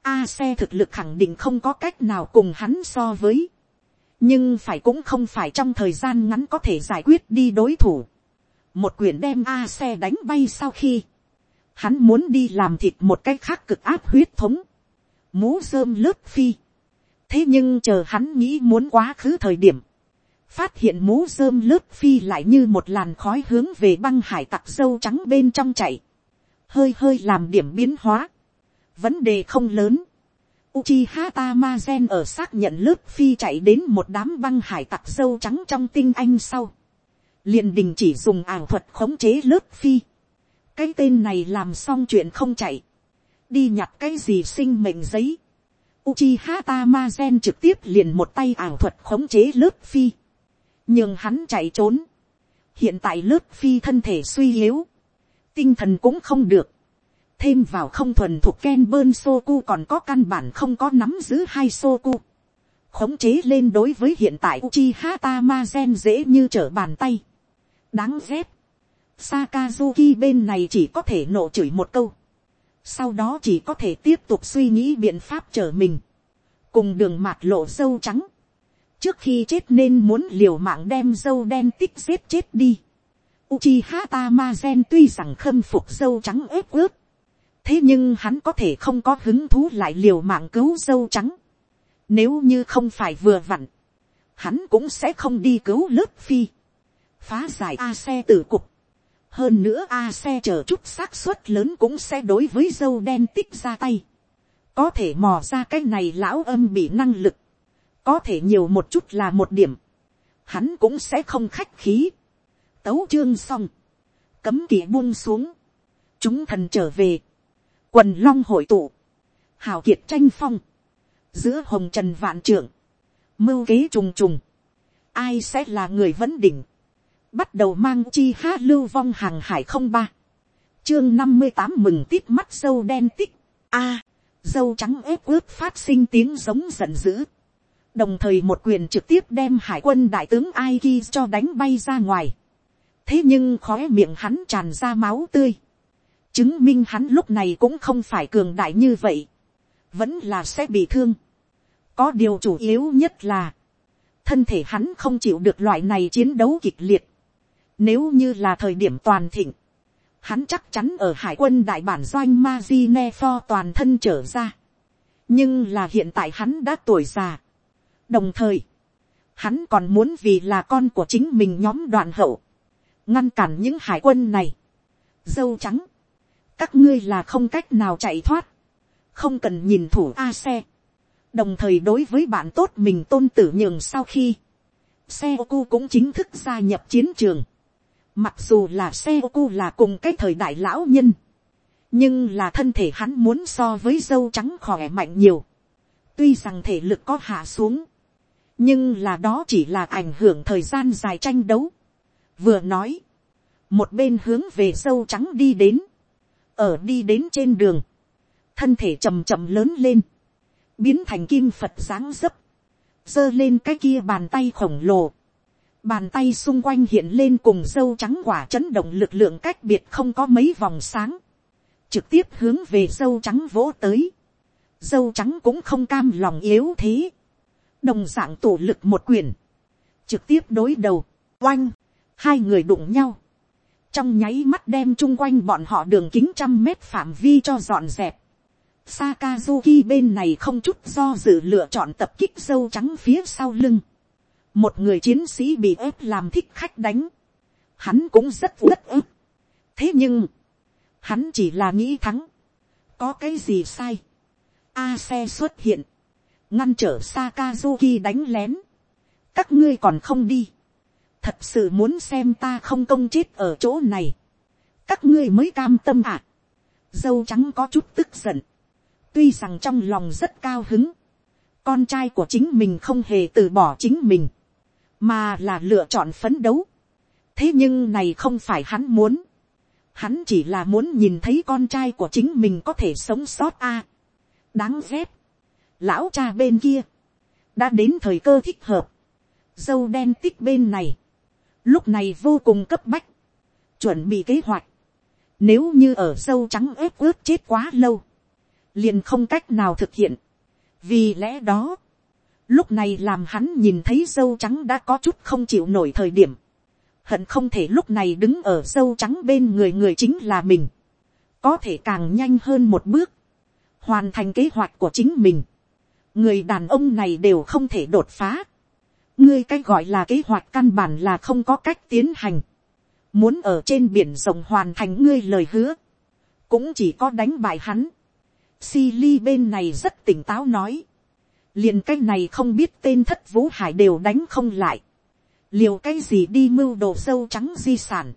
A xe thực lực khẳng định không có cách nào cùng hắn so với. Nhưng phải cũng không phải trong thời gian ngắn có thể giải quyết đi đối thủ. Một quyển đem A xe đánh bay sau khi. Hắn muốn đi làm thịt một cách khác cực áp huyết thống. Mũ rơm lớp phi. Thế nhưng chờ hắn nghĩ muốn quá khứ thời điểm. Phát hiện mũ rơm lớp phi lại như một làn khói hướng về băng hải tặc dâu trắng bên trong chạy. Hơi hơi làm điểm biến hóa vấn đề không lớn. Uchiha Tamazen ở xác nhận lớp phi chạy đến một đám băng hải tặc dâu trắng trong tinh anh sau. liền đình chỉ dùng ảo thuật khống chế lớp phi. Cái tên này làm xong chuyện không chạy. Đi nhặt cái gì sinh mệnh giấy. Uchiha Tamazen trực tiếp liền một tay ảo thuật khống chế lớp phi. Nhưng hắn chạy trốn. Hiện tại lớp phi thân thể suy yếu. Tinh thần cũng không được thêm vào không thuần thuộc Ken Bơn Soku còn có căn bản không có nắm giữ hai Soku. Khống chế lên đối với hiện tại Uchiha gen dễ như trở bàn tay. Đáng ghét. Sakazuki bên này chỉ có thể nổ chửi một câu. Sau đó chỉ có thể tiếp tục suy nghĩ biện pháp trở mình. Cùng đường mạt lộ dâu trắng. Trước khi chết nên muốn liều mạng đem dâu đen tích giết chết đi. Uchiha Tamazen tuy rằng khâm phục dâu trắng ép ướp thế nhưng hắn có thể không có hứng thú lại liều mạng cứu dâu trắng. Nếu như không phải vừa vặn, hắn cũng sẽ không đi cứu lớp phi. Phá giải A xe tử cục. Hơn nữa A xe chờ chút xác suất lớn cũng sẽ đối với dâu đen tích ra tay. Có thể mò ra cái này lão âm bị năng lực. Có thể nhiều một chút là một điểm. Hắn cũng sẽ không khách khí. Tấu chương xong. Cấm kỵ buông xuống. Chúng thần trở về quần long hội tụ, hào kiệt tranh phong, giữa hồng trần vạn trưởng, mưu kế trùng trùng, ai sẽ là người vấn đỉnh, bắt đầu mang chi hát lưu vong hàng hải không ba, chương năm mươi tám mừng tít mắt dâu đen tích, a, dâu trắng ép ướp phát sinh tiếng giống giận dữ, đồng thời một quyền trực tiếp đem hải quân đại tướng Aiki cho đánh bay ra ngoài, thế nhưng khói miệng hắn tràn ra máu tươi, chứng minh hắn lúc này cũng không phải cường đại như vậy, vẫn là sẽ bị thương. có điều chủ yếu nhất là, thân thể hắn không chịu được loại này chiến đấu kịch liệt. nếu như là thời điểm toàn thịnh, hắn chắc chắn ở hải quân đại bản doanh Mazine pho toàn thân trở ra. nhưng là hiện tại hắn đã tuổi già. đồng thời, hắn còn muốn vì là con của chính mình nhóm đoàn hậu, ngăn cản những hải quân này. dâu trắng, các ngươi là không cách nào chạy thoát, không cần nhìn thủ a xe, đồng thời đối với bạn tốt mình tôn tử nhường sau khi, xe ô cu cũng chính thức gia nhập chiến trường, Mặc dù là xe cu là cùng cái thời đại lão nhân. Nhưng là thân thể hắn muốn so với dâu trắng khỏe mạnh nhiều. Tuy rằng thể lực có hạ xuống. Nhưng là đó chỉ là ảnh hưởng thời gian dài tranh đấu. Vừa nói. Một bên hướng về dâu trắng đi đến. Ở đi đến trên đường. Thân thể chầm chậm lớn lên. Biến thành kim Phật sáng dấp. giơ lên cái kia bàn tay khổng lồ Bàn tay xung quanh hiện lên cùng dâu trắng quả chấn động lực lượng cách biệt không có mấy vòng sáng. Trực tiếp hướng về dâu trắng vỗ tới. Dâu trắng cũng không cam lòng yếu thế. Đồng dạng tổ lực một quyền. Trực tiếp đối đầu. Oanh. Hai người đụng nhau. Trong nháy mắt đem chung quanh bọn họ đường kính trăm mét phạm vi cho dọn dẹp. Sakazuki bên này không chút do dự lựa chọn tập kích dâu trắng phía sau lưng. Một người chiến sĩ bị ép làm thích khách đánh, hắn cũng rất uất ức. thế nhưng, hắn chỉ là nghĩ thắng, có cái gì sai, a xe xuất hiện, ngăn trở Sakazuki đánh lén, các ngươi còn không đi, thật sự muốn xem ta không công chết ở chỗ này, các ngươi mới cam tâm à, dâu trắng có chút tức giận, tuy rằng trong lòng rất cao hứng, con trai của chính mình không hề từ bỏ chính mình, mà là lựa chọn phấn đấu. thế nhưng này không phải hắn muốn. hắn chỉ là muốn nhìn thấy con trai của chính mình có thể sống sót a. đáng ghét. lão cha bên kia, đã đến thời cơ thích hợp. dâu đen tích bên này, lúc này vô cùng cấp bách, chuẩn bị kế hoạch. Nếu như ở sâu trắng ép ướt chết quá lâu, liền không cách nào thực hiện. vì lẽ đó, Lúc này làm hắn nhìn thấy sâu trắng đã có chút không chịu nổi thời điểm. Hận không thể lúc này đứng ở sâu trắng bên người người chính là mình. Có thể càng nhanh hơn một bước. Hoàn thành kế hoạch của chính mình. Người đàn ông này đều không thể đột phá. Ngươi cách gọi là kế hoạch căn bản là không có cách tiến hành. Muốn ở trên biển rộng hoàn thành ngươi lời hứa. Cũng chỉ có đánh bại hắn. Silly bên này rất tỉnh táo nói liền cái này không biết tên thất vũ hải đều đánh không lại, liều cái gì đi mưu đồ sâu trắng di sản,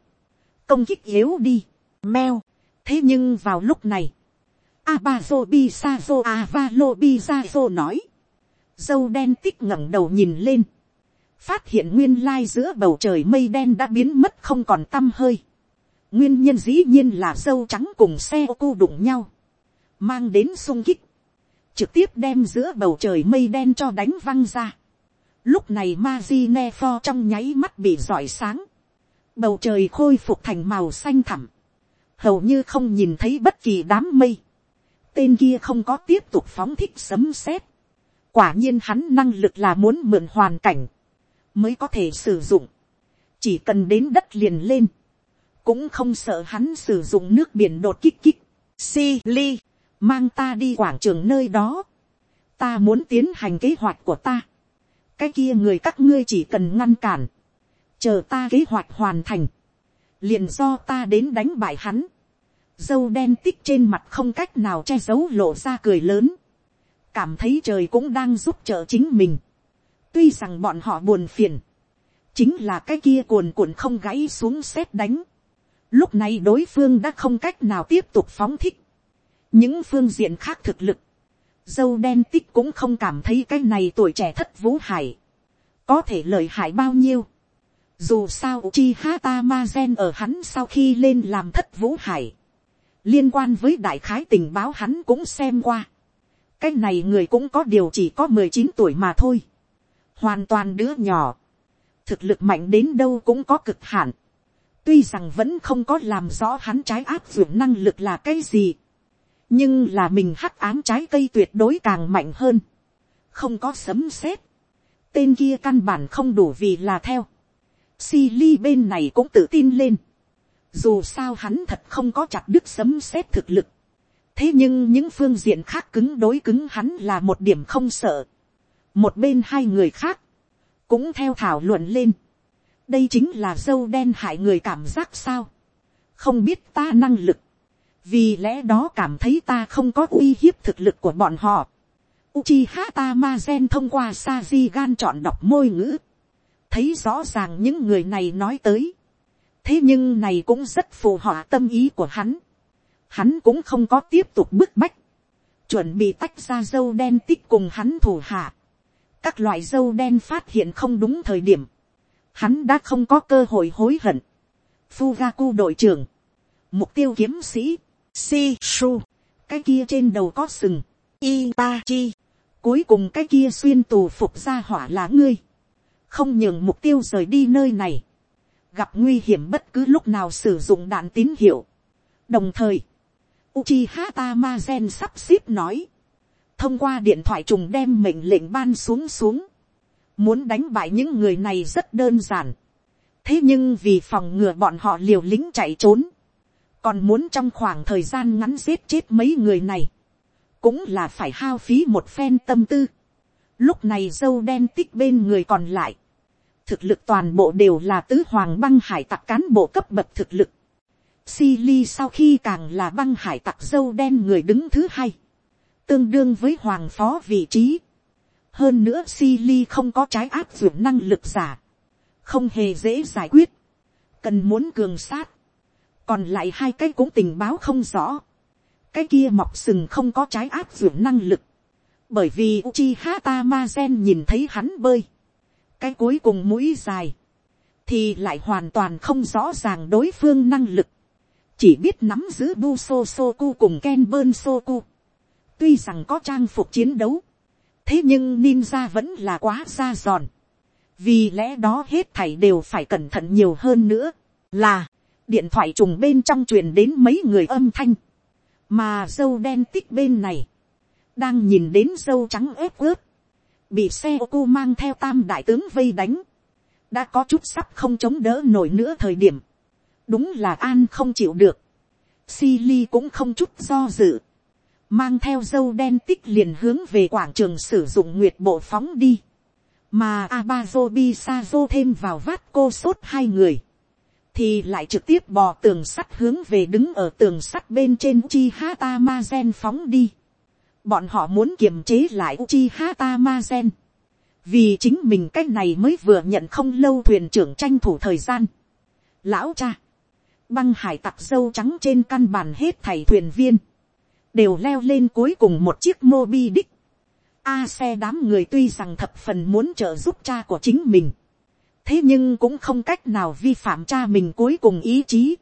công kích yếu đi, meo, thế nhưng vào lúc này, Abazo Bisazo Avalo Bisazo nói. Dâu đen tích ngẩng đầu nhìn lên. Phát hiện nguyên lai giữa bầu trời mây đen đã biến mất không còn tăm hơi. Nguyên nhân dĩ nhiên là dâu trắng cùng xe ô cu đụng nhau. Mang đến sung kích trực tiếp đem giữa bầu trời mây đen cho đánh văng ra. Lúc này Mazine pho trong nháy mắt bị rọi sáng. Bầu trời khôi phục thành màu xanh thẳm. Hầu như không nhìn thấy bất kỳ đám mây. Tên kia không có tiếp tục phóng thích sấm sét. Quả nhiên hắn năng lực là muốn mượn hoàn cảnh. Mới có thể sử dụng. Chỉ cần đến đất liền lên. Cũng không sợ hắn sử dụng nước biển đột kích kích. Si ly mang ta đi quảng trường nơi đó, ta muốn tiến hành kế hoạch của ta, cái kia người các ngươi chỉ cần ngăn cản, chờ ta kế hoạch hoàn thành, liền do ta đến đánh bại hắn, dâu đen tích trên mặt không cách nào che giấu lộ ra cười lớn, cảm thấy trời cũng đang giúp trợ chính mình, tuy rằng bọn họ buồn phiền, chính là cái kia cuồn cuộn không gãy xuống xét đánh, lúc này đối phương đã không cách nào tiếp tục phóng thích, những phương diện khác thực lực, dâu đen tích cũng không cảm thấy cái này tuổi trẻ thất vũ hải, có thể lợi hại bao nhiêu. Dù sao chi hata ma gen ở hắn sau khi lên làm thất vũ hải, liên quan với đại khái tình báo hắn cũng xem qua. cái này người cũng có điều chỉ có mười chín tuổi mà thôi hoàn toàn đứa nhỏ, thực lực mạnh đến đâu cũng có cực hạn. tuy rằng vẫn không có làm rõ hắn trái áp dụng năng lực là cái gì. Nhưng là mình hắc ám trái cây tuyệt đối càng mạnh hơn, không có sấm sét, tên kia căn bản không đủ vì là theo, si ly bên này cũng tự tin lên, dù sao hắn thật không có chặt đứt sấm sét thực lực, thế nhưng những phương diện khác cứng đối cứng hắn là một điểm không sợ, một bên hai người khác, cũng theo thảo luận lên, đây chính là dâu đen hại người cảm giác sao, không biết ta năng lực, vì lẽ đó cảm thấy ta không có uy hiếp thực lực của bọn họ. Uchiha Tamazen thông qua Saji gan chọn đọc môi ngữ. Thấy rõ ràng những người này nói tới. thế nhưng này cũng rất phù hợp tâm ý của hắn. hắn cũng không có tiếp tục bức bách, chuẩn bị tách ra dâu đen tích cùng hắn thủ hạ các loại dâu đen phát hiện không đúng thời điểm, hắn đã không có cơ hội hối hận. Fugaku đội trưởng, mục tiêu kiếm sĩ, Shishu, cái kia trên đầu có sừng, Itachi, cuối cùng cái kia xuyên tù phục ra hỏa là ngươi, không nhường mục tiêu rời đi nơi này, gặp nguy hiểm bất cứ lúc nào sử dụng đạn tín hiệu. đồng thời, Uchiha Tamazen sắp xếp nói, thông qua điện thoại trùng đem mệnh lệnh ban xuống xuống, muốn đánh bại những người này rất đơn giản, thế nhưng vì phòng ngừa bọn họ liều lĩnh chạy trốn, còn muốn trong khoảng thời gian ngắn giết chết mấy người này, cũng là phải hao phí một phen tâm tư. Lúc này dâu đen tích bên người còn lại, thực lực toàn bộ đều là tứ hoàng băng hải tặc cán bộ cấp bậc thực lực. Silly sau khi càng là băng hải tặc dâu đen người đứng thứ hai, tương đương với hoàng phó vị trí. hơn nữa Silly không có trái áp dụng năng lực giả, không hề dễ giải quyết, cần muốn cường sát, còn lại hai cái cũng tình báo không rõ, cái kia mọc sừng không có trái áp dụng năng lực, bởi vì Uchiha Tamazen nhìn thấy hắn bơi, cái cuối cùng mũi dài, thì lại hoàn toàn không rõ ràng đối phương năng lực, chỉ biết nắm giữ bu so cùng ken bơn soku, tuy rằng có trang phục chiến đấu, thế nhưng ninja vẫn là quá da giòn, vì lẽ đó hết thảy đều phải cẩn thận nhiều hơn nữa, là, điện thoại trùng bên trong truyền đến mấy người âm thanh, mà dâu đen tích bên này, đang nhìn đến dâu trắng ép ướt, bị xe ô cô mang theo tam đại tướng vây đánh, đã có chút sắp không chống đỡ nổi nữa thời điểm, đúng là an không chịu được, si ly cũng không chút do dự, mang theo dâu đen tích liền hướng về quảng trường sử dụng nguyệt bộ phóng đi, mà abazo bisazo thêm vào vát cô sốt hai người, thì lại trực tiếp bò tường sắt hướng về đứng ở tường sắt bên trên chi hata ma gen phóng đi. Bọn họ muốn kiềm chế lại chi hata ma gen, Vì chính mình cách này mới vừa nhận không lâu thuyền trưởng tranh thủ thời gian. Lão cha. Băng hải tặc dâu trắng trên căn bản hết thầy thuyền viên. Đều leo lên cuối cùng một chiếc mobi đích. A xe đám người tuy rằng thập phần muốn trợ giúp cha của chính mình. Thế nhưng cũng không cách nào vi phạm cha mình cuối cùng ý chí.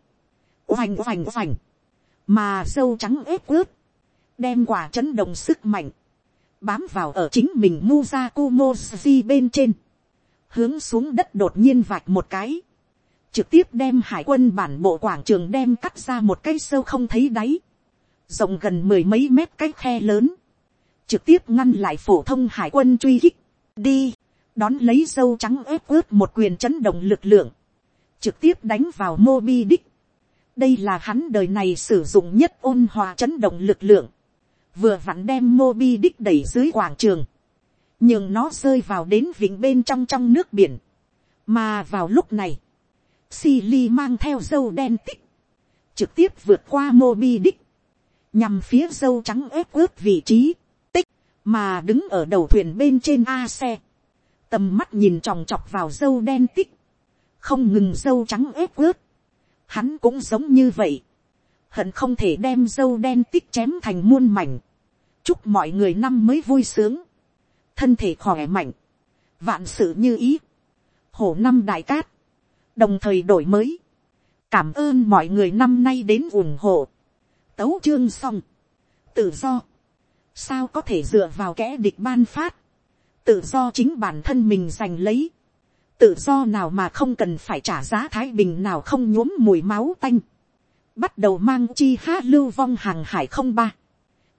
Oành oành oành. Mà dâu trắng ép ướt đem quả chấn động sức mạnh, bám vào ở chính mình Muzaku Moji bên trên, hướng xuống đất đột nhiên vạch một cái, trực tiếp đem hải quân bản bộ quảng trường đem cắt ra một cái sâu không thấy đáy, rộng gần mười mấy mét cái khe lớn, trực tiếp ngăn lại phổ thông hải quân truy hích, đi, đón lấy dâu trắng ép ướt một quyền chấn động lực lượng, trực tiếp đánh vào mobi đích đây là hắn đời này sử dụng nhất ôn hòa chấn động lực lượng, vừa vặn đem mobi đích đẩy dưới quảng trường, nhưng nó rơi vào đến vịnh bên trong trong nước biển, mà vào lúc này, Silly mang theo dâu đen tích, trực tiếp vượt qua Moby Dick, nhằm phía dâu trắng ép ướp vị trí, tích, mà đứng ở đầu thuyền bên trên A xe, tầm mắt nhìn tròng trọc vào dâu đen tích, không ngừng dâu trắng ép ướp, hắn cũng giống như vậy, hận không thể đem dâu đen tích chém thành muôn mảnh, chúc mọi người năm mới vui sướng, thân thể khỏe mạnh, vạn sự như ý, hổ năm đại cát, đồng thời đổi mới, cảm ơn mọi người năm nay đến ủng hộ, tấu chương xong, tự do, sao có thể dựa vào kẻ địch ban phát, tự do chính bản thân mình giành lấy, tự do nào mà không cần phải trả giá thái bình nào không nhuốm mùi máu tanh, bắt đầu mang chi hát lưu vong hàng hải không ba,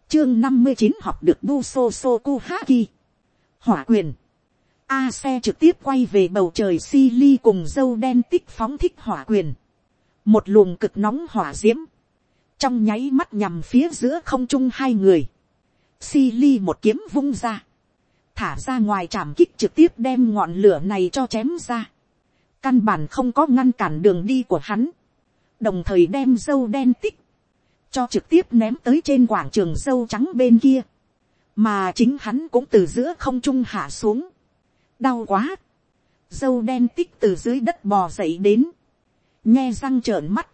chương năm mươi chín học được bu so so ku haki. hỏa quyền. a xe trực tiếp quay về bầu trời si ly cùng dâu đen tích phóng thích hỏa quyền. một luồng cực nóng hỏa d i ễ m trong nháy mắt nhằm phía giữa không trung hai người. si ly một kiếm vung ra. thả ra ngoài trảm kích trực tiếp đem ngọn lửa này cho chém ra. căn bản không có ngăn cản đường đi của hắn. đồng thời đem dâu đen tích cho trực tiếp ném tới trên quảng trường dâu trắng bên kia, mà chính hắn cũng từ giữa không trung hạ xuống, đau quá, dâu đen tích từ dưới đất bò dậy đến, nghe răng trợn mắt,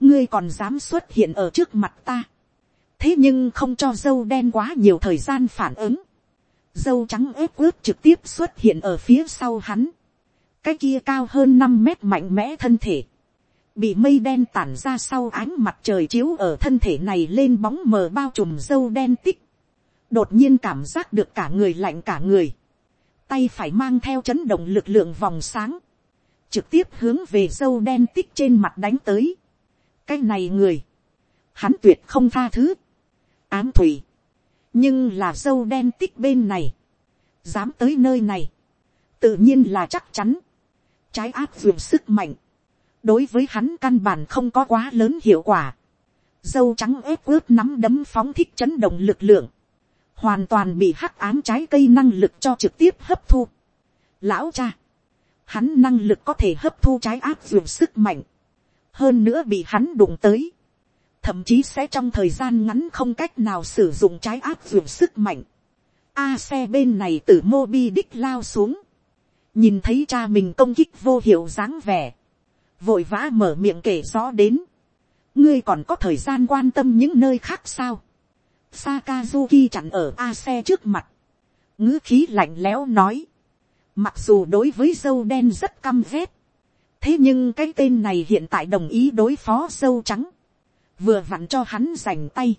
ngươi còn dám xuất hiện ở trước mặt ta. thế nhưng không cho dâu đen quá nhiều thời gian phản ứng. dâu trắng ép ướp trực tiếp xuất hiện ở phía sau hắn. cái kia cao hơn năm mét mạnh mẽ thân thể. bị mây đen tản ra sau ánh mặt trời chiếu ở thân thể này lên bóng mờ bao trùm dâu đen tích. đột nhiên cảm giác được cả người lạnh cả người. tay phải mang theo chấn động lực lượng vòng sáng trực tiếp hướng về dâu đen tích trên mặt đánh tới cái này người, hắn tuyệt không tha thứ, ám thủy, nhưng là dâu đen tích bên này, dám tới nơi này, tự nhiên là chắc chắn, trái áp dụng sức mạnh, đối với hắn căn bản không có quá lớn hiệu quả, dâu trắng ép ướt nắm đấm phóng thích chấn động lực lượng, hoàn toàn bị hắc ám trái cây năng lực cho trực tiếp hấp thu. Lão cha, hắn năng lực có thể hấp thu trái áp dụng sức mạnh, hơn nữa bị hắn đụng tới, thậm chí sẽ trong thời gian ngắn không cách nào sử dụng trái áp dụng sức mạnh. A xe bên này từ Mobi đích lao xuống, nhìn thấy cha mình công kích vô hiệu dáng vẻ, vội vã mở miệng kể rõ đến, ngươi còn có thời gian quan tâm những nơi khác sao. Sakazuki chặn ở A xe trước mặt, ngữ khí lạnh lẽo nói, Mặc dù đối với dâu đen rất căm ghét. Thế nhưng cái tên này hiện tại đồng ý đối phó sâu trắng. Vừa vặn cho hắn giành tay.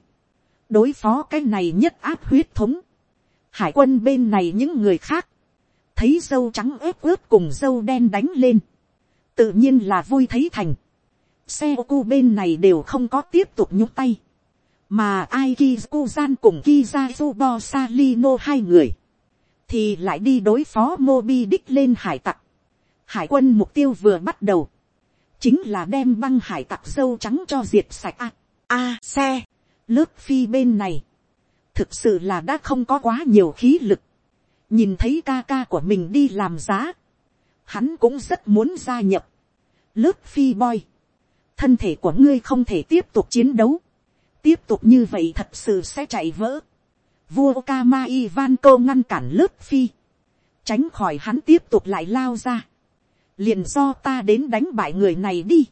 Đối phó cái này nhất áp huyết thống. Hải quân bên này những người khác. Thấy dâu trắng ướp ướp cùng dâu đen đánh lên. Tự nhiên là vui thấy thành. Xe cu bên này đều không có tiếp tục nhúc tay. Mà Aiki gian cùng Kizazubo Salino hai người thì lại đi đối phó Moby Dick lên hải tặc. Hải quân mục tiêu vừa bắt đầu, chính là đem băng hải tặc dâu trắng cho diệt sạch. A. A xe, lớp phi bên này, thực sự là đã không có quá nhiều khí lực. nhìn thấy ca ca của mình đi làm giá, hắn cũng rất muốn gia nhập. lớp phi boy, thân thể của ngươi không thể tiếp tục chiến đấu, tiếp tục như vậy thật sự sẽ chạy vỡ. Vua Kama Ivan Cô ngăn cản lớp phi, tránh khỏi hắn tiếp tục lại lao ra, liền do ta đến đánh bại người này đi.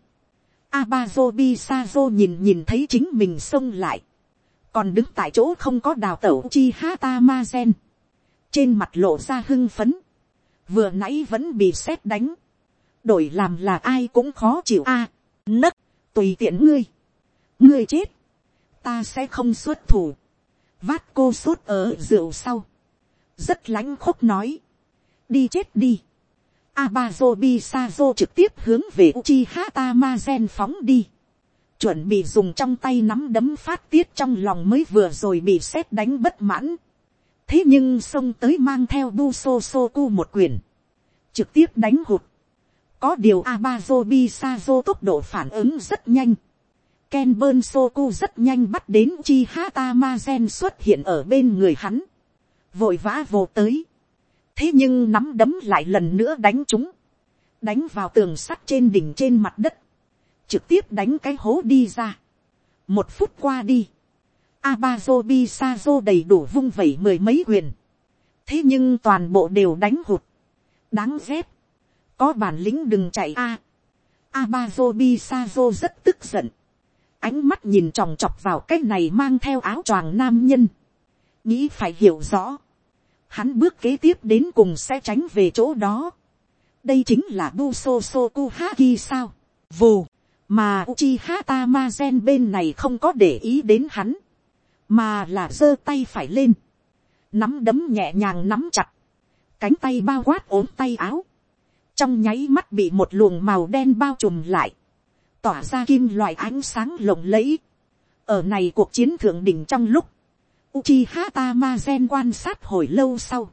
Abazo Bisazo nhìn nhìn thấy chính mình xông lại, còn đứng tại chỗ không có đào tẩu chi hata ma gen, trên mặt lộ ra hưng phấn, vừa nãy vẫn bị xét đánh, đổi làm là ai cũng khó chịu a, nấc, tùy tiện ngươi, ngươi chết, ta sẽ không xuất thủ, vát cô sốt ở rượu sau, rất lãnh khúc nói, đi chết đi, Abazo Bisazo trực tiếp hướng về Uchiha Tamazen phóng đi. Chuẩn bị dùng trong tay nắm đấm phát tiết trong lòng mới vừa rồi bị xét đánh bất mãn. Thế nhưng xông tới mang theo Buso Soku một quyền. Trực tiếp đánh hụt. Có điều Abazo Bisazo tốc độ phản ứng rất nhanh. Ken Bơn Soku rất nhanh bắt đến Chi Hata Mazen xuất hiện ở bên người hắn. Vội vã vô tới. Thế nhưng nắm đấm lại lần nữa đánh chúng. Đánh vào tường sắt trên đỉnh trên mặt đất. Trực tiếp đánh cái hố đi ra. Một phút qua đi. Abazo Bisazo đầy đủ vung vẩy mười mấy quyền. Thế nhưng toàn bộ đều đánh hụt. Đáng ghét. Có bản lính đừng chạy a. Abazo Bisazo rất tức giận ánh mắt nhìn tròng trọc vào cái này mang theo áo choàng nam nhân, nghĩ phải hiểu rõ, hắn bước kế tiếp đến cùng sẽ tránh về chỗ đó, đây chính là bu so so ku ha ki sao, vù, mà Uchiha gen bên này không có để ý đến hắn, mà là giơ tay phải lên, nắm đấm nhẹ nhàng nắm chặt, cánh tay bao quát ốm tay áo, trong nháy mắt bị một luồng màu đen bao trùm lại, tỏa ra kim loại ánh sáng lộng lẫy. ở này cuộc chiến thượng đỉnh trong lúc, Uchiha Tamazen quan sát hồi lâu sau,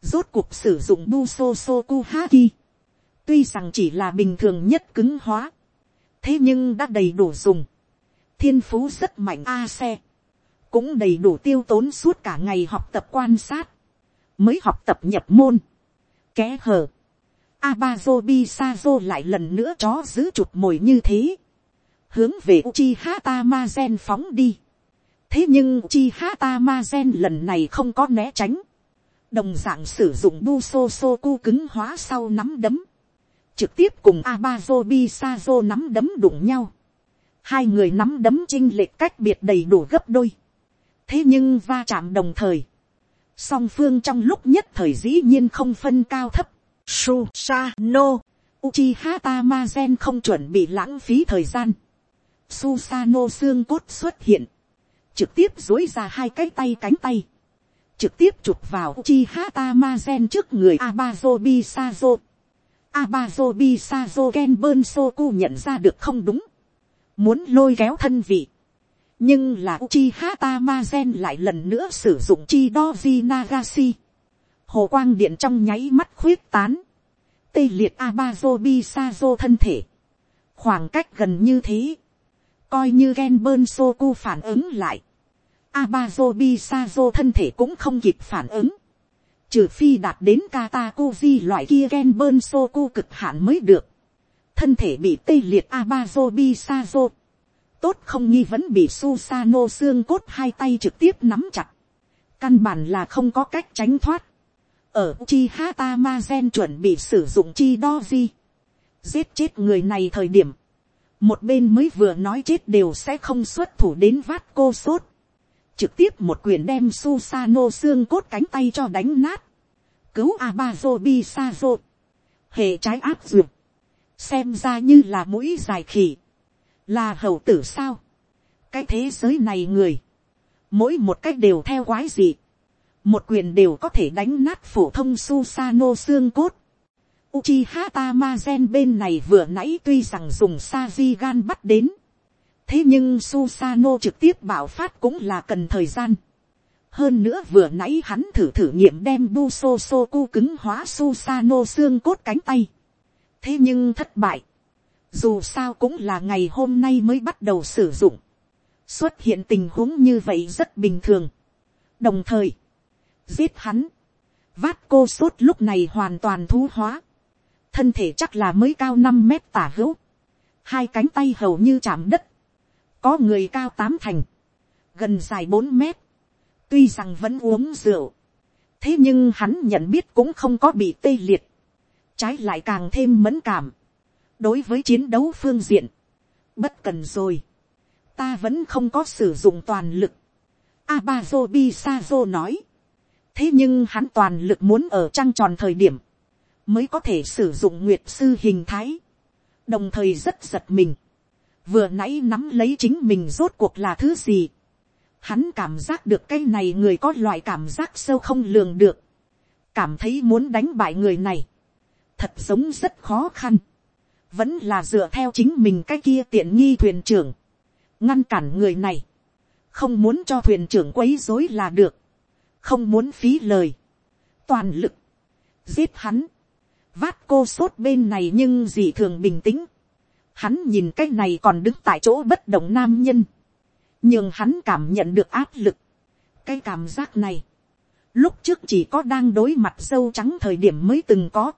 rốt cuộc sử dụng Buso Sokuhaki. Tuy rằng chỉ là bình thường nhất cứng hóa, thế nhưng đã đầy đủ dùng. Thiên phú rất mạnh a xe, cũng đầy đủ tiêu tốn suốt cả ngày học tập quan sát, mới học tập nhập môn, ké hở Abazo Bisazo lại lần nữa chó giữ chụp mồi như thế. Hướng về Uchiha Tamazen phóng đi. Thế nhưng Uchiha Tamazen lần này không có né tránh. Đồng dạng sử dụng Buso Soku cứng hóa sau nắm đấm. trực tiếp cùng Abazo Bisazo nắm đấm đụng nhau. Hai người nắm đấm chinh lệch cách biệt đầy đủ gấp đôi. Thế nhưng va chạm đồng thời. Song phương trong lúc nhất thời dĩ nhiên không phân cao thấp. Susano. Uchiha Tamazen không chuẩn bị lãng phí thời gian. Susano xương cốt xuất hiện. Trực tiếp dối ra hai cái tay cánh tay. Trực tiếp chụp vào Uchiha Tamazen trước người Abazo Bisazo. Abazo Bisazo Genbun Soku nhận ra được không đúng. Muốn lôi kéo thân vị. Nhưng là Uchiha Tamazen lại lần nữa sử dụng chi Doji Nagashi. Hồ quang điện trong nháy mắt khuyết tán. Tê liệt Abazo Bisazo thân thể. Khoảng cách gần như thế. Coi như Genbun Soku phản ứng lại. Abazo Bisazo thân thể cũng không kịp phản ứng. Trừ phi đạt đến Katakuji loại kia gen bơn soku cực hạn mới được, thân thể bị tê liệt abazo bisazo, tốt không nghi vẫn bị Susano xương cốt hai tay trực tiếp nắm chặt, căn bản là không có cách tránh thoát, ở chi hata ma gen chuẩn bị sử dụng chi đo di, giết chết người này thời điểm, một bên mới vừa nói chết đều sẽ không xuất thủ đến vát cô sốt, trực tiếp một quyền đem Susano xương cốt cánh tay cho đánh nát, cứu Abazo Bisazo, hệ trái áp dược, xem ra như là mũi dài khỉ, là hậu tử sao, cái thế giới này người, mỗi một cách đều theo quái gì, một quyền đều có thể đánh nát phổ thông Susano xương cốt, Uchiha Tamazen bên này vừa nãy tuy rằng dùng Sajigan bắt đến, thế nhưng Susano trực tiếp bảo phát cũng là cần thời gian. hơn nữa vừa nãy hắn thử thử nghiệm đem Busosoku cứng hóa Susano xương cốt cánh tay. thế nhưng thất bại. dù sao cũng là ngày hôm nay mới bắt đầu sử dụng. xuất hiện tình huống như vậy rất bình thường. đồng thời, giết hắn. vát cô sốt lúc này hoàn toàn thú hóa thân thể chắc là mới cao năm mét tả hữu. hai cánh tay hầu như chạm đất. Có người cao tám thành, gần dài bốn mét, tuy rằng vẫn uống rượu, thế nhưng hắn nhận biết cũng không có bị tê liệt, trái lại càng thêm mẫn cảm, đối với chiến đấu phương diện, bất cần rồi, ta vẫn không có sử dụng toàn lực, Abazo Bisazo nói, thế nhưng hắn toàn lực muốn ở trăng tròn thời điểm, mới có thể sử dụng nguyệt sư hình thái, đồng thời rất giật mình, vừa nãy nắm lấy chính mình rốt cuộc là thứ gì. Hắn cảm giác được cái này người có loại cảm giác sâu không lường được. Cảm thấy muốn đánh bại người này. Thật giống rất khó khăn. Vẫn là dựa theo chính mình cái kia tiện nghi thuyền trưởng. Ngăn cản người này. Không muốn cho thuyền trưởng quấy rối là được. Không muốn phí lời. Toàn lực. Giết hắn. Vát cô sốt bên này nhưng dị thường bình tĩnh Hắn nhìn cái này còn đứng tại chỗ bất động nam nhân. Nhưng hắn cảm nhận được áp lực. Cái cảm giác này. Lúc trước chỉ có đang đối mặt sâu trắng thời điểm mới từng có.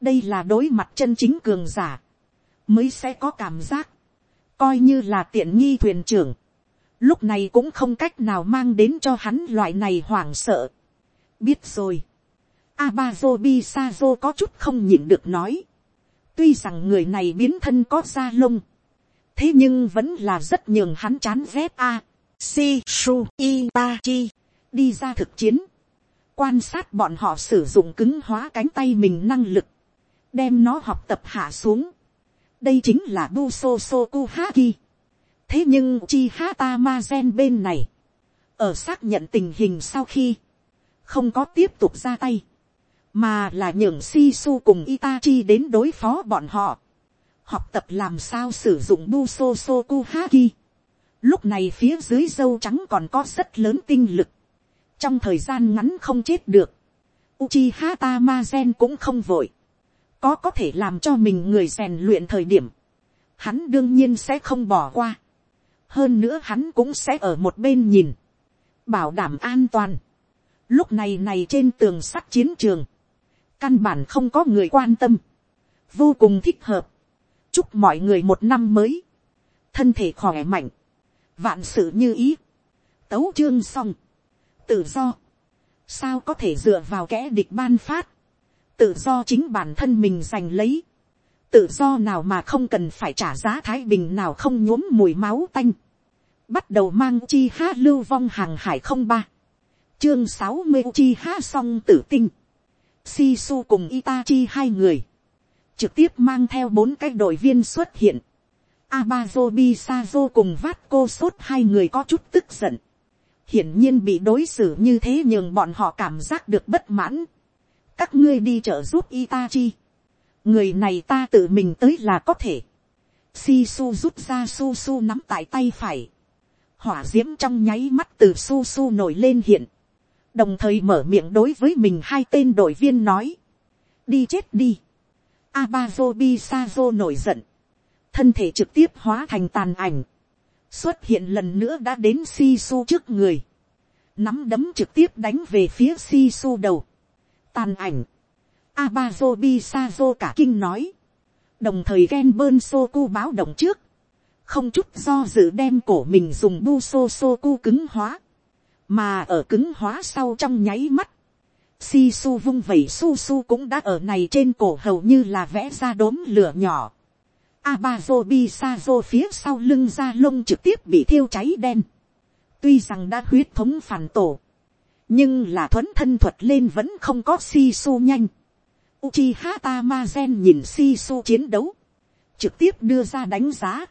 Đây là đối mặt chân chính cường giả. Mới sẽ có cảm giác. Coi như là tiện nghi thuyền trưởng. Lúc này cũng không cách nào mang đến cho hắn loại này hoảng sợ. Biết rồi. Abazo Bisazo có chút không nhịn được nói Tuy rằng người này biến thân có da lông. Thế nhưng vẫn là rất nhường hắn chán ghét a. Si, su itachi. Đi ra thực chiến. Quan sát bọn họ sử dụng cứng hóa cánh tay mình năng lực. Đem nó học tập hạ xuống. Đây chính là Buso Soku Haki. Thế nhưng chi hata ma gen bên này. Ở xác nhận tình hình sau khi. Không có tiếp tục ra tay mà là nhường si su cùng itachi đến đối phó bọn họ, học tập làm sao sử dụng buso soku haki. lúc này phía dưới dâu trắng còn có rất lớn tinh lực, trong thời gian ngắn không chết được, Uchiha Tamazen cũng không vội, có có thể làm cho mình người rèn luyện thời điểm, hắn đương nhiên sẽ không bỏ qua, hơn nữa hắn cũng sẽ ở một bên nhìn, bảo đảm an toàn. Lúc này này trên tường sắt chiến trường, căn bản không có người quan tâm, vô cùng thích hợp, chúc mọi người một năm mới, thân thể khỏe mạnh, vạn sự như ý, tấu chương xong, tự do, sao có thể dựa vào kẻ địch ban phát, tự do chính bản thân mình giành lấy, tự do nào mà không cần phải trả giá thái bình nào không nhuốm mùi máu tanh, bắt đầu mang chi ha lưu vong hàng hải không ba, chương sáu mươi chi ha song tử tinh, si su cùng itachi hai người, trực tiếp mang theo bốn cái đội viên xuất hiện, Abazo Bisazo cùng vát sốt hai người có chút tức giận. Hiển nhiên bị đối xử như thế nhưng bọn họ cảm giác được bất mãn. Các ngươi đi trợ giúp Itachi. Người này ta tự mình tới là có thể. Sisu rút ra su su nắm tại tay phải. Hỏa diễm trong nháy mắt từ su su nổi lên hiện. Đồng thời mở miệng đối với mình hai tên đội viên nói. Đi chết đi. Abazo Bisazo nổi giận. Thân thể trực tiếp hóa thành tàn ảnh, xuất hiện lần nữa đã đến si su trước người, nắm đấm trực tiếp đánh về phía si su đầu, tàn ảnh, abazo bisazo cả kinh nói, đồng thời ghen bơn sô cu báo động trước, không chút do dự đem cổ mình dùng bu sô sô cu cứng hóa, mà ở cứng hóa sau trong nháy mắt, si su vung vẩy su su cũng đã ở này trên cổ hầu như là vẽ ra đốm lửa nhỏ, Abazo Bisazo phía sau lưng da lông trực tiếp bị thiêu cháy đen. Tuy rằng đã huyết thống phản tổ. Nhưng là thuấn thân thuật lên vẫn không có si su nhanh. Uchiha Tamazen nhìn si su chiến đấu. Trực tiếp đưa ra đánh giá.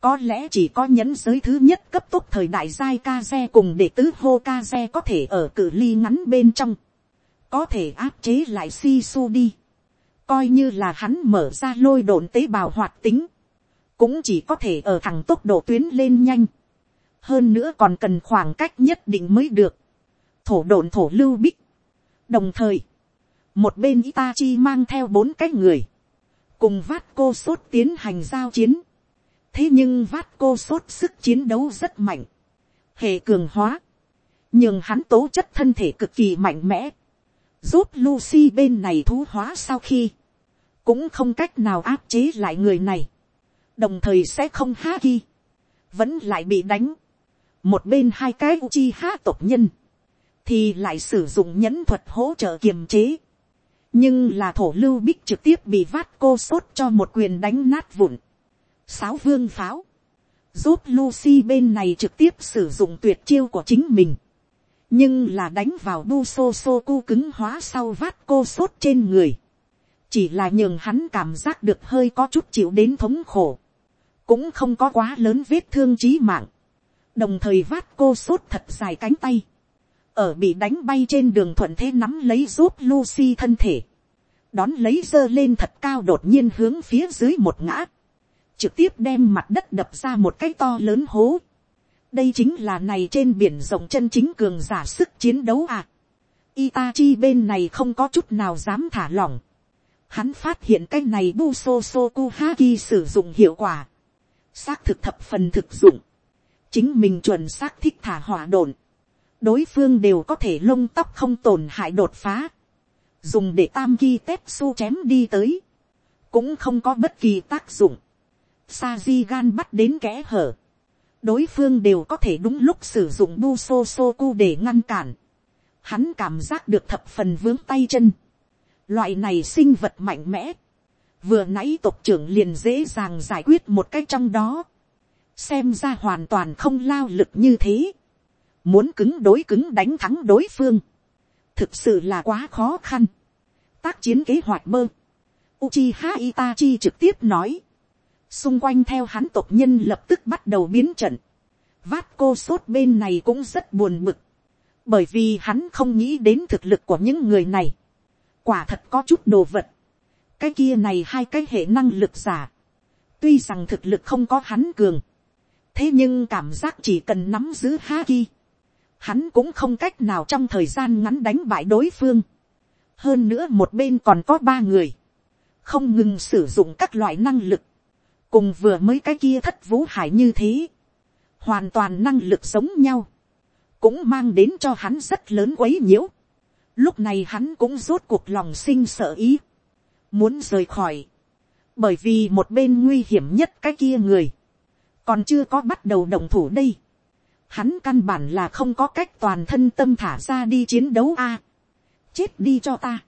Có lẽ chỉ có nhẫn giới thứ nhất cấp tốc thời đại giai Kaze cùng đệ tứ hô Kaze có thể ở cự ly ngắn bên trong. Có thể áp chế lại si su đi coi như là hắn mở ra lôi đồn tế bào hoạt tính, cũng chỉ có thể ở thẳng tốc độ tuyến lên nhanh, hơn nữa còn cần khoảng cách nhất định mới được, thổ đồn thổ lưu bích. đồng thời, một bên Itachi mang theo bốn cái người, cùng vát cô sốt tiến hành giao chiến thế nhưng vát cô sốt sức chiến đấu rất mạnh, hệ cường hóa, nhưng hắn tố chất thân thể cực kỳ mạnh mẽ. Giúp Lucy bên này thú hóa sau khi, cũng không cách nào áp chế lại người này, đồng thời sẽ không há ghi, vẫn lại bị đánh, một bên hai cái uchi há tộc nhân, thì lại sử dụng nhẫn thuật hỗ trợ kiềm chế, nhưng là thổ lưu bích trực tiếp bị vát cô sốt cho một quyền đánh nát vụn, sáo vương pháo, giúp Lucy bên này trực tiếp sử dụng tuyệt chiêu của chính mình, nhưng là đánh vào bu sô sô cu cứng hóa sau vát cô sốt trên người, chỉ là nhường hắn cảm giác được hơi có chút chịu đến thống khổ, cũng không có quá lớn vết thương trí mạng, đồng thời vát cô sốt thật dài cánh tay, ở bị đánh bay trên đường thuận thế nắm lấy giúp Lucy thân thể, đón lấy giơ lên thật cao đột nhiên hướng phía dưới một ngã, trực tiếp đem mặt đất đập ra một cái to lớn hố. đây chính là này trên biển rộng chân chính cường giả sức chiến đấu à. Itachi bên này không có chút nào dám thả lỏng. hắn phát hiện cái này buso soku haki sử dụng hiệu quả, xác thực thập phần thực dụng, chính mình chuẩn xác thích thả hỏa đồn, đối phương đều có thể lông tóc không tổn hại đột phá, dùng để tam ghi tép su chém đi tới, cũng không có bất kỳ tác dụng, sa di gan bắt đến kẽ hở, đối phương đều có thể đúng lúc sử dụng bu so so cu để ngăn cản, hắn cảm giác được thập phần vướng tay chân, Loại này sinh vật mạnh mẽ. Vừa nãy tộc trưởng liền dễ dàng giải quyết một cách trong đó. Xem ra hoàn toàn không lao lực như thế. Muốn cứng đối cứng đánh thắng đối phương. Thực sự là quá khó khăn. Tác chiến kế hoạch mơ. Uchiha Itachi trực tiếp nói. Xung quanh theo hắn tộc nhân lập tức bắt đầu biến trận. Vát cô sốt bên này cũng rất buồn bực. Bởi vì hắn không nghĩ đến thực lực của những người này quả thật có chút đồ vật. cái kia này hai cái hệ năng lực giả. tuy rằng thực lực không có hắn cường. thế nhưng cảm giác chỉ cần nắm giữ haki, hắn cũng không cách nào trong thời gian ngắn đánh bại đối phương. hơn nữa một bên còn có ba người. không ngừng sử dụng các loại năng lực cùng vừa mới cái kia thất vũ hải như thế. hoàn toàn năng lực giống nhau. cũng mang đến cho hắn rất lớn quấy nhiễu Lúc này hắn cũng rốt cuộc lòng sinh sợ ý. Muốn rời khỏi. Bởi vì một bên nguy hiểm nhất cái kia người. Còn chưa có bắt đầu động thủ đây. Hắn căn bản là không có cách toàn thân tâm thả ra đi chiến đấu a Chết đi cho ta.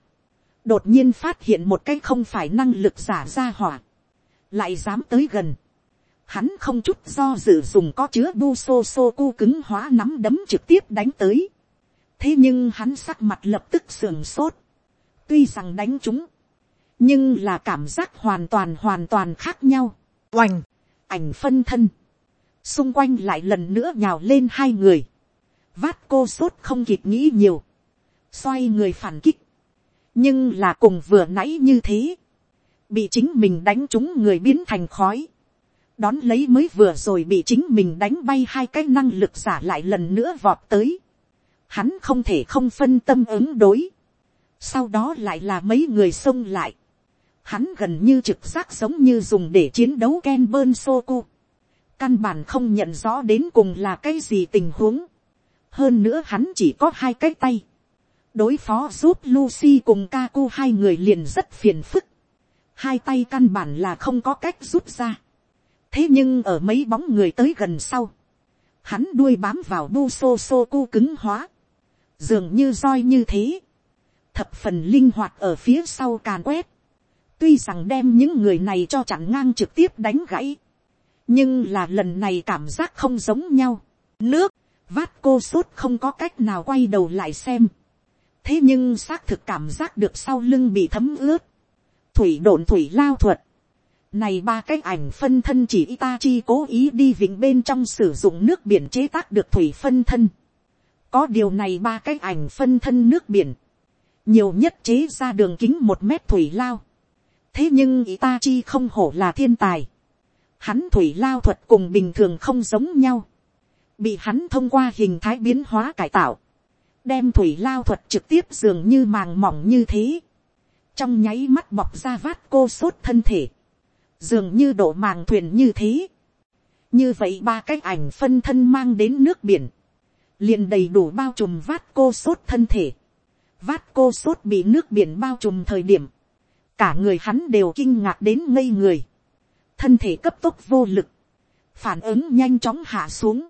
đột nhiên phát hiện một cái không phải năng lực giả ra hỏa, lại dám tới gần, hắn không chút do dự dùng có chứa bu xô xô cu cứng hóa nắm đấm trực tiếp đánh tới, thế nhưng hắn sắc mặt lập tức sườn sốt, tuy rằng đánh chúng, nhưng là cảm giác hoàn toàn hoàn toàn khác nhau, oành, ảnh phân thân, xung quanh lại lần nữa nhào lên hai người, vát cô sốt không kịp nghĩ nhiều, xoay người phản kích, nhưng là cùng vừa nãy như thế, bị chính mình đánh trúng người biến thành khói, đón lấy mới vừa rồi bị chính mình đánh bay hai cái năng lực giả lại lần nữa vọt tới, hắn không thể không phân tâm ứng đối, sau đó lại là mấy người xông lại, hắn gần như trực giác giống như dùng để chiến đấu Ken Bơn Soku. Căn bản không nhận rõ đến cùng là cái gì tình huống. Hơn nữa hắn chỉ có hai cái tay. Đối phó giúp Lucy cùng Kaku hai người liền rất phiền phức. Hai tay căn bản là không có cách rút ra. Thế nhưng ở mấy bóng người tới gần sau. Hắn đuôi bám vào bu sô sô cu cứng hóa. Dường như roi như thế. Thập phần linh hoạt ở phía sau càn quét Tuy rằng đem những người này cho chặn ngang trực tiếp đánh gãy. Nhưng là lần này cảm giác không giống nhau. Nước, vát cô sốt không có cách nào quay đầu lại xem. Thế nhưng xác thực cảm giác được sau lưng bị thấm ướt. Thủy độn thủy lao thuật. Này ba cái ảnh phân thân chỉ Itachi cố ý đi vịnh bên trong sử dụng nước biển chế tác được thủy phân thân. Có điều này ba cái ảnh phân thân nước biển. Nhiều nhất chế ra đường kính một mét thủy lao thế nhưng Itachi không hổ là thiên tài. Hắn thủy lao thuật cùng bình thường không giống nhau. Bị hắn thông qua hình thái biến hóa cải tạo. Đem thủy lao thuật trực tiếp dường như màng mỏng như thế. Trong nháy mắt bọc ra vát cô sốt thân thể. Dường như độ màng thuyền như thế. Như vậy ba cái ảnh phân thân mang đến nước biển. liền đầy đủ bao trùm vát cô sốt thân thể. Vát cô sốt bị nước biển bao trùm thời điểm cả người hắn đều kinh ngạc đến ngây người, thân thể cấp tốc vô lực, phản ứng nhanh chóng hạ xuống,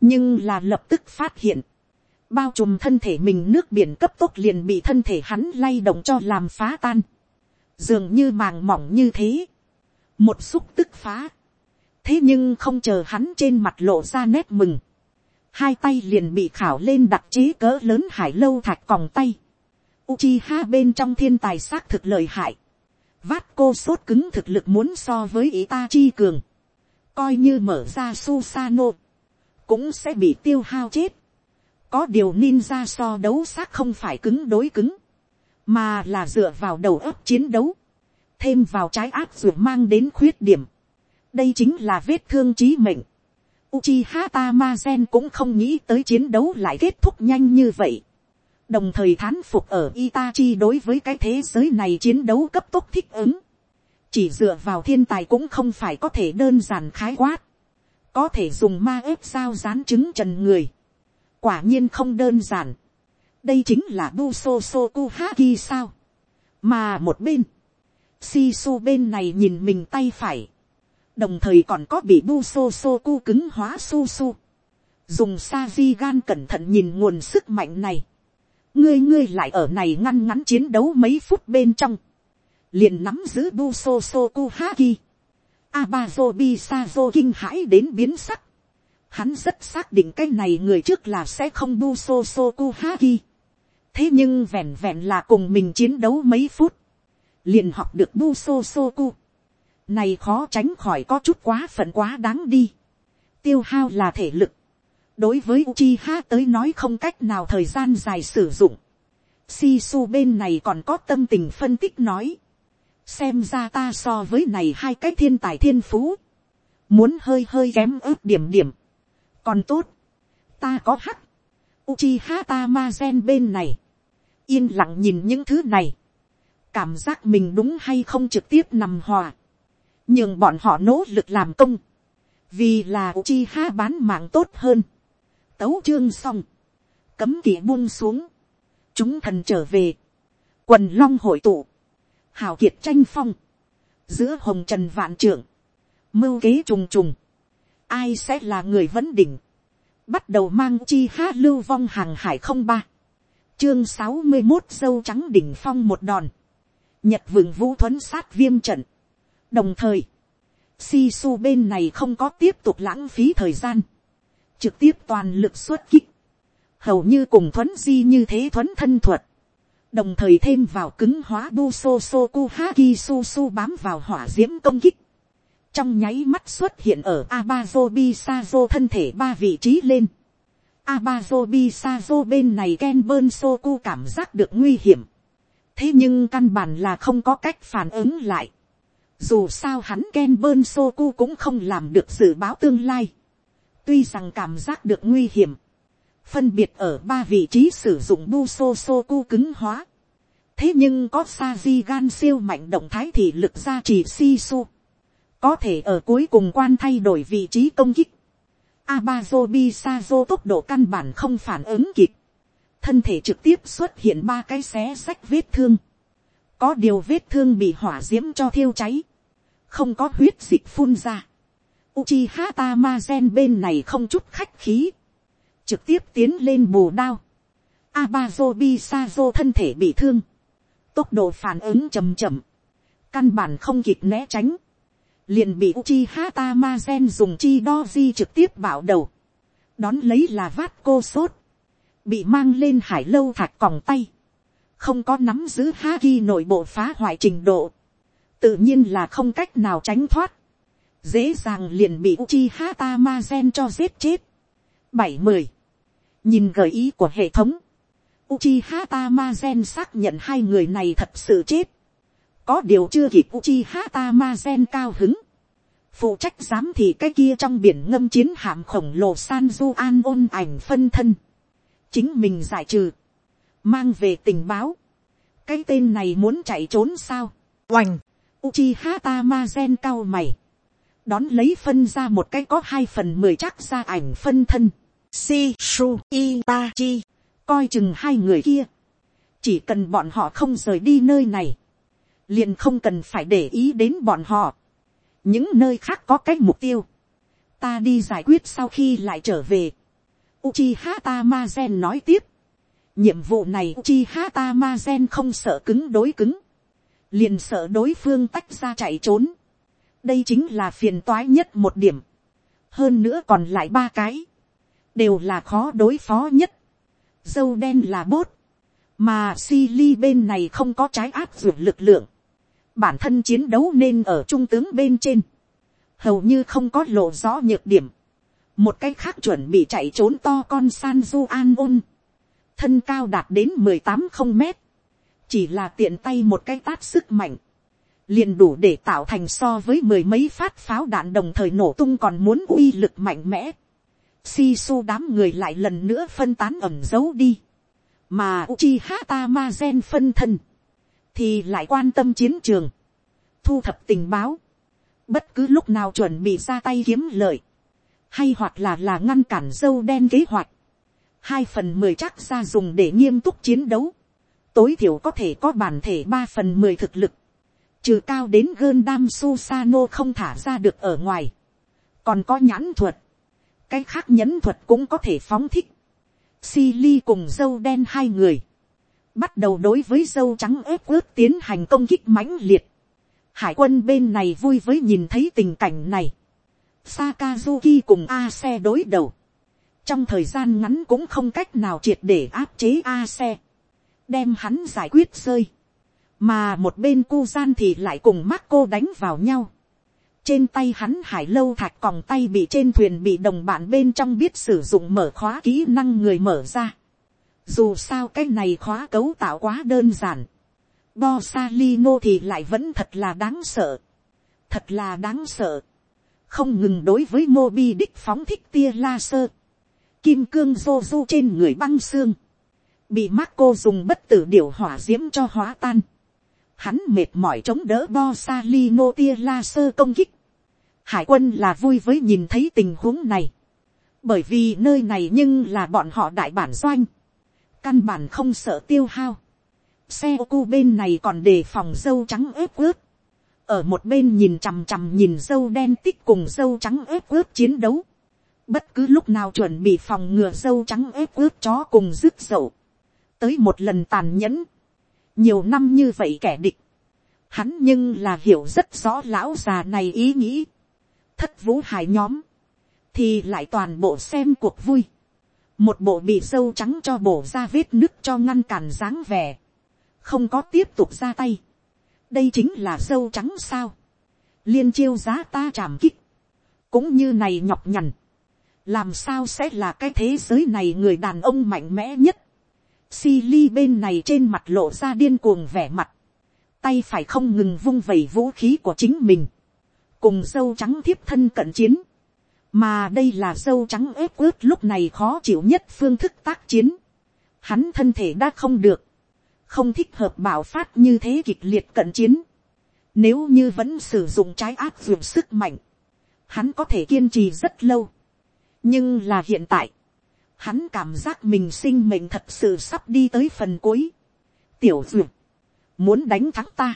nhưng là lập tức phát hiện, bao trùm thân thể mình nước biển cấp tốc liền bị thân thể hắn lay động cho làm phá tan, dường như màng mỏng như thế, một xúc tức phá, thế nhưng không chờ hắn trên mặt lộ ra nét mừng, hai tay liền bị khảo lên đặc chế cỡ lớn hải lâu thạch còng tay, Uchiha bên trong thiên tài xác thực lợi hại. Vát cô sốt cứng thực lực muốn so với ý ta chi cường. Coi như mở ra Susano. Cũng sẽ bị tiêu hao chết. Có điều ninja so đấu xác không phải cứng đối cứng. Mà là dựa vào đầu óc chiến đấu. Thêm vào trái ác dù mang đến khuyết điểm. Đây chính là vết thương trí mệnh. Uchiha Tamazen cũng không nghĩ tới chiến đấu lại kết thúc nhanh như vậy đồng thời thán phục ở Itachi đối với cái thế giới này chiến đấu cấp tốc thích ứng. Chỉ dựa vào thiên tài cũng không phải có thể đơn giản khái quát. Có thể dùng ma ếp sao dán chứng trần người. Quả nhiên không đơn giản. Đây chính là bu so so ku ha ki sao. Mà một bên. Shisu bên này nhìn mình tay phải. Đồng thời còn có bị bu so so ku cứng hóa su su. Dùng sa di gan cẩn thận nhìn nguồn sức mạnh này ngươi ngươi lại ở này ngăn ngắn chiến đấu mấy phút bên trong, liền nắm giữ bu so so ku ha ki, Abazo Bisazo kinh hãi đến biến sắc. Hắn rất xác định cái này người trước là sẽ không Buso Sokuhaki. Thế nhưng vẹn vẹn là cùng mình chiến đấu mấy phút. Liền học được Buso Soku. Này khó tránh khỏi có chút quá phận quá đáng đi. Tiêu hao là thể lực đối với uchi ha tới nói không cách nào thời gian dài sử dụng. Sisu bên này còn có tâm tình phân tích nói. Xem ra ta so với này hai cái thiên tài thiên phú. Muốn hơi hơi kém ớt điểm điểm. Còn tốt. Ta có hắc. Uchiha Tamazen bên này. Yên lặng nhìn những thứ này. Cảm giác mình đúng hay không trực tiếp nằm hòa. Nhưng bọn họ nỗ lực làm công. Vì là Uchiha bán mạng tốt hơn tấu chương xong, cấm kỵ buông xuống, chúng thần trở về, quần long hội tụ, hào kiệt tranh phong, giữa hồng trần vạn trưởng, mưu kế trùng trùng, ai sẽ là người vấn đỉnh, bắt đầu mang chi hát lưu vong hàng hải không ba, chương sáu mươi một dâu trắng đỉnh phong một đòn, nhật vừng vũ thuấn sát viêm trận, đồng thời, si su bên này không có tiếp tục lãng phí thời gian, trực tiếp toàn lực xuất kích, hầu như cùng thuấn di như thế thuấn thân thuật, đồng thời thêm vào cứng hóa bu so so ku ha ki su su bám vào hỏa d i ễ m công kích, trong nháy mắt xuất hiện ở abazo bi sazo thân thể ba vị trí lên, abazo bi sazo bên này ken bơn Soku cảm giác được nguy hiểm, thế nhưng căn bản là không có cách phản ứng lại, dù sao hắn ken bơn Soku cũng không làm được dự báo tương lai, tuy rằng cảm giác được nguy hiểm, phân biệt ở ba vị trí sử dụng bu Soku cứng hóa. thế nhưng có Sajigan gan siêu mạnh động thái thì lực ra chỉ si su có thể ở cuối cùng quan thay đổi vị trí công kích. Abazo Bisazo tốc độ căn bản không phản ứng kịp. Thân thể trực tiếp xuất hiện ba cái xé sách vết thương. Có điều vết thương bị hỏa diễm cho thiêu cháy. Không có huyết dịch phun ra. Uchiha Tamazen bên này không chút khách khí trực tiếp tiến lên bù đao. Abazo Bisazo thân thể bị thương, tốc độ phản ứng chậm chậm, căn bản không kịp né tránh, liền bị Uchiha Tamazen dùng chi đo di trực tiếp bảo đầu, đón lấy là vát cô sốt, bị mang lên hải lâu thạch còng tay, không có nắm giữ Haki nội bộ phá hoại trình độ, tự nhiên là không cách nào tránh thoát, dễ dàng liền bị Uchiha Tamazen cho giết chết. bảy mười. Nhìn gợi ý của hệ thống, Uchiha Tamazen xác nhận hai người này thật sự chết. Có điều chưa kịp uchi hata ma gen cao hứng. Phụ trách giám thị cái kia trong biển ngâm chiến hạm khổng lồ Sanju An ôn ảnh phân thân. Chính mình giải trừ. Mang về tình báo. Cái tên này muốn chạy trốn sao? Oành. ma sen cao mày. Đón lấy phân ra một cái có hai phần mười chắc ra ảnh phân thân si su itachi, coi chừng hai người kia, chỉ cần bọn họ không rời đi nơi này, liền không cần phải để ý đến bọn họ, những nơi khác có cái mục tiêu, ta đi giải quyết sau khi lại trở về. Uchiha Tamazen nói tiếp, nhiệm vụ này Uchiha Tamazen không sợ cứng đối cứng, liền sợ đối phương tách ra chạy trốn. đây chính là phiền toái nhất một điểm, hơn nữa còn lại ba cái, đều là khó đối phó nhất. Dâu đen là bốt, mà si ly bên này không có trái áp dụng lực lượng. Bản thân chiến đấu nên ở trung tướng bên trên, hầu như không có lộ rõ nhược điểm. Một cái khác chuẩn bị chạy trốn to con san du an ôn, thân cao đạt đến mười tám không mét, chỉ là tiện tay một cái tát sức mạnh, liền đủ để tạo thành so với mười mấy phát pháo đạn đồng thời nổ tung còn muốn uy lực mạnh mẽ. Si su đám người lại lần nữa phân tán ẩm giấu đi, mà Uchiha Tamazen phân thân, thì lại quan tâm chiến trường, thu thập tình báo, bất cứ lúc nào chuẩn bị ra tay kiếm lợi, hay hoặc là là ngăn cản dâu đen kế hoạch, hai phần mười chắc ra dùng để nghiêm túc chiến đấu, tối thiểu có thể có bản thể ba phần mười thực lực, trừ cao đến gơn đam Susano không thả ra được ở ngoài, còn có nhãn thuật, cái khác nhẫn thuật cũng có thể phóng thích. Si cùng dâu đen hai người, bắt đầu đối với dâu trắng ép ướt tiến hành công kích mãnh liệt. Hải quân bên này vui với nhìn thấy tình cảnh này. Sakazuki cùng A xe đối đầu. Trong thời gian ngắn cũng không cách nào triệt để áp chế A xe. Đem hắn giải quyết rơi. Mà một bên cu gian thì lại cùng Marco đánh vào nhau trên tay hắn hải lâu thạch còng tay bị trên thuyền bị đồng bạn bên trong biết sử dụng mở khóa kỹ năng người mở ra. Dù sao cái này khóa cấu tạo quá đơn giản. borsalino thì lại vẫn thật là đáng sợ. Thật là đáng sợ. Không ngừng đối với Moby đích phóng thích tia laser. Kim cương rô du trên người băng xương. Bị Marco dùng bất tử điều hỏa diễm cho hóa tan hắn mệt mỏi chống đỡ bo sa li tia la sơ công kích. hải quân là vui với nhìn thấy tình huống này. bởi vì nơi này nhưng là bọn họ đại bản doanh căn bản không sợ tiêu hao. xe ô cu bên này còn đề phòng dâu trắng ướp ướp. ở một bên nhìn chằm chằm nhìn dâu đen tích cùng dâu trắng ướp ướp chiến đấu. bất cứ lúc nào chuẩn bị phòng ngừa dâu trắng ướp ướp chó cùng rứt dậu tới một lần tàn nhẫn, nhiều năm như vậy kẻ địch, hắn nhưng là hiểu rất rõ lão già này ý nghĩ, thất vũ hải nhóm, thì lại toàn bộ xem cuộc vui, một bộ bị sâu trắng cho bổ ra vết nước cho ngăn cản dáng vẻ, không có tiếp tục ra tay, đây chính là sâu trắng sao, liên chiêu giá ta chạm kích, cũng như này nhọc nhằn, làm sao sẽ là cái thế giới này người đàn ông mạnh mẽ nhất, si ly bên này trên mặt lộ ra điên cuồng vẻ mặt, tay phải không ngừng vung vẩy vũ khí của chính mình, cùng dâu trắng thiếp thân cận chiến, mà đây là dâu trắng ép ướt lúc này khó chịu nhất phương thức tác chiến, hắn thân thể đã không được, không thích hợp bảo phát như thế kịch liệt cận chiến, nếu như vẫn sử dụng trái ác dụng sức mạnh, hắn có thể kiên trì rất lâu, nhưng là hiện tại, hắn cảm giác mình sinh mệnh thật sự sắp đi tới phần cuối. tiểu duyệt, muốn đánh thắng ta,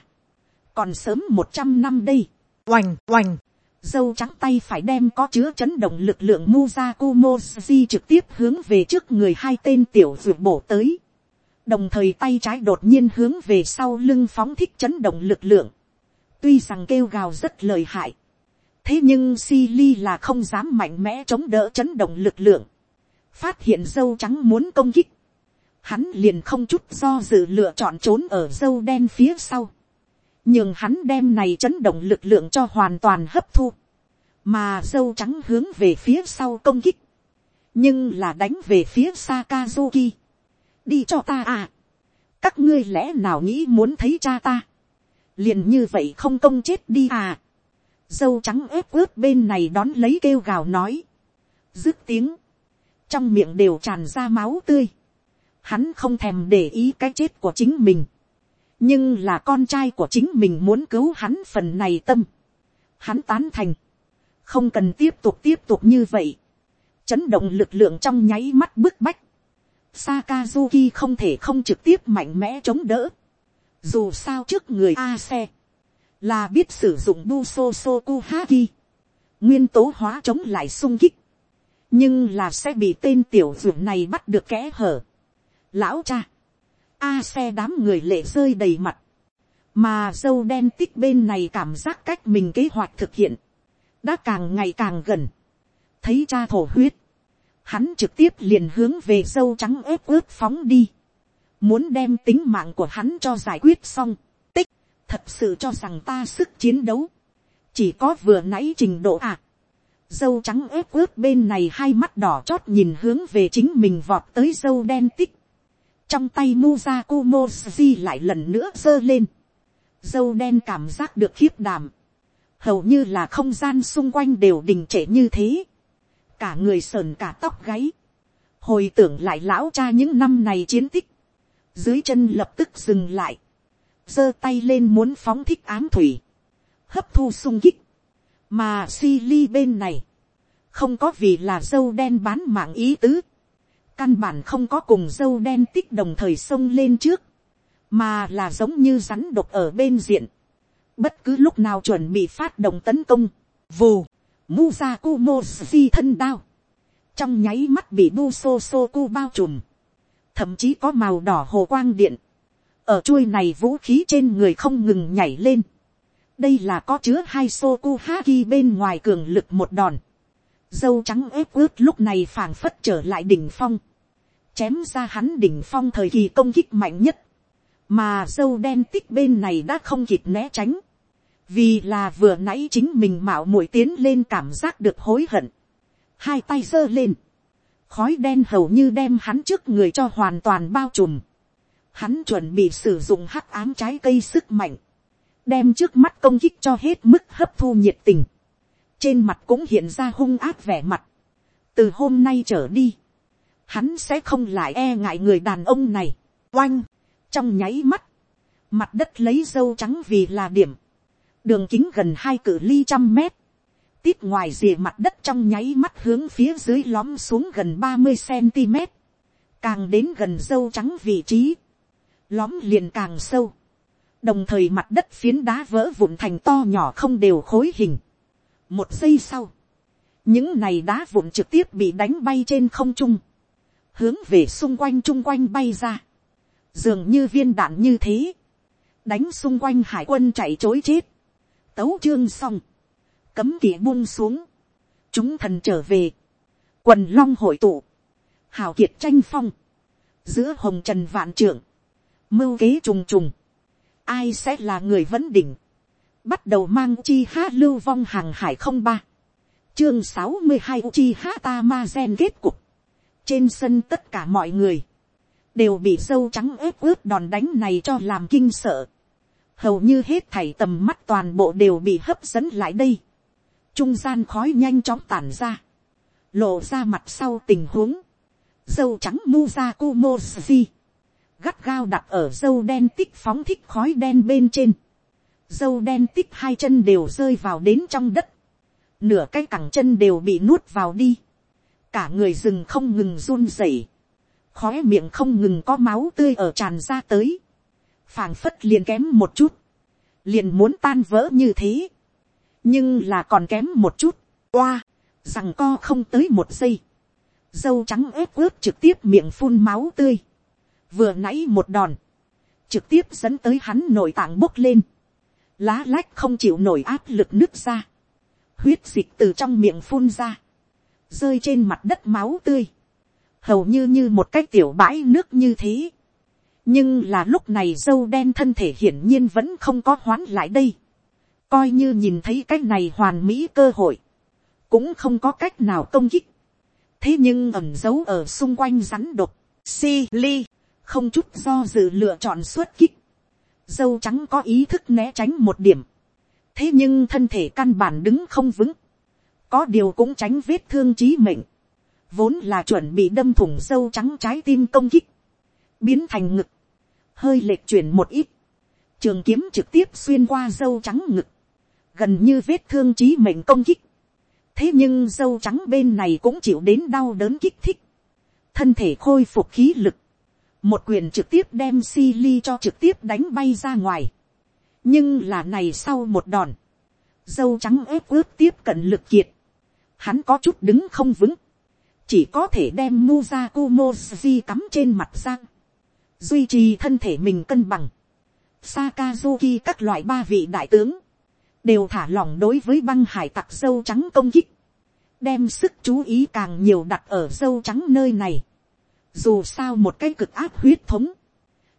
còn sớm một trăm năm đây, oành oành, dâu trắng tay phải đem có chứa chấn động lực lượng Muzaku Moji trực tiếp hướng về trước người hai tên tiểu dược bổ tới. Đồng thời tay trái đột nhiên hướng về sau lưng phóng thích chấn động lực lượng. Tuy rằng kêu gào rất lời hại. Thế nhưng Silly là không dám mạnh mẽ chống đỡ chấn động lực lượng phát hiện dâu trắng muốn công kích, hắn liền không chút do dự lựa chọn trốn ở dâu đen phía sau, nhưng hắn đem này chấn động lực lượng cho hoàn toàn hấp thu, mà dâu trắng hướng về phía sau công kích, nhưng là đánh về phía Sakazuki. đi cho ta à, các ngươi lẽ nào nghĩ muốn thấy cha ta, liền như vậy không công chết đi à, dâu trắng ép ướp bên này đón lấy kêu gào nói, dứt tiếng, trong miệng đều tràn ra máu tươi. Hắn không thèm để ý cái chết của chính mình nhưng là con trai của chính mình muốn cứu hắn phần này tâm. Hắn tán thành. không cần tiếp tục tiếp tục như vậy. chấn động lực lượng trong nháy mắt bức bách. Sakazuki không thể không trực tiếp mạnh mẽ chống đỡ. Dù sao trước người A xe. Là biết sử dụng Buso Sokuhaki. Nguyên tố hóa chống lại sung kích nhưng là sẽ bị tên tiểu dưỡng này bắt được kẽ hở. lão cha, a xe đám người lệ rơi đầy mặt, mà dâu đen tích bên này cảm giác cách mình kế hoạch thực hiện, đã càng ngày càng gần, thấy cha thổ huyết, hắn trực tiếp liền hướng về dâu trắng ớt ướt phóng đi, muốn đem tính mạng của hắn cho giải quyết xong, tích, thật sự cho rằng ta sức chiến đấu, chỉ có vừa nãy trình độ à, dâu trắng ớt ướt bên này hai mắt đỏ chót nhìn hướng về chính mình vọt tới dâu đen tích trong tay Muzaku Moji lại lần nữa giơ lên. dâu đen cảm giác được khiếp đảm. hầu như là không gian xung quanh đều đình trệ như thế. cả người sờn cả tóc gáy. hồi tưởng lại lão cha những năm này chiến tích. dưới chân lập tức dừng lại. giơ tay lên muốn phóng thích ám thủy. hấp thu sung kích mà si ly bên này, không có vì là dâu đen bán mạng ý tứ, căn bản không có cùng dâu đen tích đồng thời xông lên trước, mà là giống như rắn độc ở bên diện, bất cứ lúc nào chuẩn bị phát động tấn công, vù, Muzaku si thân đao, trong nháy mắt bị Buso cu bao trùm, thậm chí có màu đỏ hồ quang điện, ở chuôi này vũ khí trên người không ngừng nhảy lên, đây là có chứa hai soku haki bên ngoài cường lực một đòn dâu trắng ép ướt lúc này phảng phất trở lại đỉnh phong. chém ra hắn đỉnh phong thời kỳ công kích mạnh nhất. mà dâu đen tích bên này đã không kịp né tránh. vì là vừa nãy chính mình mạo muội tiến lên cảm giác được hối hận. hai tay giơ lên. khói đen hầu như đem hắn trước người cho hoàn toàn bao trùm. hắn chuẩn bị sử dụng hắc ám trái cây sức mạnh đem trước mắt công kích cho hết mức hấp thu nhiệt tình, trên mặt cũng hiện ra hung ác vẻ mặt, từ hôm nay trở đi, hắn sẽ không lại e ngại người đàn ông này, oanh, trong nháy mắt, mặt đất lấy dâu trắng vì là điểm, đường kính gần hai cử ly trăm mét, tít ngoài rìa mặt đất trong nháy mắt hướng phía dưới lóm xuống gần ba mươi cm, càng đến gần dâu trắng vị trí, lóm liền càng sâu, đồng thời mặt đất phiến đá vỡ vụn thành to nhỏ không đều khối hình một giây sau, những này đá vụn trực tiếp bị đánh bay trên không trung, hướng về xung quanh chung quanh bay ra. dường như viên đạn như thế, đánh xung quanh hải quân chạy chối chết, tấu chương xong, cấm kỵ buông xuống, chúng thần trở về, quần long hội tụ, hào kiệt tranh phong, giữa hồng trần vạn trưởng, mưu kế trùng trùng, ai sẽ là người vấn đỉnh, bắt đầu mang chi ha lưu vong hàng hải không ba, chương sáu mươi hai chi ha ta ma gen kết cục, trên sân tất cả mọi người, đều bị dâu trắng ướp ướp đòn đánh này cho làm kinh sợ, hầu như hết thảy tầm mắt toàn bộ đều bị hấp dẫn lại đây, trung gian khói nhanh chóng tản ra, lộ ra mặt sau tình huống, dâu trắng mu ra kumoji, gắt gao đặt ở dâu đen tích phóng thích khói đen bên trên, dâu đen tích hai chân đều rơi vào đến trong đất, nửa cái cẳng chân đều bị nuốt vào đi, cả người rừng không ngừng run rẩy, khói miệng không ngừng có máu tươi ở tràn ra tới, phảng phất liền kém một chút, liền muốn tan vỡ như thế, nhưng là còn kém một chút, oa, rằng co không tới một giây, dâu trắng ớt ướt trực tiếp miệng phun máu tươi, vừa nãy một đòn, trực tiếp dẫn tới hắn nội tạng bốc lên, lá lách không chịu nổi áp lực nước ra, huyết dịch từ trong miệng phun ra, rơi trên mặt đất máu tươi, hầu như như một cái tiểu bãi nước như thế. nhưng là lúc này dâu đen thân thể hiển nhiên vẫn không có hoán lại đây, coi như nhìn thấy cái này hoàn mỹ cơ hội, cũng không có cách nào công kích, thế nhưng ẩm giấu ở xung quanh rắn độc, si ly, không chút do dự lựa chọn xuất kích, dâu trắng có ý thức né tránh một điểm, thế nhưng thân thể căn bản đứng không vững, có điều cũng tránh vết thương trí mệnh, vốn là chuẩn bị đâm thủng dâu trắng trái tim công kích, biến thành ngực, hơi lệch chuyển một ít, trường kiếm trực tiếp xuyên qua dâu trắng ngực, gần như vết thương trí mệnh công kích, thế nhưng dâu trắng bên này cũng chịu đến đau đớn kích thích, thân thể khôi phục khí lực, một quyền trực tiếp đem si ly cho trực tiếp đánh bay ra ngoài, nhưng là này sau một đòn, dâu trắng ép ướp tiếp cận lực kiệt, hắn có chút đứng không vững, chỉ có thể đem Muza Kumoji cắm trên mặt sang duy trì thân thể mình cân bằng. Sakazuki các loại ba vị đại tướng, đều thả lỏng đối với băng hải tặc dâu trắng công kích, đem sức chú ý càng nhiều đặt ở dâu trắng nơi này. Dù sao một cái cực áp huyết thống,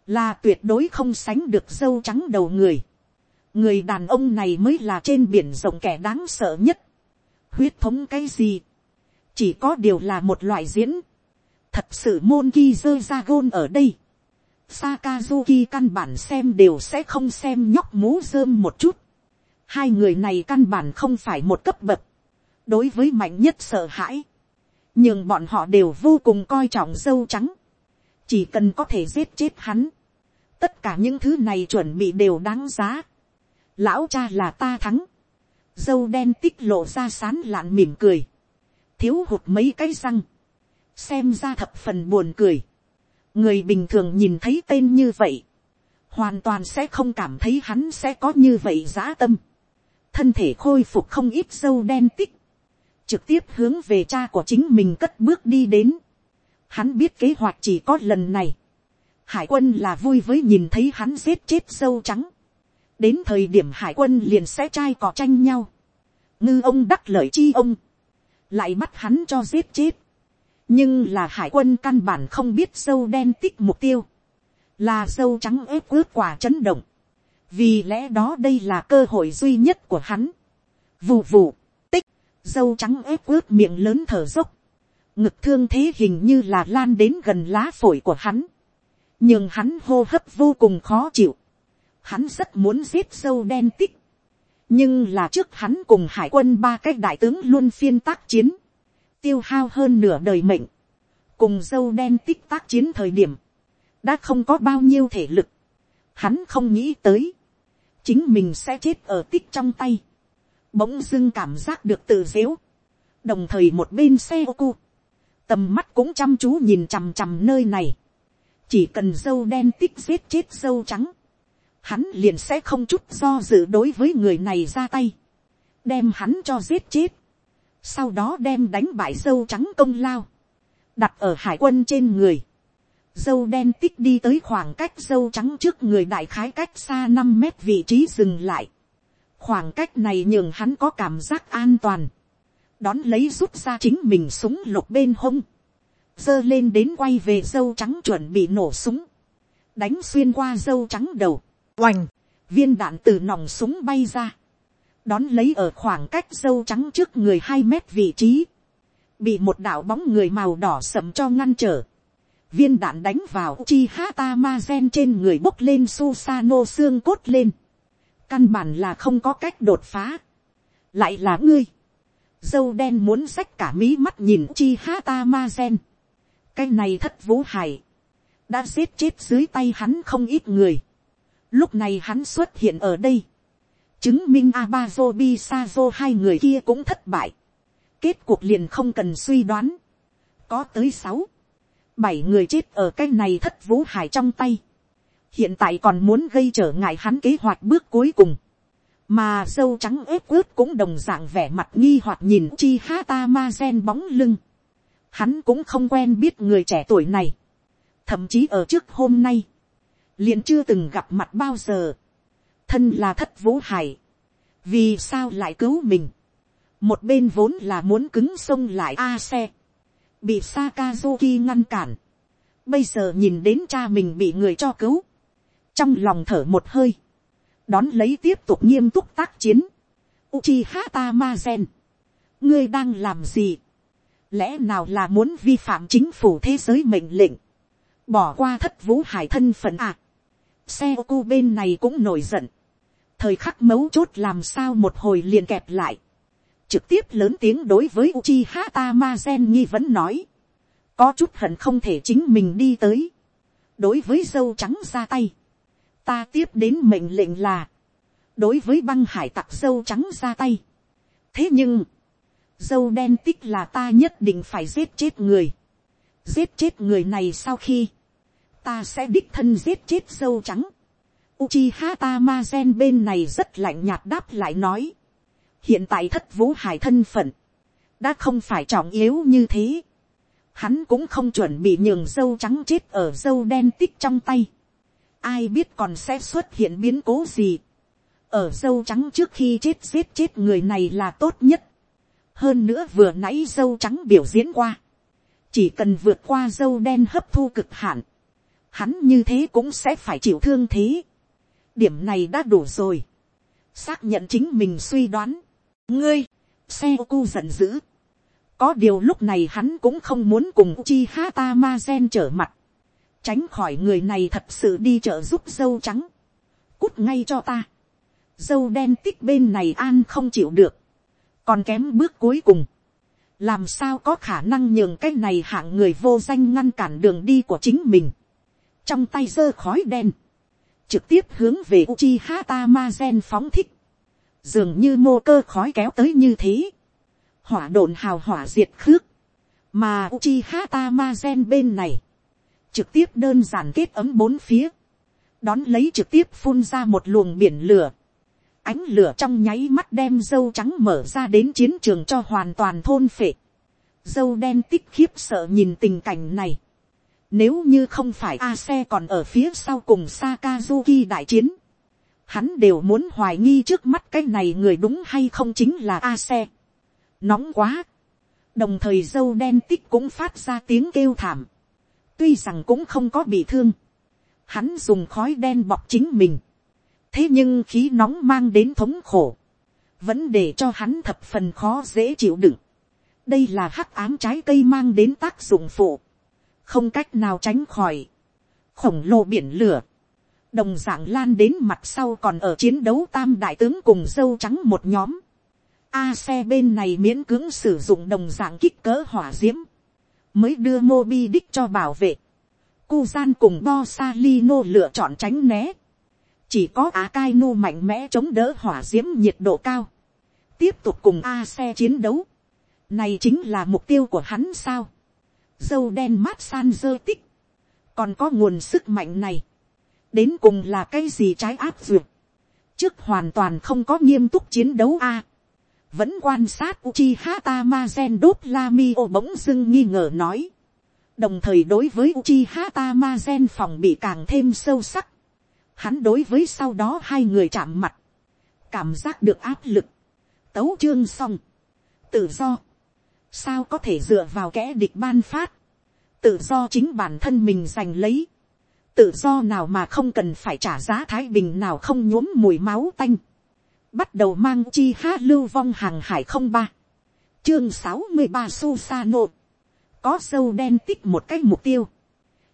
là tuyệt đối không sánh được dâu trắng đầu người. người đàn ông này mới là trên biển rộng kẻ đáng sợ nhất. huyết thống cái gì, chỉ có điều là một loại diễn. thật sự môn ki dơ ra gôn ở đây. Sakazuki căn bản xem đều sẽ không xem nhóc mú rơm một chút. Hai người này căn bản không phải một cấp bậc. Đối với mạnh nhất sợ hãi. Nhưng bọn họ đều vô cùng coi trọng dâu trắng. Chỉ cần có thể giết chết hắn. Tất cả những thứ này chuẩn bị đều đáng giá. Lão cha là ta thắng. Dâu đen tích lộ ra sán lạn mỉm cười thiếu hụt mấy cái răng, xem ra thập phần buồn cười. người bình thường nhìn thấy tên như vậy, hoàn toàn sẽ không cảm thấy hắn sẽ có như vậy giá tâm. thân thể khôi phục không ít dâu đen tích, trực tiếp hướng về cha của chính mình cất bước đi đến. hắn biết kế hoạch chỉ có lần này. hải quân là vui với nhìn thấy hắn giết chết sâu trắng. đến thời điểm hải quân liền sẽ trai cỏ tranh nhau. ngư ông đắc lợi chi ông lại bắt hắn cho giết chết. nhưng là hải quân căn bản không biết sâu đen tích mục tiêu, là sâu trắng ép ướt quả chấn động, vì lẽ đó đây là cơ hội duy nhất của hắn. vù vù, dâu trắng ép ướt miệng lớn thở dốc, ngực thương thế hình như là lan đến gần lá phổi của hắn, nhưng hắn hô hấp vô cùng khó chịu, hắn rất muốn giết dâu đen tích, nhưng là trước hắn cùng hải quân ba cái đại tướng luôn phiên tác chiến, tiêu hao hơn nửa đời mệnh, cùng dâu đen tích tác chiến thời điểm, đã không có bao nhiêu thể lực, hắn không nghĩ tới, chính mình sẽ chết ở tích trong tay, bỗng dưng cảm giác được tự dếu, đồng thời một bên xe ô cu, tầm mắt cũng chăm chú nhìn chằm chằm nơi này, chỉ cần dâu đen tích giết chết dâu trắng, hắn liền sẽ không chút do dự đối với người này ra tay, đem hắn cho giết chết, sau đó đem đánh bại dâu trắng công lao, đặt ở hải quân trên người, dâu đen tích đi tới khoảng cách dâu trắng trước người đại khái cách xa năm mét vị trí dừng lại khoảng cách này nhường hắn có cảm giác an toàn. đón lấy rút ra chính mình súng lục bên hông. giơ lên đến quay về dâu trắng chuẩn bị nổ súng. đánh xuyên qua dâu trắng đầu. oành, viên đạn từ nòng súng bay ra. đón lấy ở khoảng cách dâu trắng trước người hai mét vị trí. bị một đạo bóng người màu đỏ sậm cho ngăn trở viên đạn đánh vào chi hata ma gen trên người bốc lên susano xương cốt lên căn bản là không có cách đột phá. lại là ngươi. dâu đen muốn xách cả mí mắt nhìn chi hata ma gen. cái này thất vũ hải. đã giết chết dưới tay hắn không ít người. lúc này hắn xuất hiện ở đây. chứng minh abazo bisazo hai người kia cũng thất bại. kết cuộc liền không cần suy đoán. có tới sáu bảy người chết ở cái này thất vũ hải trong tay hiện tại còn muốn gây trở ngại hắn kế hoạch bước cuối cùng. mà dâu trắng ép ướt cũng đồng dạng vẻ mặt nghi hoặc nhìn chi ha ta ma gen bóng lưng. hắn cũng không quen biết người trẻ tuổi này. thậm chí ở trước hôm nay, liền chưa từng gặp mặt bao giờ. thân là thất vũ hải. vì sao lại cứu mình. một bên vốn là muốn cứng sông lại a xe bị Sakazuki ngăn cản. Bây giờ nhìn đến cha mình bị người cho cứu. Trong lòng thở một hơi. Đón lấy tiếp tục nghiêm túc tác chiến. Uchiha Tamazen. Ngươi đang làm gì? Lẽ nào là muốn vi phạm chính phủ thế giới mệnh lệnh? Bỏ qua thất vũ hải thân phận à? Xe ô bên này cũng nổi giận. Thời khắc mấu chốt làm sao một hồi liền kẹp lại trực tiếp lớn tiếng đối với Uchiha Tamazen nghi vấn nói, có chút hận không thể chính mình đi tới, đối với dâu trắng ra tay, ta tiếp đến mệnh lệnh là, đối với băng hải tặc dâu trắng ra tay. thế nhưng, dâu đen tích là ta nhất định phải giết chết người, giết chết người này sau khi, ta sẽ đích thân giết chết dâu trắng. Uchiha Tamazen bên này rất lạnh nhạt đáp lại nói hiện tại thất vũ hải thân phận, đã không phải trọng yếu như thế. Hắn cũng không chuẩn bị nhường dâu trắng chết ở dâu đen tích trong tay. Ai biết còn sẽ xuất hiện biến cố gì. Ở dâu trắng trước khi chết giết chết người này là tốt nhất. Hơn nữa vừa nãy dâu trắng biểu diễn qua. Chỉ cần vượt qua dâu đen hấp thu cực hạn. Hắn như thế cũng sẽ phải chịu thương thế. Điểm này đã đủ rồi. Xác nhận chính mình suy đoán ngươi, xe cu giận dữ. có điều lúc này hắn cũng không muốn cùng chi ha ta ma gen trở mặt tránh khỏi người này thật sự đi chợ giúp dâu trắng. cút ngay cho ta. dâu đen tích bên này an không chịu được. còn kém bước cuối cùng. làm sao có khả năng nhường cái này hạng người vô danh ngăn cản đường đi của chính mình. trong tay giơ khói đen. trực tiếp hướng về Uchiha Tamazen phóng thích dường như mô cơ khói kéo tới như thế, hỏa độn hào hỏa diệt khước, mà uchi hata ma gen bên này, trực tiếp đơn giản kết ấm bốn phía, đón lấy trực tiếp phun ra một luồng biển lửa, ánh lửa trong nháy mắt đem dâu trắng mở ra đến chiến trường cho hoàn toàn thôn phệ, dâu đen tích khiếp sợ nhìn tình cảnh này, nếu như không phải A xe còn ở phía sau cùng Sakazuki đại chiến hắn đều muốn hoài nghi trước mắt cái này người đúng hay không chính là a xe. nóng quá. đồng thời dâu đen tích cũng phát ra tiếng kêu thảm tuy rằng cũng không có bị thương. hắn dùng khói đen bọc chính mình. thế nhưng khí nóng mang đến thống khổ. vẫn để cho hắn thập phần khó dễ chịu đựng. đây là hắc ám trái cây mang đến tác dụng phụ. không cách nào tránh khỏi. khổng lồ biển lửa đồng dạng lan đến mặt sau còn ở chiến đấu tam đại tướng cùng dâu trắng một nhóm. A xe bên này miễn cưỡng sử dụng đồng dạng kích cỡ hỏa diễm, mới đưa Mobi đích cho bảo vệ. Cu gian cùng Bo Salino lựa chọn tránh né. Chỉ có Á Cai Nu mạnh mẽ chống đỡ hỏa diễm nhiệt độ cao. Tiếp tục cùng A xe chiến đấu. Này chính là mục tiêu của hắn sao. Dâu đen mát san dơ tích. Còn có nguồn sức mạnh này đến cùng là cái gì trái áp duyệt, trước hoàn toàn không có nghiêm túc chiến đấu a, vẫn quan sát Uchiha Tamazen đốt Lamio bỗng dưng nghi ngờ nói, đồng thời đối với Uchiha Tamazen phòng bị càng thêm sâu sắc. Hắn đối với sau đó hai người chạm mặt, cảm giác được áp lực, tấu chương xong, tự do, sao có thể dựa vào kẻ địch ban phát, tự do chính bản thân mình giành lấy, tự do nào mà không cần phải trả giá thái bình nào không nhuốm mùi máu tanh, bắt đầu mang chi ha lưu vong hàng hải không ba, chương sáu mươi ba su sa nộ có dâu đen tích một cái mục tiêu,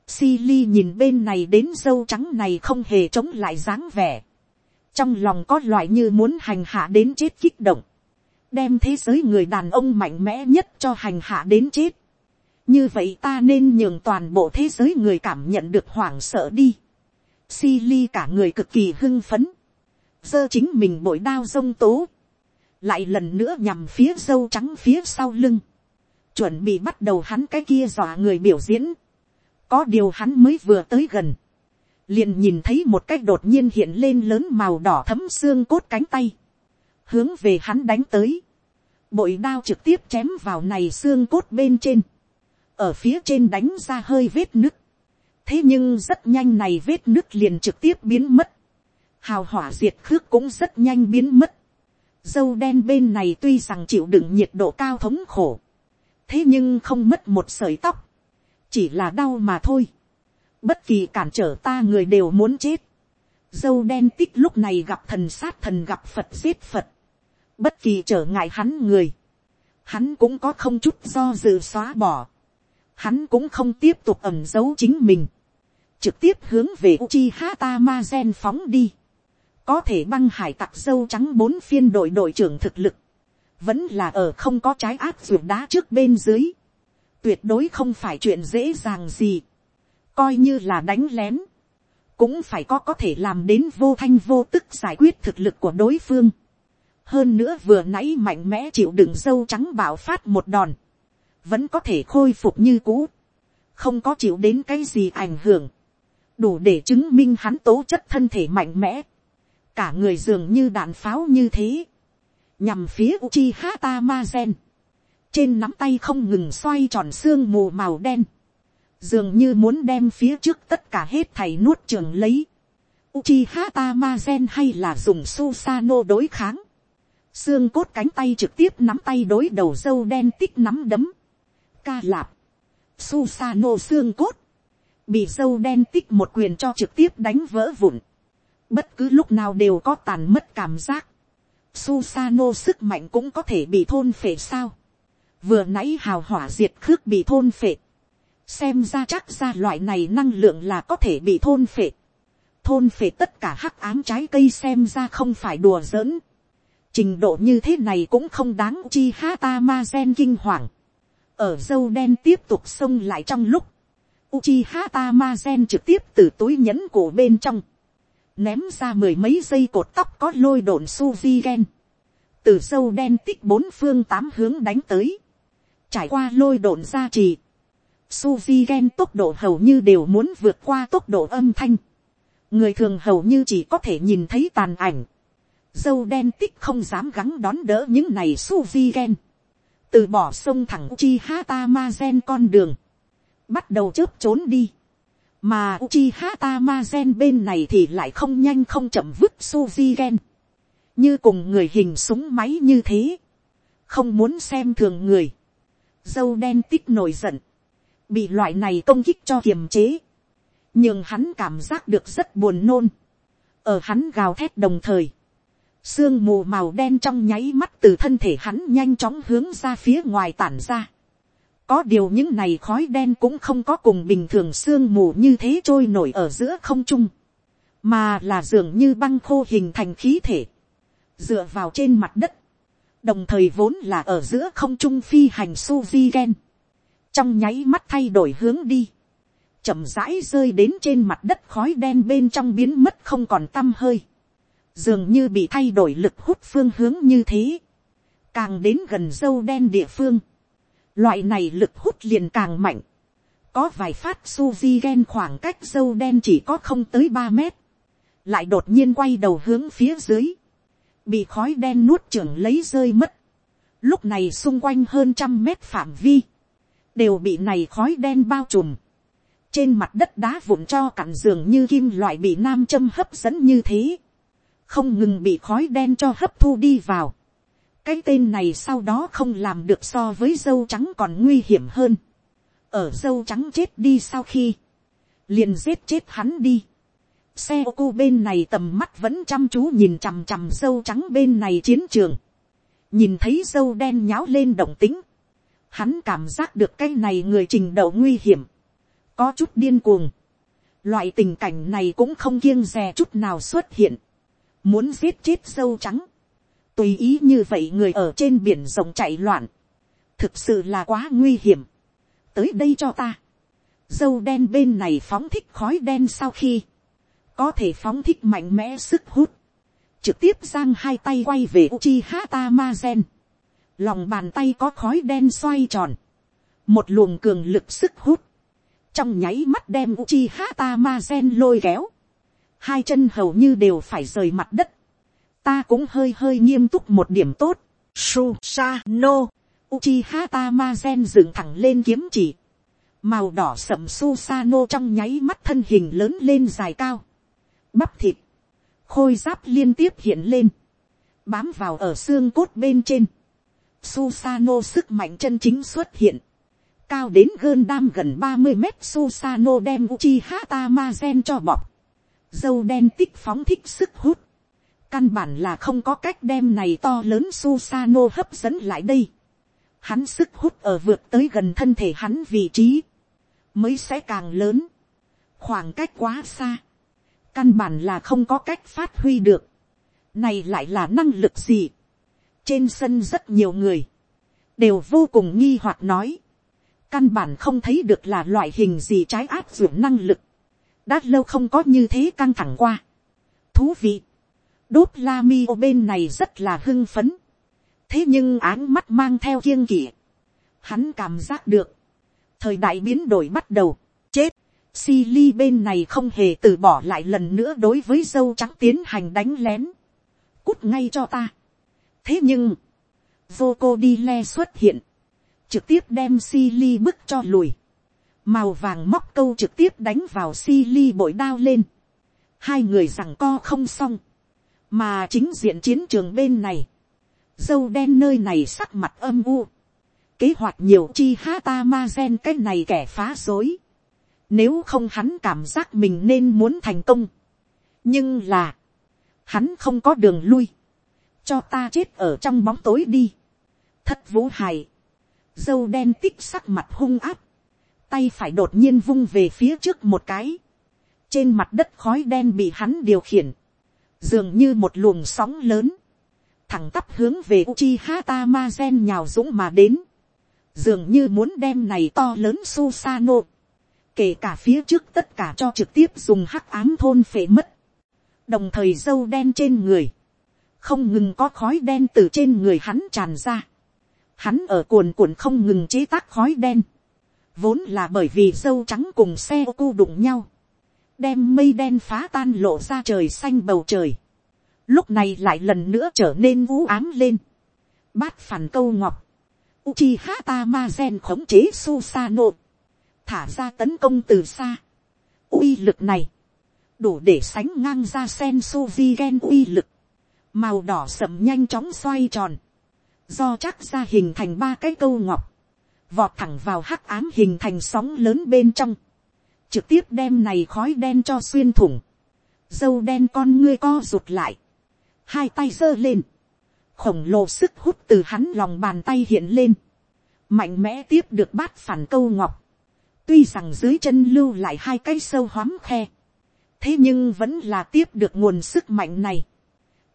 Silly nhìn bên này đến dâu trắng này không hề chống lại dáng vẻ. Trong lòng có loại như muốn hành hạ đến chết kích động. Đem thế giới người đàn ông mạnh mẽ nhất cho hành hạ đến chết. Như vậy ta nên nhường toàn bộ thế giới người cảm nhận được hoảng sợ đi. Silly cả người cực kỳ hưng phấn. Dơ chính mình bội đao dông tố. Lại lần nữa nhằm phía dâu trắng phía sau lưng. Chuẩn bị bắt đầu hắn cái kia dọa người biểu diễn có điều hắn mới vừa tới gần. Liền nhìn thấy một cách đột nhiên hiện lên lớn màu đỏ thấm xương cốt cánh tay. Hướng về hắn đánh tới. Bội đao trực tiếp chém vào này xương cốt bên trên. Ở phía trên đánh ra hơi vết nứt. Thế nhưng rất nhanh này vết nứt liền trực tiếp biến mất. Hào hỏa diệt khước cũng rất nhanh biến mất. Dâu đen bên này tuy rằng chịu đựng nhiệt độ cao thống khổ. Thế nhưng không mất một sợi tóc chỉ là đau mà thôi. bất kỳ cản trở ta người đều muốn chết. dâu đen tích lúc này gặp thần sát thần gặp phật giết phật. bất kỳ trở ngại hắn người. hắn cũng có không chút do dự xóa bỏ. hắn cũng không tiếp tục ẩm giấu chính mình. trực tiếp hướng về Uchiha Tamazen phóng đi có thể băng hải tặc dâu trắng bốn phiên đội đội trưởng thực lực. vẫn là ở không có trái áp ruột đá trước bên dưới. Tuyệt đối không phải chuyện dễ dàng gì, coi như là đánh lén, cũng phải có có thể làm đến vô thanh vô tức giải quyết thực lực của đối phương. hơn nữa vừa nãy mạnh mẽ chịu đựng dâu trắng bạo phát một đòn, vẫn có thể khôi phục như cũ, không có chịu đến cái gì ảnh hưởng, đủ để chứng minh hắn tố chất thân thể mạnh mẽ, cả người dường như đạn pháo như thế, nhằm phía Uchiha Tamazen trên nắm tay không ngừng xoay tròn xương mù màu đen, dường như muốn đem phía trước tất cả hết thầy nuốt trường lấy. Uchiha Tamazen hay là dùng Susano đối kháng. Xương cốt cánh tay trực tiếp nắm tay đối đầu dâu đen tích nắm đấm. Ca lạp. Susano xương cốt. Bị dâu đen tích một quyền cho trực tiếp đánh vỡ vụn. Bất cứ lúc nào đều có tàn mất cảm giác. Susano sức mạnh cũng có thể bị thôn phệ sao? Vừa nãy hào hỏa diệt khước bị thôn phệ, xem ra chắc ra loại này năng lượng là có thể bị thôn phệ, thôn phệ tất cả hắc ám trái cây xem ra không phải đùa giỡn, trình độ như thế này cũng không đáng chi ha ta ma gen kinh hoàng, ở dâu đen tiếp tục xông lại trong lúc, Uchiha Tamazen trực tiếp từ túi nhẫn cổ bên trong. Ném ra mười mấy giây cột tóc có lôi đồn Suzy gen. Từ sâu đen tích bốn phương tám hướng đánh tới trải qua lôi đồn gia trì, Suzy gen tốc độ hầu như đều muốn vượt qua tốc độ âm thanh. Người thường hầu như chỉ có thể nhìn thấy tàn ảnh. Dâu đen tích không dám gắng đón đỡ những này Suzy gen. Từ bỏ sông thẳng Uchiha Tamazen con đường. Bắt đầu chớp trốn đi. Mà Uchiha Tamazen bên này thì lại không nhanh không chậm vứt Suzy gen. Như cùng người hình súng máy như thế. Không muốn xem thường người dâu đen tích nổi giận, bị loại này công kích cho kiềm chế, nhưng hắn cảm giác được rất buồn nôn, ở hắn gào thét đồng thời, sương mù màu đen trong nháy mắt từ thân thể hắn nhanh chóng hướng ra phía ngoài tản ra có điều những này khói đen cũng không có cùng bình thường sương mù như thế trôi nổi ở giữa không trung, mà là dường như băng khô hình thành khí thể, dựa vào trên mặt đất, đồng thời vốn là ở giữa không trung phi hành su vi gen, trong nháy mắt thay đổi hướng đi, chậm rãi rơi đến trên mặt đất khói đen bên trong biến mất không còn t â m hơi, dường như bị thay đổi lực hút phương hướng như thế, càng đến gần dâu đen địa phương, loại này lực hút liền càng mạnh, có vài phát suzy ghen gen khoảng cách dâu đen chỉ có không tới ba mét, lại đột nhiên quay đầu hướng phía dưới, bị khói đen nuốt trưởng lấy rơi mất. Lúc này xung quanh hơn trăm mét phạm vi, đều bị này khói đen bao trùm. trên mặt đất đá vụn cho cặn giường như kim loại bị nam châm hấp dẫn như thế, không ngừng bị khói đen cho hấp thu đi vào cái tên này sau đó không làm được so với dâu trắng còn nguy hiểm hơn. ở dâu trắng chết đi sau khi, liền giết chết hắn đi. xe ô cô bên này tầm mắt vẫn chăm chú nhìn chằm chằm dâu trắng bên này chiến trường. nhìn thấy dâu đen nháo lên động tính hắn cảm giác được cái này người trình độ nguy hiểm, có chút điên cuồng. Loại tình cảnh này cũng không kiêng dè chút nào xuất hiện, muốn giết chết dâu trắng, tùy ý như vậy người ở trên biển rộng chạy loạn, thực sự là quá nguy hiểm. tới đây cho ta, dâu đen bên này phóng thích khói đen sau khi, có thể phóng thích mạnh mẽ sức hút, trực tiếp giang hai tay quay về Uchiha Tamazen. Lòng bàn tay có khói đen xoay tròn, một luồng cường lực sức hút, trong nháy mắt đem uchi hata ma gen lôi kéo, hai chân hầu như đều phải rời mặt đất, ta cũng hơi hơi nghiêm túc một điểm tốt, su sa no, dựng thẳng lên kiếm chỉ, màu đỏ sậm su sa no trong nháy mắt thân hình lớn lên dài cao, bắp thịt, khôi giáp liên tiếp hiện lên, bám vào ở xương cốt bên trên, Susano sức mạnh chân chính xuất hiện. Cao đến gơn đam gần ba mươi mét Susano đem Uchiha Tamazen cho bọc. Dâu đen tích phóng thích sức hút. Căn bản là không có cách đem này to lớn Susano hấp dẫn lại đây. Hắn sức hút ở vượt tới gần thân thể hắn vị trí. Mới sẽ càng lớn. Khoảng cách quá xa. Căn bản là không có cách phát huy được. Này lại là năng lực gì? trên sân rất nhiều người, đều vô cùng nghi hoặc nói, căn bản không thấy được là loại hình gì trái áp dụng năng lực, đã lâu không có như thế căng thẳng qua. thú vị, đốt la mi ô bên này rất là hưng phấn, thế nhưng áng mắt mang theo kiêng kỵ, hắn cảm giác được, thời đại biến đổi bắt đầu, chết, si ly bên này không hề từ bỏ lại lần nữa đối với dâu trắng tiến hành đánh lén, cút ngay cho ta, thế nhưng, vô cô đi le xuất hiện, trực tiếp đem si ly bức cho lùi, màu vàng móc câu trực tiếp đánh vào si ly bội đao lên, hai người rằng co không xong, mà chính diện chiến trường bên này, dâu đen nơi này sắc mặt âm u, kế hoạch nhiều chi ha ta ma gen cái này kẻ phá dối, nếu không hắn cảm giác mình nên muốn thành công, nhưng là, hắn không có đường lui, cho ta chết ở trong bóng tối đi. thất vũ hài, dâu đen tích sắc mặt hung áp, tay phải đột nhiên vung về phía trước một cái, trên mặt đất khói đen bị hắn điều khiển, dường như một luồng sóng lớn, thẳng tắp hướng về Uchi Hata Ma Gen nhào dũng mà đến, dường như muốn đem này to lớn Susano, kể cả phía trước tất cả cho trực tiếp dùng hắc ám thôn phệ mất, đồng thời dâu đen trên người, không ngừng có khói đen từ trên người hắn tràn ra. Hắn ở cuồn cuộn không ngừng chế tác khói đen. Vốn là bởi vì dâu trắng cùng xe ô cu đụng nhau. Đem mây đen phá tan lộ ra trời xanh bầu trời. Lúc này lại lần nữa trở nên vũ ám lên. Bát phản câu ngọc. Uchiha gen khống chế Susano. Thả ra tấn công từ xa. uy lực này. Đủ để sánh ngang ra sen suvi gen uy lực màu đỏ sậm nhanh chóng xoay tròn, do chắc ra hình thành ba cái câu ngọc, vọt thẳng vào hắc ám hình thành sóng lớn bên trong, trực tiếp đem này khói đen cho xuyên thủng, dâu đen con ngươi co rụt lại, hai tay giơ lên, khổng lồ sức hút từ hắn lòng bàn tay hiện lên, mạnh mẽ tiếp được bát phản câu ngọc, tuy rằng dưới chân lưu lại hai cái sâu hóm khe, thế nhưng vẫn là tiếp được nguồn sức mạnh này,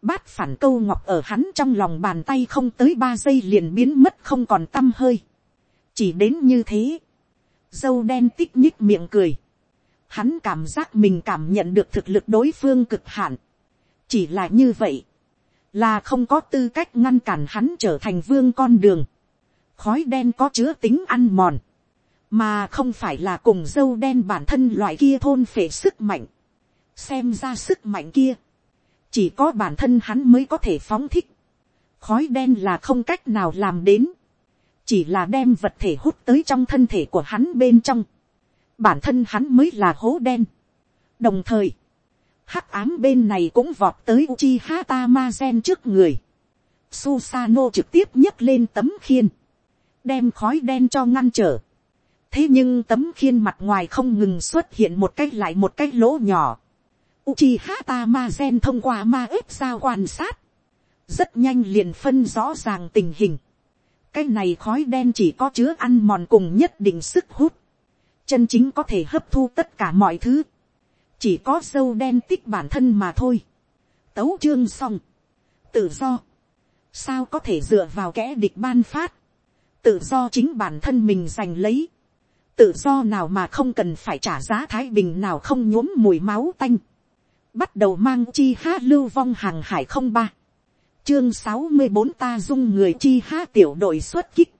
Bát phản câu ngọc ở hắn trong lòng bàn tay không tới ba giây liền biến mất không còn t hơi. Chỉ đến như thế. Dâu đen tích nhích miệng cười. Hắn cảm giác mình cảm nhận được thực lực đối phương cực hạn. Chỉ là như vậy. Là không có tư cách ngăn cản hắn trở thành vương con đường. Khói đen có chứa tính ăn mòn. Mà không phải là cùng dâu đen bản thân loại kia thôn phệ sức mạnh. Xem ra sức mạnh kia chỉ có bản thân hắn mới có thể phóng thích, khói đen là không cách nào làm đến, chỉ là đem vật thể hút tới trong thân thể của hắn bên trong, bản thân hắn mới là hố đen. đồng thời, hắc ám bên này cũng vọt tới uchi hata ma gen trước người. Susano trực tiếp nhấc lên tấm khiên, đem khói đen cho ngăn trở. thế nhưng tấm khiên mặt ngoài không ngừng xuất hiện một cái lại một cái lỗ nhỏ. Uchiha Gen thông qua ma ếp sao quan sát. Rất nhanh liền phân rõ ràng tình hình. Cái này khói đen chỉ có chứa ăn mòn cùng nhất định sức hút. Chân chính có thể hấp thu tất cả mọi thứ. Chỉ có dâu đen tích bản thân mà thôi. Tấu chương xong. Tự do. Sao có thể dựa vào kẻ địch ban phát. Tự do chính bản thân mình giành lấy. Tự do nào mà không cần phải trả giá thái bình nào không nhuốm mùi máu tanh bắt đầu mang chi hát lưu vong hàng hải không ba, chương sáu mươi bốn ta dung người chi hát tiểu đội xuất kích,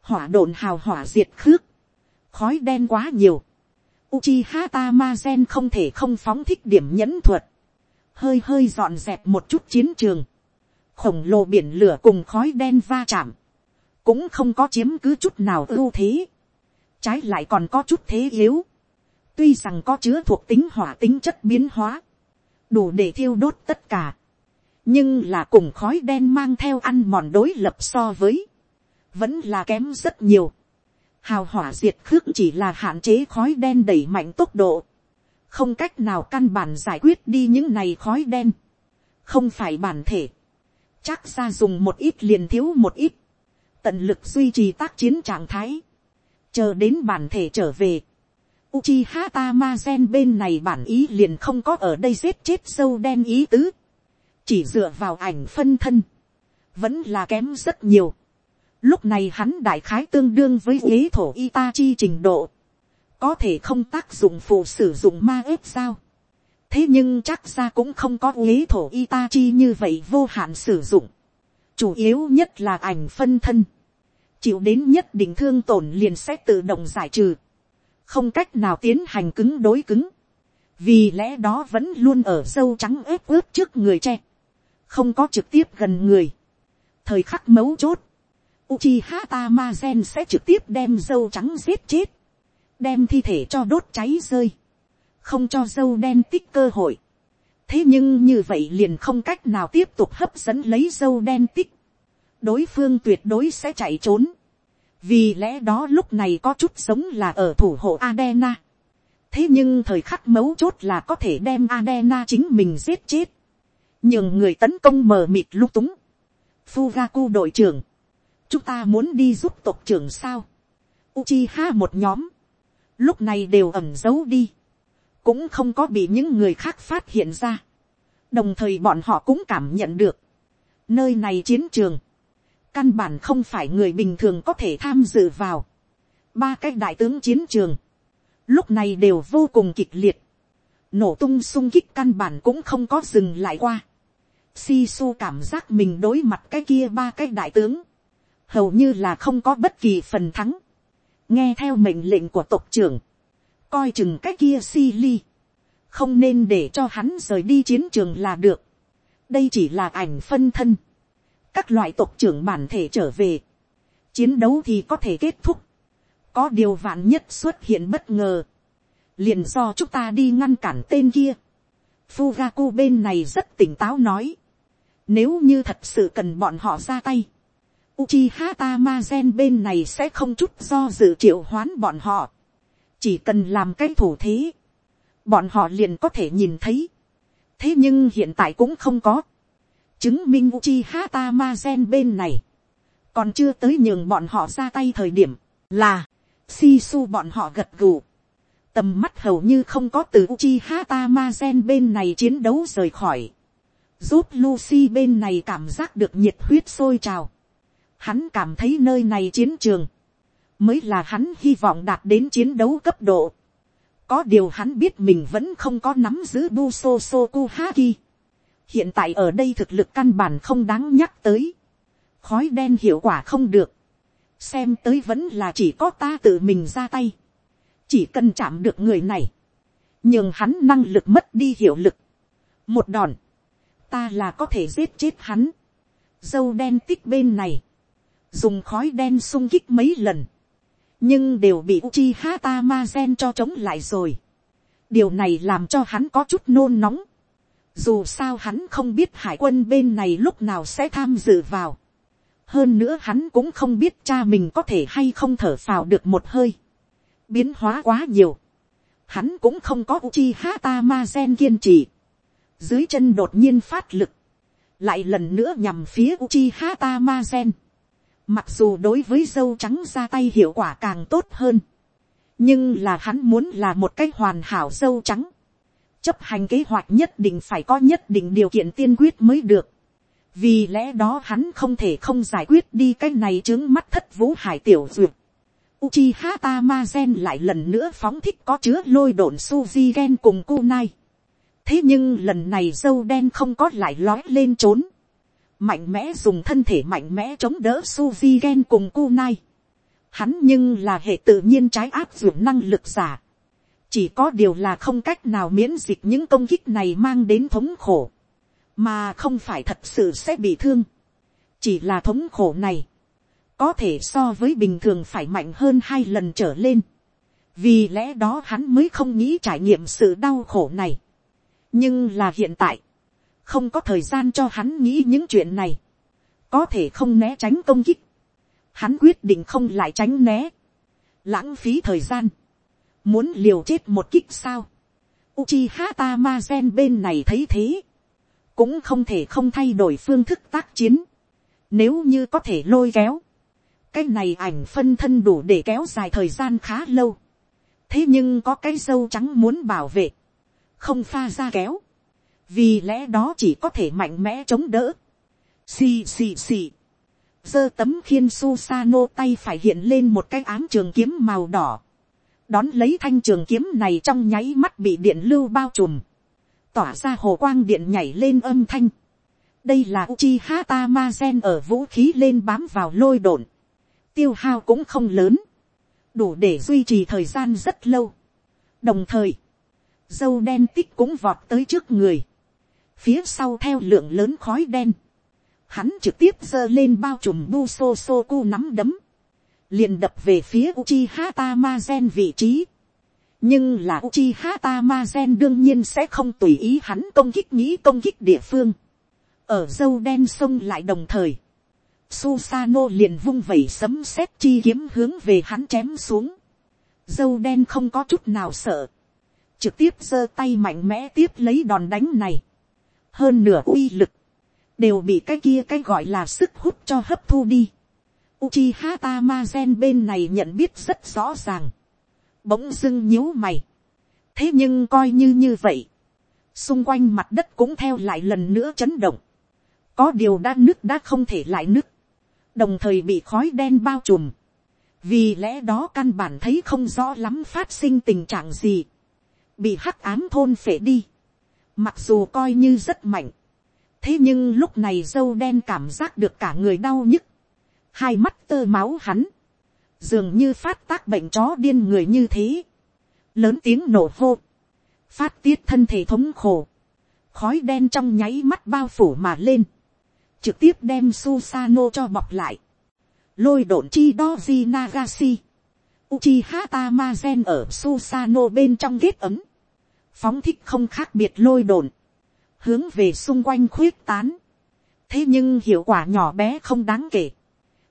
hỏa đồn hào hỏa diệt khước, khói đen quá nhiều, Uchiha Tamazen không thể không phóng thích điểm nhẫn thuật, hơi hơi dọn dẹp một chút chiến trường, khổng lồ biển lửa cùng khói đen va chạm, cũng không có chiếm cứ chút nào ưu thế, trái lại còn có chút thế yếu, tuy rằng có chứa thuộc tính hỏa tính chất biến hóa, đủ để thiêu đốt tất cả, nhưng là cùng khói đen mang theo ăn mòn đối lập so với, vẫn là kém rất nhiều. Hào hỏa diệt khước chỉ là hạn chế khói đen đẩy mạnh tốc độ, không cách nào căn bản giải quyết đi những này khói đen, không phải bản thể, chắc ra dùng một ít liền thiếu một ít, tận lực duy trì tác chiến trạng thái, chờ đến bản thể trở về, Uchiha Tamazen bên này bản ý liền không có ở đây giết chết sâu đen ý tứ. Chỉ dựa vào ảnh phân thân. Vẫn là kém rất nhiều. Lúc này hắn đại khái tương đương với ghế thổ Itachi trình độ. Có thể không tác dụng phụ sử dụng ma ếp sao. Thế nhưng chắc ra cũng không có ghế thổ Itachi như vậy vô hạn sử dụng. Chủ yếu nhất là ảnh phân thân. Chịu đến nhất định thương tổn liền sẽ tự động giải trừ không cách nào tiến hành cứng đối cứng, vì lẽ đó vẫn luôn ở sâu trắng ướp ướp trước người che không có trực tiếp gần người. thời khắc mấu chốt, Uchiha Tamazen sẽ trực tiếp đem dâu trắng giết chết, đem thi thể cho đốt cháy rơi, không cho dâu đen tích cơ hội. thế nhưng như vậy liền không cách nào tiếp tục hấp dẫn lấy dâu đen tích, đối phương tuyệt đối sẽ chạy trốn vì lẽ đó lúc này có chút giống là ở thủ hộ Adena. thế nhưng thời khắc mấu chốt là có thể đem Adena chính mình giết chết. nhưng người tấn công mờ mịt lung túng. Fugaku đội trưởng, chúng ta muốn đi giúp tộc trưởng sao. Uchiha một nhóm, lúc này đều ẩm giấu đi, cũng không có bị những người khác phát hiện ra. đồng thời bọn họ cũng cảm nhận được, nơi này chiến trường, căn bản không phải người bình thường có thể tham dự vào. ba cái đại tướng chiến trường, lúc này đều vô cùng kịch liệt, nổ tung sung kích căn bản cũng không có dừng lại qua. Si su cảm giác mình đối mặt cái kia ba cái đại tướng, hầu như là không có bất kỳ phần thắng. nghe theo mệnh lệnh của tộc trưởng, coi chừng cái kia si ly, không nên để cho hắn rời đi chiến trường là được. đây chỉ là ảnh phân thân các loại tộc trưởng bản thể trở về, chiến đấu thì có thể kết thúc, có điều vạn nhất xuất hiện bất ngờ, liền do chúng ta đi ngăn cản tên kia. Fugaku bên này rất tỉnh táo nói, nếu như thật sự cần bọn họ ra tay, Uchiha Tamazen bên này sẽ không chút do dự triệu hoán bọn họ, chỉ cần làm cái thủ thế, bọn họ liền có thể nhìn thấy. thế nhưng hiện tại cũng không có chứng minh Uchiha Tamazen bên này, còn chưa tới nhường bọn họ ra tay thời điểm, là, Sisu bọn họ gật gù. Tầm mắt hầu như không có từ Uchiha Tamazen bên này chiến đấu rời khỏi. Giúp Lucy bên này cảm giác được nhiệt huyết sôi trào. Hắn cảm thấy nơi này chiến trường. Mới là hắn hy vọng đạt đến chiến đấu cấp độ. Có điều hắn biết mình vẫn không có nắm giữ bu so so ku ha ki. hiện tại ở đây thực lực căn bản không đáng nhắc tới, khói đen hiệu quả không được, xem tới vẫn là chỉ có ta tự mình ra tay, chỉ cần chạm được người này, nhưng hắn năng lực mất đi hiệu lực, một đòn, ta là có thể giết chết hắn, dâu đen tích bên này, dùng khói đen sung kích mấy lần, nhưng đều bị Uchiha Tamazen cho chống lại rồi. điều này làm cho hắn có chút nôn nóng. dù sao hắn không biết hải quân bên này lúc nào sẽ tham dự vào. hơn nữa hắn cũng không biết cha mình có thể hay không thở phào được một hơi. biến hóa quá nhiều. hắn cũng không có Uchiha Tamazen kiên trì. dưới chân đột nhiên phát lực. lại lần nữa nhằm phía Uchiha Tamazen Mặc dù đối với dâu trắng ra tay hiệu quả càng tốt hơn. Nhưng là hắn muốn là một cách hoàn hảo dâu trắng. Chấp hành kế hoạch nhất định phải có nhất định điều kiện tiên quyết mới được. Vì lẽ đó hắn không thể không giải quyết đi cái này chứng mắt thất vũ hải tiểu duyệt. Uchiha Tamazen lại lần nữa phóng thích có chứa lôi độn Suzy Gen cùng Kunai. Thế nhưng lần này dâu đen không có lại lói lên trốn mạnh mẽ dùng thân thể mạnh mẽ chống đỡ suvi gen cùng kunai. Hắn nhưng là hệ tự nhiên trái áp dụng năng lực giả. Chỉ có điều là không cách nào miễn dịch những công kích này mang đến thống khổ. Mà không phải thật sự sẽ bị thương. Chỉ là thống khổ này. Có thể so với bình thường phải mạnh hơn hai lần trở lên. Vì lẽ đó hắn mới không nghĩ trải nghiệm sự đau khổ này. Nhưng là hiện tại không có thời gian cho hắn nghĩ những chuyện này, có thể không né tránh công kích, hắn quyết định không lại tránh né, lãng phí thời gian, muốn liều chết một kích sao, Uchiha Tamazen bên này thấy thế, cũng không thể không thay đổi phương thức tác chiến, nếu như có thể lôi kéo, cái này ảnh phân thân đủ để kéo dài thời gian khá lâu, thế nhưng có cái dâu trắng muốn bảo vệ, không pha ra kéo, vì lẽ đó chỉ có thể mạnh mẽ chống đỡ. xì xì xì. giơ tấm khiên Susano tay phải hiện lên một cái ám trường kiếm màu đỏ. đón lấy thanh trường kiếm này trong nháy mắt bị điện lưu bao trùm. tỏa ra hồ quang điện nhảy lên âm thanh. đây là Uchiha Tamazen ở vũ khí lên bám vào lôi đồn. tiêu hao cũng không lớn. đủ để duy trì thời gian rất lâu. đồng thời, dâu đen tích cũng vọt tới trước người phía sau theo lượng lớn khói đen, hắn trực tiếp giơ lên bao trùm bu sô sô cu nắm đấm, liền đập về phía Uchiha Tamazen vị trí. nhưng là Uchiha Tamazen đương nhiên sẽ không tùy ý hắn công kích nghĩ công kích địa phương. ở dâu đen sông lại đồng thời, Susano liền vung vẩy sấm sét chi kiếm hướng về hắn chém xuống. Dâu đen không có chút nào sợ. Trực tiếp giơ tay mạnh mẽ tiếp lấy đòn đánh này hơn nửa uy lực, đều bị cái kia cái gọi là sức hút cho hấp thu đi. Uchiha Tamazen bên này nhận biết rất rõ ràng. Bỗng dưng nhíu mày. Thế nhưng coi như như vậy. Xung quanh mặt đất cũng theo lại lần nữa chấn động. Có điều đã nứt đã không thể lại nứt. Đồng thời bị khói đen bao trùm. Vì lẽ đó căn bản thấy không rõ lắm phát sinh tình trạng gì. Bị hắc ám thôn phệ đi Mặc dù coi như rất mạnh. Thế nhưng lúc này dâu đen cảm giác được cả người đau nhức. Hai mắt tơ máu hắn. Dường như phát tác bệnh chó điên người như thế. Lớn tiếng nổ hô. Phát tiết thân thể thống khổ. Khói đen trong nháy mắt bao phủ mà lên. Trực tiếp đem Susano cho bọc lại. Lôi độn chi Doji Nagasi. Uchiha Tamazen ở Susano bên trong ghét ấm phóng thích không khác biệt lôi đồn, hướng về xung quanh khuyết tán. thế nhưng hiệu quả nhỏ bé không đáng kể,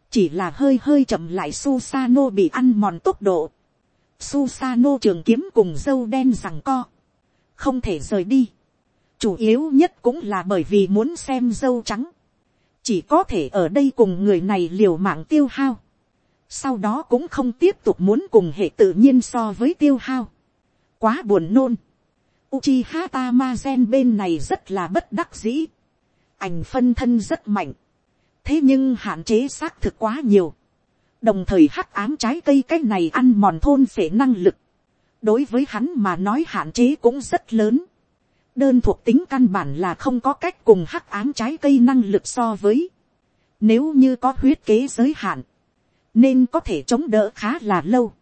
chỉ là hơi hơi chậm lại Susano bị ăn mòn tốc độ. Susano trường kiếm cùng dâu đen rằng co, không thể rời đi. chủ yếu nhất cũng là bởi vì muốn xem dâu trắng, chỉ có thể ở đây cùng người này liều mạng tiêu hao. sau đó cũng không tiếp tục muốn cùng hệ tự nhiên so với tiêu hao. quá buồn nôn. Uchiha Tamazen bên này rất là bất đắc dĩ. Ảnh phân thân rất mạnh. Thế nhưng hạn chế xác thực quá nhiều. Đồng thời hắc ám trái cây cái này ăn mòn thôn phệ năng lực. Đối với hắn mà nói hạn chế cũng rất lớn. Đơn thuộc tính căn bản là không có cách cùng hắc ám trái cây năng lực so với. Nếu như có huyết kế giới hạn. Nên có thể chống đỡ khá là lâu.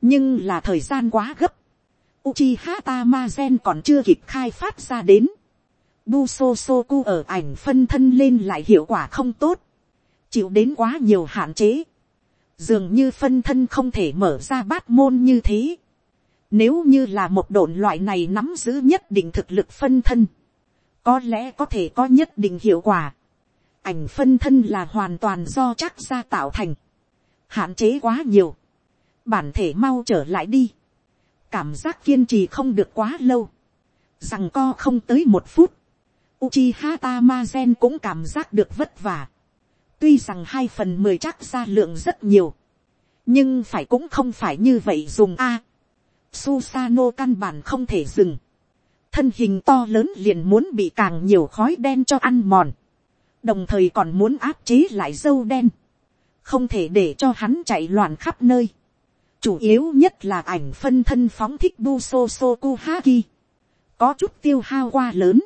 Nhưng là thời gian quá gấp Uchiha Tamazen còn chưa kịp khai phát ra đến. Buso Soku ở ảnh phân thân lên lại hiệu quả không tốt. chịu đến quá nhiều hạn chế, dường như phân thân không thể mở ra bát môn như thế. Nếu như là một độn loại này nắm giữ nhất định thực lực phân thân, có lẽ có thể có nhất định hiệu quả. Ảnh phân thân là hoàn toàn do chắc ra tạo thành, hạn chế quá nhiều, bản thể mau trở lại đi, cảm giác kiên trì không được quá lâu, rằng co không tới một phút, Uchiha Tamazen cũng cảm giác được vất vả. Tuy rằng hai phần mười chắc ra lượng rất nhiều. Nhưng phải cũng không phải như vậy dùng A. Susano căn bản không thể dừng. Thân hình to lớn liền muốn bị càng nhiều khói đen cho ăn mòn. Đồng thời còn muốn áp chế lại dâu đen. Không thể để cho hắn chạy loạn khắp nơi. Chủ yếu nhất là ảnh phân thân phóng thích bu so so ku ha ki Có chút tiêu hao qua lớn.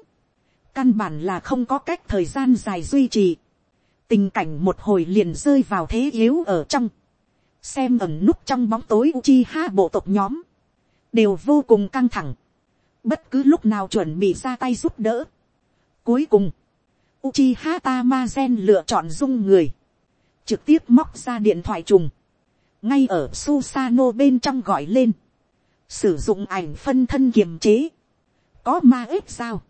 Căn bản là không có cách thời gian dài duy trì, tình cảnh một hồi liền rơi vào thế yếu ở trong, xem ẩn núp trong bóng tối uchi ha bộ tộc nhóm, đều vô cùng căng thẳng, bất cứ lúc nào chuẩn bị ra tay giúp đỡ. Cuối cùng, Uchiha Tamazen lựa chọn dung người, trực tiếp móc ra điện thoại trùng, ngay ở Susano bên trong gọi lên, sử dụng ảnh phân thân kiềm chế, có ma ếp sao,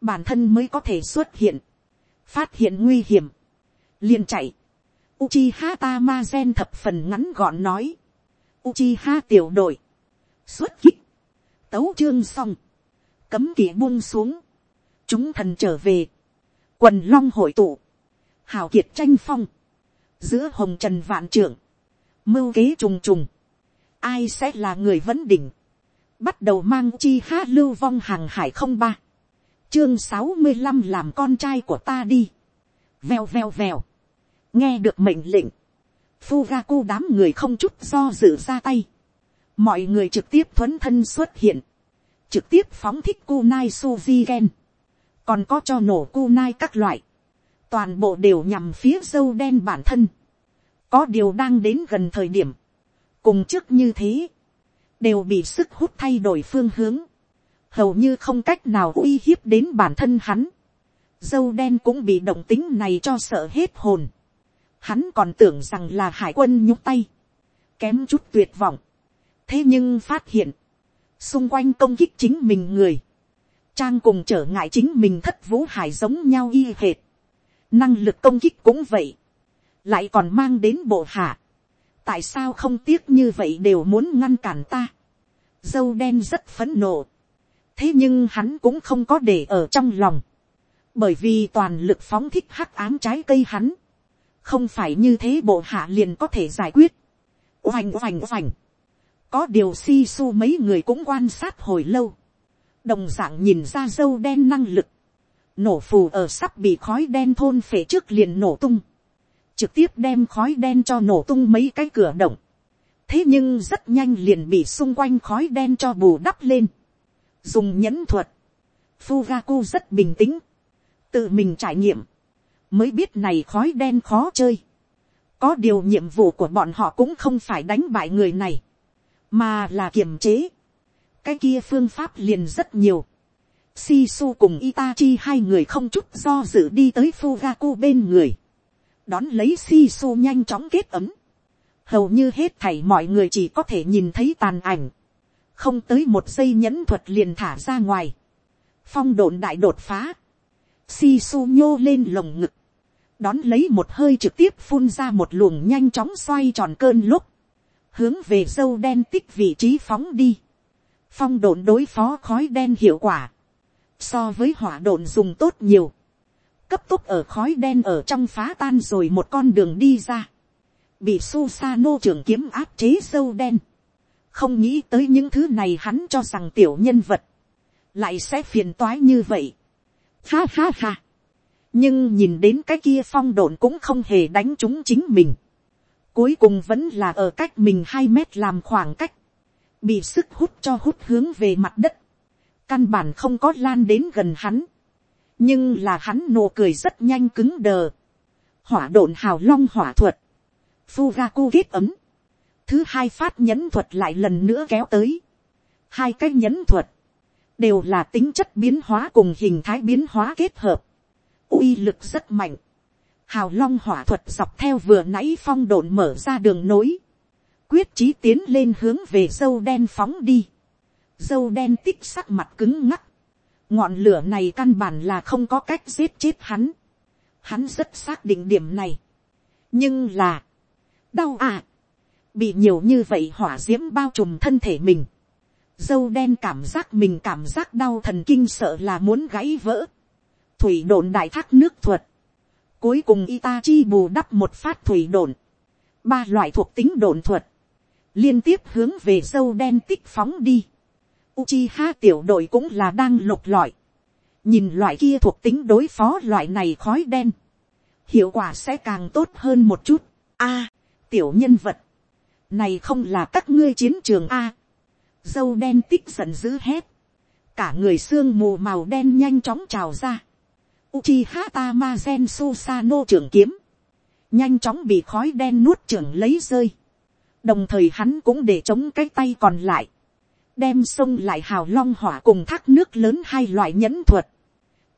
bản thân mới có thể xuất hiện, phát hiện nguy hiểm, liền chạy. Uchiha Tamazen thập phần ngắn gọn nói. Uchiha tiểu đội. Xuất kích. Tấu chương xong. Cấm kỵ buông xuống. Chúng thần trở về. Quần long hội tụ. Hào kiệt tranh phong. Giữa hồng trần vạn trưởng. Mưu kế trùng trùng. Ai sẽ là người vấn đỉnh. Bắt đầu mang chi Uchiha lưu vong hàng hải không ba chương sáu mươi năm làm con trai của ta đi. vèo vèo vèo. nghe được mệnh lệnh. Fugaku đám người không chút do dự ra tay. mọi người trực tiếp thuấn thân xuất hiện. trực tiếp phóng thích kunai suzy gen. còn có cho nổ kunai các loại. toàn bộ đều nhằm phía dâu đen bản thân có điều đang đến gần thời điểm. cùng trước như thế. đều bị sức hút thay đổi phương hướng hầu như không cách nào uy hiếp đến bản thân hắn. Dâu đen cũng bị động tính này cho sợ hết hồn. Hắn còn tưởng rằng là hải quân nhúc tay. Kém chút tuyệt vọng. Thế nhưng phát hiện. Xung quanh công kích chính mình người. Trang cùng trở ngại chính mình thất vũ hải giống nhau y hệt. Năng lực công kích cũng vậy. Lại còn mang đến bộ hạ. Tại sao không tiếc như vậy đều muốn ngăn cản ta. Dâu đen rất phấn nộ. Thế nhưng hắn cũng không có để ở trong lòng, bởi vì toàn lực phóng thích hắc ám trái cây hắn, không phải như thế bộ hạ liền có thể giải quyết, oành oành oành, có điều si su mấy người cũng quan sát hồi lâu, đồng d ạ n g nhìn ra dâu đen năng lực, nổ phù ở sắp bị khói đen thôn phể trước liền nổ tung, trực tiếp đem khói đen cho nổ tung mấy cái cửa động, thế nhưng rất nhanh liền bị xung quanh khói đen cho bù đắp lên, dùng nhẫn thuật, Fugaku rất bình tĩnh, tự mình trải nghiệm, mới biết này khói đen khó chơi. có điều nhiệm vụ của bọn họ cũng không phải đánh bại người này, mà là kiềm chế. cái kia phương pháp liền rất nhiều. Sisu cùng Itachi hai người không chút do dự đi tới Fugaku bên người. Đón lấy si su nhanh chóng kết ấm. Hầu như hết thảy mọi người chỉ có thể nhìn thấy tàn ảnh. Không tới một giây nhẫn thuật liền thả ra ngoài, phong độn đại đột phá, si su nhô lên lồng ngực, đón lấy một hơi trực tiếp phun ra một luồng nhanh chóng xoay tròn cơn lúc, hướng về dâu đen tích vị trí phóng đi, phong độn đối phó khói đen hiệu quả, so với hỏa độn dùng tốt nhiều, cấp tốc ở khói đen ở trong phá tan rồi một con đường đi ra, bị Susano trưởng kiếm áp chế sâu đen, không nghĩ tới những thứ này hắn cho rằng tiểu nhân vật, lại sẽ phiền toái như vậy. Ha ha ha. nhưng nhìn đến cái kia phong độn cũng không hề đánh chúng chính mình. cuối cùng vẫn là ở cách mình hai mét làm khoảng cách, bị sức hút cho hút hướng về mặt đất, căn bản không có lan đến gần hắn, nhưng là hắn nụ cười rất nhanh cứng đờ, hỏa độn hào long hỏa thuật, Fugaku kết ấm, thứ hai phát nhẫn thuật lại lần nữa kéo tới. hai cái nhẫn thuật, đều là tính chất biến hóa cùng hình thái biến hóa kết hợp. uy lực rất mạnh. hào long hỏa thuật dọc theo vừa nãy phong độn mở ra đường nối, quyết chí tiến lên hướng về dâu đen phóng đi, dâu đen tích sắc mặt cứng ngắc, ngọn lửa này căn bản là không có cách giết chết hắn, hắn rất xác định điểm này, nhưng là, đau à, bị nhiều như vậy hỏa d i ễ m bao trùm thân thể mình, dâu đen cảm giác mình cảm giác đau thần kinh sợ là muốn gãy vỡ, thủy đồn đại thác nước thuật, cuối cùng Itachi bù đắp một phát thủy đồn, ba loại thuộc tính đồn thuật, liên tiếp hướng về dâu đen tích phóng đi. Uchiha tiểu đội cũng là đang lục lọi, nhìn loại kia thuộc tính đối phó loại này khói đen, hiệu quả sẽ càng tốt hơn một chút. A, tiểu nhân vật, này không là các ngươi chiến trường a. dâu đen tích giận dữ hét, cả người xương mù màu đen nhanh chóng trào ra. Uchiha Tamazen Susano trưởng kiếm, nhanh chóng bị khói đen nuốt trưởng lấy rơi. đồng thời hắn cũng để chống cái tay còn lại, đem sông lại hào long hỏa cùng thác nước lớn hai loại nhẫn thuật,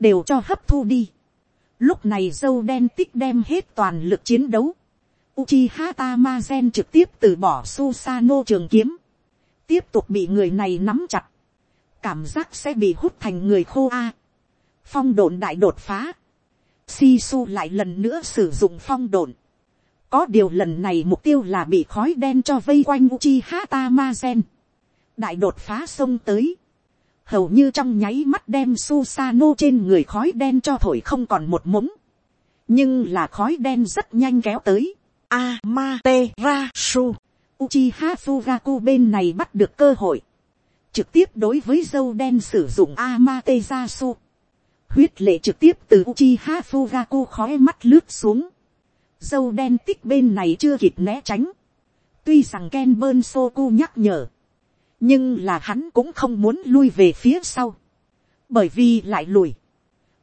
đều cho hấp thu đi. Lúc này dâu đen tích đem hết toàn lực chiến đấu, Uchiha Tamazen trực tiếp từ bỏ Susano trường kiếm. Tiếp tục bị người này nắm chặt. Cảm giác sẽ bị hút thành người khô A. Phong độn đại đột phá. Sisu lại lần nữa sử dụng phong độn. Có điều lần này mục tiêu là bị khói đen cho vây quanh Uchiha Tamazen. Đại đột phá xông tới. Hầu như trong nháy mắt đem Susano trên người khói đen cho thổi không còn một mống. Nhưng là khói đen rất nhanh kéo tới Amaterasu. Uchiha Fugaku bên này bắt được cơ hội. Trực tiếp đối với dâu đen sử dụng Amaterasu. Huyết lệ trực tiếp từ Uchiha Fugaku khói mắt lướt xuống. Dâu đen tích bên này chưa kịp né tránh. Tuy rằng Ken Bơn Soku nhắc nhở. Nhưng là hắn cũng không muốn lui về phía sau. Bởi vì lại lùi.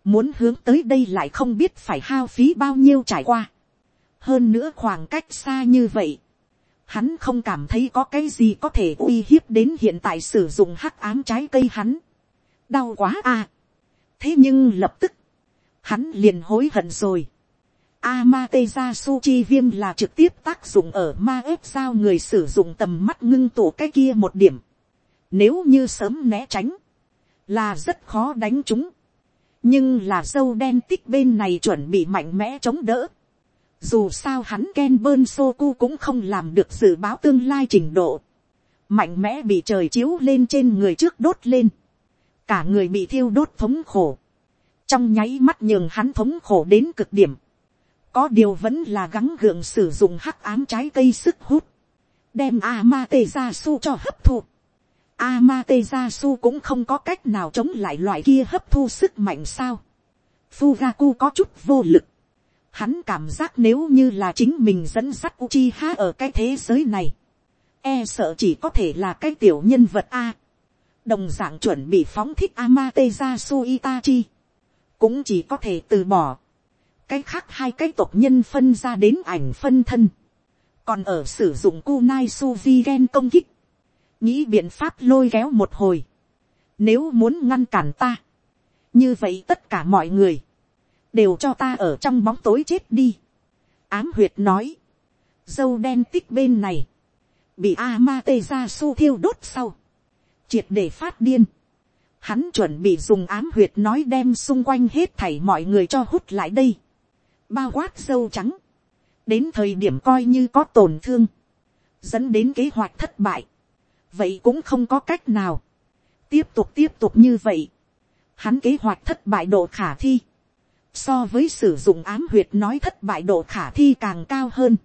Muốn hướng tới đây lại không biết phải hao phí bao nhiêu trải qua hơn nữa khoảng cách xa như vậy, hắn không cảm thấy có cái gì có thể uy hiếp đến hiện tại sử dụng hắc ám trái cây hắn. đau quá à. thế nhưng lập tức, hắn liền hối hận rồi. Amateza Suchi viêm là trực tiếp tác dụng ở ma ếp sao người sử dụng tầm mắt ngưng tụ cái kia một điểm. Nếu như sớm né tránh, là rất khó đánh chúng. Nhưng là dâu đen tích bên này chuẩn bị mạnh mẽ chống đỡ. Dù sao hắn Ken Bơn Soku cũng không làm được dự báo tương lai trình độ. Mạnh mẽ bị trời chiếu lên trên người trước đốt lên. Cả người bị thiêu đốt thống khổ. Trong nháy mắt nhường hắn thống khổ đến cực điểm. Có điều vẫn là gắng gượng sử dụng hắc ám trái cây sức hút. Đem Amaterasu cho hấp thụ. Amaterasu cũng không có cách nào chống lại loại kia hấp thu sức mạnh sao. Fugaku có chút vô lực Hắn cảm giác nếu như là chính mình dẫn dắt Uchiha ở cái thế giới này. E sợ chỉ có thể là cái tiểu nhân vật A. Đồng dạng chuẩn bị phóng thích Amateza Suitachi. Cũng chỉ có thể từ bỏ. Cái khác hai cái tộc nhân phân ra đến ảnh phân thân. Còn ở sử dụng Kunai Suvi Gen công kích. Nghĩ biện pháp lôi kéo một hồi. Nếu muốn ngăn cản ta. Như vậy tất cả mọi người đều cho ta ở trong bóng tối chết đi. ám huyệt nói, dâu đen tích bên này, bị Amate ra su thiêu đốt sau, triệt để phát điên. Hắn chuẩn bị dùng ám huyệt nói đem xung quanh hết thảy mọi người cho hút lại đây. Bao quát dâu trắng. Đến thời điểm coi như có tổn thương. Dẫn đến kế hoạch thất bại. Vậy cũng không có cách nào. Tiếp tục tiếp tục như vậy. Hắn kế hoạch thất bại độ khả thi so với sử dụng ám huyệt nói thất bại độ khả thi càng cao hơn.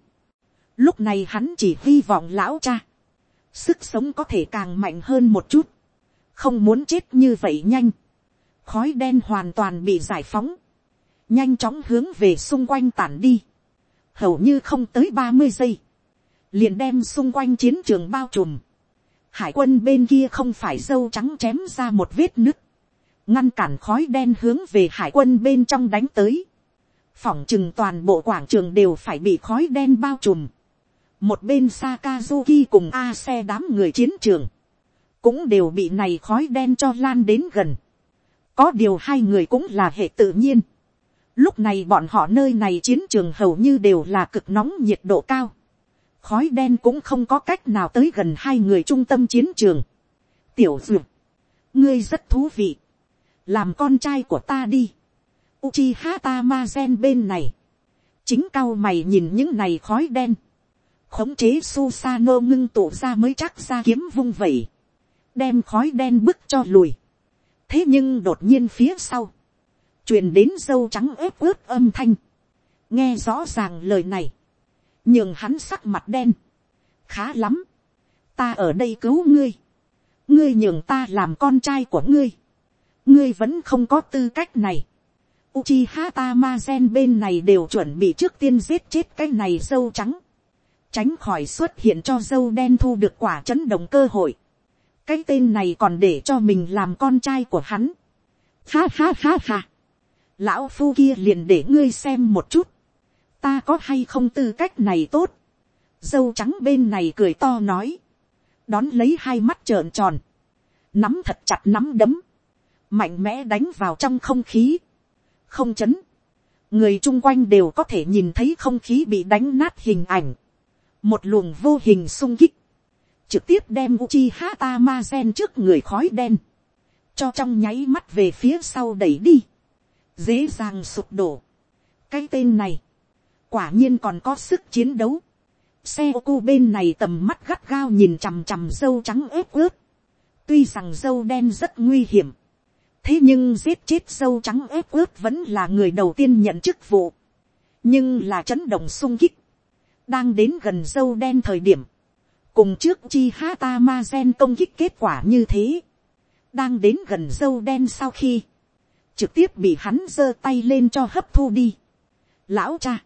Lúc này hắn chỉ hy vọng lão cha, sức sống có thể càng mạnh hơn một chút, không muốn chết như vậy nhanh. Khói đen hoàn toàn bị giải phóng, nhanh chóng hướng về xung quanh tản đi, hầu như không tới ba mươi giây, liền đem xung quanh chiến trường bao trùm. Hải quân bên kia không phải dâu trắng chém ra một vết nứt, ngăn cản khói đen hướng về hải quân bên trong đánh tới. phỏng chừng toàn bộ quảng trường đều phải bị khói đen bao trùm. một bên Sakazuki cùng A xe đám người chiến trường, cũng đều bị này khói đen cho lan đến gần. có điều hai người cũng là hệ tự nhiên. Lúc này bọn họ nơi này chiến trường hầu như đều là cực nóng nhiệt độ cao. Khói đen cũng không có cách nào tới gần hai người trung tâm chiến trường. Tiểu dược. Ngươi rất thú vị. Làm con trai của ta đi. Uchiha Tamazen bên này. Chính cao mày nhìn những này khói đen. Khống chế Susano ngưng tụ ra mới chắc ra kiếm vung vẩy. Đem khói đen bức cho lùi. Thế nhưng đột nhiên phía sau truyền đến dâu trắng ướp ướt âm thanh, nghe rõ ràng lời này, nhường hắn sắc mặt đen, khá lắm, ta ở đây cứu ngươi, ngươi nhường ta làm con trai của ngươi, ngươi vẫn không có tư cách này, Uchiha Tamazen bên này đều chuẩn bị trước tiên giết chết cái này dâu trắng. Tránh khỏi xuất hiện cho dâu đen thu được quả chấn động cơ hội. Cái tên này còn để cho mình làm con trai của hắn. Ha ha ha ha. Lão phu kia liền để ngươi xem một chút, ta có hay không tư cách này tốt, dâu trắng bên này cười to nói, đón lấy hai mắt trợn tròn, nắm thật chặt nắm đấm, mạnh mẽ đánh vào trong không khí, không chấn, người chung quanh đều có thể nhìn thấy không khí bị đánh nát hình ảnh, một luồng vô hình sung kích, trực tiếp đem Uchi Hata Ma Gen trước người khói đen, cho trong nháy mắt về phía sau đẩy đi. Dễ dàng sụp đổ. cái tên này, quả nhiên còn có sức chiến đấu. xe ô cu bên này tầm mắt gắt gao nhìn chằm chằm dâu trắng ướp ướp. tuy rằng dâu đen rất nguy hiểm, thế nhưng giết chết dâu trắng ướp ướp vẫn là người đầu tiên nhận chức vụ. nhưng là chấn động sung kích, đang đến gần dâu đen thời điểm, cùng trước chi hata ma gen công kích kết quả như thế, đang đến gần dâu đen sau khi, trực tiếp bị hắn giơ tay lên cho hấp thu đi. Lão cha,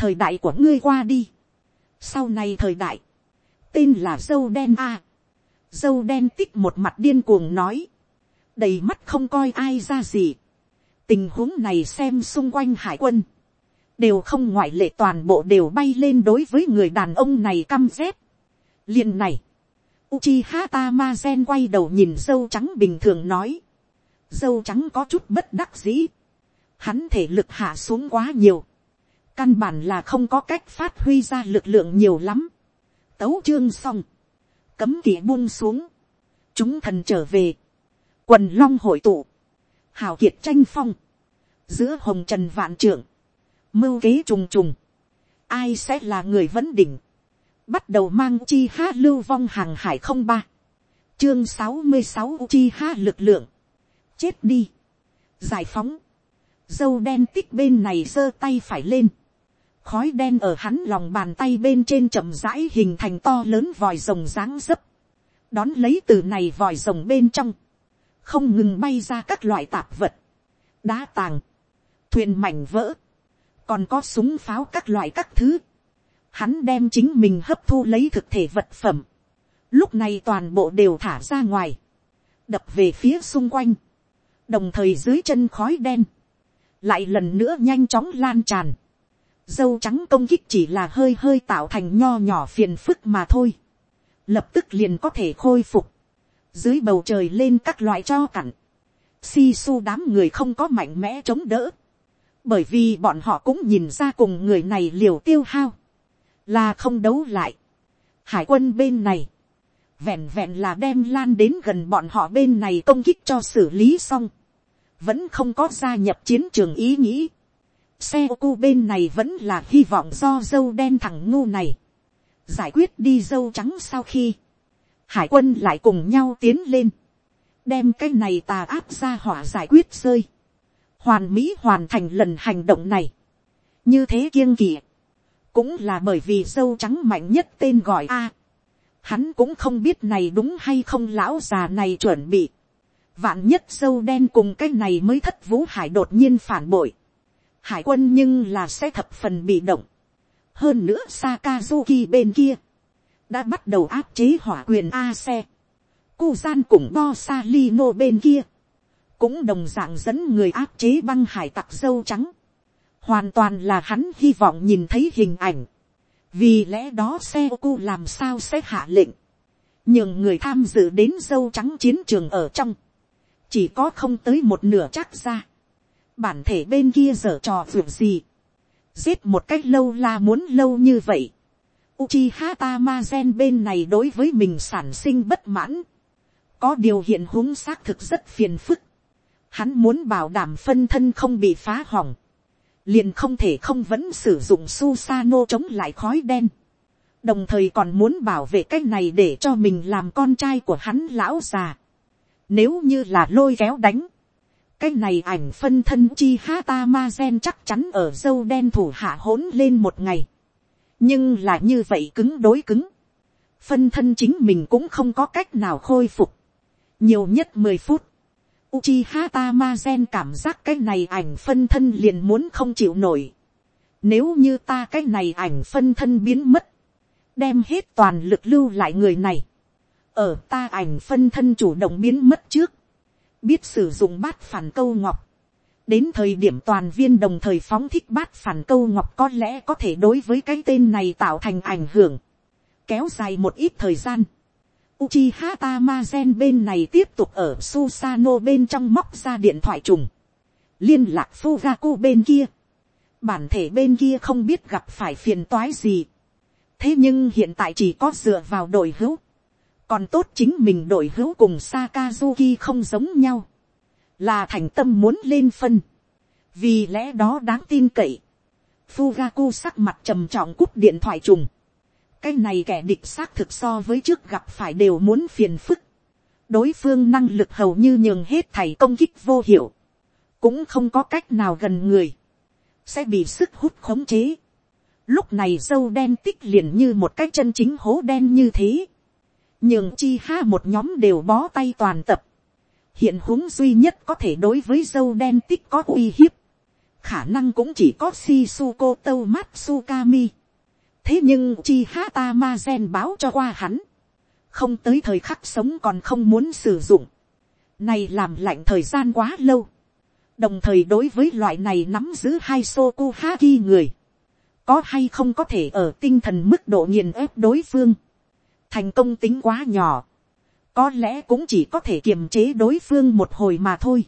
thời đại của ngươi qua đi. Sau này thời đại, tên là dâu đen a. dâu đen tích một mặt điên cuồng nói, đầy mắt không coi ai ra gì. tình huống này xem xung quanh hải quân, đều không ngoại lệ toàn bộ đều bay lên đối với người đàn ông này căm rét. liền này, Uchiha Tamazen quay đầu nhìn dâu trắng bình thường nói dâu trắng có chút bất đắc dĩ, hắn thể lực hạ xuống quá nhiều, căn bản là không có cách phát huy ra lực lượng nhiều lắm, tấu chương xong, cấm kỵ buông xuống, chúng thần trở về, quần long hội tụ, hào kiệt tranh phong, giữa hồng trần vạn trưởng, mưu kế trùng trùng, ai sẽ là người vấn đỉnh, bắt đầu mang chi ha lưu vong hàng hải không ba, chương sáu mươi sáu chi ha lực lượng, chết đi, giải phóng, dâu đen tích bên này giơ tay phải lên, khói đen ở hắn lòng bàn tay bên trên chậm rãi hình thành to lớn vòi rồng dáng dấp, đón lấy từ này vòi rồng bên trong, không ngừng bay ra các loại tạp vật, đá tàng, thuyền mảnh vỡ, còn có súng pháo các loại các thứ, hắn đem chính mình hấp thu lấy thực thể vật phẩm, lúc này toàn bộ đều thả ra ngoài, đập về phía xung quanh, đồng thời dưới chân khói đen, lại lần nữa nhanh chóng lan tràn. Dâu trắng công kích chỉ là hơi hơi tạo thành nho nhỏ phiền phức mà thôi. Lập tức liền có thể khôi phục. Dưới bầu trời lên các loại cho cặn. Si su đám người không có mạnh mẽ chống đỡ. Bởi vì bọn họ cũng nhìn ra cùng người này liều tiêu hao. Là không đấu lại. Hải quân bên này vẹn vẹn là đem lan đến gần bọn họ bên này công kích cho xử lý xong vẫn không có gia nhập chiến trường ý nghĩ. Xe ô cu bên này vẫn là hy vọng do dâu đen thằng ngu này. Giải quyết đi dâu trắng sau khi. Hải quân lại cùng nhau tiến lên. Đem cái này tà áp ra hỏa giải quyết rơi. Hoàn Mỹ hoàn thành lần hành động này. Như thế kiêng kỵ. Cũng là bởi vì dâu trắng mạnh nhất tên gọi A. Hắn cũng không biết này đúng hay không lão già này chuẩn bị Vạn nhất dâu đen cùng cái này mới thất vũ hải đột nhiên phản bội. Hải quân nhưng là sẽ thập phần bị động. Hơn nữa Sakazuki bên kia. Đã bắt đầu áp chế hỏa quyền A xe. Cu gian cùng Bo Salino bên kia. Cũng đồng dạng dẫn người áp chế băng hải tặc dâu trắng. Hoàn toàn là hắn hy vọng nhìn thấy hình ảnh. Vì lẽ đó xe cu làm sao sẽ hạ lệnh. Nhưng người tham dự đến dâu trắng chiến trường ở trong chỉ có không tới một nửa chắc ra bản thể bên kia dở trò vượt gì, giết một cách lâu là muốn lâu như vậy, Uchiha Tamazen bên này đối với mình sản sinh bất mãn. Có điều hiện huống xác thực rất phiền phức. Hắn muốn bảo đảm phân thân không bị phá hỏng. Liền không thể không vẫn sử dụng Susano chống lại khói đen. Đồng thời còn muốn bảo vệ cái này để cho mình làm con trai của hắn lão già. Nếu như là lôi kéo đánh. Cái này ảnh phân thân chi hata ma gen chắc chắn ở dâu đen thủ hạ hỗn lên một ngày nhưng là như vậy cứng đối cứng, phân thân chính mình cũng không có cách nào khôi phục, nhiều nhất mười phút, Uchiha Tamazen cảm giác cái này ảnh phân thân liền muốn không chịu nổi. Nếu như ta cái này ảnh phân thân biến mất, đem hết toàn lực lưu lại người này. Ở ta ảnh phân thân chủ động biến mất trước, biết sử dụng bát phản câu ngọc, đến thời điểm toàn viên đồng thời phóng thích bát phản câu ngọc có lẽ có thể đối với cái tên này tạo thành ảnh hưởng, kéo dài một ít thời gian. Uchiha Tamazen bên này tiếp tục ở Susano bên trong móc ra điện thoại trùng. Liên lạc Fugaku bên kia. Bản thể bên kia không biết gặp phải phiền toái gì. Thế nhưng hiện tại chỉ có dựa vào đội hữu. Còn tốt chính mình đội hữu cùng Sakazuki không giống nhau. Là thành tâm muốn lên phân, vì lẽ đó đáng tin cậy, Fugaku sắc mặt trầm trọng cúp điện thoại trùng, cái này kẻ địch xác thực so với trước gặp phải đều muốn phiền phức, đối phương năng lực hầu như nhường hết thầy công kích vô hiệu, cũng không có cách nào gần người, sẽ bị sức hút khống chế. Lúc này dâu đen tích liền như một cái chân chính hố đen như thế, nhường chi ha một nhóm đều bó tay toàn tập, hiện huống duy nhất có thể đối với dâu đen tích có uy hiếp, khả năng cũng chỉ có Shisuko Tâu Matsukami. thế nhưng chi hata ma gen báo cho qua hắn, không tới thời khắc sống còn không muốn sử dụng, này làm lạnh thời gian quá lâu, đồng thời đối với loại này nắm giữ hai soku haki người, có hay không có thể ở tinh thần mức độ nghiền ép đối phương, thành công tính quá nhỏ, có lẽ cũng chỉ có thể kiềm chế đối phương một hồi mà thôi.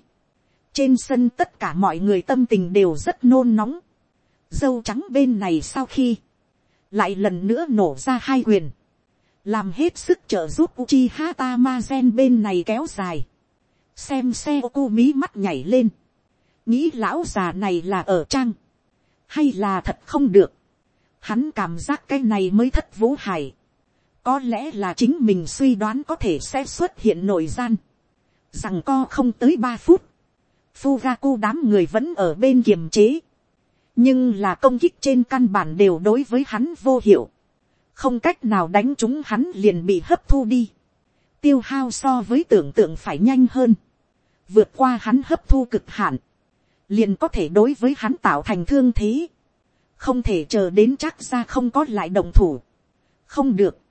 trên sân tất cả mọi người tâm tình đều rất nôn nóng. dâu trắng bên này sau khi, lại lần nữa nổ ra hai quyền, làm hết sức trợ giúp uchi hata ma gen bên này kéo dài, xem xe ô mí mắt nhảy lên, nghĩ lão già này là ở trang, hay là thật không được, hắn cảm giác cái này mới thất vũ hải, có lẽ là chính mình suy đoán có thể sẽ xuất hiện nội gian. Rằng co không tới ba phút. Fugaku đám người vẫn ở bên kiềm chế. Nhưng là công kích trên căn bản đều đối với hắn vô hiệu. Không cách nào đánh chúng hắn liền bị hấp thu đi. Tiêu hao so với tưởng tượng phải nhanh hơn. Vượt qua hắn hấp thu cực hạn. Liền có thể đối với hắn tạo thành thương thế. Không thể chờ đến chắc ra không có lại đồng thủ. Không được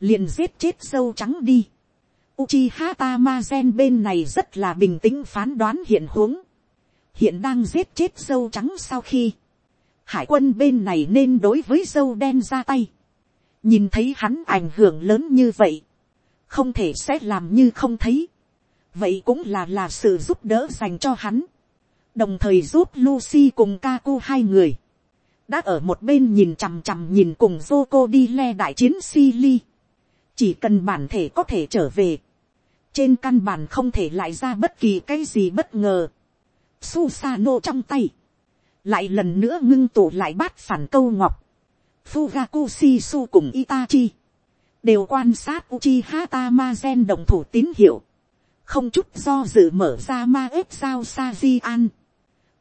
liền giết chết dâu trắng đi. Uchiha Tamazen bên này rất là bình tĩnh phán đoán hiện huống. Hiện đang giết chết dâu trắng sau khi. Hải quân bên này nên đối với dâu đen ra tay. Nhìn thấy hắn ảnh hưởng lớn như vậy. Không thể sẽ làm như không thấy. Vậy cũng là là sự giúp đỡ dành cho hắn. Đồng thời giúp Lucy cùng Kaku hai người. Đã ở một bên nhìn chằm chằm nhìn cùng Zoko đi le đại chiến Silly chỉ cần bản thể có thể trở về, trên căn bản không thể lại ra bất kỳ cái gì bất ngờ. Susano trong tay, lại lần nữa ngưng tụ lại bát phản câu ngọc, Fugaku Shisu cùng Itachi, đều quan sát Uchiha Tamazen đồng thủ tín hiệu, không chút do dự mở ra ma ếp sao Sajian,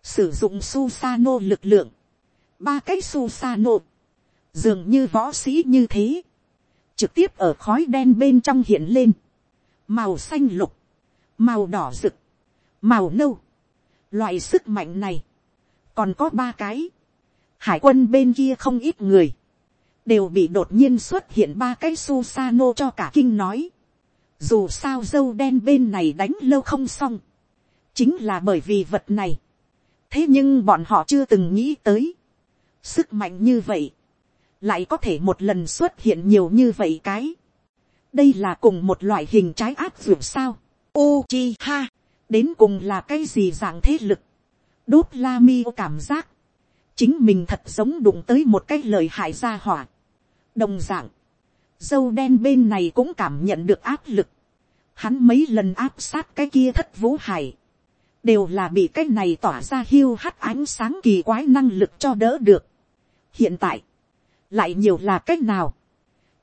sử dụng Susano lực lượng, ba cái Susano, dường như võ sĩ như thế, trực tiếp ở khói đen bên trong hiện lên, màu xanh lục, màu đỏ rực, màu nâu. Loại sức mạnh này, còn có ba cái, hải quân bên kia không ít người, đều bị đột nhiên xuất hiện ba cái Susano cho cả kinh nói. Dù sao dâu đen bên này đánh lâu không xong, chính là bởi vì vật này. thế nhưng bọn họ chưa từng nghĩ tới, sức mạnh như vậy, lại có thể một lần xuất hiện nhiều như vậy cái. đây là cùng một loại hình trái áp dụng sao. Uchiha, đến cùng là cái gì dạng thế lực. đốt la mi cảm giác, chính mình thật giống đụng tới một cái lời hại ra hỏa. đồng d ạ n g dâu đen bên này cũng cảm nhận được áp lực, hắn mấy lần áp sát cái kia thất vũ hải, đều là bị cái này tỏa ra hiu hắt ánh sáng kỳ quái năng lực cho đỡ được. hiện tại, lại nhiều là cách nào,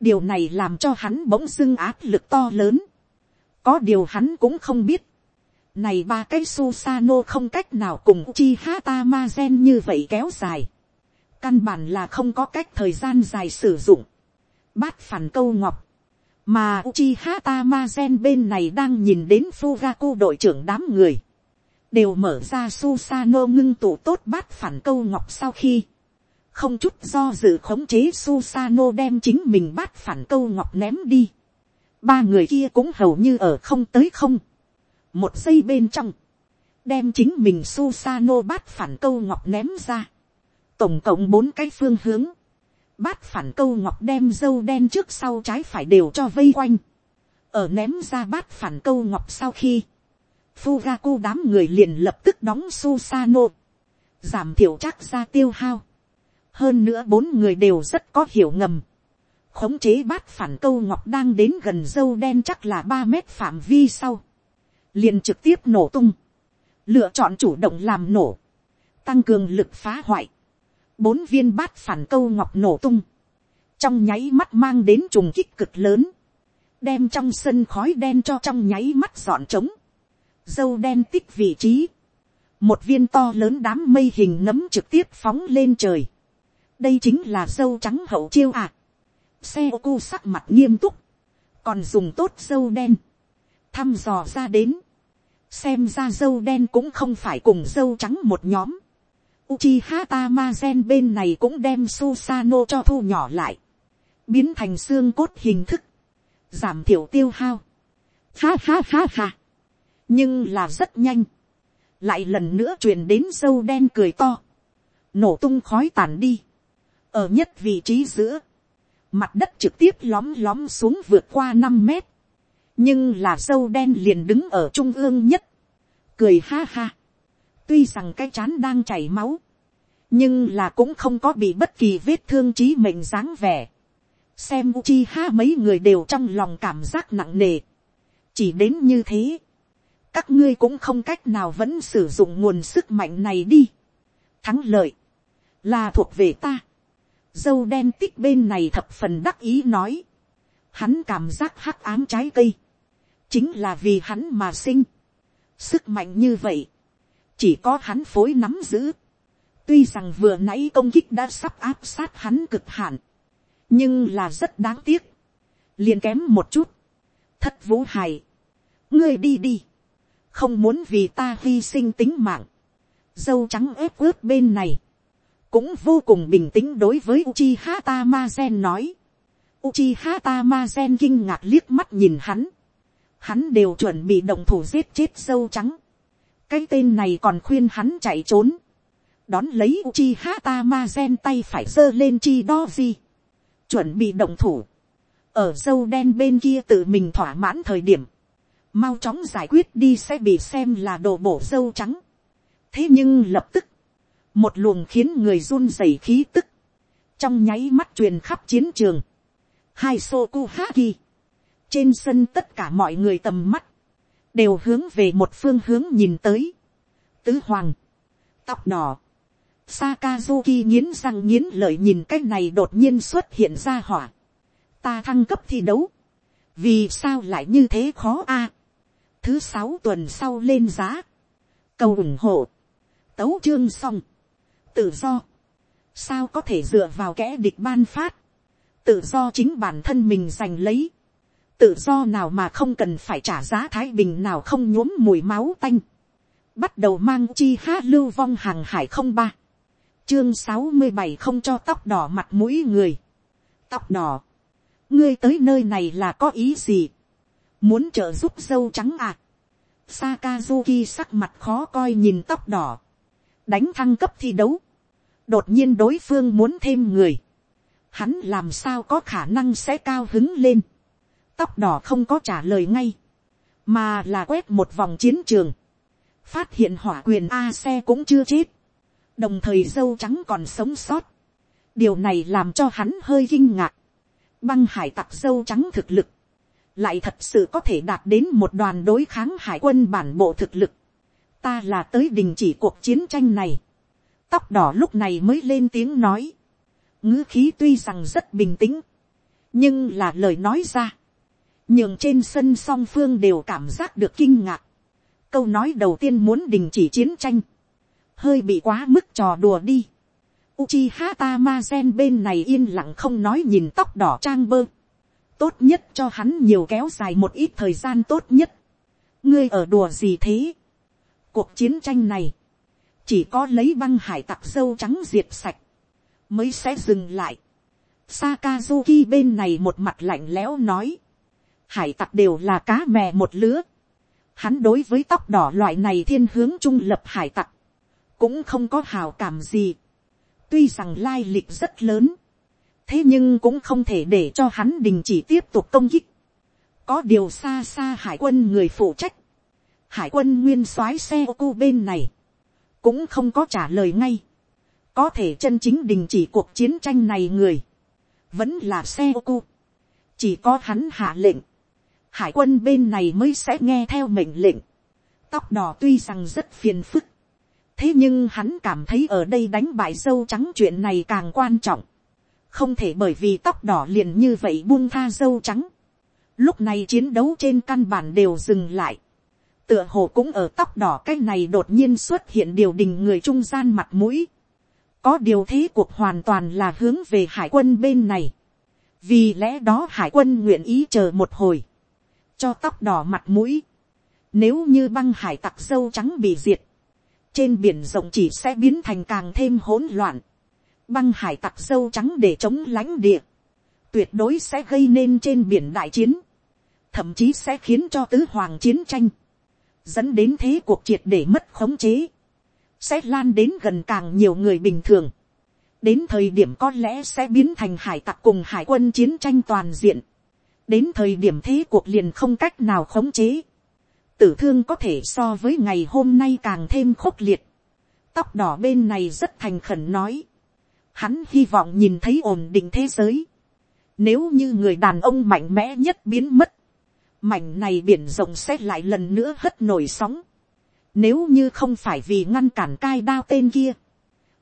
điều này làm cho hắn bỗng dưng áp lực to lớn, có điều hắn cũng không biết, này ba cái Susano không cách nào cùng Uchiha Tamazen như vậy kéo dài. Căn bản là không có cách thời gian dài sử dụng. Bát phản câu ngọc. Mà Uchiha Tamazen bên này đang nhìn đến Fugaku đội trưởng đám người. Đều mở ra Susano ngưng tụ tốt bát phản câu ngọc sau khi. Không chút do dự khống chế Susano đem chính mình bát phản câu ngọc ném đi. Ba người kia cũng hầu như ở không tới không. Một giây bên trong, đem chính mình Susano bát phản câu ngọc ném ra, tổng cộng bốn cái phương hướng, bát phản câu ngọc đem dâu đen trước sau trái phải đều cho vây quanh, ở ném ra bát phản câu ngọc sau khi, Fugaku đám người liền lập tức đóng Susano, giảm thiểu chắc ra tiêu hao, hơn nữa bốn người đều rất có hiểu ngầm, khống chế bát phản câu ngọc đang đến gần dâu đen chắc là ba mét phạm vi sau, liền trực tiếp nổ tung, lựa chọn chủ động làm nổ, tăng cường lực phá hoại, bốn viên bát phản câu ngọc nổ tung, trong nháy mắt mang đến trùng kích cực lớn, đem trong sân khói đen cho trong nháy mắt dọn trống, dâu đen tích vị trí, một viên to lớn đám mây hình nấm trực tiếp phóng lên trời, đây chính là dâu trắng hậu chiêu à, xe ô cu sắc mặt nghiêm túc, còn dùng tốt dâu đen, thăm dò ra đến, xem ra dâu đen cũng không phải cùng dâu trắng một nhóm. Uchiha Tamazen bên này cũng đem Susano cho thu nhỏ lại, biến thành xương cốt hình thức, giảm thiểu tiêu hao. Ha ha ha ha. nhưng là rất nhanh, lại lần nữa truyền đến dâu đen cười to, nổ tung khói tàn đi, ở nhất vị trí giữa, mặt đất trực tiếp lóm lóm xuống vượt qua năm mét, nhưng là dâu đen liền đứng ở trung ương nhất, cười ha ha. tuy rằng cái chán đang chảy máu, nhưng là cũng không có bị bất kỳ vết thương trí mệnh dáng vẻ. xem chi ha mấy người đều trong lòng cảm giác nặng nề. chỉ đến như thế, các ngươi cũng không cách nào vẫn sử dụng nguồn sức mạnh này đi. thắng lợi, là thuộc về ta dâu đen tích bên này thập phần đắc ý nói. hắn cảm giác hắc ám trái cây chính là vì hắn mà sinh. Sức mạnh như vậy, chỉ có hắn phối nắm giữ. Tuy rằng vừa nãy công kích đã sắp áp sát hắn cực hạn, nhưng là rất đáng tiếc. liền kém một chút. Thất vũ hài, ngươi đi đi, không muốn vì ta hy sinh tính mạng. Dâu trắng ép ướp bên này, cũng vô cùng bình tĩnh đối với Uchiha Tamazen nói. Uchiha Tamazen kinh ngạc liếc mắt nhìn hắn hắn đều chuẩn bị động thủ giết chết sâu trắng. cái tên này còn khuyên hắn chạy trốn. đón lấy Uchiha Tamazen tay phải giơ lên chi đo gì. chuẩn bị động thủ. ở sâu đen bên kia tự mình thỏa mãn thời điểm. mau chóng giải quyết đi sẽ bị xem là đồ bổ sâu trắng. thế nhưng lập tức, một luồng khiến người run rẩy khí tức, trong nháy mắt truyền khắp chiến trường. hai sô ku haki trên sân tất cả mọi người tầm mắt, đều hướng về một phương hướng nhìn tới. Tứ hoàng, tóc đỏ, Sakazuki nghiến răng nghiến lợi nhìn cái này đột nhiên xuất hiện ra hỏa. Ta thăng cấp thi đấu. Vì sao lại như thế khó a? Thứ sáu tuần sau lên giá. Cầu ủng hộ. Tấu chương xong. Tự do. Sao có thể dựa vào kẻ địch ban phát. Tự do chính bản thân mình giành lấy tự do nào mà không cần phải trả giá thái bình nào không nhuốm mùi máu tanh. Bắt đầu mang chi ha lưu vong hàng hải không ba. Chương sáu mươi bảy không cho tóc đỏ mặt mũi người. Tóc đỏ. Ngươi tới nơi này là có ý gì? Muốn trợ giúp dâu trắng à? Sakazuki sắc mặt khó coi nhìn tóc đỏ. Đánh thăng cấp thi đấu. Đột nhiên đối phương muốn thêm người. Hắn làm sao có khả năng sẽ cao hứng lên. Tóc đỏ không có trả lời ngay, mà là quét một vòng chiến trường, phát hiện hỏa quyền a xe cũng chưa chết, đồng thời dâu trắng còn sống sót, điều này làm cho hắn hơi kinh ngạc, băng hải tặc dâu trắng thực lực, lại thật sự có thể đạt đến một đoàn đối kháng hải quân bản bộ thực lực, ta là tới đình chỉ cuộc chiến tranh này, tóc đỏ lúc này mới lên tiếng nói, ngữ khí tuy rằng rất bình tĩnh, nhưng là lời nói ra, nhường trên sân song phương đều cảm giác được kinh ngạc. câu nói đầu tiên muốn đình chỉ chiến tranh, hơi bị quá mức trò đùa đi. Uchiha Tamazen bên này yên lặng không nói nhìn tóc đỏ trang bơ. Tốt nhất cho hắn nhiều kéo dài một ít thời gian tốt nhất. Ngươi ở đùa gì thế? Cuộc chiến tranh này, chỉ có lấy băng hải tặc dâu trắng diệt sạch, mới sẽ dừng lại. Sakazuki bên này một mặt lạnh lẽo nói. Hải tặc đều là cá mè một lứa. Hắn đối với tóc đỏ loại này thiên hướng trung lập hải tặc. Cũng không có hào cảm gì. Tuy rằng lai lịch rất lớn. Thế nhưng cũng không thể để cho hắn đình chỉ tiếp tục công kích. Có điều xa xa hải quân người phụ trách. Hải quân nguyên soái xe ô cu bên này. Cũng không có trả lời ngay. Có thể chân chính đình chỉ cuộc chiến tranh này người vẫn là xe ô cu. chỉ có hắn hạ lệnh, hải quân bên này mới sẽ nghe theo mệnh lệnh. tóc đỏ tuy rằng rất phiền phức, thế nhưng hắn cảm thấy ở đây đánh bại dâu trắng chuyện này càng quan trọng. không thể bởi vì tóc đỏ liền như vậy buông tha dâu trắng. lúc này chiến đấu trên căn bản đều dừng lại tựa hồ cũng ở tóc đỏ cái này đột nhiên xuất hiện điều đình người trung gian mặt mũi có điều thế cuộc hoàn toàn là hướng về hải quân bên này. vì lẽ đó hải quân nguyện ý chờ một hồi, cho tóc đỏ mặt mũi. nếu như băng hải tặc sâu trắng bị diệt, trên biển rộng chỉ sẽ biến thành càng thêm hỗn loạn. băng hải tặc sâu trắng để chống lãnh địa, tuyệt đối sẽ gây nên trên biển đại chiến, thậm chí sẽ khiến cho tứ hoàng chiến tranh, dẫn đến thế cuộc triệt để mất khống chế sẽ lan đến gần càng nhiều người bình thường. đến thời điểm có lẽ sẽ biến thành hải tặc cùng hải quân chiến tranh toàn diện. đến thời điểm thế cuộc liền không cách nào khống chế. tử thương có thể so với ngày hôm nay càng thêm khốc liệt. tóc đỏ bên này rất thành khẩn nói. hắn hy vọng nhìn thấy ổn định thế giới. nếu như người đàn ông mạnh mẽ nhất biến mất, mảnh này biển rộng sẽ lại lần nữa hất nổi sóng nếu như không phải vì ngăn cản cai đao tên kia,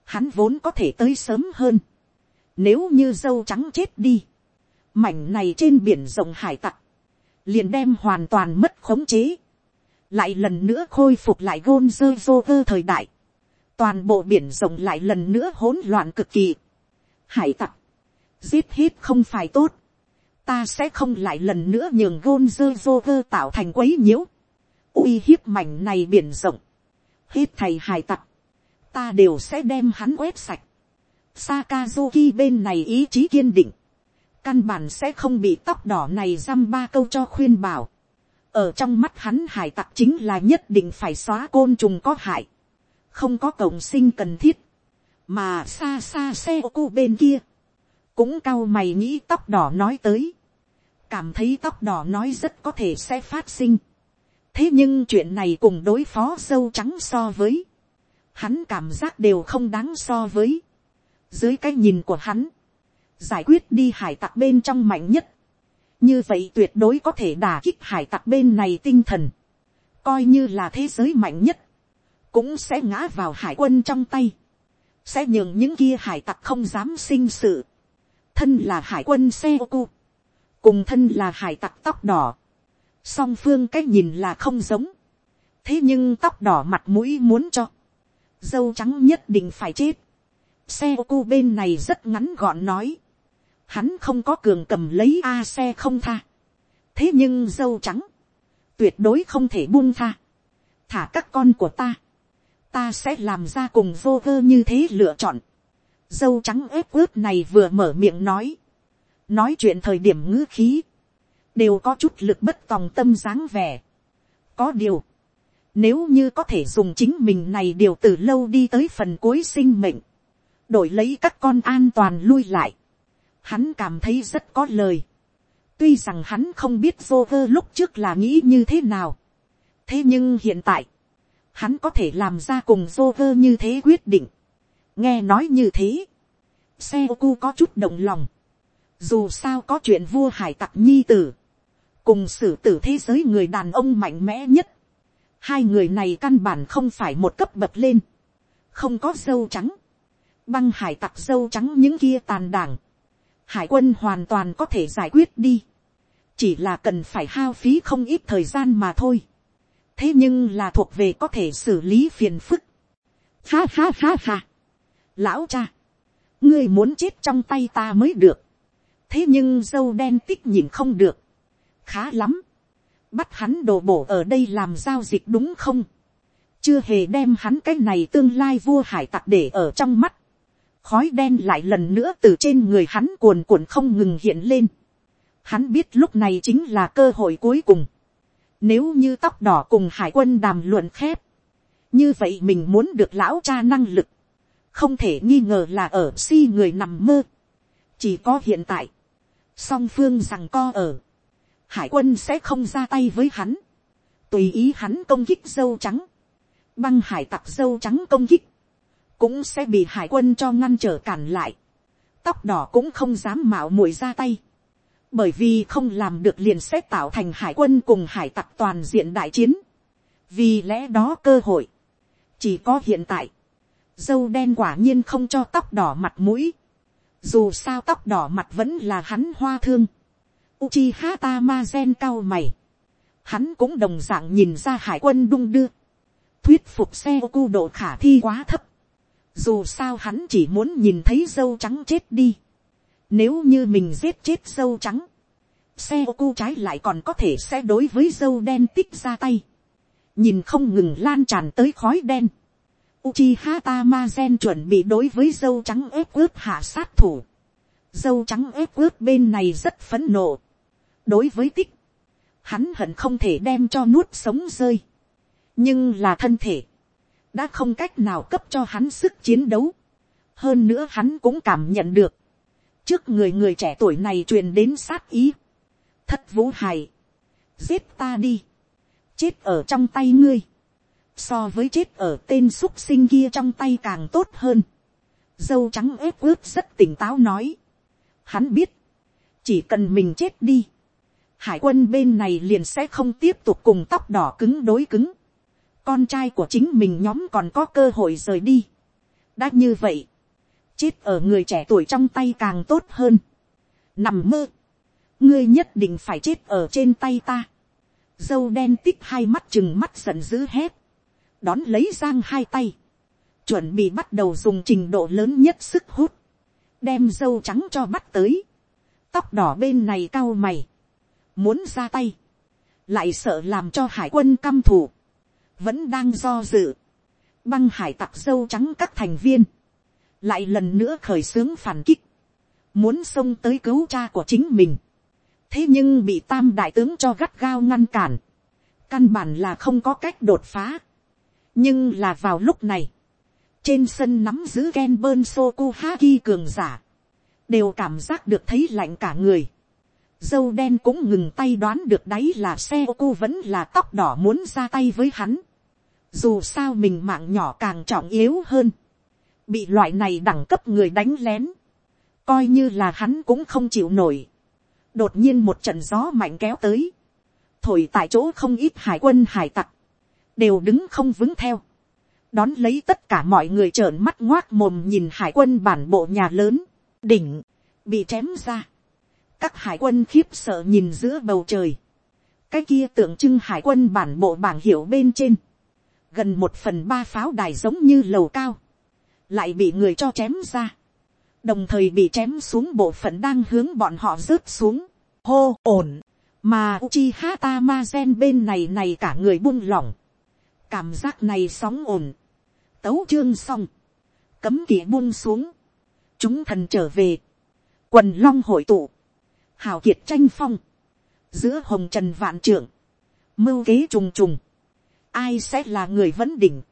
hắn vốn có thể tới sớm hơn. Nếu như dâu trắng chết đi, mảnh này trên biển rộng hải tặc, liền đem hoàn toàn mất khống chế. Lại lần nữa khôi phục lại gôn dơ vô vơ thời đại. Toàn bộ biển rộng lại lần nữa hỗn loạn cực kỳ. Hải tặc, giết hết không phải tốt. Ta sẽ không lại lần nữa nhường gôn dơ vô vơ tạo thành quấy nhiễu. Uy hiếp mảnh này biển rộng, hết thầy hài tặc, ta đều sẽ đem hắn quét sạch. Sakazuki bên này ý chí kiên định, căn bản sẽ không bị tóc đỏ này dăm ba câu cho khuyên bảo. ở trong mắt hắn hải tặc chính là nhất định phải xóa côn trùng có hại, không có cộng sinh cần thiết, mà xa xa xe ô cô bên kia, cũng cao mày nghĩ tóc đỏ nói tới, cảm thấy tóc đỏ nói rất có thể sẽ phát sinh. Thế nhưng chuyện này cùng đối phó dâu trắng so với, hắn cảm giác đều không đáng so với, dưới cái nhìn của hắn, giải quyết đi hải tặc bên trong mạnh nhất, như vậy tuyệt đối có thể đả kích hải tặc bên này tinh thần, coi như là thế giới mạnh nhất, cũng sẽ ngã vào hải quân trong tay, sẽ nhường những kia hải tặc không dám sinh sự, thân là hải quân xe ô cu, cùng thân là hải tặc tóc đỏ, song phương cái nhìn là không giống, thế nhưng tóc đỏ mặt mũi muốn cho, dâu trắng nhất định phải chết, xe ô cu bên này rất ngắn gọn nói, hắn không có cường cầm lấy a xe không tha, thế nhưng dâu trắng, tuyệt đối không thể buông tha, thả các con của ta, ta sẽ làm ra cùng vô vơ như thế lựa chọn, dâu trắng ép ướt này vừa mở miệng nói, nói chuyện thời điểm ngữ khí, đều có chút lực bất tòng tâm dáng vẻ. có điều, nếu như có thể dùng chính mình này điều từ lâu đi tới phần cuối sinh mệnh, đổi lấy các con an toàn lui lại, hắn cảm thấy rất có lời. tuy rằng hắn không biết vô vơ lúc trước là nghĩ như thế nào, thế nhưng hiện tại, hắn có thể làm ra cùng vô vơ như thế quyết định nghe nói như thế, xe ô cu có chút động lòng. dù sao có chuyện vua hải tặc nhi tử, cùng xử tử thế giới người đàn ông mạnh mẽ nhất. hai người này căn bản không phải một cấp bậc lên, không có dâu trắng, băng hải tặc dâu trắng những kia tàn đảng, hải quân hoàn toàn có thể giải quyết đi, chỉ là cần phải hao phí không ít thời gian mà thôi thế nhưng là thuộc về có thể xử lý phiền phức. Ha ha ha ha. Lão cha, ngươi muốn chết trong tay ta mới được. thế nhưng dâu đen tích nhìn không được. khá lắm. bắt hắn đồ bổ ở đây làm giao dịch đúng không. chưa hề đem hắn cái này tương lai vua hải tặc để ở trong mắt. khói đen lại lần nữa từ trên người hắn cuồn cuộn không ngừng hiện lên. hắn biết lúc này chính là cơ hội cuối cùng nếu như tóc đỏ cùng hải quân đàm luận khép. Như vậy mình muốn được lão cha năng lực. Không thể nghi ngờ là ở si người nằm mơ. Chỉ có hiện tại. Song phương rằng co ở. Hải quân sẽ không ra tay với hắn. Tùy ý hắn công kích dâu trắng. Băng hải tặc dâu trắng công kích. Cũng sẽ bị hải quân cho ngăn trở cản lại. Tóc đỏ cũng không dám mạo muội ra tay bởi vì không làm được liền sẽ tạo thành hải quân cùng hải tặc toàn diện đại chiến. vì lẽ đó cơ hội, chỉ có hiện tại, dâu đen quả nhiên không cho tóc đỏ mặt mũi, dù sao tóc đỏ mặt vẫn là hắn hoa thương, Uchiha Tamazen cao mày, hắn cũng đồng dạng nhìn ra hải quân đung đưa, thuyết phục xe cu độ khả thi quá thấp, dù sao hắn chỉ muốn nhìn thấy dâu trắng chết đi, nếu như mình giết chết dâu trắng, xe cu trái lại còn có thể sẽ đối với dâu đen tích ra tay. Nhìn không ngừng lan tràn tới khói đen. Uchiha Tamazen chuẩn bị đối với dâu trắng ép ướp hạ sát thủ. Dâu trắng ép ướp bên này rất phấn nộ. Đối với tích, hắn hận không thể đem cho nuốt sống rơi. Nhưng là thân thể, đã không cách nào cấp cho hắn sức chiến đấu. Hơn nữa hắn cũng cảm nhận được, trước người người trẻ tuổi này truyền đến sát ý. thất vũ hài, giết ta đi, chết ở trong tay ngươi, so với chết ở tên x u ấ t sinh kia trong tay càng tốt hơn. dâu trắng ép ướp rất tỉnh táo nói. hắn biết, chỉ cần mình chết đi, hải quân bên này liền sẽ không tiếp tục cùng tóc đỏ cứng đối cứng. con trai của chính mình nhóm còn có cơ hội rời đi. đã như vậy, chết ở người trẻ tuổi trong tay càng tốt hơn. nằm mơ, ngươi nhất định phải chết ở trên tay ta. dâu đen tích hai mắt chừng mắt giận dữ hét, đón lấy giang hai tay, chuẩn bị bắt đầu dùng trình độ lớn nhất sức hút, đem dâu trắng cho bắt tới, tóc đỏ bên này cao mày, muốn ra tay, lại sợ làm cho hải quân căm thù, vẫn đang do dự, băng hải tặc dâu trắng các thành viên, lại lần nữa khởi xướng phản kích, muốn xông tới cứu cha của chính mình. thế nhưng bị tam đại tướng cho gắt gao ngăn cản, căn bản là không có cách đột phá nhưng là vào lúc này, trên sân nắm giữ ken bơn soku haki cường giả, đều cảm giác được thấy lạnh cả người. dâu đen cũng ngừng tay đoán được đấy là xe ô vẫn là tóc đỏ muốn ra tay với hắn. dù sao mình mạng nhỏ càng trọng yếu hơn bị loại này đẳng cấp người đánh lén, coi như là hắn cũng không chịu nổi. đột nhiên một trận gió mạnh kéo tới, thổi tại chỗ không ít hải quân hải tặc, đều đứng không vững theo, đón lấy tất cả mọi người trợn mắt ngoác mồm nhìn hải quân bản bộ nhà lớn, đỉnh, bị chém ra. các hải quân khiếp sợ nhìn giữa bầu trời, cái kia tượng trưng hải quân bản bộ bảng hiệu bên trên, gần một phần ba pháo đài giống như lầu cao, lại bị người cho chém ra, đồng thời bị chém xuống bộ phận đang hướng bọn họ rớt xuống, hô ổn, mà Uchiha hata bên này này cả người buông lỏng, cảm giác này sóng ổn, tấu chương xong, cấm kỵ buông xuống, chúng thần trở về, quần long hội tụ, hào kiệt tranh phong, giữa hồng trần vạn trưởng, mưu kế trùng trùng, ai sẽ là người vấn đỉnh,